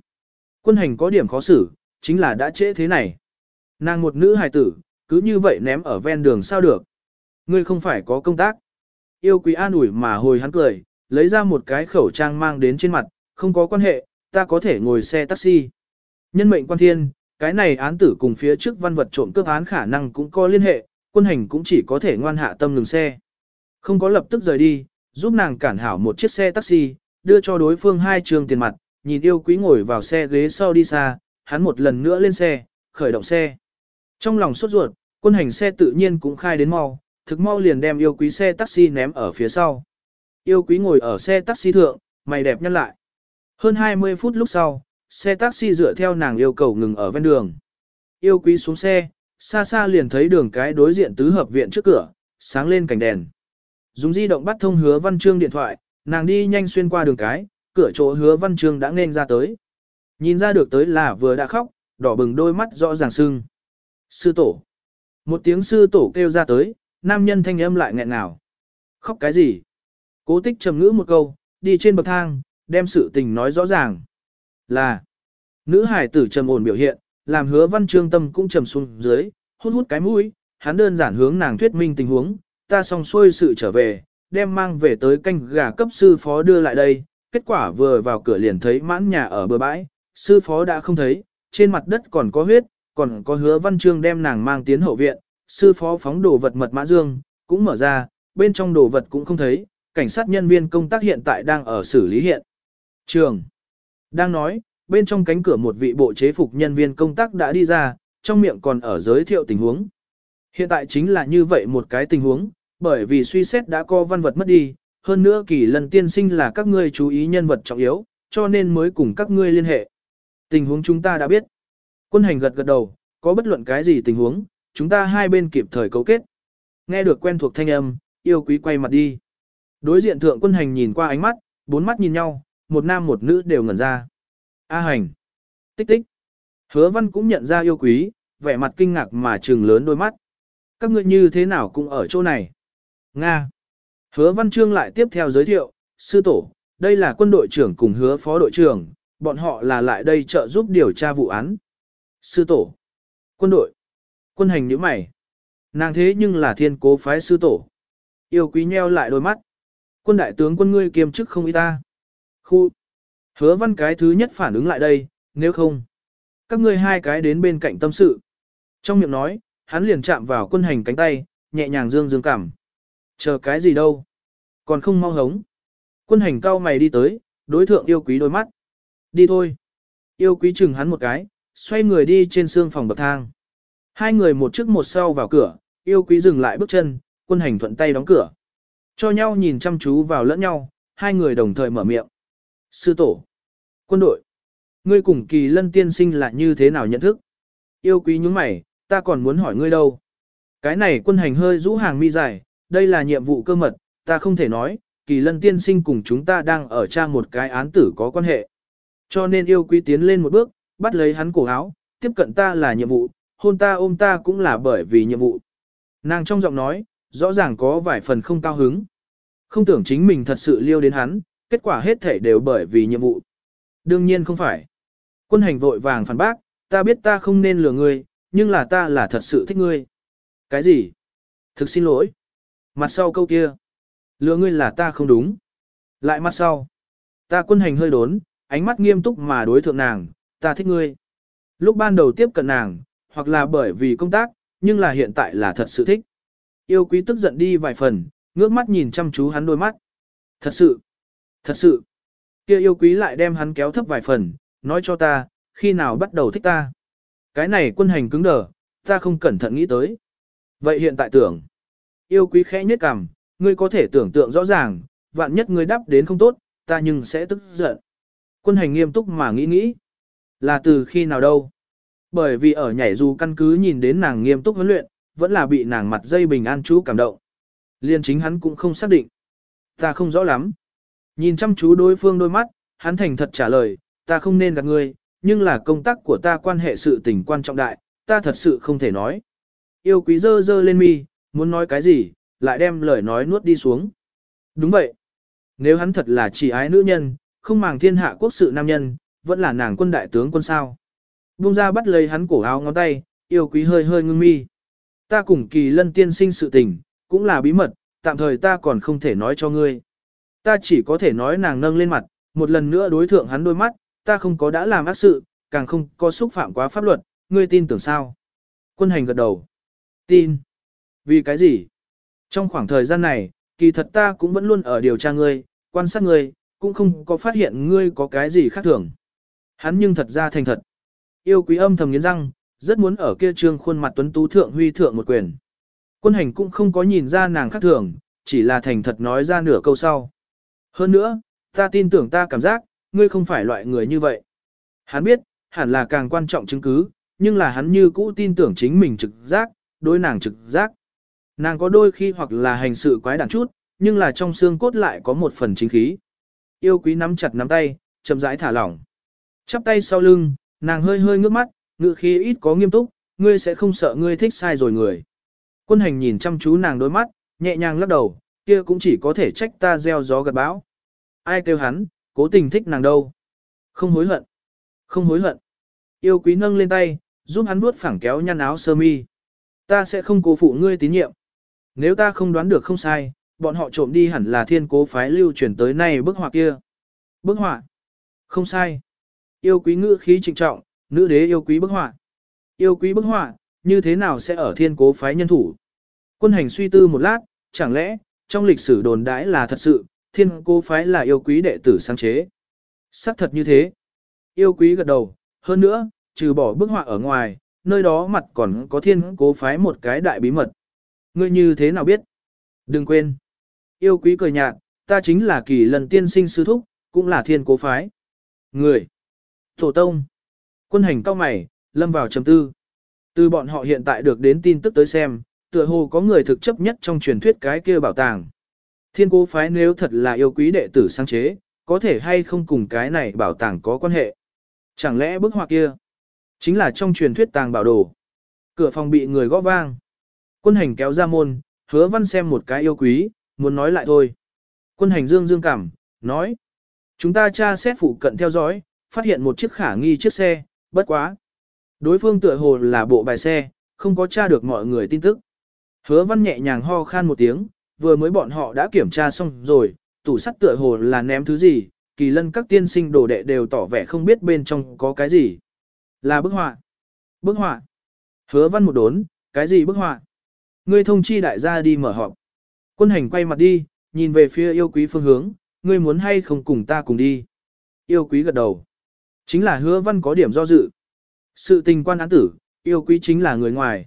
Speaker 1: Quân hành có điểm khó xử, chính là đã trễ thế này. Nàng một nữ hài tử, cứ như vậy ném ở ven đường sao được. Ngươi không phải có công tác. Yêu quý an ủi mà hồi hắn cười, lấy ra một cái khẩu trang mang đến trên mặt, không có quan hệ, ta có thể ngồi xe taxi. Nhân mệnh quan thiên, cái này án tử cùng phía trước văn vật trộm cướp án khả năng cũng có liên hệ, quân hành cũng chỉ có thể ngoan hạ tâm ngừng xe. Không có lập tức rời đi, giúp nàng cản hảo một chiếc xe taxi, đưa cho đối phương hai trường tiền mặt, nhìn yêu quý ngồi vào xe ghế sau đi xa, hắn một lần nữa lên xe, khởi động xe. Trong lòng sốt ruột, quân hành xe tự nhiên cũng khai đến mau, thực mau liền đem yêu quý xe taxi ném ở phía sau. Yêu quý ngồi ở xe taxi thượng, mày đẹp nhăn lại. Hơn 20 phút lúc sau, xe taxi dựa theo nàng yêu cầu ngừng ở ven đường. Yêu quý xuống xe, xa xa liền thấy đường cái đối diện tứ hợp viện trước cửa, sáng lên cảnh đèn. Dùng di động bắt thông hứa văn chương điện thoại, nàng đi nhanh xuyên qua đường cái, cửa chỗ hứa văn trương đã nên ra tới. Nhìn ra được tới là vừa đã khóc, đỏ bừng đôi mắt rõ ràng sưng. Sư tổ. Một tiếng sư tổ kêu ra tới, nam nhân thanh âm lại nghẹn ngào. Khóc cái gì? Cố tích trầm ngữ một câu, đi trên bậc thang, đem sự tình nói rõ ràng. Là, nữ hải tử trầm ổn biểu hiện, làm hứa văn trương tâm cũng trầm xuống dưới, hút hút cái mũi, hắn đơn giản hướng nàng thuyết minh tình huống, ta xong xuôi sự trở về, đem mang về tới canh gà cấp sư phó đưa lại đây, kết quả vừa vào cửa liền thấy mãn nhà ở bờ bãi, sư phó đã không thấy, trên mặt đất còn có huyết, còn có hứa văn trương đem nàng mang tiến hậu viện, sư phó phóng đồ vật mật mã dương, cũng mở ra, bên trong đồ vật cũng không thấy, cảnh sát nhân viên công tác hiện tại đang ở xử lý hiện. Trường. Đang nói, bên trong cánh cửa một vị bộ chế phục nhân viên công tác đã đi ra, trong miệng còn ở giới thiệu tình huống. Hiện tại chính là như vậy một cái tình huống, bởi vì suy xét đã có văn vật mất đi, hơn nữa kỳ lần tiên sinh là các ngươi chú ý nhân vật trọng yếu, cho nên mới cùng các ngươi liên hệ. Tình huống chúng ta đã biết. Quân hành gật gật đầu, có bất luận cái gì tình huống, chúng ta hai bên kịp thời cấu kết. Nghe được quen thuộc thanh âm, yêu quý quay mặt đi. Đối diện thượng quân hành nhìn qua ánh mắt, bốn mắt nhìn nhau, một nam một nữ đều ngẩn ra. A hành. Tích tích. Hứa văn cũng nhận ra yêu quý, vẻ mặt kinh ngạc mà trừng lớn đôi mắt. Các ngươi như thế nào cũng ở chỗ này. Nga. Hứa văn trương lại tiếp theo giới thiệu, sư tổ, đây là quân đội trưởng cùng hứa phó đội trưởng, bọn họ là lại đây trợ giúp điều tra vụ án. Sư tổ. Quân đội. Quân hành như mày. Nàng thế nhưng là thiên cố phái sư tổ. Yêu quý nheo lại đôi mắt. Quân đại tướng quân ngươi kiêm chức không y ta. Khu. Hứa văn cái thứ nhất phản ứng lại đây, nếu không. Các ngươi hai cái đến bên cạnh tâm sự. Trong miệng nói, hắn liền chạm vào quân hành cánh tay, nhẹ nhàng dương dương cảm. Chờ cái gì đâu. Còn không mau hống. Quân hành cao mày đi tới, đối thượng yêu quý đôi mắt. Đi thôi. Yêu quý chừng hắn một cái, xoay người đi trên xương phòng bậc thang. Hai người một trước một sau vào cửa, yêu quý dừng lại bước chân, quân hành thuận tay đóng cửa. Cho nhau nhìn chăm chú vào lẫn nhau, hai người đồng thời mở miệng. Sư tổ, quân đội, ngươi cùng kỳ lân tiên sinh là như thế nào nhận thức? Yêu quý những mày, ta còn muốn hỏi ngươi đâu? Cái này quân hành hơi rũ hàng mi dài, đây là nhiệm vụ cơ mật, ta không thể nói, kỳ lân tiên sinh cùng chúng ta đang ở trang một cái án tử có quan hệ. Cho nên yêu quý tiến lên một bước, bắt lấy hắn cổ áo, tiếp cận ta là nhiệm vụ, hôn ta ôm ta cũng là bởi vì nhiệm vụ. Nàng trong giọng nói, rõ ràng có vài phần không cao hứng. Không tưởng chính mình thật sự liêu đến hắn, kết quả hết thể đều bởi vì nhiệm vụ. Đương nhiên không phải. Quân hành vội vàng phản bác, ta biết ta không nên lừa ngươi, nhưng là ta là thật sự thích ngươi. Cái gì? Thực xin lỗi. Mặt sau câu kia. lựa ngươi là ta không đúng. Lại mặt sau. Ta quân hành hơi đốn, ánh mắt nghiêm túc mà đối thượng nàng, ta thích ngươi. Lúc ban đầu tiếp cận nàng, hoặc là bởi vì công tác, nhưng là hiện tại là thật sự thích. Yêu quý tức giận đi vài phần, ngước mắt nhìn chăm chú hắn đôi mắt. Thật sự, thật sự. Kia yêu quý lại đem hắn kéo thấp vài phần, nói cho ta, khi nào bắt đầu thích ta. Cái này quân hành cứng đờ, ta không cẩn thận nghĩ tới. Vậy hiện tại tưởng, yêu quý khẽ nhất cằm, ngươi có thể tưởng tượng rõ ràng, vạn nhất ngươi đáp đến không tốt, ta nhưng sẽ tức giận. Quân hành nghiêm túc mà nghĩ nghĩ. Là từ khi nào đâu? Bởi vì ở nhảy dù căn cứ nhìn đến nàng nghiêm túc huấn luyện, vẫn là bị nàng mặt dây bình an chú cảm động. Liên chính hắn cũng không xác định. Ta không rõ lắm. Nhìn chăm chú đối phương đôi mắt, hắn thành thật trả lời, ta không nên gặp ngươi, nhưng là công tác của ta quan hệ sự tình quan trọng đại, ta thật sự không thể nói. Yêu quý dơ dơ lên mi, muốn nói cái gì, lại đem lời nói nuốt đi xuống. Đúng vậy. Nếu hắn thật là chỉ ái nữ nhân, không màng thiên hạ quốc sự nam nhân, vẫn là nàng quân đại tướng quân sao. Bung ra bắt lấy hắn cổ áo ngón tay, yêu quý hơi hơi ngưng mi. Ta cùng kỳ lân tiên sinh sự tình, cũng là bí mật, tạm thời ta còn không thể nói cho ngươi. Ta chỉ có thể nói nàng nâng lên mặt, một lần nữa đối thượng hắn đôi mắt, ta không có đã làm ác sự, càng không có xúc phạm quá pháp luật, ngươi tin tưởng sao? Quân hành gật đầu. Tin. Vì cái gì? Trong khoảng thời gian này, kỳ thật ta cũng vẫn luôn ở điều tra ngươi, quan sát ngươi, cũng không có phát hiện ngươi có cái gì khác thường. Hắn nhưng thật ra thành thật. Yêu quý âm thầm nghiến răng, rất muốn ở kia trương khuôn mặt tuấn tú thượng huy thượng một quyền. Quân hành cũng không có nhìn ra nàng khác thường, chỉ là thành thật nói ra nửa câu sau. Hơn nữa, ta tin tưởng ta cảm giác, ngươi không phải loại người như vậy. Hắn biết, hẳn là càng quan trọng chứng cứ, nhưng là hắn như cũ tin tưởng chính mình trực giác, đối nàng trực giác. Nàng có đôi khi hoặc là hành sự quái đản chút, nhưng là trong xương cốt lại có một phần chính khí. Yêu quý nắm chặt nắm tay, chậm rãi thả lỏng. Chắp tay sau lưng, nàng hơi hơi ngước mắt, ngự khí ít có nghiêm túc, ngươi sẽ không sợ ngươi thích sai rồi người. Quân hành nhìn chăm chú nàng đôi mắt, nhẹ nhàng lắc đầu, kia cũng chỉ có thể trách ta gieo gió gặt bão. Ai kêu hắn, cố tình thích nàng đâu. Không hối hận. Không hối hận. Yêu quý nâng lên tay, giúp hắn nuốt phẳng kéo nhăn áo sơ mi. Ta sẽ không cố phụ ngươi tín nhiệm. Nếu ta không đoán được không sai, bọn họ trộm đi hẳn là thiên cố phái lưu truyền tới nay bức họa kia. Bức họa. Không sai. Yêu quý ngữ khí trịnh trọng, nữ đế yêu quý bức họa. Yêu quý bức họa, như thế nào sẽ ở thiên cố phái nhân thủ? Quân hành suy tư một lát, chẳng lẽ, trong lịch sử đồn đãi là thật sự, thiên cố phái là yêu quý đệ tử sáng chế. xác thật như thế. Yêu quý gật đầu, hơn nữa, trừ bỏ bức họa ở ngoài, nơi đó mặt còn có thiên cố phái một cái đại bí mật. Ngươi như thế nào biết? Đừng quên. Yêu quý cười nhạt, ta chính là kỳ lần tiên sinh sư thúc, cũng là thiên cố phái. Người. Tổ tông. Quân hành cao mày, lâm vào trầm tư. Từ bọn họ hiện tại được đến tin tức tới xem, tựa hồ có người thực chấp nhất trong truyền thuyết cái kia bảo tàng. Thiên cố phái nếu thật là yêu quý đệ tử sáng chế, có thể hay không cùng cái này bảo tàng có quan hệ. Chẳng lẽ bức họa kia, chính là trong truyền thuyết tàng bảo đồ. Cửa phòng bị người gõ vang. Quân hành kéo ra môn, hứa văn xem một cái yêu quý, muốn nói lại thôi. Quân hành dương dương cảm, nói. Chúng ta tra xét phụ cận theo dõi, phát hiện một chiếc khả nghi chiếc xe, bất quá. Đối phương tựa hồ là bộ bài xe, không có tra được mọi người tin tức. Hứa văn nhẹ nhàng ho khan một tiếng, vừa mới bọn họ đã kiểm tra xong rồi, tủ sắt tựa hồ là ném thứ gì, kỳ lân các tiên sinh đồ đệ đều tỏ vẻ không biết bên trong có cái gì. Là bức họa. Bức họa. Hứa văn một đốn, cái gì bức họa? Ngươi thông chi đại gia đi mở họp. Quân hành quay mặt đi, nhìn về phía yêu quý phương hướng, ngươi muốn hay không cùng ta cùng đi. Yêu quý gật đầu. Chính là hứa văn có điểm do dự. Sự tình quan án tử, yêu quý chính là người ngoài.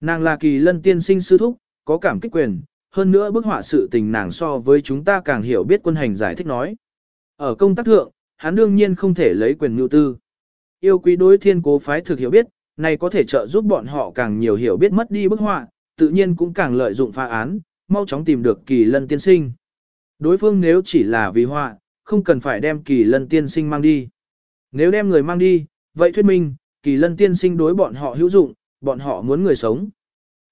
Speaker 1: Nàng là kỳ lân tiên sinh sư thúc, có cảm kích quyền, hơn nữa bức họa sự tình nàng so với chúng ta càng hiểu biết quân hành giải thích nói. Ở công tác thượng, hắn đương nhiên không thể lấy quyền nhu tư. Yêu quý đối thiên cố phái thực hiểu biết, này có thể trợ giúp bọn họ càng nhiều hiểu biết mất đi bức họa, tự nhiên cũng càng lợi dụng phá án, mau chóng tìm được kỳ lân tiên sinh. Đối phương nếu chỉ là vì họa, không cần phải đem kỳ lân tiên sinh mang đi. Nếu đem người mang đi, vậy thuyết minh, kỳ lân tiên sinh đối bọn họ hữu dụng, bọn họ muốn người sống.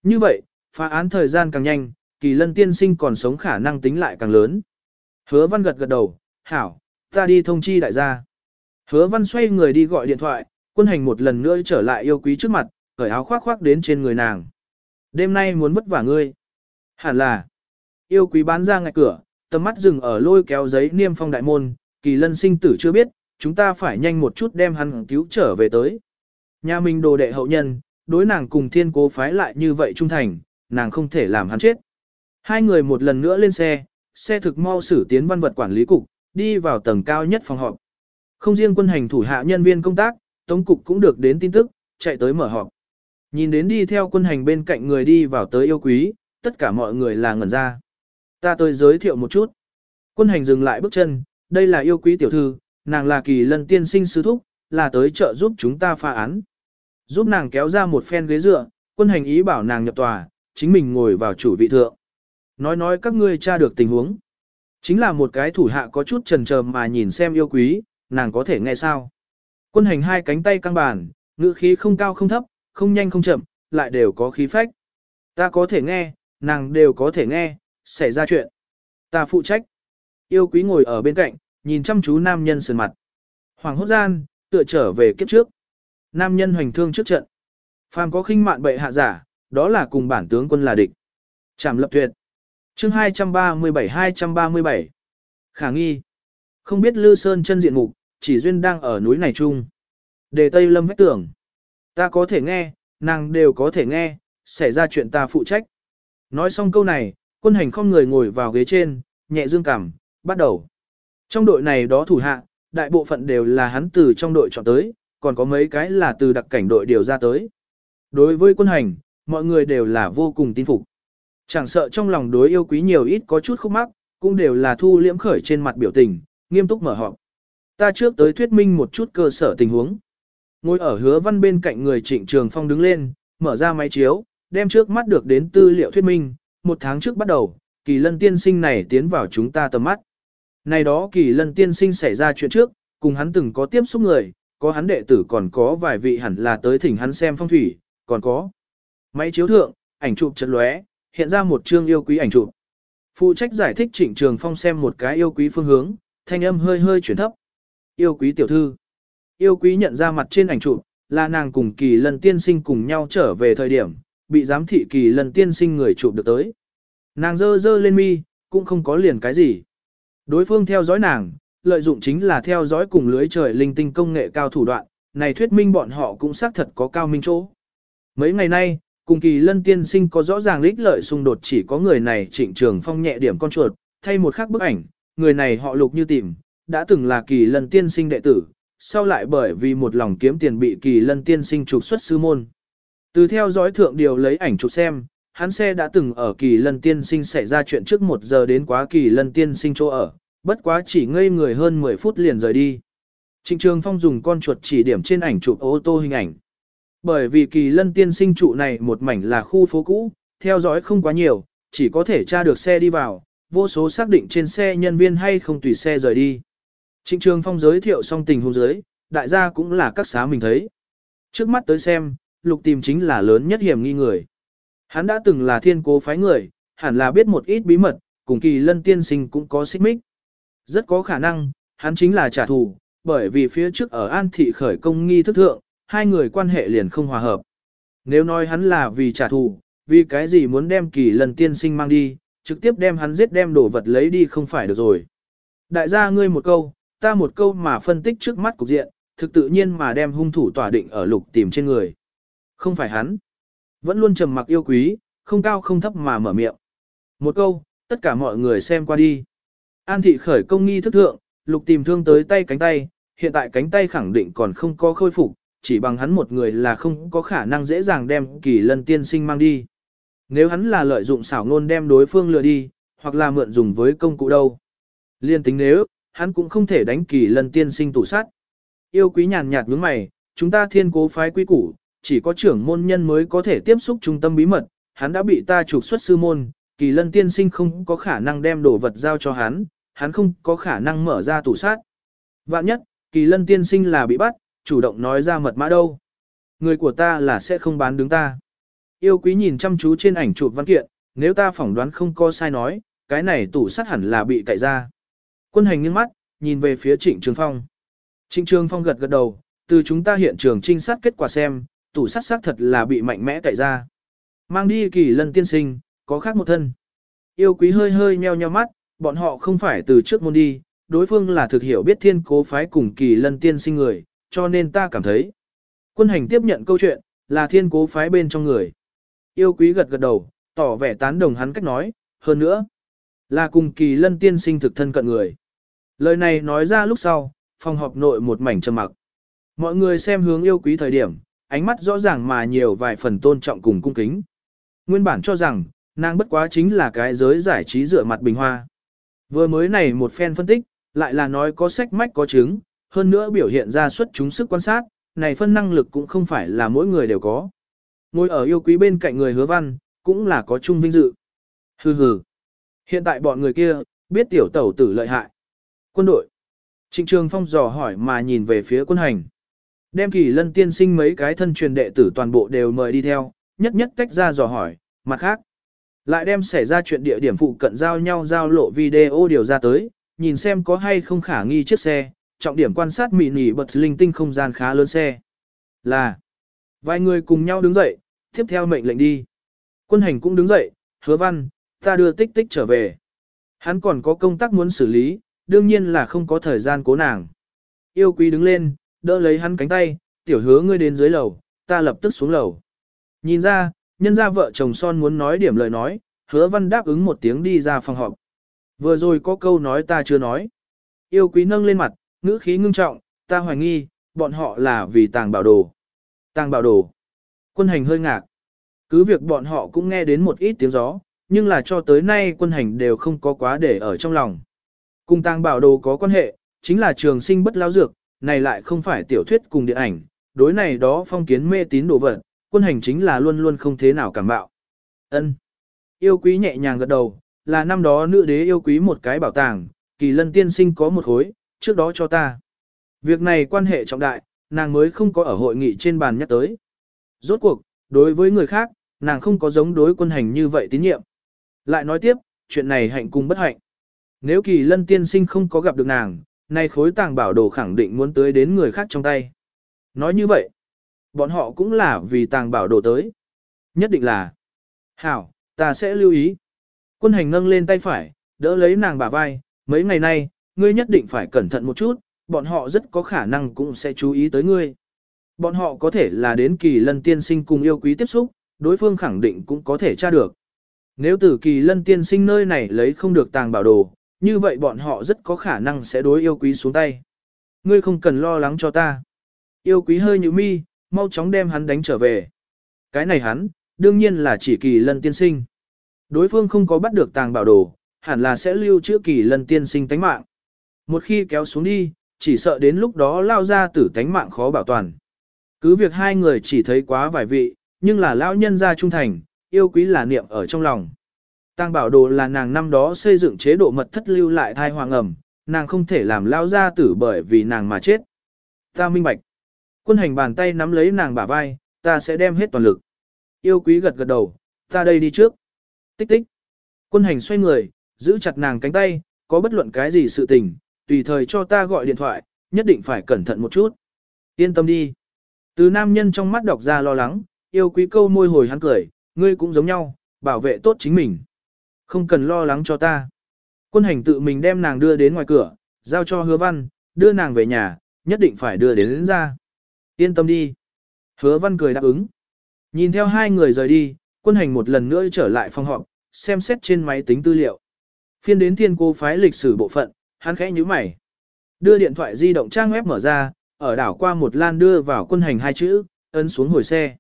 Speaker 1: Như vậy, phá án thời gian càng nhanh, kỳ lân tiên sinh còn sống khả năng tính lại càng lớn. Hứa văn gật gật đầu, hảo, ta đi thông chi đại gia. Hứa văn xoay người đi gọi điện thoại, quân hành một lần nữa trở lại yêu quý trước mặt, cởi áo khoác khoác đến trên người nàng. Đêm nay muốn vất vả ngươi. Hẳn là, yêu quý bán ra ngay cửa, tầm mắt dừng ở lôi kéo giấy niêm phong đại môn, kỳ lân sinh tử chưa biết, chúng ta phải nhanh một chút đem hắn cứu trở về tới. Nhà mình đồ đệ hậu nhân, đối nàng cùng thiên cố phái lại như vậy trung thành, nàng không thể làm hắn chết. Hai người một lần nữa lên xe, xe thực mau xử tiến văn vật quản lý cục, đi vào tầng cao nhất phòng họp. Không riêng quân hành thủ hạ nhân viên công tác, Tống cục cũng được đến tin tức, chạy tới mở họp. Nhìn đến đi theo quân hành bên cạnh người đi vào tới yêu quý, tất cả mọi người là ngẩn ra. Ta tôi giới thiệu một chút. Quân hành dừng lại bước chân, đây là yêu quý tiểu thư, nàng là kỳ lân tiên sinh sư thúc, là tới trợ giúp chúng ta pha án. Giúp nàng kéo ra một phen ghế dựa, quân hành ý bảo nàng nhập tòa, chính mình ngồi vào chủ vị thượng. Nói nói các ngươi tra được tình huống. Chính là một cái thủ hạ có chút trần chờ mà nhìn xem yêu quý, nàng có thể nghe sao. Quân hành hai cánh tay căng bàn, ngữ khí không cao không thấp, không nhanh không chậm, lại đều có khí phách. Ta có thể nghe, nàng đều có thể nghe, xảy ra chuyện. Ta phụ trách. Yêu quý ngồi ở bên cạnh, nhìn chăm chú nam nhân sườn mặt. Hoàng hốt gian, tựa trở về kiếp trước. Nam nhân hoành thương trước trận. Phàm có khinh mạn bệ hạ giả, đó là cùng bản tướng quân là địch. Trảm lập tuyệt. Chương 237-237. Khả nghi. Không biết Lư Sơn chân diện mục, chỉ duyên đang ở núi này chung. Đề Tây Lâm vách tưởng. Ta có thể nghe, nàng đều có thể nghe, xảy ra chuyện ta phụ trách. Nói xong câu này, quân hành không người ngồi vào ghế trên, nhẹ dương cảm, bắt đầu. Trong đội này đó thủ hạ, đại bộ phận đều là hắn từ trong đội chọn tới, còn có mấy cái là từ đặc cảnh đội điều ra tới. Đối với quân hành, mọi người đều là vô cùng tin phục. Chẳng sợ trong lòng đối yêu quý nhiều ít có chút khúc mắc, cũng đều là thu liễm khởi trên mặt biểu tình, nghiêm túc mở họp. Ta trước tới thuyết minh một chút cơ sở tình huống. Ngồi ở hứa văn bên cạnh người trịnh trường phong đứng lên, mở ra máy chiếu, đem trước mắt được đến tư liệu thuyết minh, một tháng trước bắt đầu, kỳ lân tiên sinh này tiến vào chúng ta tầm mắt. Này đó kỳ lân tiên sinh xảy ra chuyện trước, cùng hắn từng có tiếp xúc người, có hắn đệ tử còn có vài vị hẳn là tới thỉnh hắn xem phong thủy, còn có. Máy chiếu thượng, ảnh chụp chật lóe, hiện ra một chương yêu quý ảnh chụp. Phụ trách giải thích Trịnh Trường Phong xem một cái yêu quý phương hướng, thanh âm hơi hơi chuyển thấp. Yêu quý tiểu thư. Yêu quý nhận ra mặt trên ảnh chụp, là nàng cùng kỳ lần tiên sinh cùng nhau trở về thời điểm, bị giám thị kỳ lần tiên sinh người chụp được tới. Nàng dơ dơ lên mi, cũng không có liền cái gì. Đối phương theo dõi nàng, lợi dụng chính là theo dõi cùng lưới trời linh tinh công nghệ cao thủ đoạn, này thuyết minh bọn họ cũng xác thật có cao minh chỗ. Mấy ngày nay, cùng kỳ lân tiên sinh có rõ ràng lích lợi xung đột chỉ có người này trịnh trường phong nhẹ điểm con chuột, thay một khác bức ảnh, người này họ lục như tìm, đã từng là kỳ lân tiên sinh đệ tử, sau lại bởi vì một lòng kiếm tiền bị kỳ lân tiên sinh trục xuất sư môn. Từ theo dõi thượng điều lấy ảnh chụp xem, hắn xe đã từng ở kỳ lân tiên sinh xảy ra chuyện trước một giờ đến quá kỳ lân tiên sinh chỗ ở, bất quá chỉ ngây người hơn 10 phút liền rời đi. Trịnh Trường Phong dùng con chuột chỉ điểm trên ảnh chụp ô tô hình ảnh. Bởi vì kỳ lân tiên sinh trụ này một mảnh là khu phố cũ, theo dõi không quá nhiều, chỉ có thể tra được xe đi vào, vô số xác định trên xe nhân viên hay không tùy xe rời đi. Trịnh Trường Phong giới thiệu xong tình huống giới, đại gia cũng là các xá mình thấy. Trước mắt tới xem, lục tìm chính là lớn nhất hiểm nghi người. Hắn đã từng là thiên cố phái người, hẳn là biết một ít bí mật, cùng kỳ lân tiên sinh cũng có xích mích. Rất có khả năng, hắn chính là trả thù, bởi vì phía trước ở An Thị khởi công nghi thức thượng, hai người quan hệ liền không hòa hợp. Nếu nói hắn là vì trả thù, vì cái gì muốn đem kỳ lần tiên sinh mang đi, trực tiếp đem hắn giết đem đồ vật lấy đi không phải được rồi. Đại gia ngươi một câu, ta một câu mà phân tích trước mắt cục diện, thực tự nhiên mà đem hung thủ tỏa định ở lục tìm trên người. Không phải hắn. Vẫn luôn trầm mặc yêu quý, không cao không thấp mà mở miệng. Một câu, tất cả mọi người xem qua đi. An thị khởi công nghi thức thượng, lục tìm thương tới tay cánh tay, hiện tại cánh tay khẳng định còn không có khôi phục, chỉ bằng hắn một người là không có khả năng dễ dàng đem kỳ lân tiên sinh mang đi. Nếu hắn là lợi dụng xảo ngôn đem đối phương lừa đi, hoặc là mượn dùng với công cụ đâu. Liên tính nếu, hắn cũng không thể đánh kỳ lân tiên sinh tủ sát. Yêu quý nhàn nhạt nhướng mày, chúng ta thiên cố phái quý củ, chỉ có trưởng môn nhân mới có thể tiếp xúc trung tâm bí mật, hắn đã bị ta trục xuất sư môn, kỳ lân tiên sinh không có khả năng đem đồ vật giao cho hắn, hắn không có khả năng mở ra tủ sát. Vạn nhất, kỳ lân tiên sinh là bị bắt, chủ động nói ra mật mã đâu. Người của ta là sẽ không bán đứng ta. Yêu quý nhìn chăm chú trên ảnh chụp văn kiện, nếu ta phỏng đoán không có sai nói, cái này tủ sát hẳn là bị cậy ra. Quân hành nghiêng mắt, nhìn về phía Trịnh Trường Phong. Trịnh Trường Phong gật gật đầu, từ chúng ta hiện trường trinh sát kết quả xem, tủ sát xác thật là bị mạnh mẽ cậy ra. Mang đi kỳ lân tiên sinh, có khác một thân. Yêu quý hơi hơi nheo nheo mắt, bọn họ không phải từ trước môn đi, đối phương là thực hiểu biết thiên cố phái cùng kỳ lân tiên sinh người, cho nên ta cảm thấy. Quân hành tiếp nhận câu chuyện, là thiên cố phái bên trong người. Yêu quý gật gật đầu, tỏ vẻ tán đồng hắn cách nói, hơn nữa, là cùng kỳ lân tiên sinh thực thân cận người. Lời này nói ra lúc sau, phòng họp nội một mảnh trầm mặc. Mọi người xem hướng yêu quý thời điểm, ánh mắt rõ ràng mà nhiều vài phần tôn trọng cùng cung kính. Nguyên bản cho rằng, nàng bất quá chính là cái giới giải trí dựa mặt bình hoa. Vừa mới này một phen phân tích, lại là nói có sách mách có chứng, hơn nữa biểu hiện ra xuất chúng sức quan sát, này phân năng lực cũng không phải là mỗi người đều có. Ngồi ở yêu quý bên cạnh người hứa văn, cũng là có chung vinh dự. Hừ hừ. Hiện tại bọn người kia, Biết tiểu tẩu tử lợi hại. Quân đội. Trịnh Trường Phong dò hỏi mà nhìn về phía quân hành. Đem kỳ lân tiên sinh mấy cái thân truyền đệ tử toàn bộ đều mời đi theo, nhất nhất tách ra dò hỏi, mặt khác. Lại đem xảy ra chuyện địa điểm phụ cận giao nhau giao lộ video điều ra tới, nhìn xem có hay không khả nghi chiếc xe, trọng điểm quan sát mị nỉ bật linh tinh không gian khá lớn xe. Là, vài người cùng nhau đứng dậy, tiếp theo mệnh lệnh đi. Quân hành cũng đứng dậy, hứa văn, ta đưa tích tích trở về. Hắn còn có công tác muốn xử lý, đương nhiên là không có thời gian cố nàng. Yêu quý đứng lên, đỡ lấy hắn cánh tay, tiểu hứa ngươi đến dưới lầu, ta lập tức xuống lầu. Nhìn ra, nhân ra vợ chồng son muốn nói điểm lời nói, hứa văn đáp ứng một tiếng đi ra phòng họp. Vừa rồi có câu nói ta chưa nói. Yêu quý nâng lên mặt, ngữ khí ngưng trọng, ta hoài nghi, bọn họ là vì tàng bảo đồ. Tàng bảo đồ. Quân hành hơi ngạc. Cứ việc bọn họ cũng nghe đến một ít tiếng gió, nhưng là cho tới nay quân hành đều không có quá để ở trong lòng. Cùng tàng bảo đồ có quan hệ, chính là trường sinh bất lao dược, này lại không phải tiểu thuyết cùng điện ảnh, đối này đó phong kiến mê tín đồ vật, quân hành chính là luôn luôn không thế nào cảm bạo. Ân. Yêu quý nhẹ nhàng gật đầu, là năm đó nữ đế yêu quý một cái bảo tàng, kỳ lân tiên sinh có một khối, trước đó cho ta. Việc này quan hệ trọng đại, nàng mới không có ở hội nghị trên bàn nhắc tới. Rốt cuộc, đối với người khác, nàng không có giống đối quân hành như vậy tín nhiệm. Lại nói tiếp, chuyện này hạnh cùng bất hạnh. Nếu kỳ lân tiên sinh không có gặp được nàng, nay khối tàng bảo đồ khẳng định muốn tới đến người khác trong tay. Nói như vậy, bọn họ cũng là vì tàng bảo đồ tới. Nhất định là, hảo, ta sẽ lưu ý. Quân hành nâng lên tay phải, đỡ lấy nàng bả vai, mấy ngày nay, ngươi nhất định phải cẩn thận một chút, bọn họ rất có khả năng cũng sẽ chú ý tới ngươi. Bọn họ có thể là đến kỳ lân tiên sinh cùng yêu quý tiếp xúc, đối phương khẳng định cũng có thể tra được. Nếu từ kỳ lân tiên sinh nơi này lấy không được tàng bảo đồ, như vậy bọn họ rất có khả năng sẽ đối yêu quý xuống tay. Ngươi không cần lo lắng cho ta. Yêu quý hơi như mi, mau chóng đem hắn đánh trở về. Cái này hắn, đương nhiên là chỉ kỳ lân tiên sinh. Đối phương không có bắt được tàng bảo đồ, hẳn là sẽ lưu trữ kỳ lân tiên sinh tánh mạng. Một khi kéo xuống đi, chỉ sợ đến lúc đó lao ra tử tánh mạng khó bảo toàn. Cứ việc hai người chỉ thấy quá vài vị, nhưng là lão nhân gia trung thành, yêu quý là niệm ở trong lòng. Tàng bảo đồ là nàng năm đó xây dựng chế độ mật thất lưu lại thai hoàng ẩm, nàng không thể làm lao ra tử bởi vì nàng mà chết. Ta minh bạch. Quân hành bàn tay nắm lấy nàng bả vai, ta sẽ đem hết toàn lực. Yêu quý gật gật đầu, ta đây đi trước. Tích tích. Quân hành xoay người, giữ chặt nàng cánh tay, có bất luận cái gì sự tình, tùy thời cho ta gọi điện thoại, nhất định phải cẩn thận một chút. Yên tâm đi. Từ nam nhân trong mắt đọc ra lo lắng, yêu quý câu môi hồi hắn cười, ngươi cũng giống nhau, bảo vệ tốt chính mình. Không cần lo lắng cho ta. Quân hành tự mình đem nàng đưa đến ngoài cửa, giao cho hứa văn, đưa nàng về nhà, nhất định phải đưa đến, đến ra. Yên tâm đi. Hứa văn cười đáp ứng. Nhìn theo hai người rời đi, quân hành một lần nữa trở lại phòng họp, xem xét trên máy tính tư liệu. Phiên đến thiên cô phái lịch sử bộ phận, hắn khẽ nhíu mày. Đưa điện thoại di động trang web mở ra, ở đảo qua một lan đưa vào quân hành hai chữ, ấn xuống hồi xe.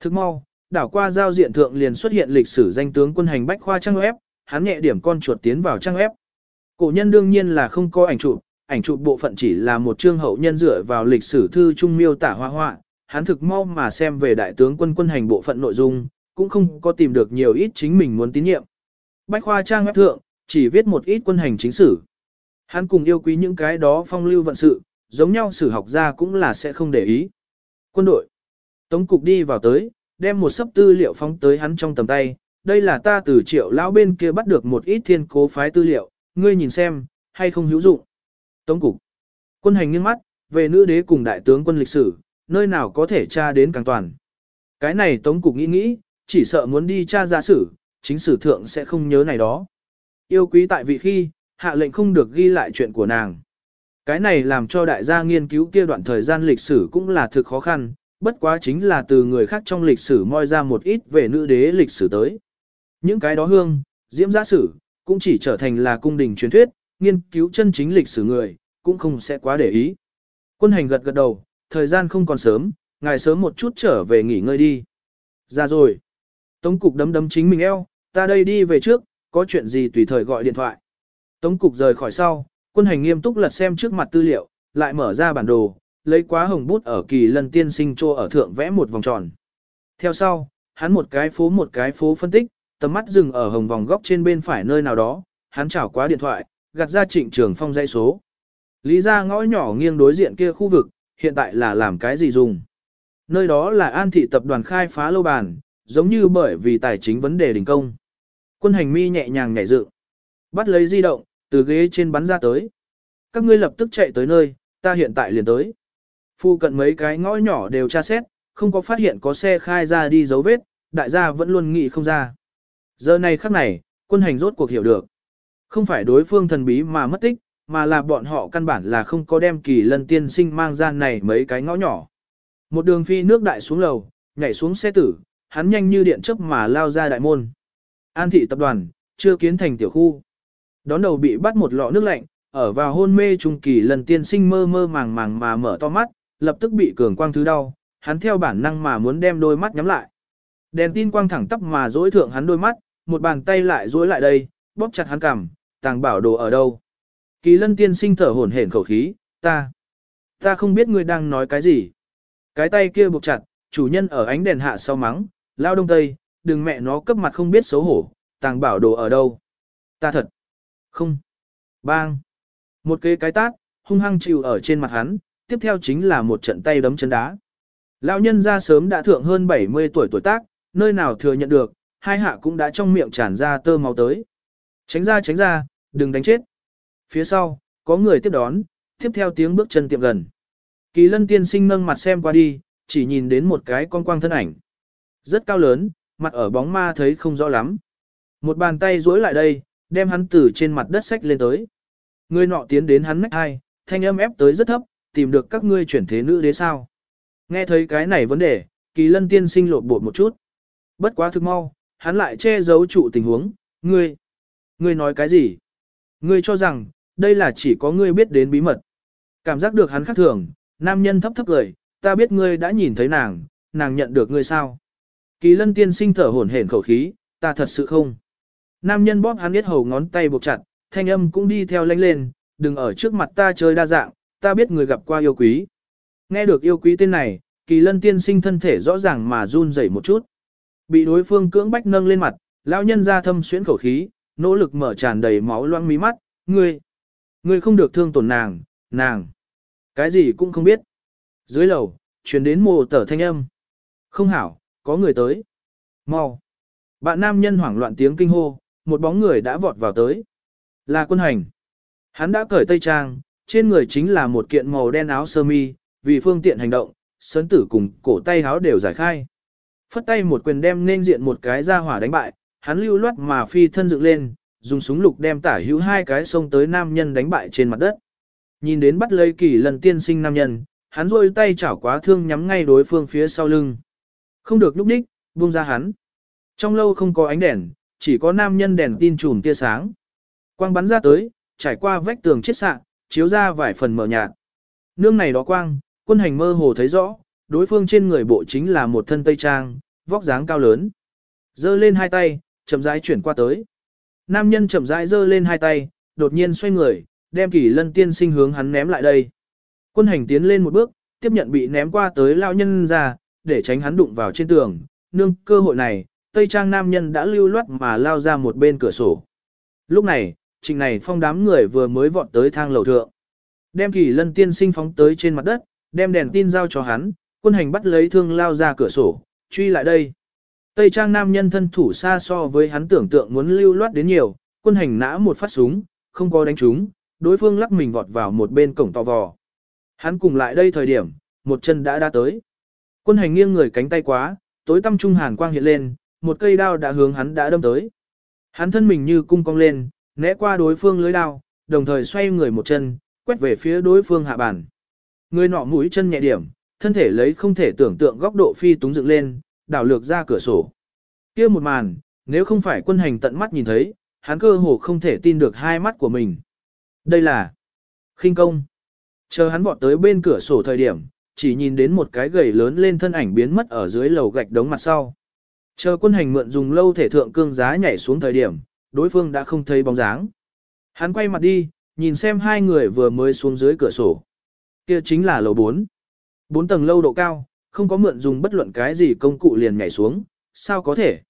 Speaker 1: Thức mau, đảo qua giao diện thượng liền xuất hiện lịch sử danh tướng quân hành bách khoa trang web, hắn nhẹ điểm con chuột tiến vào trang web. Cổ nhân đương nhiên là không có ảnh chụp, ảnh chụp bộ phận chỉ là một chương hậu nhân dựa vào lịch sử thư trung miêu tả hoa họa, hắn thực mau mà xem về đại tướng quân quân hành bộ phận nội dung, cũng không có tìm được nhiều ít chính mình muốn tín nhiệm. Bách khoa trang web thượng, chỉ viết một ít quân hành chính sử. Hắn cùng yêu quý những cái đó phong lưu vận sự, giống nhau sử học gia cũng là sẽ không để ý. Quân đội. Tống cục đi vào tới, đem một sấp tư liệu phóng tới hắn trong tầm tay. Đây là ta từ triệu lão bên kia bắt được một ít thiên cố phái tư liệu, ngươi nhìn xem, hay không hữu dụng. Tống cục. Quân hành nghiêng mắt, về nữ đế cùng đại tướng quân lịch sử, nơi nào có thể tra đến càng toàn. Cái này tống cục nghĩ nghĩ, chỉ sợ muốn đi tra giả sử, chính sử thượng sẽ không nhớ này đó. Yêu quý tại vị khi, hạ lệnh không được ghi lại chuyện của nàng. Cái này làm cho đại gia nghiên cứu kia đoạn thời gian lịch sử cũng là thực khó khăn, bất quá chính là từ người khác trong lịch sử moi ra một ít về nữ đế lịch sử tới. Những cái đó hương, diễm giả sử, cũng chỉ trở thành là cung đình truyền thuyết, nghiên cứu chân chính lịch sử người, cũng không sẽ quá để ý. Quân hành gật gật đầu, thời gian không còn sớm, ngài sớm một chút trở về nghỉ ngơi đi. Ra rồi. Tống cục đấm đấm chính mình eo, ta đây đi về trước, có chuyện gì tùy thời gọi điện thoại. Tống cục rời khỏi sau, quân hành nghiêm túc lật xem trước mặt tư liệu, lại mở ra bản đồ, lấy quá hồng bút ở kỳ lần tiên sinh trô ở thượng vẽ một vòng tròn. Theo sau, hắn một cái phố một cái phố phân tích, tầm mắt dừng ở hồng vòng góc trên bên phải nơi nào đó, hắn chảo qua điện thoại, gạt ra trịnh trường phong dây số. Lý ra ngõ nhỏ nghiêng đối diện kia khu vực, hiện tại là làm cái gì dùng. Nơi đó là an thị tập đoàn khai phá lâu bàn, giống như bởi vì tài chính vấn đề đình công. Quân hành mi nhẹ nhàng nhảy dựng, bắt lấy di động, từ ghế trên bắn ra tới. Các ngươi lập tức chạy tới nơi, ta hiện tại liền tới. Phu cận mấy cái ngõ nhỏ đều tra xét, không có phát hiện có xe khai ra đi dấu vết, đại gia vẫn luôn nghĩ không ra. Giờ này khắc này, quân hành rốt cuộc hiểu được. Không phải đối phương thần bí mà mất tích, mà là bọn họ căn bản là không có đem kỳ lân tiên sinh mang ra này mấy cái ngõ nhỏ. Một đường phi nước đại xuống lầu, nhảy xuống xe tử, hắn nhanh như điện chớp mà lao ra đại môn. An thị tập đoàn, chưa kiến thành tiểu khu. Đón đầu bị bắt một lọ nước lạnh, ở vào hôn mê trung kỳ lần tiên sinh mơ mơ màng màng mà mở to mắt, lập tức bị cường quang thứ đau, hắn theo bản năng mà muốn đem đôi mắt nhắm lại. Đèn tin quang thẳng tắp mà dối thượng hắn đôi mắt, một bàn tay lại duỗi lại đây, bóp chặt hắn cằm, tàng bảo đồ ở đâu. Kỳ lân tiên sinh thở hổn hển khẩu khí, ta, ta không biết ngươi đang nói cái gì. Cái tay kia buộc chặt, chủ nhân ở ánh đèn hạ sau mắng, lao đông tây, đừng mẹ nó cấp mặt không biết xấu hổ, tàng bảo đồ ở đâu. Ta thật, không, bang. Một cái cái tát, hung hăng chịu ở trên mặt hắn, tiếp theo chính là một trận tay đấm chân đá. Lão nhân ra sớm đã thượng hơn 70 tuổi tuổi tác, nơi nào thừa nhận được, hai hạ cũng đã trong miệng tràn ra tơ máu tới. Tránh ra tránh ra, đừng đánh chết. Phía sau, có người tiếp đón, tiếp theo tiếng bước chân tiệm gần. Kỳ lân tiên sinh nâng mặt xem qua đi, chỉ nhìn đến một cái con quang thân ảnh. Rất cao lớn, mặt ở bóng ma thấy không rõ lắm. Một bàn tay duỗi lại đây, đem hắn từ trên mặt đất sách lên tới. Người nọ tiến đến hắn nách hai, thanh âm ép tới rất thấp, tìm được các ngươi chuyển thế nữ đế sao. Nghe thấy cái này vấn đề, kỳ lân tiên sinh lột bột một chút. Bất quá thực mau, hắn lại che giấu trụ tình huống, ngươi. Ngươi nói cái gì? Ngươi cho rằng, đây là chỉ có ngươi biết đến bí mật. Cảm giác được hắn khác thường, nam nhân thấp thấp cười, ta biết ngươi đã nhìn thấy nàng, nàng nhận được ngươi sao? Kỳ lân tiên sinh thở hổn hển khẩu khí, ta thật sự không. Nam nhân bóp hắn biết hầu ngón tay buộc chặt, thanh âm cũng đi theo lanh lên, đừng ở trước mặt ta chơi đa dạng, ta biết người gặp qua yêu quý. Nghe được yêu quý tên này, kỳ lân tiên sinh thân thể rõ ràng mà run rẩy một chút. Bị đối phương cưỡng bách nâng lên mặt, lão nhân ra thâm xuyến khẩu khí, nỗ lực mở tràn đầy máu loang mí mắt, ngươi, ngươi không được thương tổn nàng, nàng, cái gì cũng không biết. Dưới lầu, truyền đến mồ tở thanh âm. Không hảo, có người tới. Mau. Bạn nam nhân hoảng loạn tiếng kinh hô, một bóng người đã vọt vào tới. Là quân hành. Hắn đã cởi tây trang, trên người chính là một kiện màu đen áo sơ mi, vì phương tiện hành động, sấn tử cùng cổ tay áo đều giải khai. Phất tay một quyền đem nên diện một cái ra hỏa đánh bại, hắn lưu loát mà phi thân dựng lên, dùng súng lục đem tả hữu hai cái xông tới nam nhân đánh bại trên mặt đất. Nhìn đến bắt lấy kỳ lần tiên sinh nam nhân, hắn rôi tay chảo quá thương nhắm ngay đối phương phía sau lưng. Không được lúc đích, buông ra hắn. Trong lâu không có ánh đèn, chỉ có nam nhân đèn tin chùm tia sáng. Quang bắn ra tới, trải qua vách tường chết sạng, chiếu ra vài phần mở nhạt. Nương này đó quang, quân hành mơ hồ thấy rõ, đối phương trên người bộ chính là một thân tây trang, vóc dáng cao lớn. Dơ lên hai tay, chậm rãi chuyển qua tới. Nam nhân chậm rãi dơ lên hai tay, đột nhiên xoay người, đem kỷ lân tiên sinh hướng hắn ném lại đây. Quân hành tiến lên một bước, tiếp nhận bị ném qua tới lao nhân ra, để tránh hắn đụng vào trên tường. Nương cơ hội này, Tây Trang nam nhân đã lưu loát mà lao ra một bên cửa sổ. Lúc này, trình này phong đám người vừa mới vọt tới thang lầu thượng. Đem kỳ lân tiên sinh phóng tới trên mặt đất, đem đèn tin giao cho hắn, quân hành bắt lấy thương lao ra cửa sổ, truy lại đây. Tây Trang nam nhân thân thủ xa so với hắn tưởng tượng muốn lưu loát đến nhiều, quân hành nã một phát súng, không có đánh trúng, đối phương lắc mình vọt vào một bên cổng to vò. Hắn cùng lại đây thời điểm, một chân đã đã tới. Quân hành nghiêng người cánh tay quá, tối tâm trung hàn quang hiện lên, một cây đao đã hướng hắn đã đâm tới. Hắn thân mình như cung cong lên, né qua đối phương lưới đao, đồng thời xoay người một chân, quét về phía đối phương hạ bản. Người nọ mũi chân nhẹ điểm, thân thể lấy không thể tưởng tượng góc độ phi túng dựng lên, đảo lược ra cửa sổ. kia một màn, nếu không phải quân hành tận mắt nhìn thấy, hắn cơ hồ không thể tin được hai mắt của mình. Đây là khinh công. Chờ hắn vọt tới bên cửa sổ thời điểm, chỉ nhìn đến một cái gầy lớn lên thân ảnh biến mất ở dưới lầu gạch đống mặt sau. Chờ quân hành mượn dùng lâu thể thượng cương giá nhảy xuống thời điểm, đối phương đã không thấy bóng dáng. Hắn quay mặt đi, nhìn xem hai người vừa mới xuống dưới cửa sổ. Kia chính là lầu 4 bốn tầng lâu độ cao, không có mượn dùng bất luận cái gì công cụ liền nhảy xuống, sao có thể?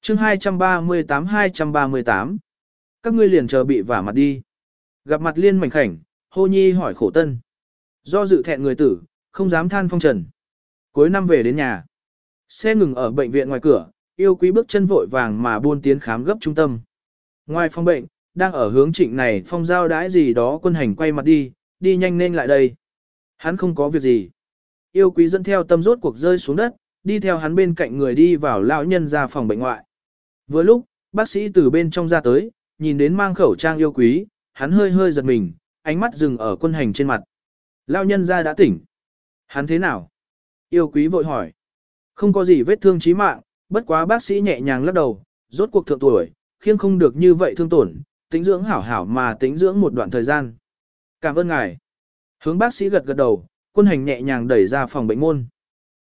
Speaker 1: chương 238-238 Các ngươi liền chờ bị vả mặt đi. Gặp mặt liên mảnh khảnh, hô nhi hỏi khổ tân. Do dự thẹn người tử, không dám than phong trần. Cuối năm về đến nhà. Xe ngừng ở bệnh viện ngoài cửa, yêu quý bước chân vội vàng mà buôn tiến khám gấp trung tâm. Ngoài phòng bệnh, đang ở hướng trịnh này phong giao đãi gì đó quân hành quay mặt đi, đi nhanh nên lại đây. Hắn không có việc gì. Yêu quý dẫn theo tâm rốt cuộc rơi xuống đất, đi theo hắn bên cạnh người đi vào lão nhân ra phòng bệnh ngoại. Vừa lúc, bác sĩ từ bên trong ra tới, nhìn đến mang khẩu trang yêu quý, hắn hơi hơi giật mình, ánh mắt dừng ở quân hành trên mặt. Lão nhân ra đã tỉnh. Hắn thế nào? Yêu quý vội hỏi. Không có gì vết thương chí mạng, bất quá bác sĩ nhẹ nhàng lắc đầu, rốt cuộc thượng tuổi, khiêng không được như vậy thương tổn, tính dưỡng hảo hảo mà tính dưỡng một đoạn thời gian. Cảm ơn ngài. Hướng bác sĩ gật gật đầu, quân hành nhẹ nhàng đẩy ra phòng bệnh môn.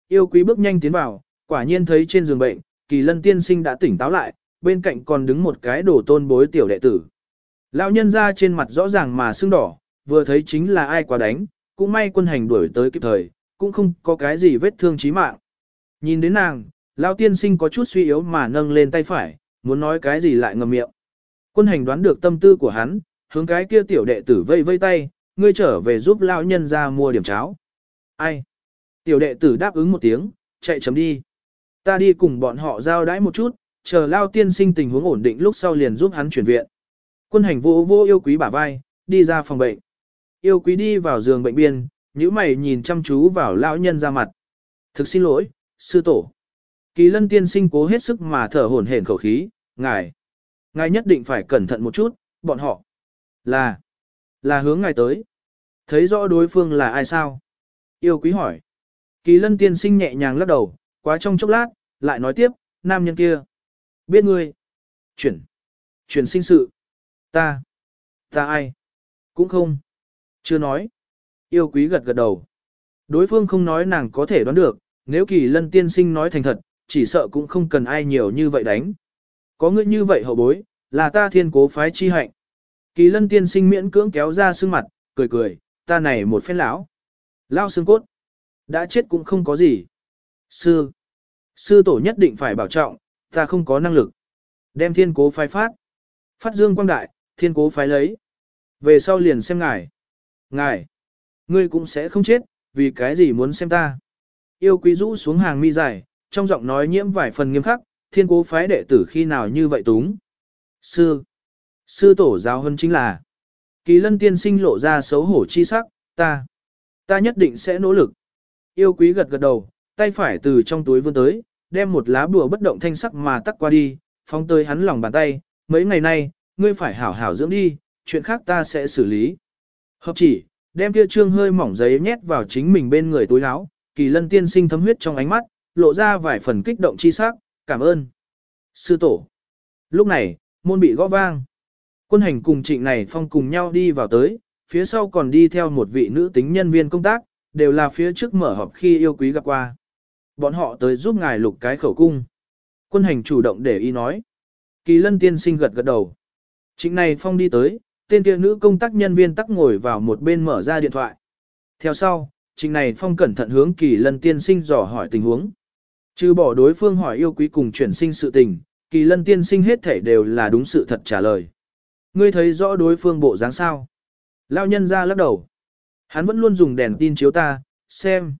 Speaker 1: Yêu quý bước nhanh tiến vào, quả nhiên thấy trên giường bệnh, kỳ lân tiên sinh đã tỉnh táo lại, bên cạnh còn đứng một cái đổ tôn bối tiểu đệ tử. Lão nhân ra trên mặt rõ ràng mà sưng đỏ, vừa thấy chính là ai quá đánh, cũng may quân hành đuổi tới kịp thời, cũng không có cái gì vết thương chí mạng. Nhìn đến nàng, lão tiên sinh có chút suy yếu mà nâng lên tay phải, muốn nói cái gì lại ngậm miệng. Quân hành đoán được tâm tư của hắn, hướng cái kia tiểu đệ tử vây vây tay, ngươi trở về giúp lão nhân ra mua điểm cháo. Ai? Tiểu đệ tử đáp ứng một tiếng, chạy chấm đi. Ta đi cùng bọn họ giao đãi một chút, chờ lao tiên sinh tình huống ổn định lúc sau liền giúp hắn chuyển viện. Quân hành vô vô yêu quý bả vai, đi ra phòng bệnh. Yêu quý đi vào giường bệnh biên, nhíu mày nhìn chăm chú vào lão nhân ra mặt. Thực xin lỗi, sư tổ. Kỳ lân tiên sinh cố hết sức mà thở hổn hển khẩu khí, ngài. Ngài nhất định phải cẩn thận một chút, bọn họ. Là, là hướng ngài tới. Thấy rõ đối phương là ai sao? Yêu quý hỏi. Kỳ lân tiên sinh nhẹ nhàng lắc đầu, quá trong chốc lát, lại nói tiếp, nam nhân kia. Biết ngươi. Chuyển. Chuyển sinh sự. Ta. Ta ai? Cũng không. Chưa nói. Yêu quý gật gật đầu. Đối phương không nói nàng có thể đoán được, nếu kỳ lân tiên sinh nói thành thật, chỉ sợ cũng không cần ai nhiều như vậy đánh. Có ngươi như vậy hậu bối, là ta thiên cố phái chi hạnh. Kỳ lân tiên sinh miễn cưỡng kéo ra xương mặt, cười cười, ta này một phen lão. Lao xương cốt. Đã chết cũng không có gì. Sư. Sư tổ nhất định phải bảo trọng, ta không có năng lực. Đem thiên cố phái phát. Phát dương quang đại, thiên cố phái lấy. Về sau liền xem ngài. Ngài. Ngươi cũng sẽ không chết, vì cái gì muốn xem ta. Yêu quý rũ xuống hàng mi dài, trong giọng nói nhiễm vài phần nghiêm khắc, thiên cố phái đệ tử khi nào như vậy túng. Sư. Sư tổ giáo hơn chính là. Kỳ lân tiên sinh lộ ra xấu hổ chi sắc, ta. Ta nhất định sẽ nỗ lực. Yêu quý gật gật đầu, tay phải từ trong túi vươn tới, đem một lá bùa bất động thanh sắc mà tắc qua đi, phóng tới hắn lòng bàn tay, mấy ngày nay, ngươi phải hảo hảo dưỡng đi, chuyện khác ta sẽ xử lý. Hợp chỉ, đem kia trương hơi mỏng giấy nhét vào chính mình bên người túi áo, kỳ lân tiên sinh thấm huyết trong ánh mắt, lộ ra vài phần kích động chi sắc, cảm ơn. Sư tổ. Lúc này, môn bị gõ vang. Quân hành cùng trịnh này phong cùng nhau đi vào tới, phía sau còn đi theo một vị nữ tính nhân viên công tác, đều là phía trước mở họp khi yêu quý gặp qua. Bọn họ tới giúp ngài lục cái khẩu cung. Quân hành chủ động để ý nói. Kỳ lân tiên sinh gật gật đầu. Chính này phong đi tới, tên kia nữ công tác nhân viên tắc ngồi vào một bên mở ra điện thoại. Theo sau, trình này phong cẩn thận hướng kỳ lân tiên sinh dò hỏi tình huống. Trừ bỏ đối phương hỏi yêu quý cùng chuyển sinh sự tình, kỳ lân tiên sinh hết thể đều là đúng sự thật trả lời. Ngươi thấy rõ đối phương bộ dáng sao? Lao nhân ra lắc đầu. Hắn vẫn luôn dùng đèn tin chiếu ta, xem.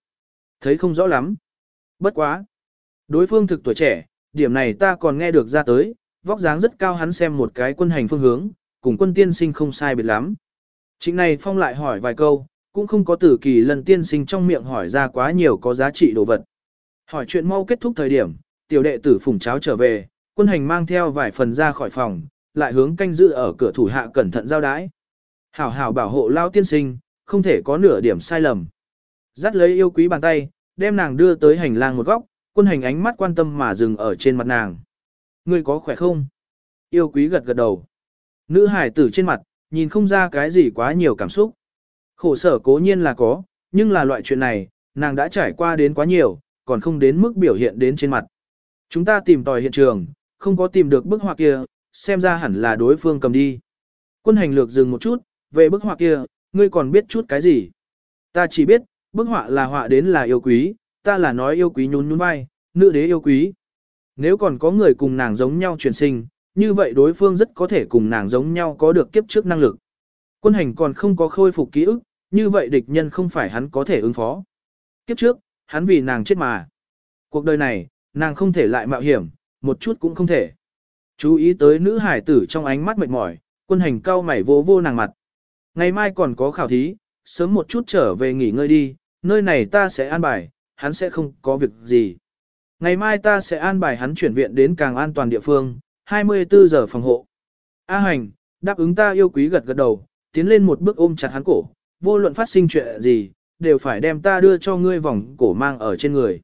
Speaker 1: Thấy không rõ lắm. Bất quá. Đối phương thực tuổi trẻ, điểm này ta còn nghe được ra tới, vóc dáng rất cao hắn xem một cái quân hành phương hướng, cùng quân tiên sinh không sai biệt lắm. Chính này Phong lại hỏi vài câu, cũng không có tử kỳ lần tiên sinh trong miệng hỏi ra quá nhiều có giá trị đồ vật. Hỏi chuyện mau kết thúc thời điểm, tiểu đệ tử phùng cháo trở về, quân hành mang theo vài phần ra khỏi phòng, lại hướng canh giữ ở cửa thủ hạ cẩn thận giao đái. Hảo hảo bảo hộ lao tiên sinh, không thể có nửa điểm sai lầm. Dắt lấy yêu quý bàn tay, đem nàng đưa tới hành lang một góc, quân hành ánh mắt quan tâm mà dừng ở trên mặt nàng. Ngươi có khỏe không? Yêu quý gật gật đầu. Nữ hải tử trên mặt, nhìn không ra cái gì quá nhiều cảm xúc. Khổ sở cố nhiên là có, nhưng là loại chuyện này, nàng đã trải qua đến quá nhiều, còn không đến mức biểu hiện đến trên mặt. Chúng ta tìm tòi hiện trường, không có tìm được bức họa kia, xem ra hẳn là đối phương cầm đi. Quân hành lược dừng một chút, về bức họa kia, ngươi còn biết chút cái gì? Ta chỉ biết, bức họa là họa đến là yêu quý, ta là nói yêu quý nhún nhún vai, nữ đế yêu quý. Nếu còn có người cùng nàng giống nhau chuyển sinh, như vậy đối phương rất có thể cùng nàng giống nhau có được kiếp trước năng lực. Quân hành còn không có khôi phục ký ức, như vậy địch nhân không phải hắn có thể ứng phó. Kiếp trước, hắn vì nàng chết mà. Cuộc đời này, nàng không thể lại mạo hiểm, một chút cũng không thể. Chú ý tới nữ hải tử trong ánh mắt mệt mỏi, quân hành cao mày vô vô nàng mặt. Ngày mai còn có khảo thí, sớm một chút trở về nghỉ ngơi đi, nơi này ta sẽ an bài, hắn sẽ không có việc gì. Ngày mai ta sẽ an bài hắn chuyển viện đến càng an toàn địa phương, 24 giờ phòng hộ. A hành, đáp ứng ta yêu quý gật gật đầu, tiến lên một bước ôm chặt hắn cổ, vô luận phát sinh chuyện gì, đều phải đem ta đưa cho ngươi vòng cổ mang ở trên người.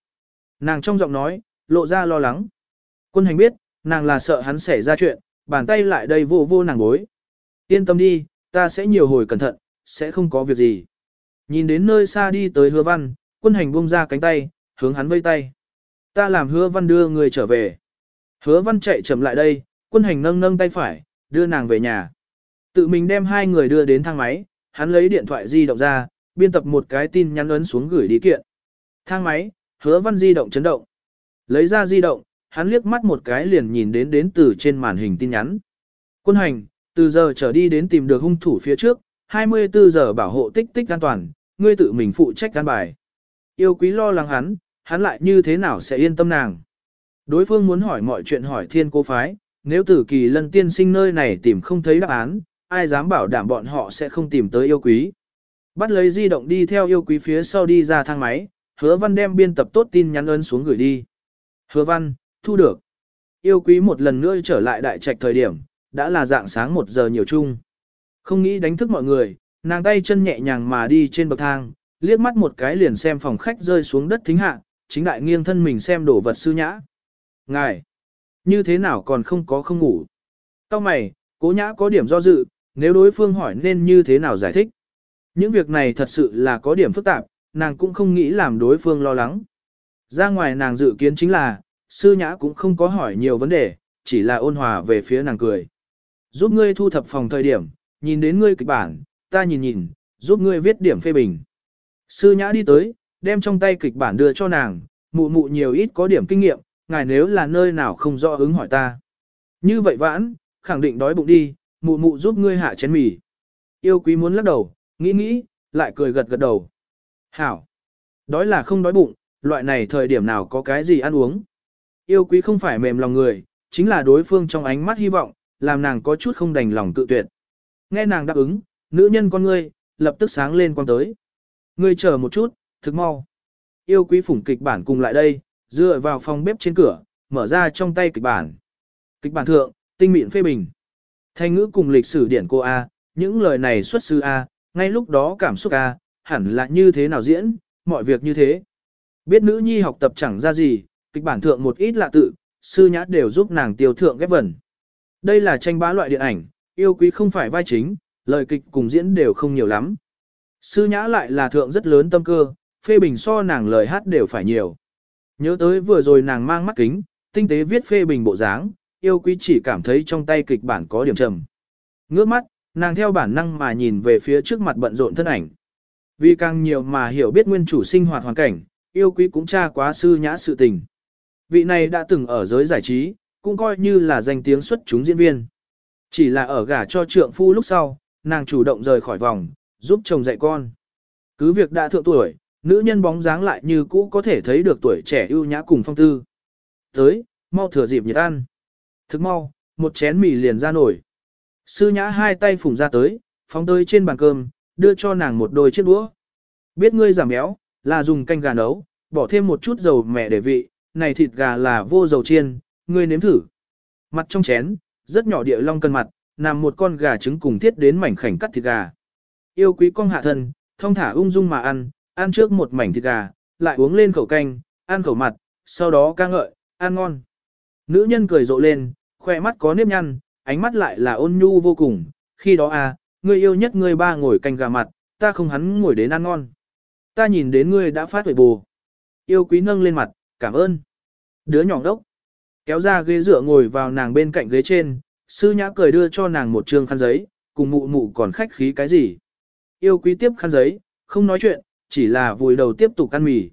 Speaker 1: Nàng trong giọng nói, lộ ra lo lắng. Quân hành biết, nàng là sợ hắn xảy ra chuyện, bàn tay lại đây vô vô nàng bối. Yên tâm đi, ta sẽ nhiều hồi cẩn thận, sẽ không có việc gì. Nhìn đến nơi xa đi tới hứa văn, quân hành buông ra cánh tay, hướng hắn vây tay. Ta làm hứa văn đưa người trở về. Hứa văn chạy chậm lại đây, quân hành nâng nâng tay phải, đưa nàng về nhà. Tự mình đem hai người đưa đến thang máy, hắn lấy điện thoại di động ra, biên tập một cái tin nhắn ấn xuống gửi đi kiện. Thang máy, hứa văn di động chấn động. Lấy ra di động, hắn liếc mắt một cái liền nhìn đến đến từ trên màn hình tin nhắn. Quân hành, từ giờ trở đi đến tìm được hung thủ phía trước, 24 giờ bảo hộ tích tích an toàn, ngươi tự mình phụ trách an bài. Yêu quý lo lắng hắn, hắn lại như thế nào sẽ yên tâm nàng. Đối phương muốn hỏi mọi chuyện hỏi thiên cô phái, nếu tử kỳ lân tiên sinh nơi này tìm không thấy đáp án, ai dám bảo đảm bọn họ sẽ không tìm tới yêu quý. Bắt lấy di động đi theo yêu quý phía sau đi ra thang máy, hứa văn đem biên tập tốt tin nhắn ấn xuống gửi đi. Hứa văn, thu được. Yêu quý một lần nữa trở lại đại trạch thời điểm, đã là dạng sáng một giờ nhiều chung. Không nghĩ đánh thức mọi người, nàng tay chân nhẹ nhàng mà đi trên bậc thang, liếc mắt một cái liền xem phòng khách rơi xuống đất thính hạ, chính đại nghiêng thân mình xem đổ vật sư nhã. Ngài, như thế nào còn không có không ngủ? Cao mày, cố nhã có điểm do dự, nếu đối phương hỏi nên như thế nào giải thích. Những việc này thật sự là có điểm phức tạp, nàng cũng không nghĩ làm đối phương lo lắng. Ra ngoài nàng dự kiến chính là, sư nhã cũng không có hỏi nhiều vấn đề, chỉ là ôn hòa về phía nàng cười. Giúp ngươi thu thập phòng thời điểm, nhìn đến ngươi kịch bản, ta nhìn nhìn, giúp ngươi viết điểm phê bình. Sư nhã đi tới, đem trong tay kịch bản đưa cho nàng, mụ mụ nhiều ít có điểm kinh nghiệm, ngài nếu là nơi nào không rõ ứng hỏi ta. Như vậy vãn, khẳng định đói bụng đi, mụ mụ giúp ngươi hạ chén mì. Yêu quý muốn lắc đầu, nghĩ nghĩ, lại cười gật gật đầu. Hảo! Đói là không đói bụng, loại này thời điểm nào có cái gì ăn uống. Yêu quý không phải mềm lòng người, chính là đối phương trong ánh mắt hy vọng, làm nàng có chút không đành lòng tự tuyệt. Nghe nàng đáp ứng, nữ nhân con ngươi, lập tức sáng lên quan tới. Ngươi chờ một chút, thực mau. Yêu quý phủng kịch bản cùng lại đây, dựa vào phòng bếp trên cửa, mở ra trong tay kịch bản. Kịch bản thượng, tinh mịn phê bình. Thanh ngữ cùng lịch sử điển cô A, những lời này xuất sư A, ngay lúc đó cảm xúc A, hẳn là như thế nào diễn, mọi việc như thế. Biết nữ nhi học tập chẳng ra gì, kịch bản thượng một ít lạ tự, sư nhã đều giúp nàng tiêu thượng ghép vần. Đây là tranh bá loại điện ảnh, yêu quý không phải vai chính, lời kịch cùng diễn đều không nhiều lắm. Sư nhã lại là thượng rất lớn tâm cơ, phê bình so nàng lời hát đều phải nhiều. Nhớ tới vừa rồi nàng mang mắt kính, tinh tế viết phê bình bộ dáng, yêu quý chỉ cảm thấy trong tay kịch bản có điểm trầm. Ngước mắt, nàng theo bản năng mà nhìn về phía trước mặt bận rộn thân ảnh. Vì càng nhiều mà hiểu biết nguyên chủ sinh hoạt hoàn cảnh, yêu quý cũng tra quá sư nhã sự tình. Vị này đã từng ở giới giải trí, cũng coi như là danh tiếng xuất chúng diễn viên. Chỉ là ở gả cho trượng phu lúc sau, nàng chủ động rời khỏi vòng, giúp chồng dạy con. Cứ việc đã thượng tuổi, nữ nhân bóng dáng lại như cũ có thể thấy được tuổi trẻ ưu nhã cùng phong tư. Tới, mau thừa dịp nhiệt ăn. Thức mau, một chén mì liền ra nổi. Sư nhã hai tay phủng ra tới, phóng tới trên bàn cơm, đưa cho nàng một đôi chiếc đũa. Biết ngươi giảm béo, là dùng canh gà nấu, bỏ thêm một chút dầu mẹ để vị, này thịt gà là vô dầu chiên, ngươi nếm thử. Mặt trong chén, rất nhỏ địa long cân mặt, nằm một con gà trứng cùng thiết đến mảnh khảnh cắt thịt gà. Yêu quý con hạ thân, thông thả ung dung mà ăn, ăn trước một mảnh thịt gà, lại uống lên khẩu canh, ăn khẩu mặt, sau đó ca ngợi, ăn ngon. Nữ nhân cười rộ lên, khoe mắt có nếp nhăn, ánh mắt lại là ôn nhu vô cùng, khi đó à, ngươi yêu nhất ngươi ba ngồi canh gà mặt, ta không hắn ngồi đến ăn ngon. Ta nhìn đến ngươi đã phát huệ bù. Yêu quý nâng lên mặt, cảm ơn. Đứa nhỏ đốc. Kéo ra ghế dựa ngồi vào nàng bên cạnh ghế trên, sư nhã cười đưa cho nàng một trương khăn giấy, cùng mụ mụ còn khách khí cái gì. Yêu quý tiếp khăn giấy, không nói chuyện, chỉ là vùi đầu tiếp tục ăn mì.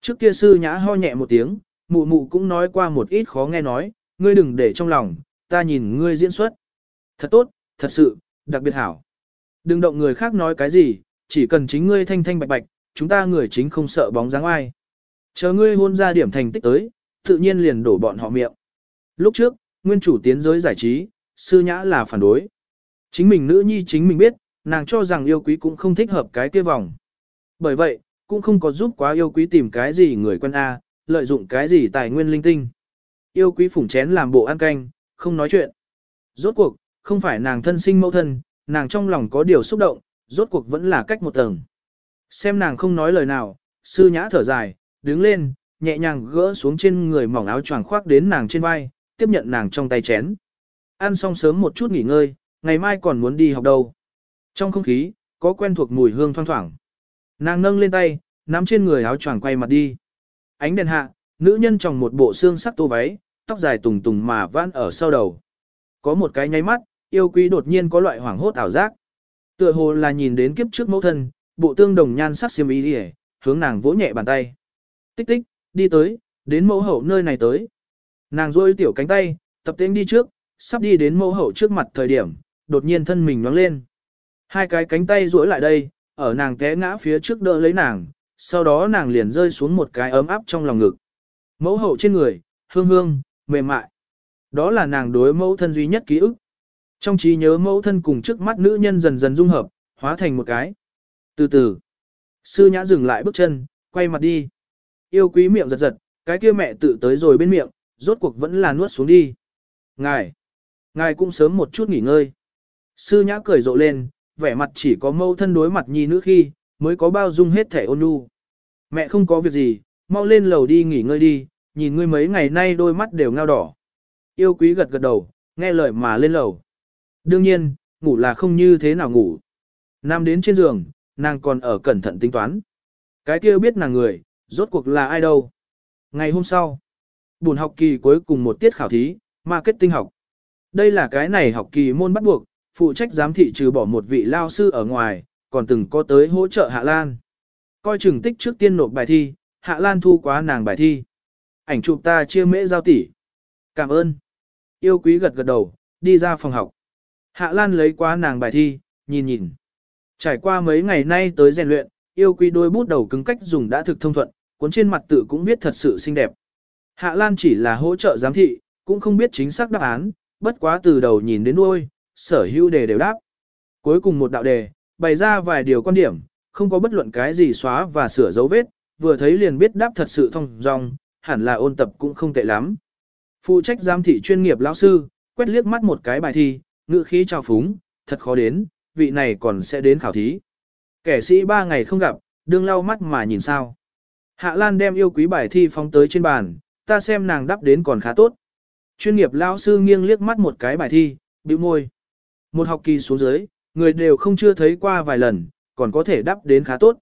Speaker 1: Trước kia sư nhã ho nhẹ một tiếng, mụ mụ cũng nói qua một ít khó nghe nói, ngươi đừng để trong lòng, ta nhìn ngươi diễn xuất. Thật tốt, thật sự, đặc biệt hảo. Đừng động người khác nói cái gì, chỉ cần chính ngươi thanh thanh bạch bạch, chúng ta người chính không sợ bóng dáng ai. Chờ ngươi hôn ra điểm thành tích tới, tự nhiên liền đổ bọn họ miệng. Lúc trước, nguyên chủ tiến giới giải trí, sư nhã là phản đối. Chính mình nữ nhi chính mình biết, nàng cho rằng yêu quý cũng không thích hợp cái kia vòng. Bởi vậy, cũng không có giúp quá yêu quý tìm cái gì người quân A, lợi dụng cái gì tài nguyên linh tinh. Yêu quý phủng chén làm bộ ăn canh, không nói chuyện. Rốt cuộc, không phải nàng thân sinh mẫu thân, nàng trong lòng có điều xúc động, rốt cuộc vẫn là cách một tầng. Xem nàng không nói lời nào, sư nhã thở dài, đứng lên, nhẹ nhàng gỡ xuống trên người mỏng áo choàng khoác đến nàng trên vai, tiếp nhận nàng trong tay chén. Ăn xong sớm một chút nghỉ ngơi, ngày mai còn muốn đi học đâu. Trong không khí, có quen thuộc mùi hương thoang thoảng. Nàng nâng lên tay, nắm trên người áo choàng quay mặt đi. Ánh đèn hạ, nữ nhân trong một bộ xương sắc tô váy, tóc dài tùng tùng mà vãn ở sau đầu. Có một cái nháy mắt, yêu quý đột nhiên có loại hoảng hốt ảo giác. Tựa hồ là nhìn đến kiếp trước mẫu thân, bộ tương đồng nhan sắc xiêm y đi hướng nàng vỗ nhẹ bàn tay. Tích tích, đi tới, đến mẫu hậu nơi này tới. Nàng rôi tiểu cánh tay, tập tên đi trước, sắp đi đến mẫu hậu trước mặt thời điểm, đột nhiên thân mình nhoáng lên. Hai cái cánh tay duỗi lại đây, ở nàng té ngã phía trước đỡ lấy nàng, sau đó nàng liền rơi xuống một cái ấm áp trong lòng ngực. Mẫu hậu trên người, hương hương, mềm mại. Đó là nàng đối mẫu thân duy nhất ký ức. Trong trí nhớ mẫu thân cùng trước mắt nữ nhân dần dần dung hợp, hóa thành một cái. Từ từ, sư nhã dừng lại bước chân, quay mặt đi. Yêu quý miệng giật giật, cái kia mẹ tự tới rồi bên miệng, rốt cuộc vẫn là nuốt xuống đi. Ngài, ngài cũng sớm một chút nghỉ ngơi. Sư nhã cười rộ lên, vẻ mặt chỉ có mâu thân đối mặt nhi nữ khi, mới có bao dung hết thể ôn nhu. Mẹ không có việc gì, mau lên lầu đi nghỉ ngơi đi, nhìn ngươi mấy ngày nay đôi mắt đều ngao đỏ. Yêu quý gật gật đầu, nghe lời mà lên lầu. Đương nhiên, ngủ là không như thế nào ngủ. Nam đến trên giường, nàng còn ở cẩn thận tính toán. Cái kia biết nàng người, rốt cuộc là ai đâu. Ngày hôm sau, buồn học kỳ cuối cùng một tiết khảo thí, marketing học. Đây là cái này học kỳ môn bắt buộc, phụ trách giám thị trừ bỏ một vị lao sư ở ngoài, còn từng có tới hỗ trợ Hạ Lan. Coi chừng tích trước tiên nộp bài thi, Hạ Lan thu quá nàng bài thi. Ảnh chụp ta chia mễ giao tỷ. Cảm ơn. Yêu quý gật gật đầu, đi ra phòng học. Hạ Lan lấy quá nàng bài thi, nhìn nhìn. Trải qua mấy ngày nay tới rèn luyện, yêu quý đôi bút đầu cứng cách dùng đã thực thông thuận, cuốn trên mặt tự cũng viết thật sự xinh đẹp. Hạ Lan chỉ là hỗ trợ giám thị, cũng không biết chính xác đáp án, bất quá từ đầu nhìn đến đuôi, sở hữu đề đều đáp. Cuối cùng một đạo đề, bày ra vài điều quan điểm, không có bất luận cái gì xóa và sửa dấu vết, vừa thấy liền biết đáp thật sự thông dong, hẳn là ôn tập cũng không tệ lắm. Phụ trách giám thị chuyên nghiệp lão sư, quét liếc mắt một cái bài thi, ngữ khí trào phúng, thật khó đến, vị này còn sẽ đến khảo thí. Kẻ sĩ ba ngày không gặp, đương lau mắt mà nhìn sao. Hạ Lan đem yêu quý bài thi phóng tới trên bàn, ta xem nàng đáp đến còn khá tốt. Chuyên nghiệp lão sư nghiêng liếc mắt một cái bài thi, bĩu môi. Một học kỳ xuống dưới, người đều không chưa thấy qua vài lần, còn có thể đáp đến khá tốt.